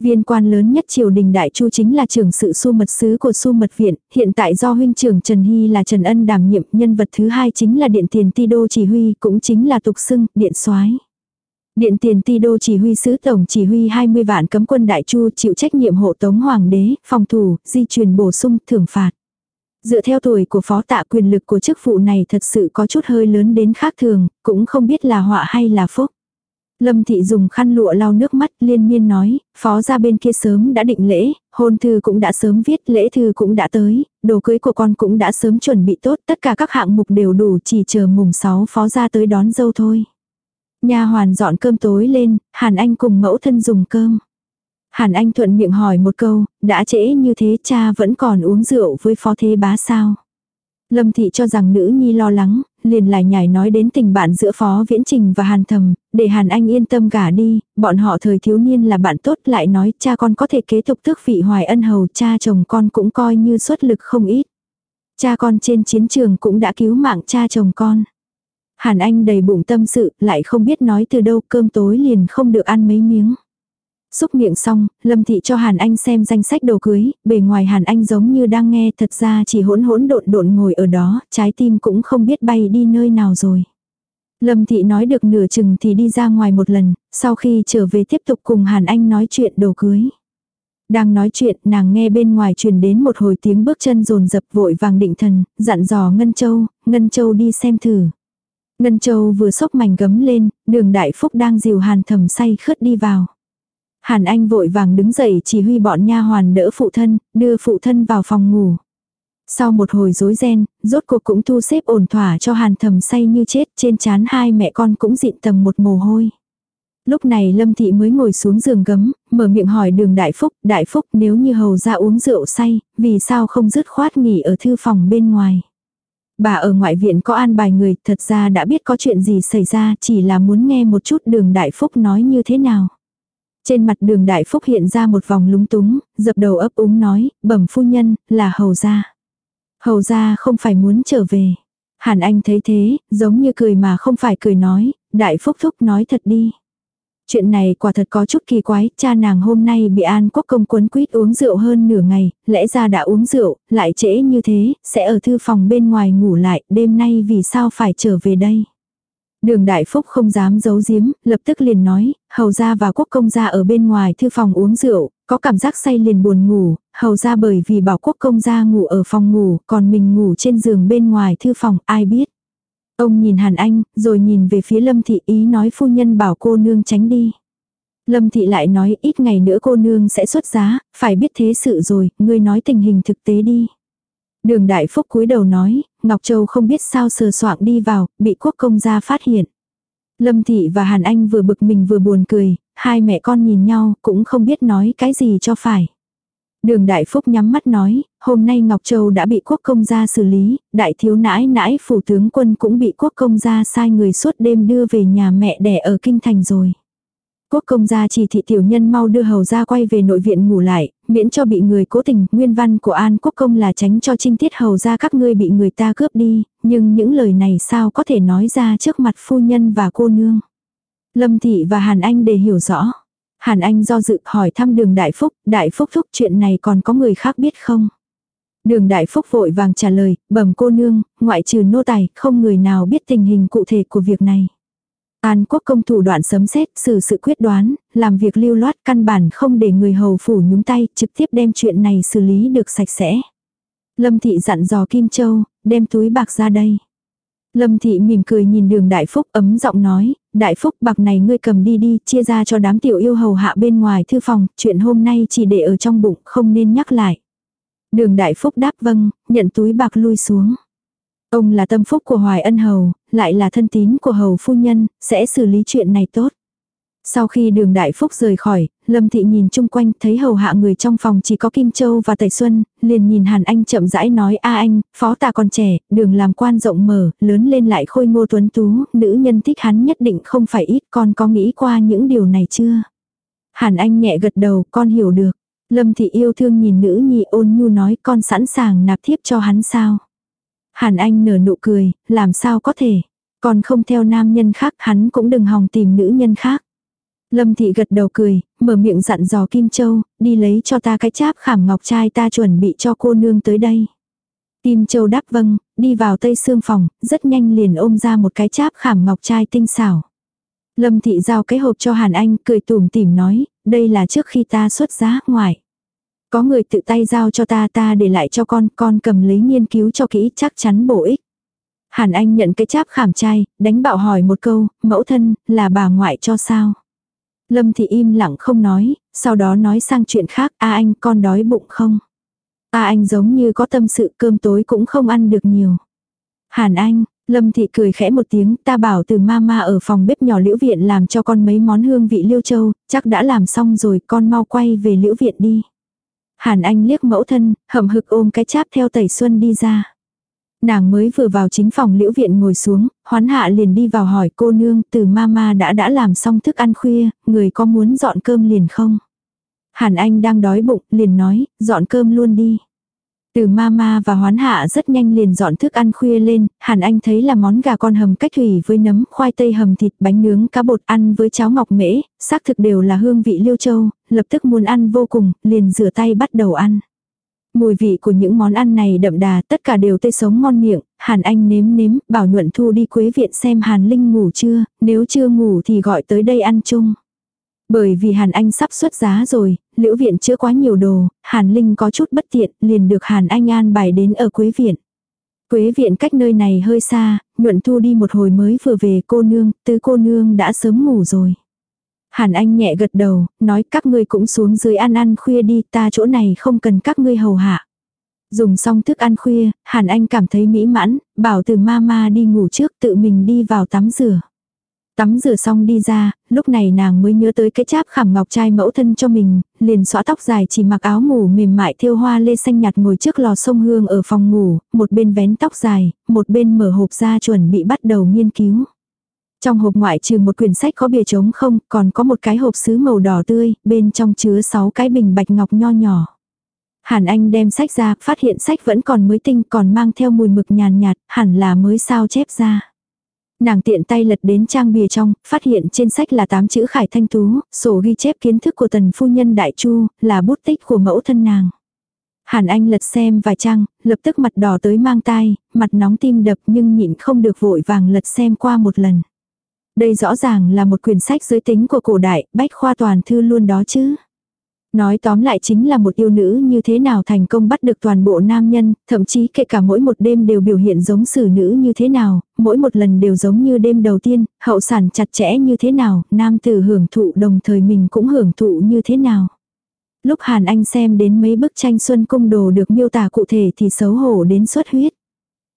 Speaker 1: Viên quan lớn nhất triều đình đại chu chính là trưởng sự su mật sứ của su mật viện, hiện tại do huynh trưởng Trần Hy là Trần Ân đảm nhiệm, nhân vật thứ hai chính là điện tiền ti đô chỉ huy, cũng chính là tục xưng, điện soái Điện tiền ti đô chỉ huy sứ tổng chỉ huy 20 vạn cấm quân đại chu chịu trách nhiệm hộ tống hoàng đế, phòng thủ, di truyền bổ sung, thưởng phạt. Dựa theo tuổi của phó tạ quyền lực của chức vụ này thật sự có chút hơi lớn đến khác thường, cũng không biết là họa hay là phúc. Lâm thị dùng khăn lụa lau nước mắt liên miên nói, phó ra bên kia sớm đã định lễ, hôn thư cũng đã sớm viết, lễ thư cũng đã tới, đồ cưới của con cũng đã sớm chuẩn bị tốt, tất cả các hạng mục đều đủ chỉ chờ mùng 6 phó ra tới đón dâu thôi. Nha hoàn dọn cơm tối lên, Hàn Anh cùng mẫu thân dùng cơm. Hàn Anh thuận miệng hỏi một câu, đã trễ như thế cha vẫn còn uống rượu với phó thế bá sao. Lâm Thị cho rằng nữ nhi lo lắng, liền lại nhảy nói đến tình bạn giữa Phó Viễn Trình và Hàn Thầm, để Hàn Anh yên tâm gả đi, bọn họ thời thiếu niên là bạn tốt lại nói cha con có thể kế tục tước vị hoài ân hầu cha chồng con cũng coi như xuất lực không ít. Cha con trên chiến trường cũng đã cứu mạng cha chồng con. Hàn Anh đầy bụng tâm sự, lại không biết nói từ đâu cơm tối liền không được ăn mấy miếng. Xúc miệng xong, Lâm Thị cho Hàn Anh xem danh sách đồ cưới, bề ngoài Hàn Anh giống như đang nghe thật ra chỉ hỗn hỗn độn độn ngồi ở đó, trái tim cũng không biết bay đi nơi nào rồi. Lâm Thị nói được nửa chừng thì đi ra ngoài một lần, sau khi trở về tiếp tục cùng Hàn Anh nói chuyện đồ cưới. Đang nói chuyện, nàng nghe bên ngoài truyền đến một hồi tiếng bước chân rồn dập vội vàng định thần, dặn dò Ngân Châu, Ngân Châu đi xem thử. Ngân Châu vừa sốc mảnh gấm lên, đường đại phúc đang dìu hàn thầm say khớt đi vào. Hàn Anh vội vàng đứng dậy chỉ huy bọn nha hoàn đỡ phụ thân, đưa phụ thân vào phòng ngủ. Sau một hồi rối ren, rốt cuộc cũng thu xếp ổn thỏa cho hàn thầm say như chết, trên chán hai mẹ con cũng dịn tầng một mồ hôi. Lúc này Lâm Thị mới ngồi xuống giường gấm, mở miệng hỏi đường Đại Phúc, Đại Phúc nếu như hầu ra uống rượu say, vì sao không dứt khoát nghỉ ở thư phòng bên ngoài. Bà ở ngoại viện có an bài người, thật ra đã biết có chuyện gì xảy ra, chỉ là muốn nghe một chút đường đại phúc nói như thế nào. Trên mặt đường đại phúc hiện ra một vòng lúng túng, dập đầu ấp úng nói, bẩm phu nhân, là hầu gia. Hầu gia không phải muốn trở về. Hàn Anh thấy thế, giống như cười mà không phải cười nói, đại phúc thúc nói thật đi. Chuyện này quả thật có chút kỳ quái, cha nàng hôm nay bị An Quốc công quấn quýt uống rượu hơn nửa ngày, lẽ ra đã uống rượu, lại trễ như thế, sẽ ở thư phòng bên ngoài ngủ lại, đêm nay vì sao phải trở về đây. Đường Đại Phúc không dám giấu giếm, lập tức liền nói, hầu ra và quốc công gia ở bên ngoài thư phòng uống rượu, có cảm giác say liền buồn ngủ, hầu ra bởi vì bảo quốc công gia ngủ ở phòng ngủ, còn mình ngủ trên giường bên ngoài thư phòng, ai biết. Ông nhìn Hàn Anh, rồi nhìn về phía Lâm Thị ý nói phu nhân bảo cô nương tránh đi. Lâm Thị lại nói ít ngày nữa cô nương sẽ xuất giá, phải biết thế sự rồi, ngươi nói tình hình thực tế đi. Đường Đại Phúc cúi đầu nói, Ngọc Châu không biết sao sờ soạng đi vào, bị quốc công gia phát hiện. Lâm Thị và Hàn Anh vừa bực mình vừa buồn cười, hai mẹ con nhìn nhau cũng không biết nói cái gì cho phải. Đường Đại Phúc nhắm mắt nói, hôm nay Ngọc Châu đã bị quốc công gia xử lý, đại thiếu nãi nãi phủ tướng quân cũng bị quốc công gia sai người suốt đêm đưa về nhà mẹ đẻ ở Kinh Thành rồi. Quốc công gia chỉ thị tiểu nhân mau đưa hầu ra quay về nội viện ngủ lại, miễn cho bị người cố tình, nguyên văn của An Quốc công là tránh cho trinh tiết hầu ra các ngươi bị người ta cướp đi, nhưng những lời này sao có thể nói ra trước mặt phu nhân và cô nương. Lâm Thị và Hàn Anh để hiểu rõ. Hàn Anh do dự hỏi thăm đường Đại Phúc, Đại Phúc thúc chuyện này còn có người khác biết không? Đường Đại Phúc vội vàng trả lời, bẩm cô nương, ngoại trừ nô tài, không người nào biết tình hình cụ thể của việc này. An quốc công thủ đoạn sấm xét, xử sự quyết đoán, làm việc lưu loát căn bản không để người hầu phủ nhúng tay, trực tiếp đem chuyện này xử lý được sạch sẽ. Lâm thị dặn dò Kim Châu, đem túi bạc ra đây. Lâm thị mỉm cười nhìn đường đại phúc ấm giọng nói, đại phúc bạc này ngươi cầm đi đi, chia ra cho đám tiểu yêu hầu hạ bên ngoài thư phòng, chuyện hôm nay chỉ để ở trong bụng, không nên nhắc lại. Đường đại phúc đáp vâng, nhận túi bạc lui xuống. Ông là tâm phúc của Hoài Ân Hầu, lại là thân tín của Hầu Phu Nhân, sẽ xử lý chuyện này tốt. Sau khi đường đại phúc rời khỏi, Lâm Thị nhìn chung quanh thấy hầu hạ người trong phòng chỉ có Kim Châu và Tẩy Xuân, liền nhìn Hàn Anh chậm rãi nói a anh, phó tà còn trẻ, đường làm quan rộng mở, lớn lên lại khôi ngô tuấn tú, nữ nhân thích hắn nhất định không phải ít, con có nghĩ qua những điều này chưa? Hàn Anh nhẹ gật đầu, con hiểu được. Lâm Thị yêu thương nhìn nữ nhi ôn nhu nói con sẵn sàng nạp thiếp cho hắn sao? Hàn Anh nở nụ cười, làm sao có thể. Còn không theo nam nhân khác hắn cũng đừng hòng tìm nữ nhân khác. Lâm Thị gật đầu cười, mở miệng dặn dò Kim Châu, đi lấy cho ta cái cháp khảm ngọc trai ta chuẩn bị cho cô nương tới đây. Kim Châu đáp vâng, đi vào tây xương phòng, rất nhanh liền ôm ra một cái cháp khảm ngọc trai tinh xảo. Lâm Thị giao cái hộp cho Hàn Anh, cười tủm tỉm nói, đây là trước khi ta xuất giá ngoài. Có người tự tay giao cho ta ta để lại cho con, con cầm lấy nghiên cứu cho kỹ chắc chắn bổ ích. Hàn Anh nhận cái cháp khảm trai, đánh bạo hỏi một câu, mẫu thân, là bà ngoại cho sao? Lâm thì im lặng không nói, sau đó nói sang chuyện khác, a anh con đói bụng không? A anh giống như có tâm sự cơm tối cũng không ăn được nhiều. Hàn Anh, Lâm Thị cười khẽ một tiếng, ta bảo từ mama ở phòng bếp nhỏ liễu viện làm cho con mấy món hương vị liêu châu, chắc đã làm xong rồi, con mau quay về liễu viện đi. Hàn Anh liếc mẫu thân, hậm hực ôm cái cháp theo tẩy xuân đi ra. Nàng mới vừa vào chính phòng liễu viện ngồi xuống, hoán hạ liền đi vào hỏi cô nương từ mama đã đã làm xong thức ăn khuya, người có muốn dọn cơm liền không? Hàn Anh đang đói bụng, liền nói, dọn cơm luôn đi. Từ mama và hoán hạ rất nhanh liền dọn thức ăn khuya lên, Hàn Anh thấy là món gà con hầm cách thủy với nấm, khoai tây hầm thịt, bánh nướng, cá bột ăn với cháo ngọc mễ, xác thực đều là hương vị liêu châu, lập tức muốn ăn vô cùng, liền rửa tay bắt đầu ăn. Mùi vị của những món ăn này đậm đà, tất cả đều tươi sống ngon miệng, Hàn Anh nếm nếm, bảo nhuận thu đi quế viện xem Hàn Linh ngủ chưa, nếu chưa ngủ thì gọi tới đây ăn chung. Bởi vì Hàn Anh sắp xuất giá rồi, liễu viện chữa quá nhiều đồ, Hàn Linh có chút bất tiện, liền được Hàn Anh an bài đến ở Quế Viện. Quế Viện cách nơi này hơi xa, nhuận thu đi một hồi mới vừa về cô nương, tứ cô nương đã sớm ngủ rồi. Hàn Anh nhẹ gật đầu, nói các ngươi cũng xuống dưới ăn ăn khuya đi, ta chỗ này không cần các ngươi hầu hạ. Dùng xong thức ăn khuya, Hàn Anh cảm thấy mỹ mãn, bảo từ mama đi ngủ trước tự mình đi vào tắm rửa. Tắm rửa xong đi ra, lúc này nàng mới nhớ tới cái cháp khảm ngọc trai mẫu thân cho mình, liền xõa tóc dài chỉ mặc áo ngủ mềm mại thêu hoa lê xanh nhạt ngồi trước lò sông hương ở phòng ngủ, một bên vén tóc dài, một bên mở hộp ra chuẩn bị bắt đầu nghiên cứu. Trong hộp ngoại trừ một quyển sách có bìa trống không, còn có một cái hộp sứ màu đỏ tươi, bên trong chứa 6 cái bình bạch ngọc nho nhỏ. Hàn Anh đem sách ra, phát hiện sách vẫn còn mới tinh, còn mang theo mùi mực nhàn nhạt, hẳn là mới sao chép ra. Nàng tiện tay lật đến trang bìa trong, phát hiện trên sách là tám chữ khải thanh tú, sổ ghi chép kiến thức của tần phu nhân đại chu, là bút tích của mẫu thân nàng. Hàn Anh lật xem vài trang, lập tức mặt đỏ tới mang tai, mặt nóng tim đập nhưng nhịn không được vội vàng lật xem qua một lần. Đây rõ ràng là một quyển sách giới tính của cổ đại, bách khoa toàn thư luôn đó chứ. Nói tóm lại chính là một yêu nữ như thế nào thành công bắt được toàn bộ nam nhân, thậm chí kể cả mỗi một đêm đều biểu hiện giống xử nữ như thế nào, mỗi một lần đều giống như đêm đầu tiên, hậu sản chặt chẽ như thế nào, nam tử hưởng thụ đồng thời mình cũng hưởng thụ như thế nào. Lúc Hàn Anh xem đến mấy bức tranh Xuân Cung Đồ được miêu tả cụ thể thì xấu hổ đến xuất huyết.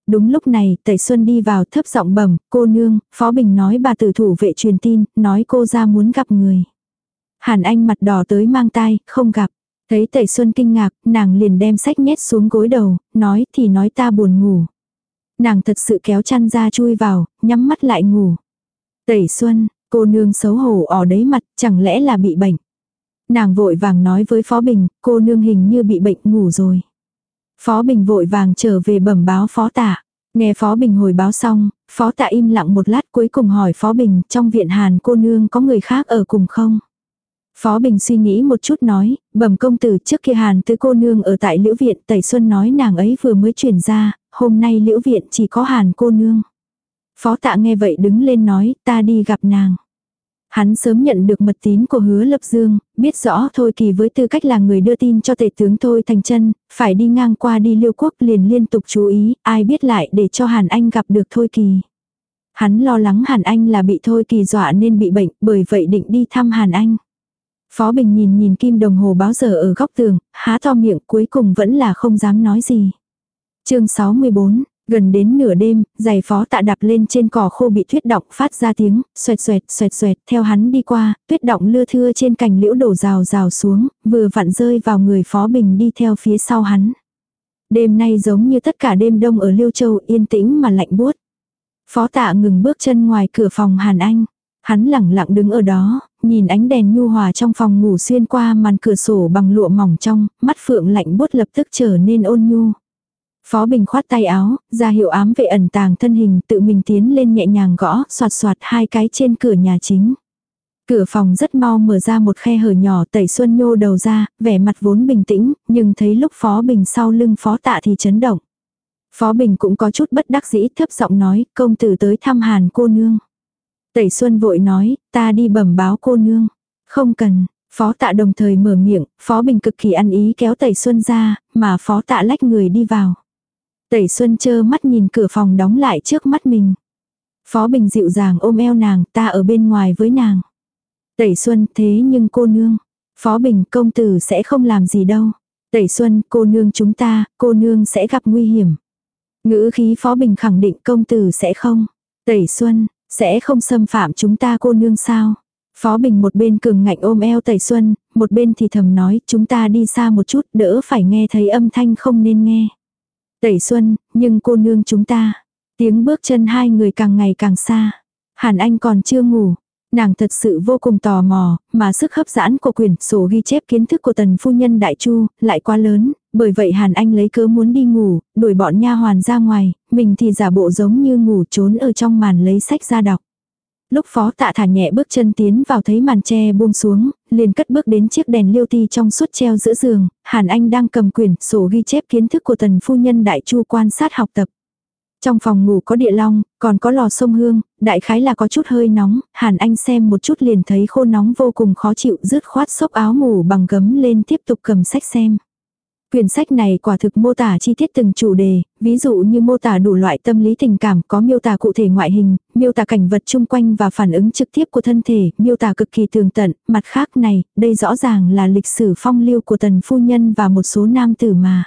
Speaker 1: Đúng lúc này, Tẩy Xuân đi vào thấp giọng bẩm, cô nương, Phó Bình nói bà tử thủ vệ truyền tin, nói cô ra muốn gặp người. Hàn Anh mặt đỏ tới mang tai, không gặp. Thấy Tẩy Xuân kinh ngạc, nàng liền đem sách nhét xuống gối đầu, nói thì nói ta buồn ngủ. Nàng thật sự kéo chăn ra chui vào, nhắm mắt lại ngủ. Tẩy Xuân, cô nương xấu hổ ở đấy mặt, chẳng lẽ là bị bệnh. Nàng vội vàng nói với Phó Bình, cô nương hình như bị bệnh ngủ rồi. Phó Bình vội vàng trở về bẩm báo Phó Tạ. Nghe Phó Bình hồi báo xong, Phó Tạ im lặng một lát cuối cùng hỏi Phó Bình trong viện Hàn cô nương có người khác ở cùng không? Phó Bình suy nghĩ một chút nói, bẩm công tử trước kia Hàn tứ cô nương ở tại Liễu Viện Tẩy Xuân nói nàng ấy vừa mới chuyển ra, hôm nay Liễu Viện chỉ có Hàn cô nương. Phó tạ nghe vậy đứng lên nói, ta đi gặp nàng. Hắn sớm nhận được mật tín của hứa lập dương, biết rõ Thôi Kỳ với tư cách là người đưa tin cho tể tướng Thôi Thành chân phải đi ngang qua đi liêu quốc liền liên tục chú ý, ai biết lại để cho Hàn Anh gặp được Thôi Kỳ. Hắn lo lắng Hàn Anh là bị Thôi Kỳ dọa nên bị bệnh, bởi vậy định đi thăm Hàn Anh. Phó Bình nhìn nhìn kim đồng hồ báo giờ ở góc tường, há to miệng cuối cùng vẫn là không dám nói gì. chương 64, gần đến nửa đêm, giày phó tạ đạp lên trên cỏ khô bị tuyết động phát ra tiếng, xoẹt xoẹt xoẹt xoẹt, theo hắn đi qua, tuyết động lưa thưa trên cành liễu đổ rào rào xuống, vừa vặn rơi vào người phó bình đi theo phía sau hắn. Đêm nay giống như tất cả đêm đông ở Liêu Châu yên tĩnh mà lạnh buốt. Phó tạ ngừng bước chân ngoài cửa phòng Hàn Anh. Hắn lẳng lặng đứng ở đó, nhìn ánh đèn nhu hòa trong phòng ngủ xuyên qua màn cửa sổ bằng lụa mỏng trong, mắt phượng lạnh buốt lập tức trở nên ôn nhu. Phó Bình khoát tay áo, ra hiệu ám vệ ẩn tàng thân hình tự mình tiến lên nhẹ nhàng gõ, soạt soạt hai cái trên cửa nhà chính. Cửa phòng rất mau mở ra một khe hở nhỏ tẩy xuân nhô đầu ra, vẻ mặt vốn bình tĩnh, nhưng thấy lúc Phó Bình sau lưng Phó Tạ thì chấn động. Phó Bình cũng có chút bất đắc dĩ thấp giọng nói, công tử tới thăm hàn cô nương. Tẩy Xuân vội nói, ta đi bẩm báo cô nương. Không cần, Phó tạ đồng thời mở miệng, Phó Bình cực kỳ ăn ý kéo Tẩy Xuân ra, mà Phó tạ lách người đi vào. Tẩy Xuân chơ mắt nhìn cửa phòng đóng lại trước mắt mình. Phó Bình dịu dàng ôm eo nàng, ta ở bên ngoài với nàng. Tẩy Xuân thế nhưng cô nương. Phó Bình công tử sẽ không làm gì đâu. Tẩy Xuân cô nương chúng ta, cô nương sẽ gặp nguy hiểm. Ngữ khí Phó Bình khẳng định công tử sẽ không. Tẩy Xuân, sẽ không xâm phạm chúng ta cô nương sao? Phó Bình một bên cường ngạnh ôm eo Tẩy Xuân, một bên thì thầm nói chúng ta đi xa một chút đỡ phải nghe thấy âm thanh không nên nghe. Tẩy Xuân, nhưng cô nương chúng ta. Tiếng bước chân hai người càng ngày càng xa. Hàn Anh còn chưa ngủ, Nàng thật sự vô cùng tò mò, mà sức hấp dẫn của quyển sổ ghi chép kiến thức của tần phu nhân đại chu lại quá lớn, bởi vậy Hàn Anh lấy cớ muốn đi ngủ, đuổi bọn nha hoàn ra ngoài, mình thì giả bộ giống như ngủ trốn ở trong màn lấy sách ra đọc. Lúc phó tạ thả nhẹ bước chân tiến vào thấy màn tre buông xuống, liền cất bước đến chiếc đèn liêu ti trong suốt treo giữa giường, Hàn Anh đang cầm quyển sổ ghi chép kiến thức của tần phu nhân đại chu quan sát học tập. Trong phòng ngủ có địa long, còn có lò sông hương, đại khái là có chút hơi nóng, Hàn Anh xem một chút liền thấy khô nóng vô cùng khó chịu rứt khoát xốc áo ngủ bằng gấm lên tiếp tục cầm sách xem. Quyển sách này quả thực mô tả chi tiết từng chủ đề, ví dụ như mô tả đủ loại tâm lý tình cảm có miêu tả cụ thể ngoại hình, miêu tả cảnh vật chung quanh và phản ứng trực tiếp của thân thể, miêu tả cực kỳ tường tận, mặt khác này, đây rõ ràng là lịch sử phong lưu của tần phu nhân và một số nam tử mà.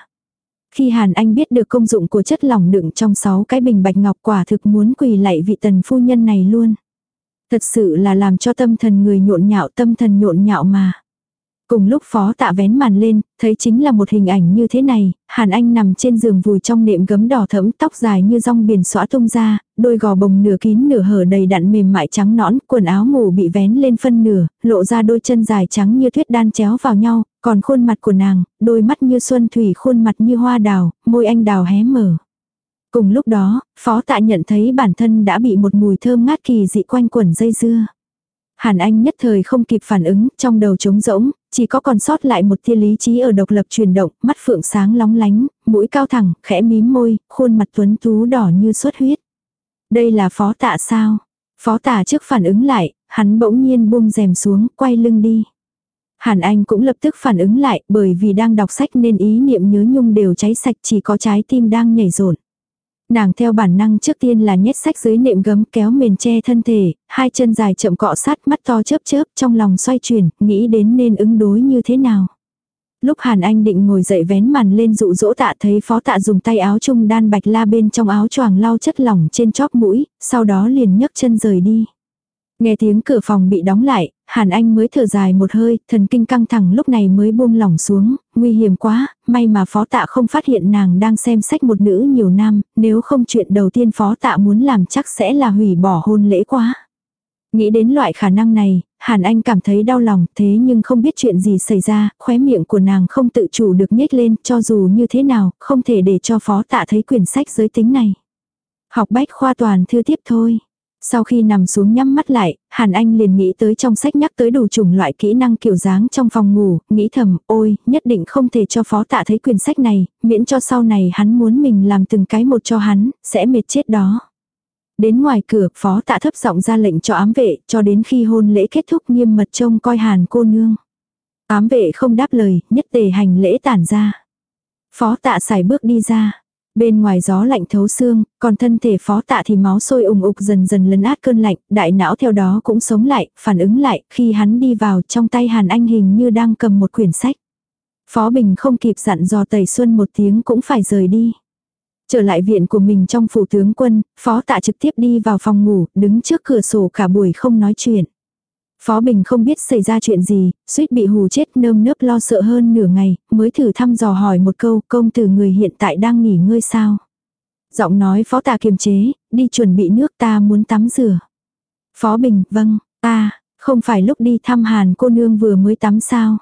Speaker 1: Khi Hàn Anh biết được công dụng của chất lỏng đựng trong sáu cái bình bạch ngọc quả thực muốn quỳ lạy vị tần phu nhân này luôn. Thật sự là làm cho tâm thần người nhộn nhạo tâm thần nhộn nhạo mà. Cùng lúc phó tạ vén màn lên, thấy chính là một hình ảnh như thế này, Hàn Anh nằm trên giường vùi trong nệm gấm đỏ thẫm tóc dài như rong biển xõa tung ra, đôi gò bồng nửa kín nửa hở đầy đặn mềm mại trắng nõn, quần áo ngủ bị vén lên phân nửa, lộ ra đôi chân dài trắng như thuyết đan chéo vào nhau, còn khuôn mặt của nàng, đôi mắt như xuân thủy khuôn mặt như hoa đào, môi anh đào hé mở. Cùng lúc đó, phó tạ nhận thấy bản thân đã bị một mùi thơm ngát kỳ dị quanh quẩn dây dưa. Hàn Anh nhất thời không kịp phản ứng, trong đầu trống rỗng, chỉ có còn sót lại một tia lý trí ở độc lập chuyển động, mắt phượng sáng lóng lánh, mũi cao thẳng, khẽ mím môi, khuôn mặt tuấn tú đỏ như xuất huyết. Đây là phó tạ sao? Phó tạ trước phản ứng lại, hắn bỗng nhiên buông rèm xuống, quay lưng đi. Hàn Anh cũng lập tức phản ứng lại, bởi vì đang đọc sách nên ý niệm nhớ nhung đều cháy sạch chỉ có trái tim đang nhảy rộn. Nàng theo bản năng trước tiên là nhét sách dưới nệm gấm kéo mền che thân thể, hai chân dài chậm cọ sát mắt to chớp chớp trong lòng xoay chuyển, nghĩ đến nên ứng đối như thế nào. Lúc Hàn Anh định ngồi dậy vén màn lên dụ dỗ tạ thấy phó tạ dùng tay áo trung đan bạch la bên trong áo choàng lau chất lỏng trên chóp mũi, sau đó liền nhấc chân rời đi. Nghe tiếng cửa phòng bị đóng lại, Hàn Anh mới thở dài một hơi, thần kinh căng thẳng lúc này mới buông lỏng xuống, nguy hiểm quá, may mà phó tạ không phát hiện nàng đang xem sách một nữ nhiều năm. nếu không chuyện đầu tiên phó tạ muốn làm chắc sẽ là hủy bỏ hôn lễ quá. Nghĩ đến loại khả năng này, Hàn Anh cảm thấy đau lòng thế nhưng không biết chuyện gì xảy ra, khóe miệng của nàng không tự chủ được nhếch lên cho dù như thế nào, không thể để cho phó tạ thấy quyển sách giới tính này. Học bách khoa toàn thư tiếp thôi. Sau khi nằm xuống nhắm mắt lại, Hàn Anh liền nghĩ tới trong sách nhắc tới đủ chủng loại kỹ năng kiểu dáng trong phòng ngủ, nghĩ thầm, ôi, nhất định không thể cho phó tạ thấy quyển sách này, miễn cho sau này hắn muốn mình làm từng cái một cho hắn, sẽ mệt chết đó. Đến ngoài cửa, phó tạ thấp giọng ra lệnh cho ám vệ, cho đến khi hôn lễ kết thúc nghiêm mật trông coi hàn cô nương. Ám vệ không đáp lời, nhất tề hành lễ tản ra. Phó tạ xài bước đi ra. Bên ngoài gió lạnh thấu xương, còn thân thể phó tạ thì máu sôi ủng ục dần dần lấn át cơn lạnh, đại não theo đó cũng sống lại, phản ứng lại, khi hắn đi vào trong tay Hàn Anh hình như đang cầm một quyển sách. Phó Bình không kịp dặn dò Tẩy Xuân một tiếng cũng phải rời đi. Trở lại viện của mình trong phủ tướng quân, phó tạ trực tiếp đi vào phòng ngủ, đứng trước cửa sổ cả buổi không nói chuyện. Phó Bình không biết xảy ra chuyện gì, suýt bị hù chết nơm nớp lo sợ hơn nửa ngày, mới thử thăm dò hỏi một câu công tử người hiện tại đang nghỉ ngơi sao. Giọng nói phó tạ kiềm chế, đi chuẩn bị nước ta muốn tắm rửa. Phó Bình, vâng, ta, không phải lúc đi thăm hàn cô nương vừa mới tắm sao.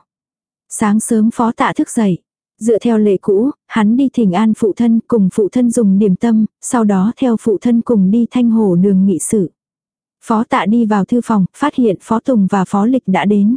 Speaker 1: Sáng sớm phó tạ thức dậy. Dựa theo lệ cũ, hắn đi thỉnh an phụ thân cùng phụ thân dùng điểm tâm, sau đó theo phụ thân cùng đi thanh hồ đường nghị sự. Phó tạ đi vào thư phòng, phát hiện Phó Tùng và Phó Lịch đã đến.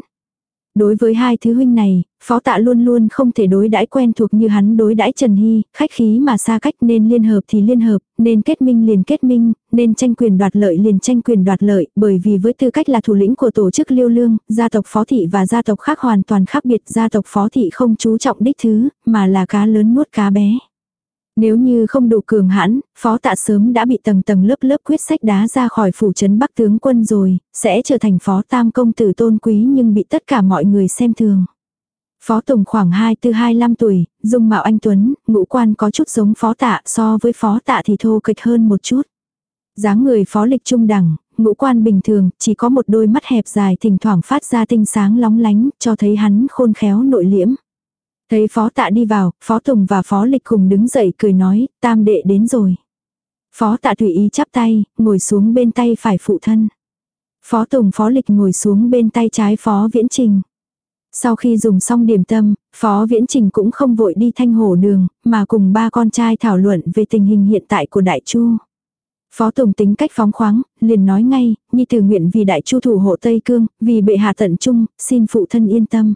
Speaker 1: Đối với hai thứ huynh này, Phó Tạ luôn luôn không thể đối đãi quen thuộc như hắn đối đãi Trần Hy, khách khí mà xa cách nên liên hợp thì liên hợp, nên kết minh liền kết minh, nên tranh quyền đoạt lợi liền tranh quyền đoạt lợi, bởi vì với tư cách là thủ lĩnh của tổ chức Liêu Lương, gia tộc Phó Thị và gia tộc khác hoàn toàn khác biệt, gia tộc Phó Thị không chú trọng đích thứ, mà là cá lớn nuốt cá bé. Nếu như không đủ cường hãn, phó tạ sớm đã bị tầng tầng lớp lớp quyết sách đá ra khỏi phủ trấn Bắc tướng quân rồi, sẽ trở thành phó tam công tử tôn quý nhưng bị tất cả mọi người xem thường. Phó Tùng khoảng 24-25 tuổi, dung mạo anh Tuấn, ngũ quan có chút giống phó tạ so với phó tạ thì thô kịch hơn một chút. dáng người phó lịch trung đẳng, ngũ quan bình thường, chỉ có một đôi mắt hẹp dài thỉnh thoảng phát ra tinh sáng lóng lánh, cho thấy hắn khôn khéo nội liễm. Thấy phó tạ đi vào, phó tùng và phó lịch cùng đứng dậy cười nói, tam đệ đến rồi. Phó tạ tùy ý chắp tay, ngồi xuống bên tay phải phụ thân. Phó tùng phó lịch ngồi xuống bên tay trái phó viễn trình. Sau khi dùng xong điểm tâm, phó viễn trình cũng không vội đi thanh hổ đường, mà cùng ba con trai thảo luận về tình hình hiện tại của đại chu. Phó Tùng tính cách phóng khoáng, liền nói ngay, nhi từ nguyện vì đại chu thủ hộ Tây Cương, vì bệ hạ tận trung, xin phụ thân yên tâm.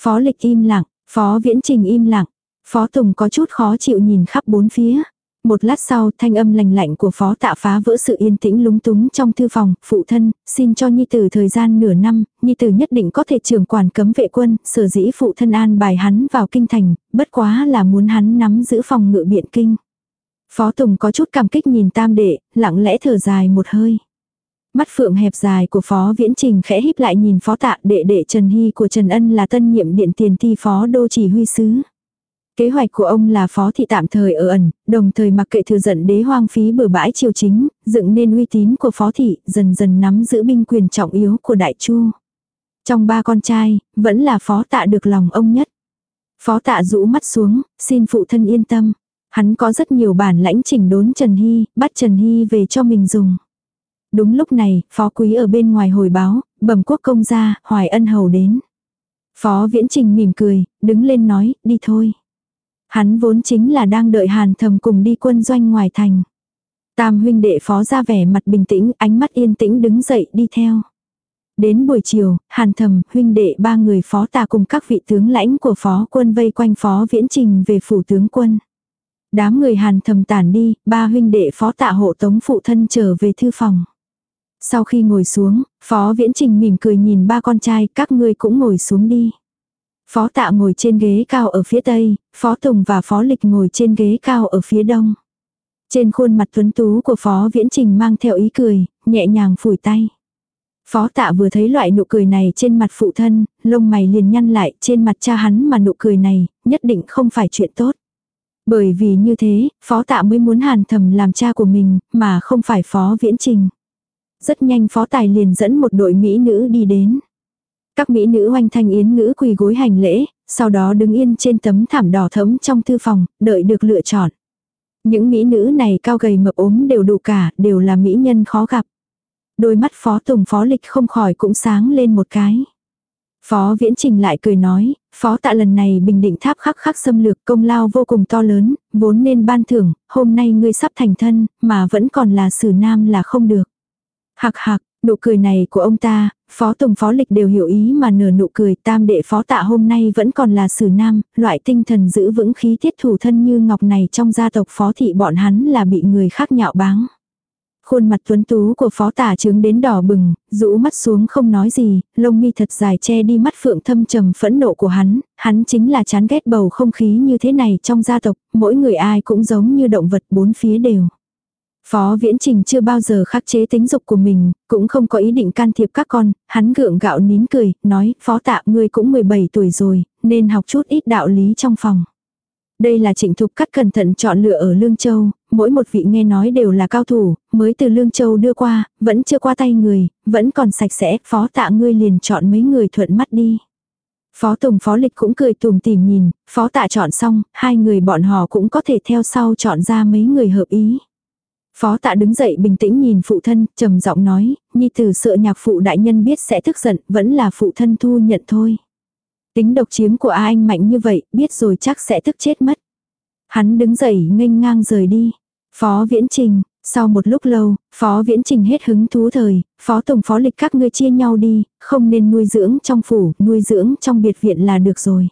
Speaker 1: Phó lịch im lặng, Phó Viễn Trình im lặng. Phó Tùng có chút khó chịu nhìn khắp bốn phía. Một lát sau, thanh âm lành lạnh của phó tạ phá vỡ sự yên tĩnh lúng túng trong thư phòng, phụ thân, xin cho Nhi Tử thời gian nửa năm, Nhi Tử nhất định có thể trưởng quản cấm vệ quân, sở dĩ phụ thân an bài hắn vào kinh thành, bất quá là muốn hắn nắm giữ phòng ngự biện kinh. Phó Tùng có chút cảm kích nhìn tam đệ, lặng lẽ thở dài một hơi. Mắt phượng hẹp dài của Phó Viễn Trình khẽ híp lại nhìn Phó Tạ đệ đệ Trần Hy của Trần Ân là tân nhiệm điện tiền thi Phó Đô chỉ huy sứ. Kế hoạch của ông là phó thị tạm thời ở ẩn, đồng thời mặc kệ thừa giận đế hoang phí bừa bãi triều chính, dựng nên uy tín của phó thị, dần dần nắm giữ binh quyền trọng yếu của đại chu. Trong ba con trai, vẫn là phó tạ được lòng ông nhất. Phó tạ rũ mắt xuống, xin phụ thân yên tâm. Hắn có rất nhiều bản lãnh chỉnh đốn Trần Hy, bắt Trần Hy về cho mình dùng. Đúng lúc này, phó quý ở bên ngoài hồi báo, bẩm quốc công gia, hoài ân hầu đến. Phó viễn trình mỉm cười, đứng lên nói, đi thôi. Hắn vốn chính là đang đợi hàn thầm cùng đi quân doanh ngoài thành. Tam huynh đệ phó ra vẻ mặt bình tĩnh, ánh mắt yên tĩnh đứng dậy đi theo. Đến buổi chiều, hàn thầm, huynh đệ ba người phó tà cùng các vị tướng lãnh của phó quân vây quanh phó viễn trình về phủ tướng quân. Đám người hàn thầm tản đi, ba huynh đệ phó tạ hộ tống phụ thân trở về thư phòng. Sau khi ngồi xuống, phó viễn trình mỉm cười nhìn ba con trai, các ngươi cũng ngồi xuống đi. Phó tạ ngồi trên ghế cao ở phía tây, phó tùng và phó lịch ngồi trên ghế cao ở phía đông. Trên khuôn mặt tuấn tú của phó viễn trình mang theo ý cười, nhẹ nhàng phủi tay. Phó tạ vừa thấy loại nụ cười này trên mặt phụ thân, lông mày liền nhăn lại trên mặt cha hắn mà nụ cười này, nhất định không phải chuyện tốt. Bởi vì như thế, phó tạ mới muốn hàn thầm làm cha của mình, mà không phải phó viễn trình. Rất nhanh phó tài liền dẫn một đội mỹ nữ đi đến. Các mỹ nữ hoành thanh yến ngữ quỳ gối hành lễ, sau đó đứng yên trên tấm thảm đỏ thẫm trong thư phòng, đợi được lựa chọn. Những mỹ nữ này cao gầy mập ốm đều đủ cả, đều là mỹ nhân khó gặp. Đôi mắt phó tùng phó lịch không khỏi cũng sáng lên một cái. Phó viễn trình lại cười nói, phó tạ lần này bình định tháp khắc khắc xâm lược công lao vô cùng to lớn, vốn nên ban thưởng, hôm nay ngươi sắp thành thân, mà vẫn còn là sử nam là không được. Hạc hạc, nụ cười này của ông ta, phó tùng phó lịch đều hiểu ý mà nở nụ cười tam đệ phó tạ hôm nay vẫn còn là sử nam, loại tinh thần giữ vững khí tiết thủ thân như ngọc này trong gia tộc phó thị bọn hắn là bị người khác nhạo báng. Khuôn mặt tuấn tú của phó tả trướng đến đỏ bừng, rũ mắt xuống không nói gì, lông mi thật dài che đi mắt phượng thâm trầm phẫn nộ của hắn, hắn chính là chán ghét bầu không khí như thế này trong gia tộc, mỗi người ai cũng giống như động vật bốn phía đều. Phó Viễn Trình chưa bao giờ khắc chế tính dục của mình, cũng không có ý định can thiệp các con, hắn gượng gạo nín cười, nói, Phó Tạ ngươi cũng 17 tuổi rồi, nên học chút ít đạo lý trong phòng. Đây là trịnh thục cắt cẩn thận chọn lựa ở Lương Châu, mỗi một vị nghe nói đều là cao thủ, mới từ Lương Châu đưa qua, vẫn chưa qua tay người, vẫn còn sạch sẽ, phó tạ ngươi liền chọn mấy người thuận mắt đi. Phó Tùng Phó Lịch cũng cười tùm tìm nhìn, phó tạ chọn xong, hai người bọn họ cũng có thể theo sau chọn ra mấy người hợp ý. Phó tạ đứng dậy bình tĩnh nhìn phụ thân, trầm giọng nói, nhi tử sợ nhạc phụ đại nhân biết sẽ tức giận, vẫn là phụ thân thu nhận thôi. Tính độc chiếm của A Anh mạnh như vậy, biết rồi chắc sẽ tức chết mất. Hắn đứng dậy nghênh ngang rời đi. Phó Viễn Trình, sau một lúc lâu, Phó Viễn Trình hết hứng thú thời, Phó Tổng Phó Lịch các ngươi chia nhau đi, không nên nuôi dưỡng trong phủ, nuôi dưỡng trong biệt viện là được rồi.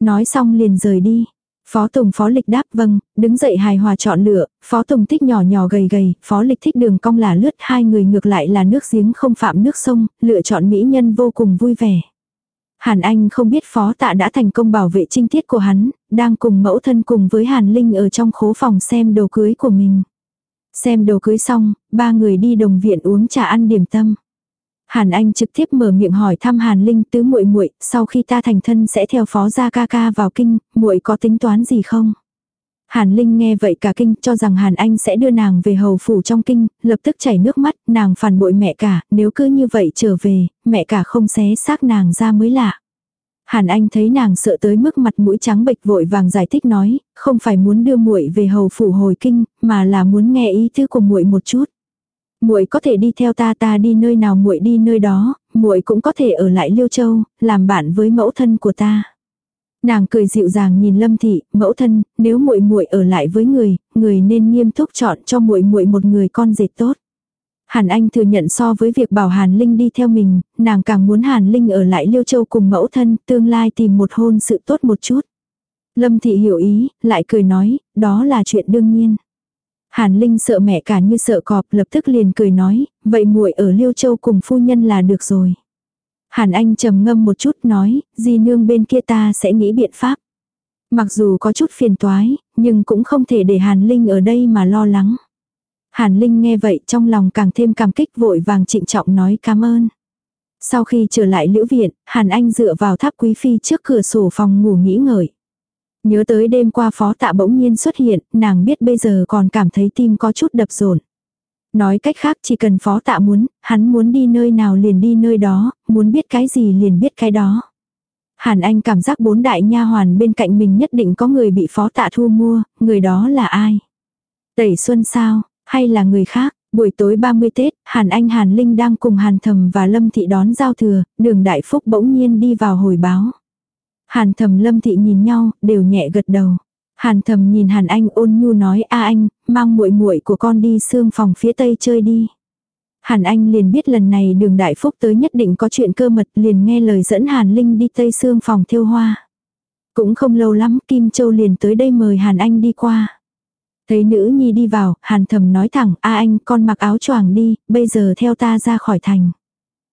Speaker 1: Nói xong liền rời đi. Phó Tùng Phó Lịch đáp vâng, đứng dậy hài hòa chọn lựa, Phó Tùng thích nhỏ nhỏ gầy gầy, Phó Lịch thích đường cong là lướt, hai người ngược lại là nước giếng không phạm nước sông, lựa chọn mỹ nhân vô cùng vui vẻ. Hàn Anh không biết phó tạ đã thành công bảo vệ trinh tiết của hắn, đang cùng mẫu thân cùng với Hàn Linh ở trong khố phòng xem đồ cưới của mình. Xem đồ cưới xong, ba người đi đồng viện uống trà ăn điểm tâm. Hàn Anh trực tiếp mở miệng hỏi thăm Hàn Linh tứ muội muội, sau khi ta thành thân sẽ theo phó gia ca ca vào kinh, muội có tính toán gì không? Hàn Linh nghe vậy cả kinh cho rằng Hàn Anh sẽ đưa nàng về hầu phủ trong kinh, lập tức chảy nước mắt, nàng phản bội mẹ cả, nếu cứ như vậy trở về, mẹ cả không xé xác nàng ra mới lạ. Hàn Anh thấy nàng sợ tới mức mặt mũi trắng bệch vội vàng giải thích nói, không phải muốn đưa muội về hầu phủ hồi kinh, mà là muốn nghe ý tứ của muội một chút. Muội có thể đi theo ta ta đi nơi nào muội đi nơi đó, muội cũng có thể ở lại Liêu Châu, làm bạn với mẫu thân của ta. Nàng cười dịu dàng nhìn Lâm thị, mẫu thân, nếu muội muội ở lại với người, người nên nghiêm túc chọn cho muội muội một người con dệt tốt. Hàn Anh thừa nhận so với việc bảo Hàn Linh đi theo mình, nàng càng muốn Hàn Linh ở lại Liêu Châu cùng mẫu thân, tương lai tìm một hôn sự tốt một chút. Lâm thị hiểu ý, lại cười nói, đó là chuyện đương nhiên. Hàn Linh sợ mẹ cả như sợ cọp, lập tức liền cười nói, vậy muội ở Liêu Châu cùng phu nhân là được rồi. Hàn Anh trầm ngâm một chút nói, di nương bên kia ta sẽ nghĩ biện pháp. Mặc dù có chút phiền toái, nhưng cũng không thể để Hàn Linh ở đây mà lo lắng. Hàn Linh nghe vậy trong lòng càng thêm cảm kích vội vàng trịnh trọng nói cảm ơn. Sau khi trở lại liễu viện, Hàn Anh dựa vào tháp quý phi trước cửa sổ phòng ngủ nghĩ ngợi. Nhớ tới đêm qua phó tạ bỗng nhiên xuất hiện, nàng biết bây giờ còn cảm thấy tim có chút đập rộn. Nói cách khác chỉ cần phó tạ muốn, hắn muốn đi nơi nào liền đi nơi đó, muốn biết cái gì liền biết cái đó. Hàn Anh cảm giác bốn đại nha hoàn bên cạnh mình nhất định có người bị phó tạ thu mua, người đó là ai? Tẩy Xuân sao, hay là người khác? Buổi tối 30 Tết, Hàn Anh Hàn Linh đang cùng Hàn Thầm và Lâm Thị đón giao thừa, đường Đại Phúc bỗng nhiên đi vào hồi báo. Hàn Thầm Lâm Thị nhìn nhau, đều nhẹ gật đầu. Hàn Thầm nhìn Hàn Anh ôn nhu nói a anh, mang muội muội của con đi xương phòng phía tây chơi đi. Hàn Anh liền biết lần này đường Đại Phúc tới nhất định có chuyện cơ mật liền nghe lời dẫn Hàn Linh đi tây xương phòng thiêu hoa. Cũng không lâu lắm Kim Châu liền tới đây mời Hàn Anh đi qua. Thấy nữ nhi đi vào, hàn thầm nói thẳng, a anh, con mặc áo choàng đi, bây giờ theo ta ra khỏi thành.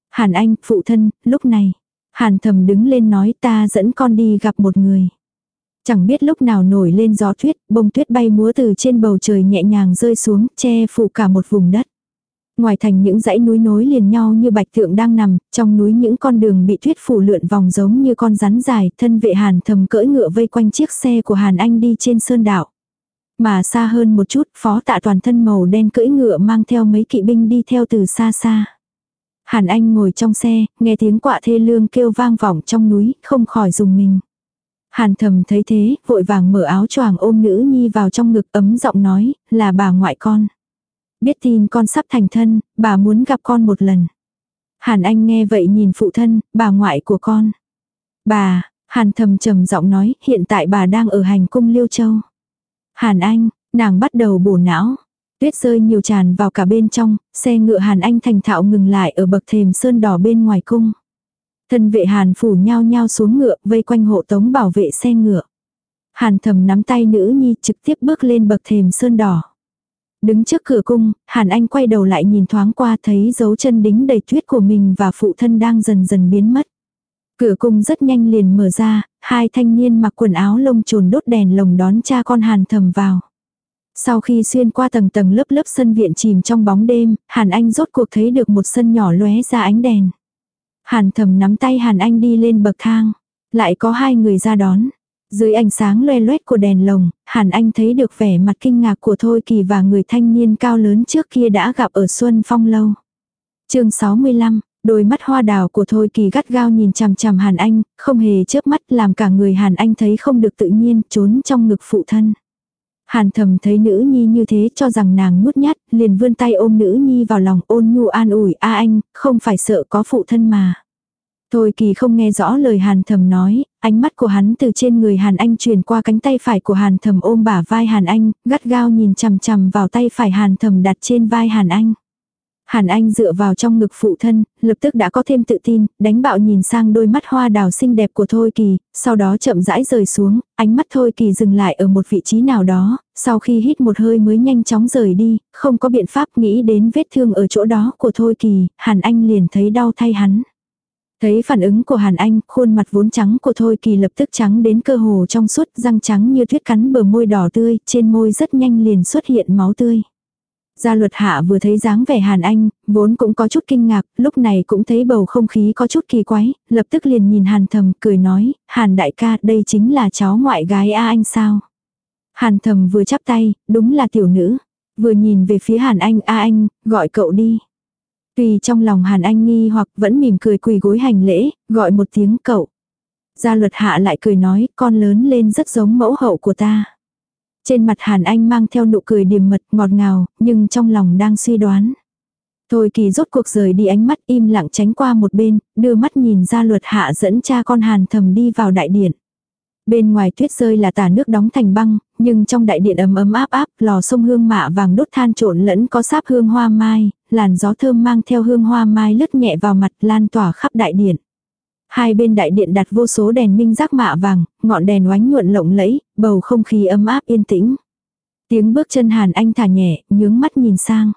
Speaker 1: Hàn anh, phụ thân, lúc này. Hàn thầm đứng lên nói ta dẫn con đi gặp một người. Chẳng biết lúc nào nổi lên gió tuyết, bông tuyết bay múa từ trên bầu trời nhẹ nhàng rơi xuống, che phủ cả một vùng đất. Ngoài thành những dãy núi nối liền nhau như bạch tượng đang nằm, trong núi những con đường bị tuyết phủ lượn vòng giống như con rắn dài, thân vệ hàn thầm cưỡi ngựa vây quanh chiếc xe của hàn anh đi trên sơn đảo. Mà xa hơn một chút, phó tạ toàn thân màu đen cưỡi ngựa mang theo mấy kỵ binh đi theo từ xa xa. Hàn Anh ngồi trong xe, nghe tiếng quạ thê lương kêu vang vọng trong núi, không khỏi dùng mình. Hàn thầm thấy thế, vội vàng mở áo choàng ôm nữ nhi vào trong ngực ấm giọng nói, là bà ngoại con. Biết tin con sắp thành thân, bà muốn gặp con một lần. Hàn Anh nghe vậy nhìn phụ thân, bà ngoại của con. Bà, Hàn thầm trầm giọng nói, hiện tại bà đang ở hành cung Liêu Châu. Hàn Anh, nàng bắt đầu bổ não. Tuyết rơi nhiều tràn vào cả bên trong, xe ngựa Hàn Anh thành thạo ngừng lại ở bậc thềm sơn đỏ bên ngoài cung. Thân vệ Hàn phủ nhao nhao xuống ngựa, vây quanh hộ tống bảo vệ xe ngựa. Hàn thầm nắm tay nữ nhi trực tiếp bước lên bậc thềm sơn đỏ. Đứng trước cửa cung, Hàn Anh quay đầu lại nhìn thoáng qua thấy dấu chân đính đầy tuyết của mình và phụ thân đang dần dần biến mất. Cửa cung rất nhanh liền mở ra, hai thanh niên mặc quần áo lông trồn đốt đèn lồng đón cha con Hàn thầm vào. Sau khi xuyên qua tầng tầng lớp lớp sân viện chìm trong bóng đêm, Hàn Anh rốt cuộc thấy được một sân nhỏ lóe ra ánh đèn. Hàn thầm nắm tay Hàn Anh đi lên bậc thang. Lại có hai người ra đón. Dưới ánh sáng loe loét của đèn lồng, Hàn Anh thấy được vẻ mặt kinh ngạc của Thôi Kỳ và người thanh niên cao lớn trước kia đã gặp ở Xuân Phong Lâu. chương 65, Đôi mắt hoa đào của Thôi Kỳ gắt gao nhìn chằm chằm Hàn Anh, không hề chớp mắt làm cả người Hàn Anh thấy không được tự nhiên, trốn trong ngực phụ thân. Hàn thầm thấy nữ nhi như thế cho rằng nàng nhút nhát, liền vươn tay ôm nữ nhi vào lòng ôn nhu an ủi a anh, không phải sợ có phụ thân mà. Thôi kỳ không nghe rõ lời hàn thầm nói, ánh mắt của hắn từ trên người hàn anh truyền qua cánh tay phải của hàn thầm ôm bả vai hàn anh, gắt gao nhìn chằm chằm vào tay phải hàn thầm đặt trên vai hàn anh. Hàn Anh dựa vào trong ngực phụ thân, lập tức đã có thêm tự tin, đánh bạo nhìn sang đôi mắt hoa đào xinh đẹp của Thôi Kỳ, sau đó chậm rãi rời xuống, ánh mắt Thôi Kỳ dừng lại ở một vị trí nào đó, sau khi hít một hơi mới nhanh chóng rời đi, không có biện pháp nghĩ đến vết thương ở chỗ đó của Thôi Kỳ, Hàn Anh liền thấy đau thay hắn. Thấy phản ứng của Hàn Anh, khuôn mặt vốn trắng của Thôi Kỳ lập tức trắng đến cơ hồ trong suốt, răng trắng như tuyết cắn bờ môi đỏ tươi, trên môi rất nhanh liền xuất hiện máu tươi. Gia luật hạ vừa thấy dáng vẻ Hàn Anh, vốn cũng có chút kinh ngạc, lúc này cũng thấy bầu không khí có chút kỳ quái, lập tức liền nhìn Hàn thầm cười nói, Hàn đại ca đây chính là cháu ngoại gái A Anh sao. Hàn thầm vừa chắp tay, đúng là tiểu nữ, vừa nhìn về phía Hàn Anh A Anh, gọi cậu đi. Tuy trong lòng Hàn Anh nghi hoặc vẫn mỉm cười quỳ gối hành lễ, gọi một tiếng cậu. Gia luật hạ lại cười nói, con lớn lên rất giống mẫu hậu của ta. Trên mặt Hàn Anh mang theo nụ cười điềm mật ngọt ngào, nhưng trong lòng đang suy đoán. Thôi kỳ rốt cuộc rời đi ánh mắt im lặng tránh qua một bên, đưa mắt nhìn ra luật hạ dẫn cha con Hàn thầm đi vào đại điện. Bên ngoài tuyết rơi là tả nước đóng thành băng, nhưng trong đại điện ấm ấm áp áp, lò sông hương mạ vàng đốt than trộn lẫn có sáp hương hoa mai, làn gió thơm mang theo hương hoa mai lướt nhẹ vào mặt lan tỏa khắp đại điện. Hai bên đại điện đặt vô số đèn minh giác mạ vàng, ngọn đèn oánh nhuận lộng lẫy, bầu không khí ấm áp yên tĩnh. Tiếng bước chân Hàn Anh thả nhẹ, nhướng mắt nhìn sang.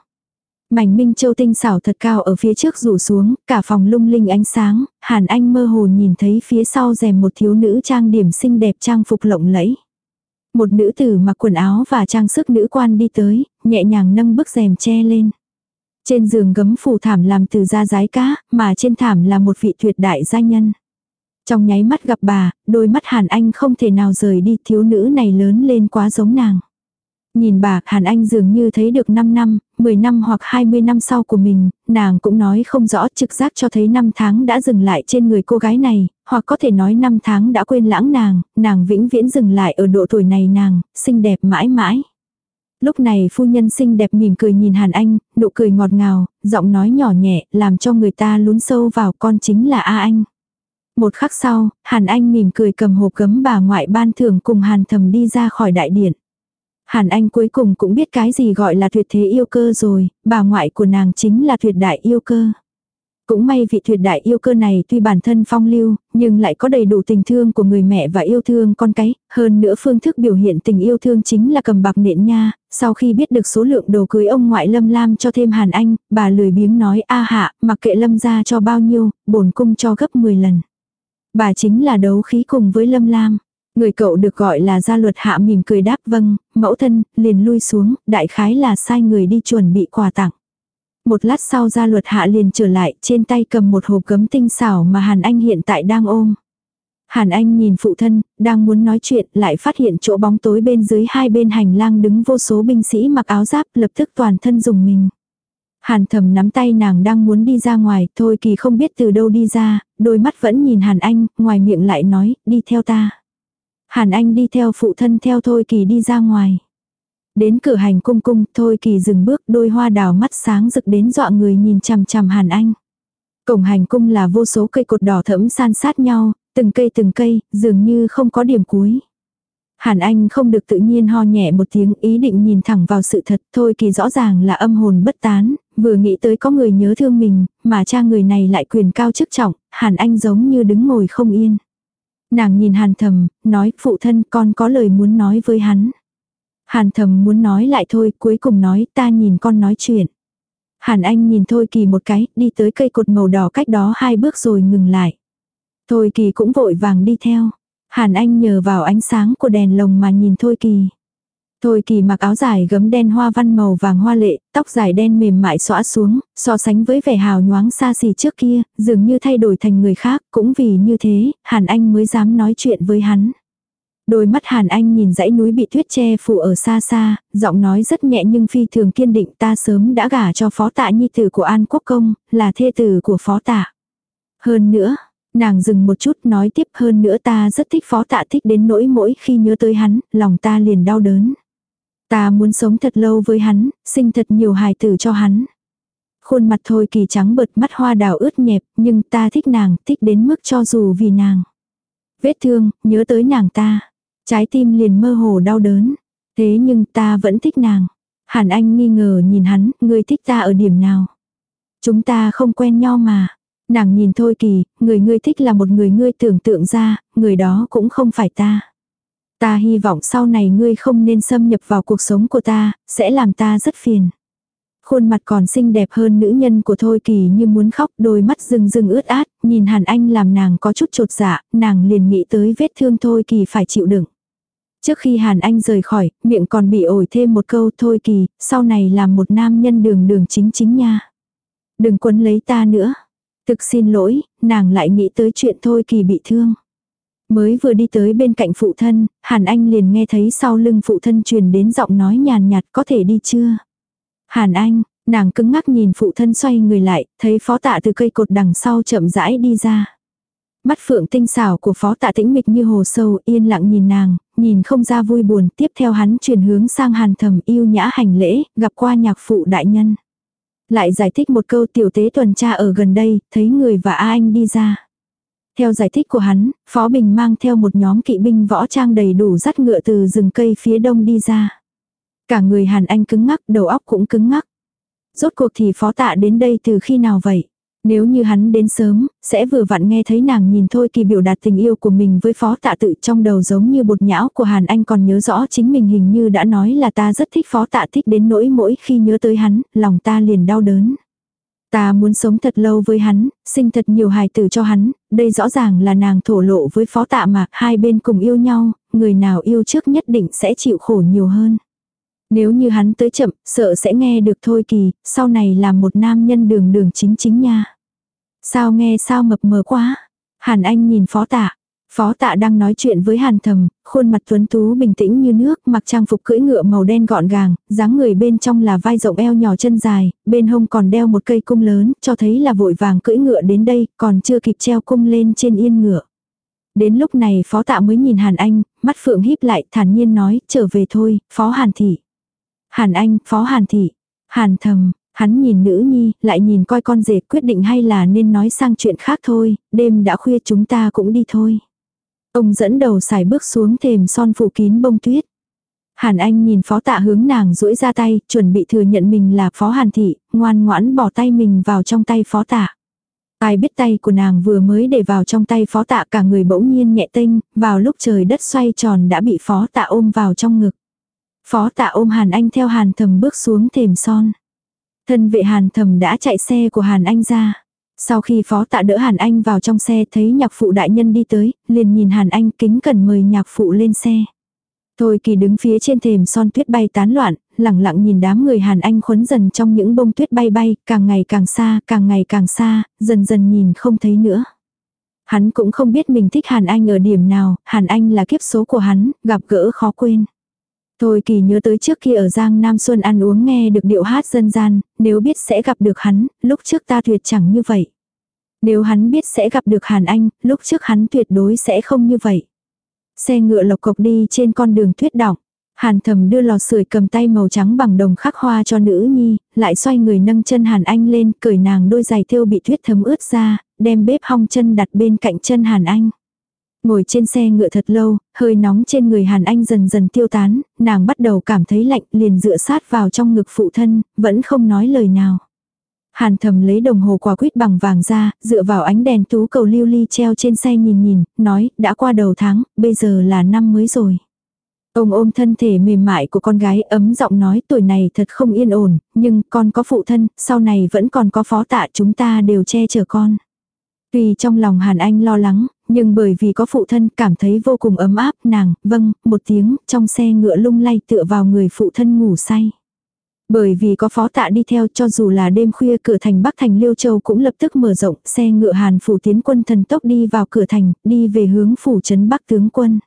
Speaker 1: Mảnh minh châu tinh xảo thật cao ở phía trước rủ xuống, cả phòng lung linh ánh sáng, Hàn Anh mơ hồ nhìn thấy phía sau rèm một thiếu nữ trang điểm xinh đẹp trang phục lộng lẫy. Một nữ tử mặc quần áo và trang sức nữ quan đi tới, nhẹ nhàng nâng bức rèm che lên. Trên giường gấm phủ thảm làm từ da rái cá, mà trên thảm là một vị tuyệt đại gia nhân. Trong nháy mắt gặp bà, đôi mắt Hàn Anh không thể nào rời đi thiếu nữ này lớn lên quá giống nàng. Nhìn bà, Hàn Anh dường như thấy được 5 năm, 10 năm hoặc 20 năm sau của mình, nàng cũng nói không rõ trực giác cho thấy năm tháng đã dừng lại trên người cô gái này, hoặc có thể nói năm tháng đã quên lãng nàng, nàng vĩnh viễn dừng lại ở độ tuổi này nàng, xinh đẹp mãi mãi. Lúc này phu nhân xinh đẹp mỉm cười nhìn Hàn Anh, nụ cười ngọt ngào, giọng nói nhỏ nhẹ, làm cho người ta lún sâu vào con chính là A Anh. Một khắc sau, Hàn Anh mỉm cười cầm hộp gấm bà ngoại ban thưởng cùng Hàn thầm đi ra khỏi đại điện. Hàn Anh cuối cùng cũng biết cái gì gọi là tuyệt thế yêu cơ rồi, bà ngoại của nàng chính là tuyệt đại yêu cơ. Cũng may vị tuyệt đại yêu cơ này tuy bản thân phong lưu, nhưng lại có đầy đủ tình thương của người mẹ và yêu thương con cái, hơn nữa phương thức biểu hiện tình yêu thương chính là cầm bạc nện nha, sau khi biết được số lượng đồ cưới ông ngoại Lâm Lam cho thêm Hàn Anh, bà lười biếng nói a hạ, mặc kệ Lâm ra cho bao nhiêu, bổn cung cho gấp 10 lần. Bà chính là đấu khí cùng với Lâm Lam. Người cậu được gọi là gia luật hạ mỉm cười đáp vâng, mẫu thân, liền lui xuống, đại khái là sai người đi chuẩn bị quà tặng. Một lát sau gia luật hạ liền trở lại, trên tay cầm một hộp gấm tinh xảo mà Hàn Anh hiện tại đang ôm. Hàn Anh nhìn phụ thân, đang muốn nói chuyện, lại phát hiện chỗ bóng tối bên dưới hai bên hành lang đứng vô số binh sĩ mặc áo giáp lập tức toàn thân dùng mình. Hàn thầm nắm tay nàng đang muốn đi ra ngoài, thôi kỳ không biết từ đâu đi ra, đôi mắt vẫn nhìn Hàn Anh, ngoài miệng lại nói, đi theo ta. Hàn Anh đi theo phụ thân theo Thôi Kỳ đi ra ngoài. Đến cửa hành cung cung, Thôi Kỳ dừng bước đôi hoa đào mắt sáng rực đến dọa người nhìn chằm chằm Hàn Anh. Cổng hành cung là vô số cây cột đỏ thẫm san sát nhau, từng cây từng cây, dường như không có điểm cuối. Hàn Anh không được tự nhiên ho nhẹ một tiếng ý định nhìn thẳng vào sự thật thôi kỳ rõ ràng là âm hồn bất tán, vừa nghĩ tới có người nhớ thương mình, mà cha người này lại quyền cao chức trọng, Hàn Anh giống như đứng ngồi không yên. Nàng nhìn hàn thầm, nói phụ thân con có lời muốn nói với hắn. Hàn thầm muốn nói lại thôi, cuối cùng nói ta nhìn con nói chuyện. Hàn Anh nhìn Thôi Kỳ một cái, đi tới cây cột màu đỏ cách đó hai bước rồi ngừng lại. Thôi Kỳ cũng vội vàng đi theo. Hàn Anh nhờ vào ánh sáng của đèn lồng mà nhìn Thôi Kỳ. Thôi kỳ mặc áo dài gấm đen hoa văn màu vàng hoa lệ, tóc dài đen mềm mại xõa xuống, so sánh với vẻ hào nhoáng xa xỉ trước kia, dường như thay đổi thành người khác, cũng vì như thế, Hàn Anh mới dám nói chuyện với hắn. Đôi mắt Hàn Anh nhìn dãy núi bị tuyết che phủ ở xa xa, giọng nói rất nhẹ nhưng phi thường kiên định ta sớm đã gả cho phó tạ nhi tử của An Quốc Công, là thê tử của phó tạ. Hơn nữa, nàng dừng một chút nói tiếp hơn nữa ta rất thích phó tạ thích đến nỗi mỗi khi nhớ tới hắn, lòng ta liền đau đớn. Ta muốn sống thật lâu với hắn, sinh thật nhiều hài tử cho hắn. Khuôn mặt thôi kỳ trắng bật mắt hoa đào ướt nhẹp, nhưng ta thích nàng, thích đến mức cho dù vì nàng. Vết thương, nhớ tới nàng ta. Trái tim liền mơ hồ đau đớn. Thế nhưng ta vẫn thích nàng. Hàn Anh nghi ngờ nhìn hắn, ngươi thích ta ở điểm nào? Chúng ta không quen nhau mà. Nàng nhìn thôi kỳ, người ngươi thích là một người ngươi tưởng tượng ra, người đó cũng không phải ta. Ta hy vọng sau này ngươi không nên xâm nhập vào cuộc sống của ta, sẽ làm ta rất phiền. Khuôn mặt còn xinh đẹp hơn nữ nhân của Thôi Kỳ như muốn khóc, đôi mắt rừng rừng ướt át, nhìn Hàn Anh làm nàng có chút trột dạ, nàng liền nghĩ tới vết thương Thôi Kỳ phải chịu đựng. Trước khi Hàn Anh rời khỏi, miệng còn bị ổi thêm một câu Thôi Kỳ, sau này làm một nam nhân đường đường chính chính nha. Đừng quấn lấy ta nữa. Thực xin lỗi, nàng lại nghĩ tới chuyện Thôi Kỳ bị thương. Mới vừa đi tới bên cạnh phụ thân, Hàn Anh liền nghe thấy sau lưng phụ thân truyền đến giọng nói nhàn nhạt có thể đi chưa. Hàn Anh, nàng cứng ngắc nhìn phụ thân xoay người lại, thấy phó tạ từ cây cột đằng sau chậm rãi đi ra. Mắt phượng tinh xảo của phó tạ tĩnh mịch như hồ sâu yên lặng nhìn nàng, nhìn không ra vui buồn, tiếp theo hắn chuyển hướng sang hàn thầm yêu nhã hành lễ, gặp qua nhạc phụ đại nhân. Lại giải thích một câu tiểu tế tuần tra ở gần đây, thấy người và A Anh đi ra. Theo giải thích của hắn, Phó Bình mang theo một nhóm kỵ binh võ trang đầy đủ dắt ngựa từ rừng cây phía đông đi ra. Cả người Hàn Anh cứng ngắc, đầu óc cũng cứng ngắc. Rốt cuộc thì Phó Tạ đến đây từ khi nào vậy? Nếu như hắn đến sớm, sẽ vừa vặn nghe thấy nàng nhìn thôi kỳ biểu đạt tình yêu của mình với phó tạ tự trong đầu giống như bột nhão của Hàn Anh còn nhớ rõ chính mình hình như đã nói là ta rất thích phó tạ thích đến nỗi mỗi khi nhớ tới hắn, lòng ta liền đau đớn. Ta muốn sống thật lâu với hắn, sinh thật nhiều hài tử cho hắn, đây rõ ràng là nàng thổ lộ với phó tạ mà hai bên cùng yêu nhau, người nào yêu trước nhất định sẽ chịu khổ nhiều hơn. Nếu như hắn tới chậm, sợ sẽ nghe được thôi kỳ, sau này là một nam nhân đường đường chính chính nha. Sao nghe sao mập mờ quá. Hàn Anh nhìn phó tạ. Phó tạ đang nói chuyện với hàn thầm, khuôn mặt tuấn tú bình tĩnh như nước, mặc trang phục cưỡi ngựa màu đen gọn gàng, dáng người bên trong là vai rộng eo nhỏ chân dài, bên hông còn đeo một cây cung lớn, cho thấy là vội vàng cưỡi ngựa đến đây, còn chưa kịp treo cung lên trên yên ngựa. Đến lúc này phó tạ mới nhìn Hàn Anh, mắt phượng híp lại thản nhiên nói, trở về thôi, phó Hàn Thị. Hàn Anh, phó Hàn Thị. Hàn thầm, hắn nhìn nữ nhi, lại nhìn coi con rể quyết định hay là nên nói sang chuyện khác thôi, đêm đã khuya chúng ta cũng đi thôi. Ông dẫn đầu xài bước xuống thềm son phủ kín bông tuyết. Hàn Anh nhìn phó tạ hướng nàng duỗi ra tay, chuẩn bị thừa nhận mình là phó Hàn Thị, ngoan ngoãn bỏ tay mình vào trong tay phó tạ. Ai biết tay của nàng vừa mới để vào trong tay phó tạ cả người bỗng nhiên nhẹ tinh vào lúc trời đất xoay tròn đã bị phó tạ ôm vào trong ngực. Phó tạ ôm Hàn Anh theo Hàn thầm bước xuống thềm son. Thân vệ Hàn thầm đã chạy xe của Hàn Anh ra. Sau khi phó tạ đỡ Hàn Anh vào trong xe thấy nhạc phụ đại nhân đi tới, liền nhìn Hàn Anh kính cần mời nhạc phụ lên xe. Thôi kỳ đứng phía trên thềm son tuyết bay tán loạn, lặng lặng nhìn đám người Hàn Anh khuấn dần trong những bông tuyết bay bay, càng ngày càng xa, càng ngày càng xa, dần dần nhìn không thấy nữa. Hắn cũng không biết mình thích Hàn Anh ở điểm nào, Hàn Anh là kiếp số của hắn, gặp gỡ khó quên. Thôi kỳ nhớ tới trước khi ở Giang Nam Xuân ăn uống nghe được điệu hát dân gian, nếu biết sẽ gặp được hắn, lúc trước ta tuyệt chẳng như vậy. Nếu hắn biết sẽ gặp được Hàn Anh, lúc trước hắn tuyệt đối sẽ không như vậy. Xe ngựa lộc cộc đi trên con đường tuyết đọng. Hàn thầm đưa lò sưởi cầm tay màu trắng bằng đồng khắc hoa cho nữ nhi, lại xoay người nâng chân Hàn Anh lên, cởi nàng đôi giày thêu bị tuyết thấm ướt ra, đem bếp hong chân đặt bên cạnh chân Hàn Anh. Ngồi trên xe ngựa thật lâu, hơi nóng trên người Hàn Anh dần dần tiêu tán, nàng bắt đầu cảm thấy lạnh liền dựa sát vào trong ngực phụ thân, vẫn không nói lời nào. Hàn thầm lấy đồng hồ quả quýt bằng vàng ra, dựa vào ánh đèn tú cầu lưu ly treo trên xe nhìn nhìn, nói, đã qua đầu tháng, bây giờ là năm mới rồi. Ông ôm thân thể mềm mại của con gái ấm giọng nói tuổi này thật không yên ổn, nhưng con có phụ thân, sau này vẫn còn có phó tạ chúng ta đều che chở con. Tuy trong lòng Hàn Anh lo lắng, nhưng bởi vì có phụ thân cảm thấy vô cùng ấm áp nàng, vâng, một tiếng, trong xe ngựa lung lay tựa vào người phụ thân ngủ say. Bởi vì có phó tạ đi theo cho dù là đêm khuya cửa thành Bắc thành Liêu Châu cũng lập tức mở rộng, xe ngựa Hàn phủ tiến quân thần tốc đi vào cửa thành, đi về hướng phủ trấn Bắc tướng quân.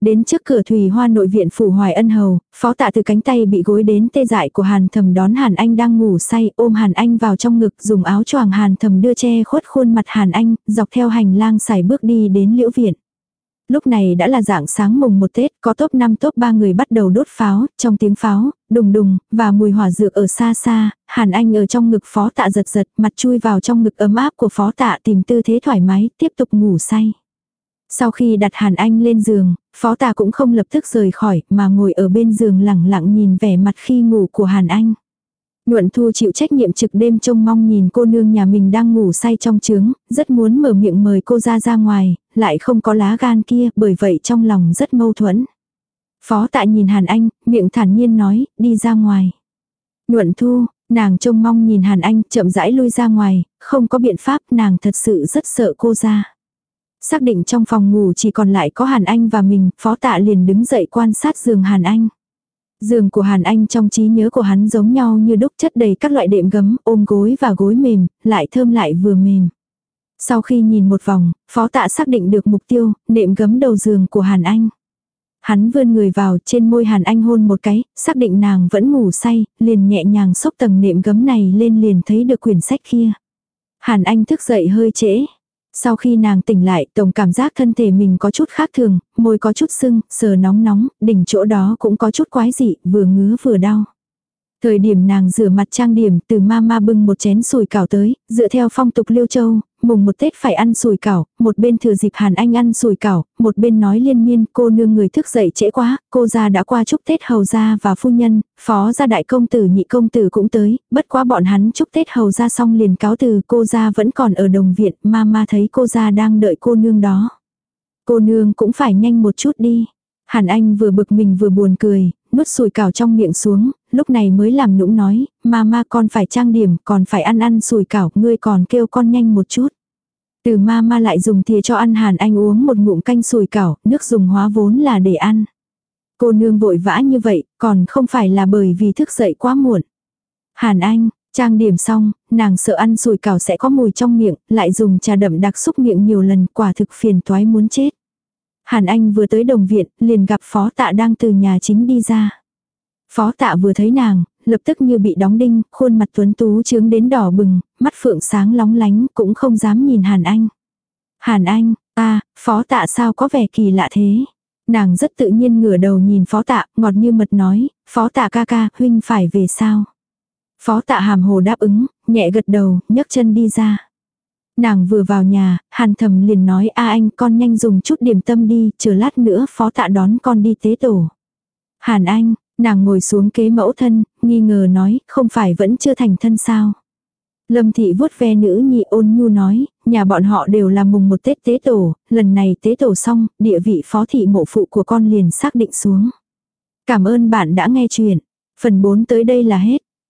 Speaker 1: Đến trước cửa thủy hoa nội viện phủ hoài ân hầu, phó tạ từ cánh tay bị gối đến tê dại của hàn thầm đón hàn anh đang ngủ say ôm hàn anh vào trong ngực dùng áo choàng hàn thầm đưa che khuất khuôn mặt hàn anh, dọc theo hành lang xài bước đi đến liễu viện. Lúc này đã là dạng sáng mùng một Tết, có top 5 top 3 người bắt đầu đốt pháo, trong tiếng pháo, đùng đùng, và mùi hỏa dược ở xa xa, Hàn Anh ở trong ngực phó tạ giật giật, mặt chui vào trong ngực ấm áp của phó tạ tìm tư thế thoải mái, tiếp tục ngủ say. Sau khi đặt Hàn Anh lên giường, phó tà cũng không lập tức rời khỏi mà ngồi ở bên giường lẳng lặng nhìn vẻ mặt khi ngủ của Hàn Anh. Nhuận Thu chịu trách nhiệm trực đêm trông mong nhìn cô nương nhà mình đang ngủ say trong trướng, rất muốn mở miệng mời cô ra ra ngoài, lại không có lá gan kia, bởi vậy trong lòng rất mâu thuẫn. Phó tạ nhìn Hàn Anh, miệng thản nhiên nói, đi ra ngoài. Nhuận Thu, nàng trông mong nhìn Hàn Anh chậm rãi lui ra ngoài, không có biện pháp nàng thật sự rất sợ cô ra. Xác định trong phòng ngủ chỉ còn lại có Hàn Anh và mình, phó tạ liền đứng dậy quan sát giường Hàn Anh. Giường của Hàn Anh trong trí nhớ của hắn giống nhau như đúc chất đầy các loại đệm gấm, ôm gối và gối mềm, lại thơm lại vừa mềm. Sau khi nhìn một vòng, phó tạ xác định được mục tiêu, nệm gấm đầu giường của Hàn Anh. Hắn vươn người vào trên môi Hàn Anh hôn một cái, xác định nàng vẫn ngủ say, liền nhẹ nhàng xốc tầng nệm gấm này lên liền thấy được quyển sách kia. Hàn Anh thức dậy hơi trễ, sau khi nàng tỉnh lại, tổng cảm giác thân thể mình có chút khác thường, môi có chút sưng, sờ nóng nóng, đỉnh chỗ đó cũng có chút quái dị, vừa ngứa vừa đau. Thời điểm nàng rửa mặt trang điểm từ mama bưng một chén sùi cảo tới, dựa theo phong tục liêu châu, mùng một Tết phải ăn sùi cảo, một bên thừa dịp Hàn Anh ăn sùi cảo, một bên nói liên miên cô nương người thức dậy trễ quá, cô gia đã qua chúc Tết hầu gia và phu nhân, phó gia đại công tử nhị công tử cũng tới, bất quá bọn hắn chúc Tết hầu gia xong liền cáo từ cô gia vẫn còn ở đồng viện, mama thấy cô gia đang đợi cô nương đó. Cô nương cũng phải nhanh một chút đi. Hàn Anh vừa bực mình vừa buồn cười, nuốt sùi cảo trong miệng xuống, lúc này mới làm nũng nói, mama con phải trang điểm, còn phải ăn ăn sùi cảo, ngươi còn kêu con nhanh một chút. Từ mama lại dùng thìa cho ăn Hàn Anh uống một ngụm canh sùi cảo, nước dùng hóa vốn là để ăn. Cô nương vội vã như vậy, còn không phải là bởi vì thức dậy quá muộn. Hàn Anh, Trang điểm xong, nàng sợ ăn sùi cảo sẽ có mùi trong miệng, lại dùng trà đậm đặc xúc miệng nhiều lần, quả thực phiền toái muốn chết. Hàn Anh vừa tới đồng viện, liền gặp phó tạ đang từ nhà chính đi ra. Phó tạ vừa thấy nàng, lập tức như bị đóng đinh, khuôn mặt tuấn tú trướng đến đỏ bừng, mắt phượng sáng lóng lánh, cũng không dám nhìn Hàn Anh. Hàn Anh, ta, phó tạ sao có vẻ kỳ lạ thế? Nàng rất tự nhiên ngửa đầu nhìn phó tạ, ngọt như mật nói, phó tạ ca ca, huynh phải về sao? Phó tạ hàm hồ đáp ứng, nhẹ gật đầu, nhấc chân đi ra. Nàng vừa vào nhà, hàn thầm liền nói a anh con nhanh dùng chút điểm tâm đi, chờ lát nữa phó tạ đón con đi tế tổ. Hàn anh, nàng ngồi xuống kế mẫu thân, nghi ngờ nói, không phải vẫn chưa thành thân sao. Lâm thị vuốt ve nữ nhị ôn nhu nói, nhà bọn họ đều là mùng một Tết tế tổ, lần này tế tổ xong, địa vị phó thị mộ phụ của con liền xác định xuống. Cảm ơn bạn đã nghe chuyện. Phần 4 tới đây là hết.